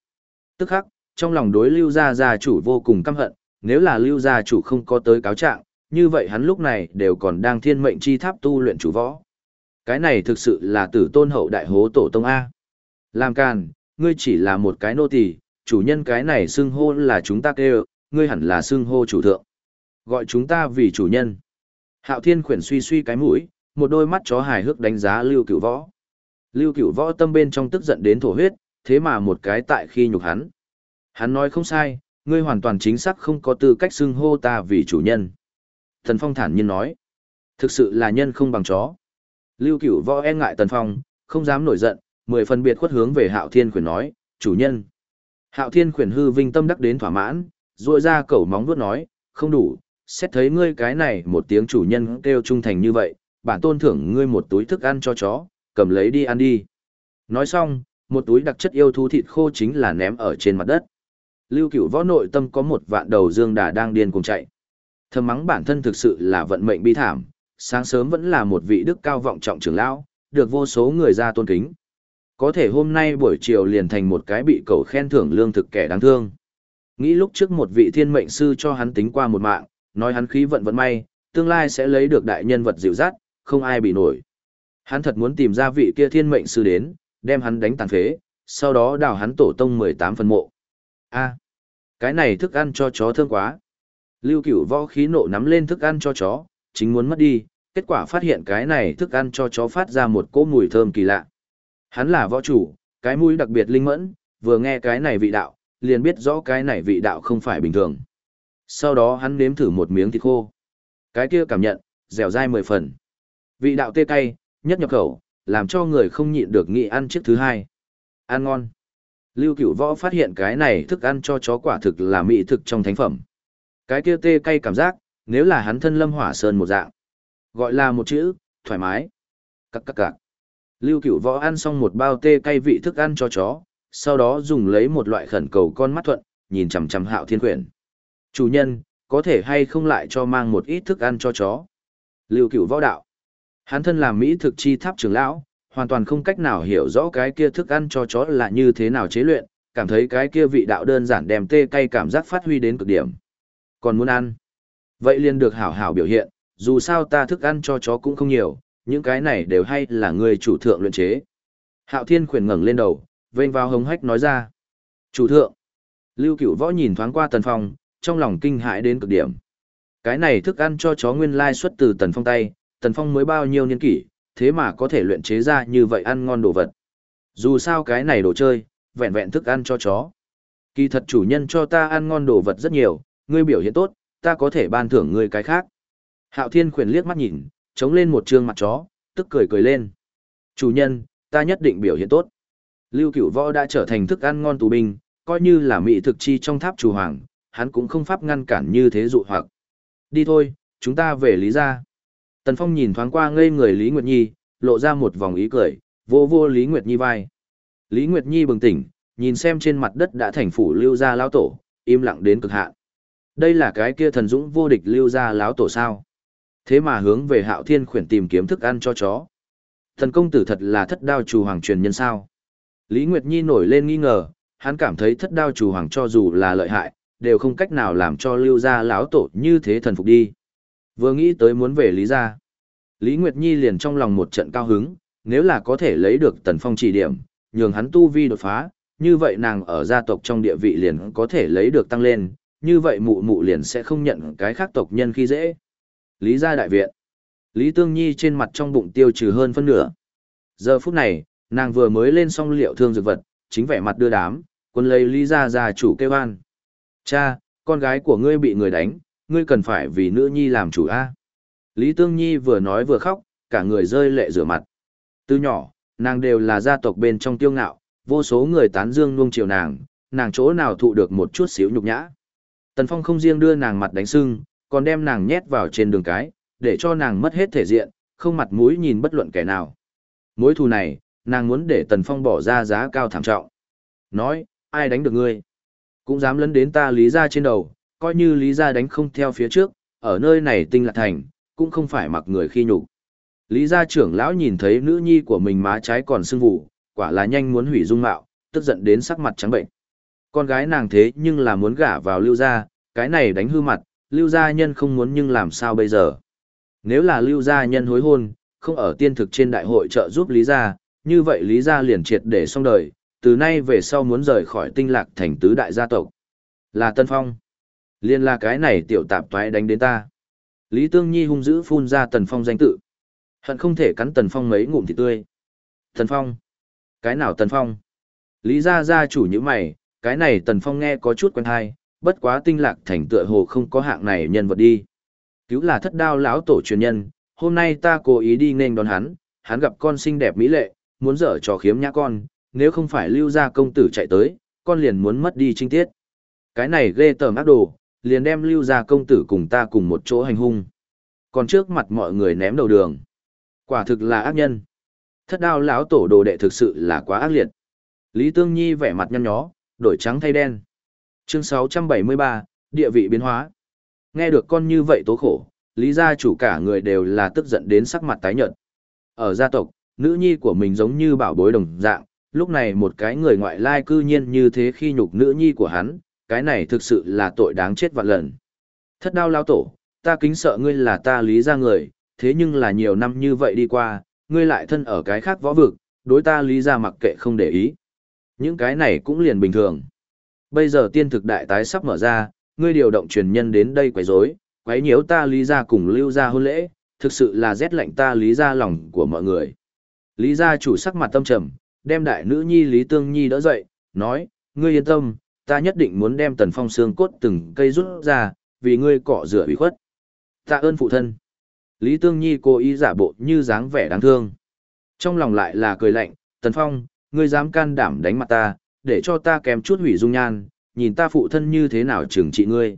[SPEAKER 1] Tức khắc, trong lòng đối Lưu gia gia chủ vô cùng căm hận, nếu là Lưu gia chủ không có tới cáo trạng, như vậy hắn lúc này đều còn đang thiên mệnh chi tháp tu luyện chủ võ. Cái này thực sự là tử tôn hậu đại hố tổ tông A. Làm càn, ngươi chỉ là một cái nô tỳ, chủ nhân cái này xưng hô là chúng ta kêu, ngươi hẳn là xưng hô chủ thượng. Gọi chúng ta vì chủ nhân. Hạo Thiên khuyển suy suy cái mũi, một đôi mắt chó hài hước đánh giá Lưu Cửu Võ. Lưu Cửu Võ tâm bên trong tức giận đến thổ huyết, thế mà một cái tại khi nhục hắn. Hắn nói không sai, ngươi hoàn toàn chính xác không có tư cách xưng hô ta vì chủ nhân. Thần Phong thản nhiên nói, thực sự là nhân không bằng chó. Lưu Cửu Võ e ngại Tần Phong, không dám nổi giận, mười phần biệt khuất hướng về Hạo Thiên khuyển nói, chủ nhân. Hạo Thiên khuyển hư vinh tâm đắc đến thỏa mãn, rội ra cẩu móng vuốt nói, không đủ, xét thấy ngươi cái này một tiếng chủ nhân kêu trung thành như vậy, bản tôn thưởng ngươi một túi thức ăn cho chó, cầm lấy đi ăn đi. Nói xong, một túi đặc chất yêu thú thịt khô chính là ném ở trên mặt đất. Lưu Cửu Võ nội tâm có một vạn đầu dương đà đang điên cùng chạy. Thầm mắng bản thân thực sự là vận mệnh bi thảm, sáng sớm vẫn là một vị đức cao vọng trọng trưởng lão, được vô số người ra tôn kính. Có thể hôm nay buổi chiều liền thành một cái bị cầu khen thưởng lương thực kẻ đáng thương. Nghĩ lúc trước một vị thiên mệnh sư cho hắn tính qua một mạng, nói hắn khí vận vận may, tương lai sẽ lấy được đại nhân vật dịu dắt, không ai bị nổi. Hắn thật muốn tìm ra vị kia thiên mệnh sư đến, đem hắn đánh tàn phế, sau đó đào hắn tổ tông 18 phần mộ. A, cái này thức ăn cho chó thương quá. Lưu cửu võ khí nộ nắm lên thức ăn cho chó, chính muốn mất đi, kết quả phát hiện cái này thức ăn cho chó phát ra một cỗ mùi thơm kỳ lạ. Hắn là võ chủ, cái mũi đặc biệt linh mẫn, vừa nghe cái này vị đạo, liền biết rõ cái này vị đạo không phải bình thường. Sau đó hắn nếm thử một miếng thịt khô. Cái kia cảm nhận, dẻo dai mười phần. Vị đạo tê cay, nhất nhập khẩu, làm cho người không nhịn được nghị ăn chiếc thứ hai. Ăn ngon. Lưu Cửu Võ phát hiện cái này thức ăn cho chó quả thực là mỹ thực trong thánh phẩm. Cái kia tê cay cảm giác, nếu là hắn thân lâm hỏa sơn một dạng. Gọi là một chữ, thoải mái. Cắc cắc cạc. Lưu Cửu Võ ăn xong một bao tê cay vị thức ăn cho chó, sau đó dùng lấy một loại khẩn cầu con mắt thuận, nhìn chằm chằm Hạo Thiên Quyển. Chủ nhân, có thể hay không lại cho mang một ít thức ăn cho chó? Lưu Cửu Võ đạo. Hắn thân làm Mỹ thực chi tháp trưởng lão, hoàn toàn không cách nào hiểu rõ cái kia thức ăn cho chó là như thế nào chế luyện, cảm thấy cái kia vị đạo đơn giản đem tê cay cảm giác phát huy đến cực điểm. Còn muốn ăn? Vậy liền được hảo hảo biểu hiện, dù sao ta thức ăn cho chó cũng không nhiều, những cái này đều hay là người chủ thượng luyện chế. Hạo Thiên khuyển ngẩng lên đầu, vênh vào hống hách nói ra. Chủ thượng. Lưu Cửu Võ nhìn thoáng qua Tần Phong, trong lòng kinh hãi đến cực điểm. Cái này thức ăn cho chó nguyên lai xuất từ Tần Phong tay, Tần Phong mới bao nhiêu niên kỷ, thế mà có thể luyện chế ra như vậy ăn ngon đồ vật. Dù sao cái này đồ chơi, vẹn vẹn thức ăn cho chó. Kỳ thật chủ nhân cho ta ăn ngon đồ vật rất nhiều, ngươi biểu hiện tốt, ta có thể ban thưởng ngươi cái khác. Hạo Thiên khuyển liếc mắt nhìn, chống lên một trương mặt chó, tức cười cười lên. Chủ nhân, ta nhất định biểu hiện tốt. Lưu Cửu Võ đã trở thành thức ăn ngon tù binh, coi như là mỹ thực chi trong tháp chủ hoàng, hắn cũng không pháp ngăn cản như thế dụ hoặc. Đi thôi, chúng ta về Lý gia. Tần Phong nhìn thoáng qua ngây người Lý Nguyệt Nhi, lộ ra một vòng ý cười, vô vô Lý Nguyệt Nhi vai. Lý Nguyệt Nhi bừng tỉnh, nhìn xem trên mặt đất đã thành phủ lưu gia lão tổ, im lặng đến cực hạn. Đây là cái kia thần dũng vô địch lưu gia lão tổ sao? Thế mà hướng về Hạo Thiên khuyển tìm kiếm thức ăn cho chó. Thần công tử thật là thất đao chủ hoàng truyền nhân sao? Lý Nguyệt Nhi nổi lên nghi ngờ, hắn cảm thấy thất đao chủ hoàng cho dù là lợi hại, đều không cách nào làm cho lưu gia lão tổ như thế thần phục đi. Vừa nghĩ tới muốn về Lý gia. Lý Nguyệt Nhi liền trong lòng một trận cao hứng, nếu là có thể lấy được tần phong chỉ điểm, nhường hắn tu vi đột phá, như vậy nàng ở gia tộc trong địa vị liền có thể lấy được tăng lên, như vậy mụ mụ liền sẽ không nhận cái khác tộc nhân khi dễ. Lý gia đại viện. Lý Tương Nhi trên mặt trong bụng tiêu trừ hơn phân nửa. Giờ phút này, nàng vừa mới lên xong liệu thương dược vật, chính vẻ mặt đưa đám, quân lấy Lý gia gia chủ kêu an. Cha, con gái của ngươi bị người đánh, ngươi cần phải vì nữ nhi làm chủ a. Lý Tương Nhi vừa nói vừa khóc, cả người rơi lệ rửa mặt. Từ nhỏ, nàng đều là gia tộc bên trong tiêu ngạo, vô số người tán dương nuông chiều nàng, nàng chỗ nào thụ được một chút xíu nhục nhã. Tần Phong không riêng đưa nàng mặt đánh sưng, còn đem nàng nhét vào trên đường cái, để cho nàng mất hết thể diện, không mặt mũi nhìn bất luận kẻ nào. Mối thù này, nàng muốn để Tần Phong bỏ ra giá cao thảm trọng. Nói, ai đánh được ngươi? Cũng dám lấn đến ta lý ra trên đầu, coi như lý ra đánh không theo phía trước, ở nơi này tinh lạc thành, cũng không phải mặc người khi nhục. Lý gia trưởng lão nhìn thấy nữ nhi của mình má trái còn sưng vụ, quả là nhanh muốn hủy dung mạo, tức giận đến sắc mặt trắng bệnh. Con gái nàng thế nhưng là muốn gả vào lưu gia, cái này đánh hư mặt, lưu gia nhân không muốn nhưng làm sao bây giờ. Nếu là lưu gia nhân hối hôn, không ở tiên thực trên đại hội trợ giúp Lý gia, như vậy Lý gia liền triệt để xong đời, từ nay về sau muốn rời khỏi tinh lạc thành tứ đại gia tộc. Là Tân Phong. Liên là cái này tiểu tạp toái đánh đến ta. Lý Tương Nhi hung dữ phun ra Tần Phong danh tự. Hận không thể cắn Tần Phong mấy ngụm thịt tươi. Tần Phong? Cái nào Tần Phong? Lý gia gia chủ như mày, cái này Tần Phong nghe có chút quen hay, bất quá tinh lạc thành tựa hồ không có hạng này nhân vật đi. Cứu là thất đao lão tổ truyền nhân, hôm nay ta cố ý đi nên đón hắn, hắn gặp con xinh đẹp mỹ lệ, muốn dở trò khiếm nhã con, nếu không phải lưu gia công tử chạy tới, con liền muốn mất đi trinh tiết. Cái này ghê tởm ác đồ, liền đem lưu gia công tử cùng ta cùng một chỗ hành hung. Còn trước mặt mọi người ném đầu đường. Quả thực là ác nhân. Thất đao lão tổ đồ đệ thực sự là quá ác liệt. Lý Tương Nhi vẻ mặt nhăn nhó, đổi trắng thay đen. Chương 673, địa vị biến hóa. Nghe được con như vậy tố khổ, lý gia chủ cả người đều là tức giận đến sắc mặt tái nhợt. Ở gia tộc, nữ nhi của mình giống như bảo bối đồng dạng, lúc này một cái người ngoại lai cư nhiên như thế khi nhục nữ nhi của hắn, cái này thực sự là tội đáng chết vạn lần. Thất đao lao tổ, ta kính sợ ngươi là ta lý gia người, thế nhưng là nhiều năm như vậy đi qua, ngươi lại thân ở cái khác võ vực, đối ta lý gia mặc kệ không để ý. Những cái này cũng liền bình thường. Bây giờ tiên thực đại tái sắp mở ra, ngươi điều động truyền nhân đến đây quấy rối, quấy nhiễu ta lý gia cùng lưu gia hôn lễ, thực sự là rét lạnh ta lý gia lòng của mọi người. Lý gia chủ sắc mặt tâm trầm, đem đại nữ nhi Lý Tương Nhi đỡ dậy, nói, ngươi yên tâm, ta nhất định muốn đem tần phong xương cốt từng cây rút ra, vì ngươi cọ rửa ủy khuất. Tạ ơn phụ thân. Lý Tương Nhi cố ý giả bộ như dáng vẻ đáng thương. Trong lòng lại là cười lạnh, tần phong, ngươi dám can đảm đánh mặt ta, để cho ta kèm chút hủy dung nhan, nhìn ta phụ thân như thế nào trừng trị ngươi.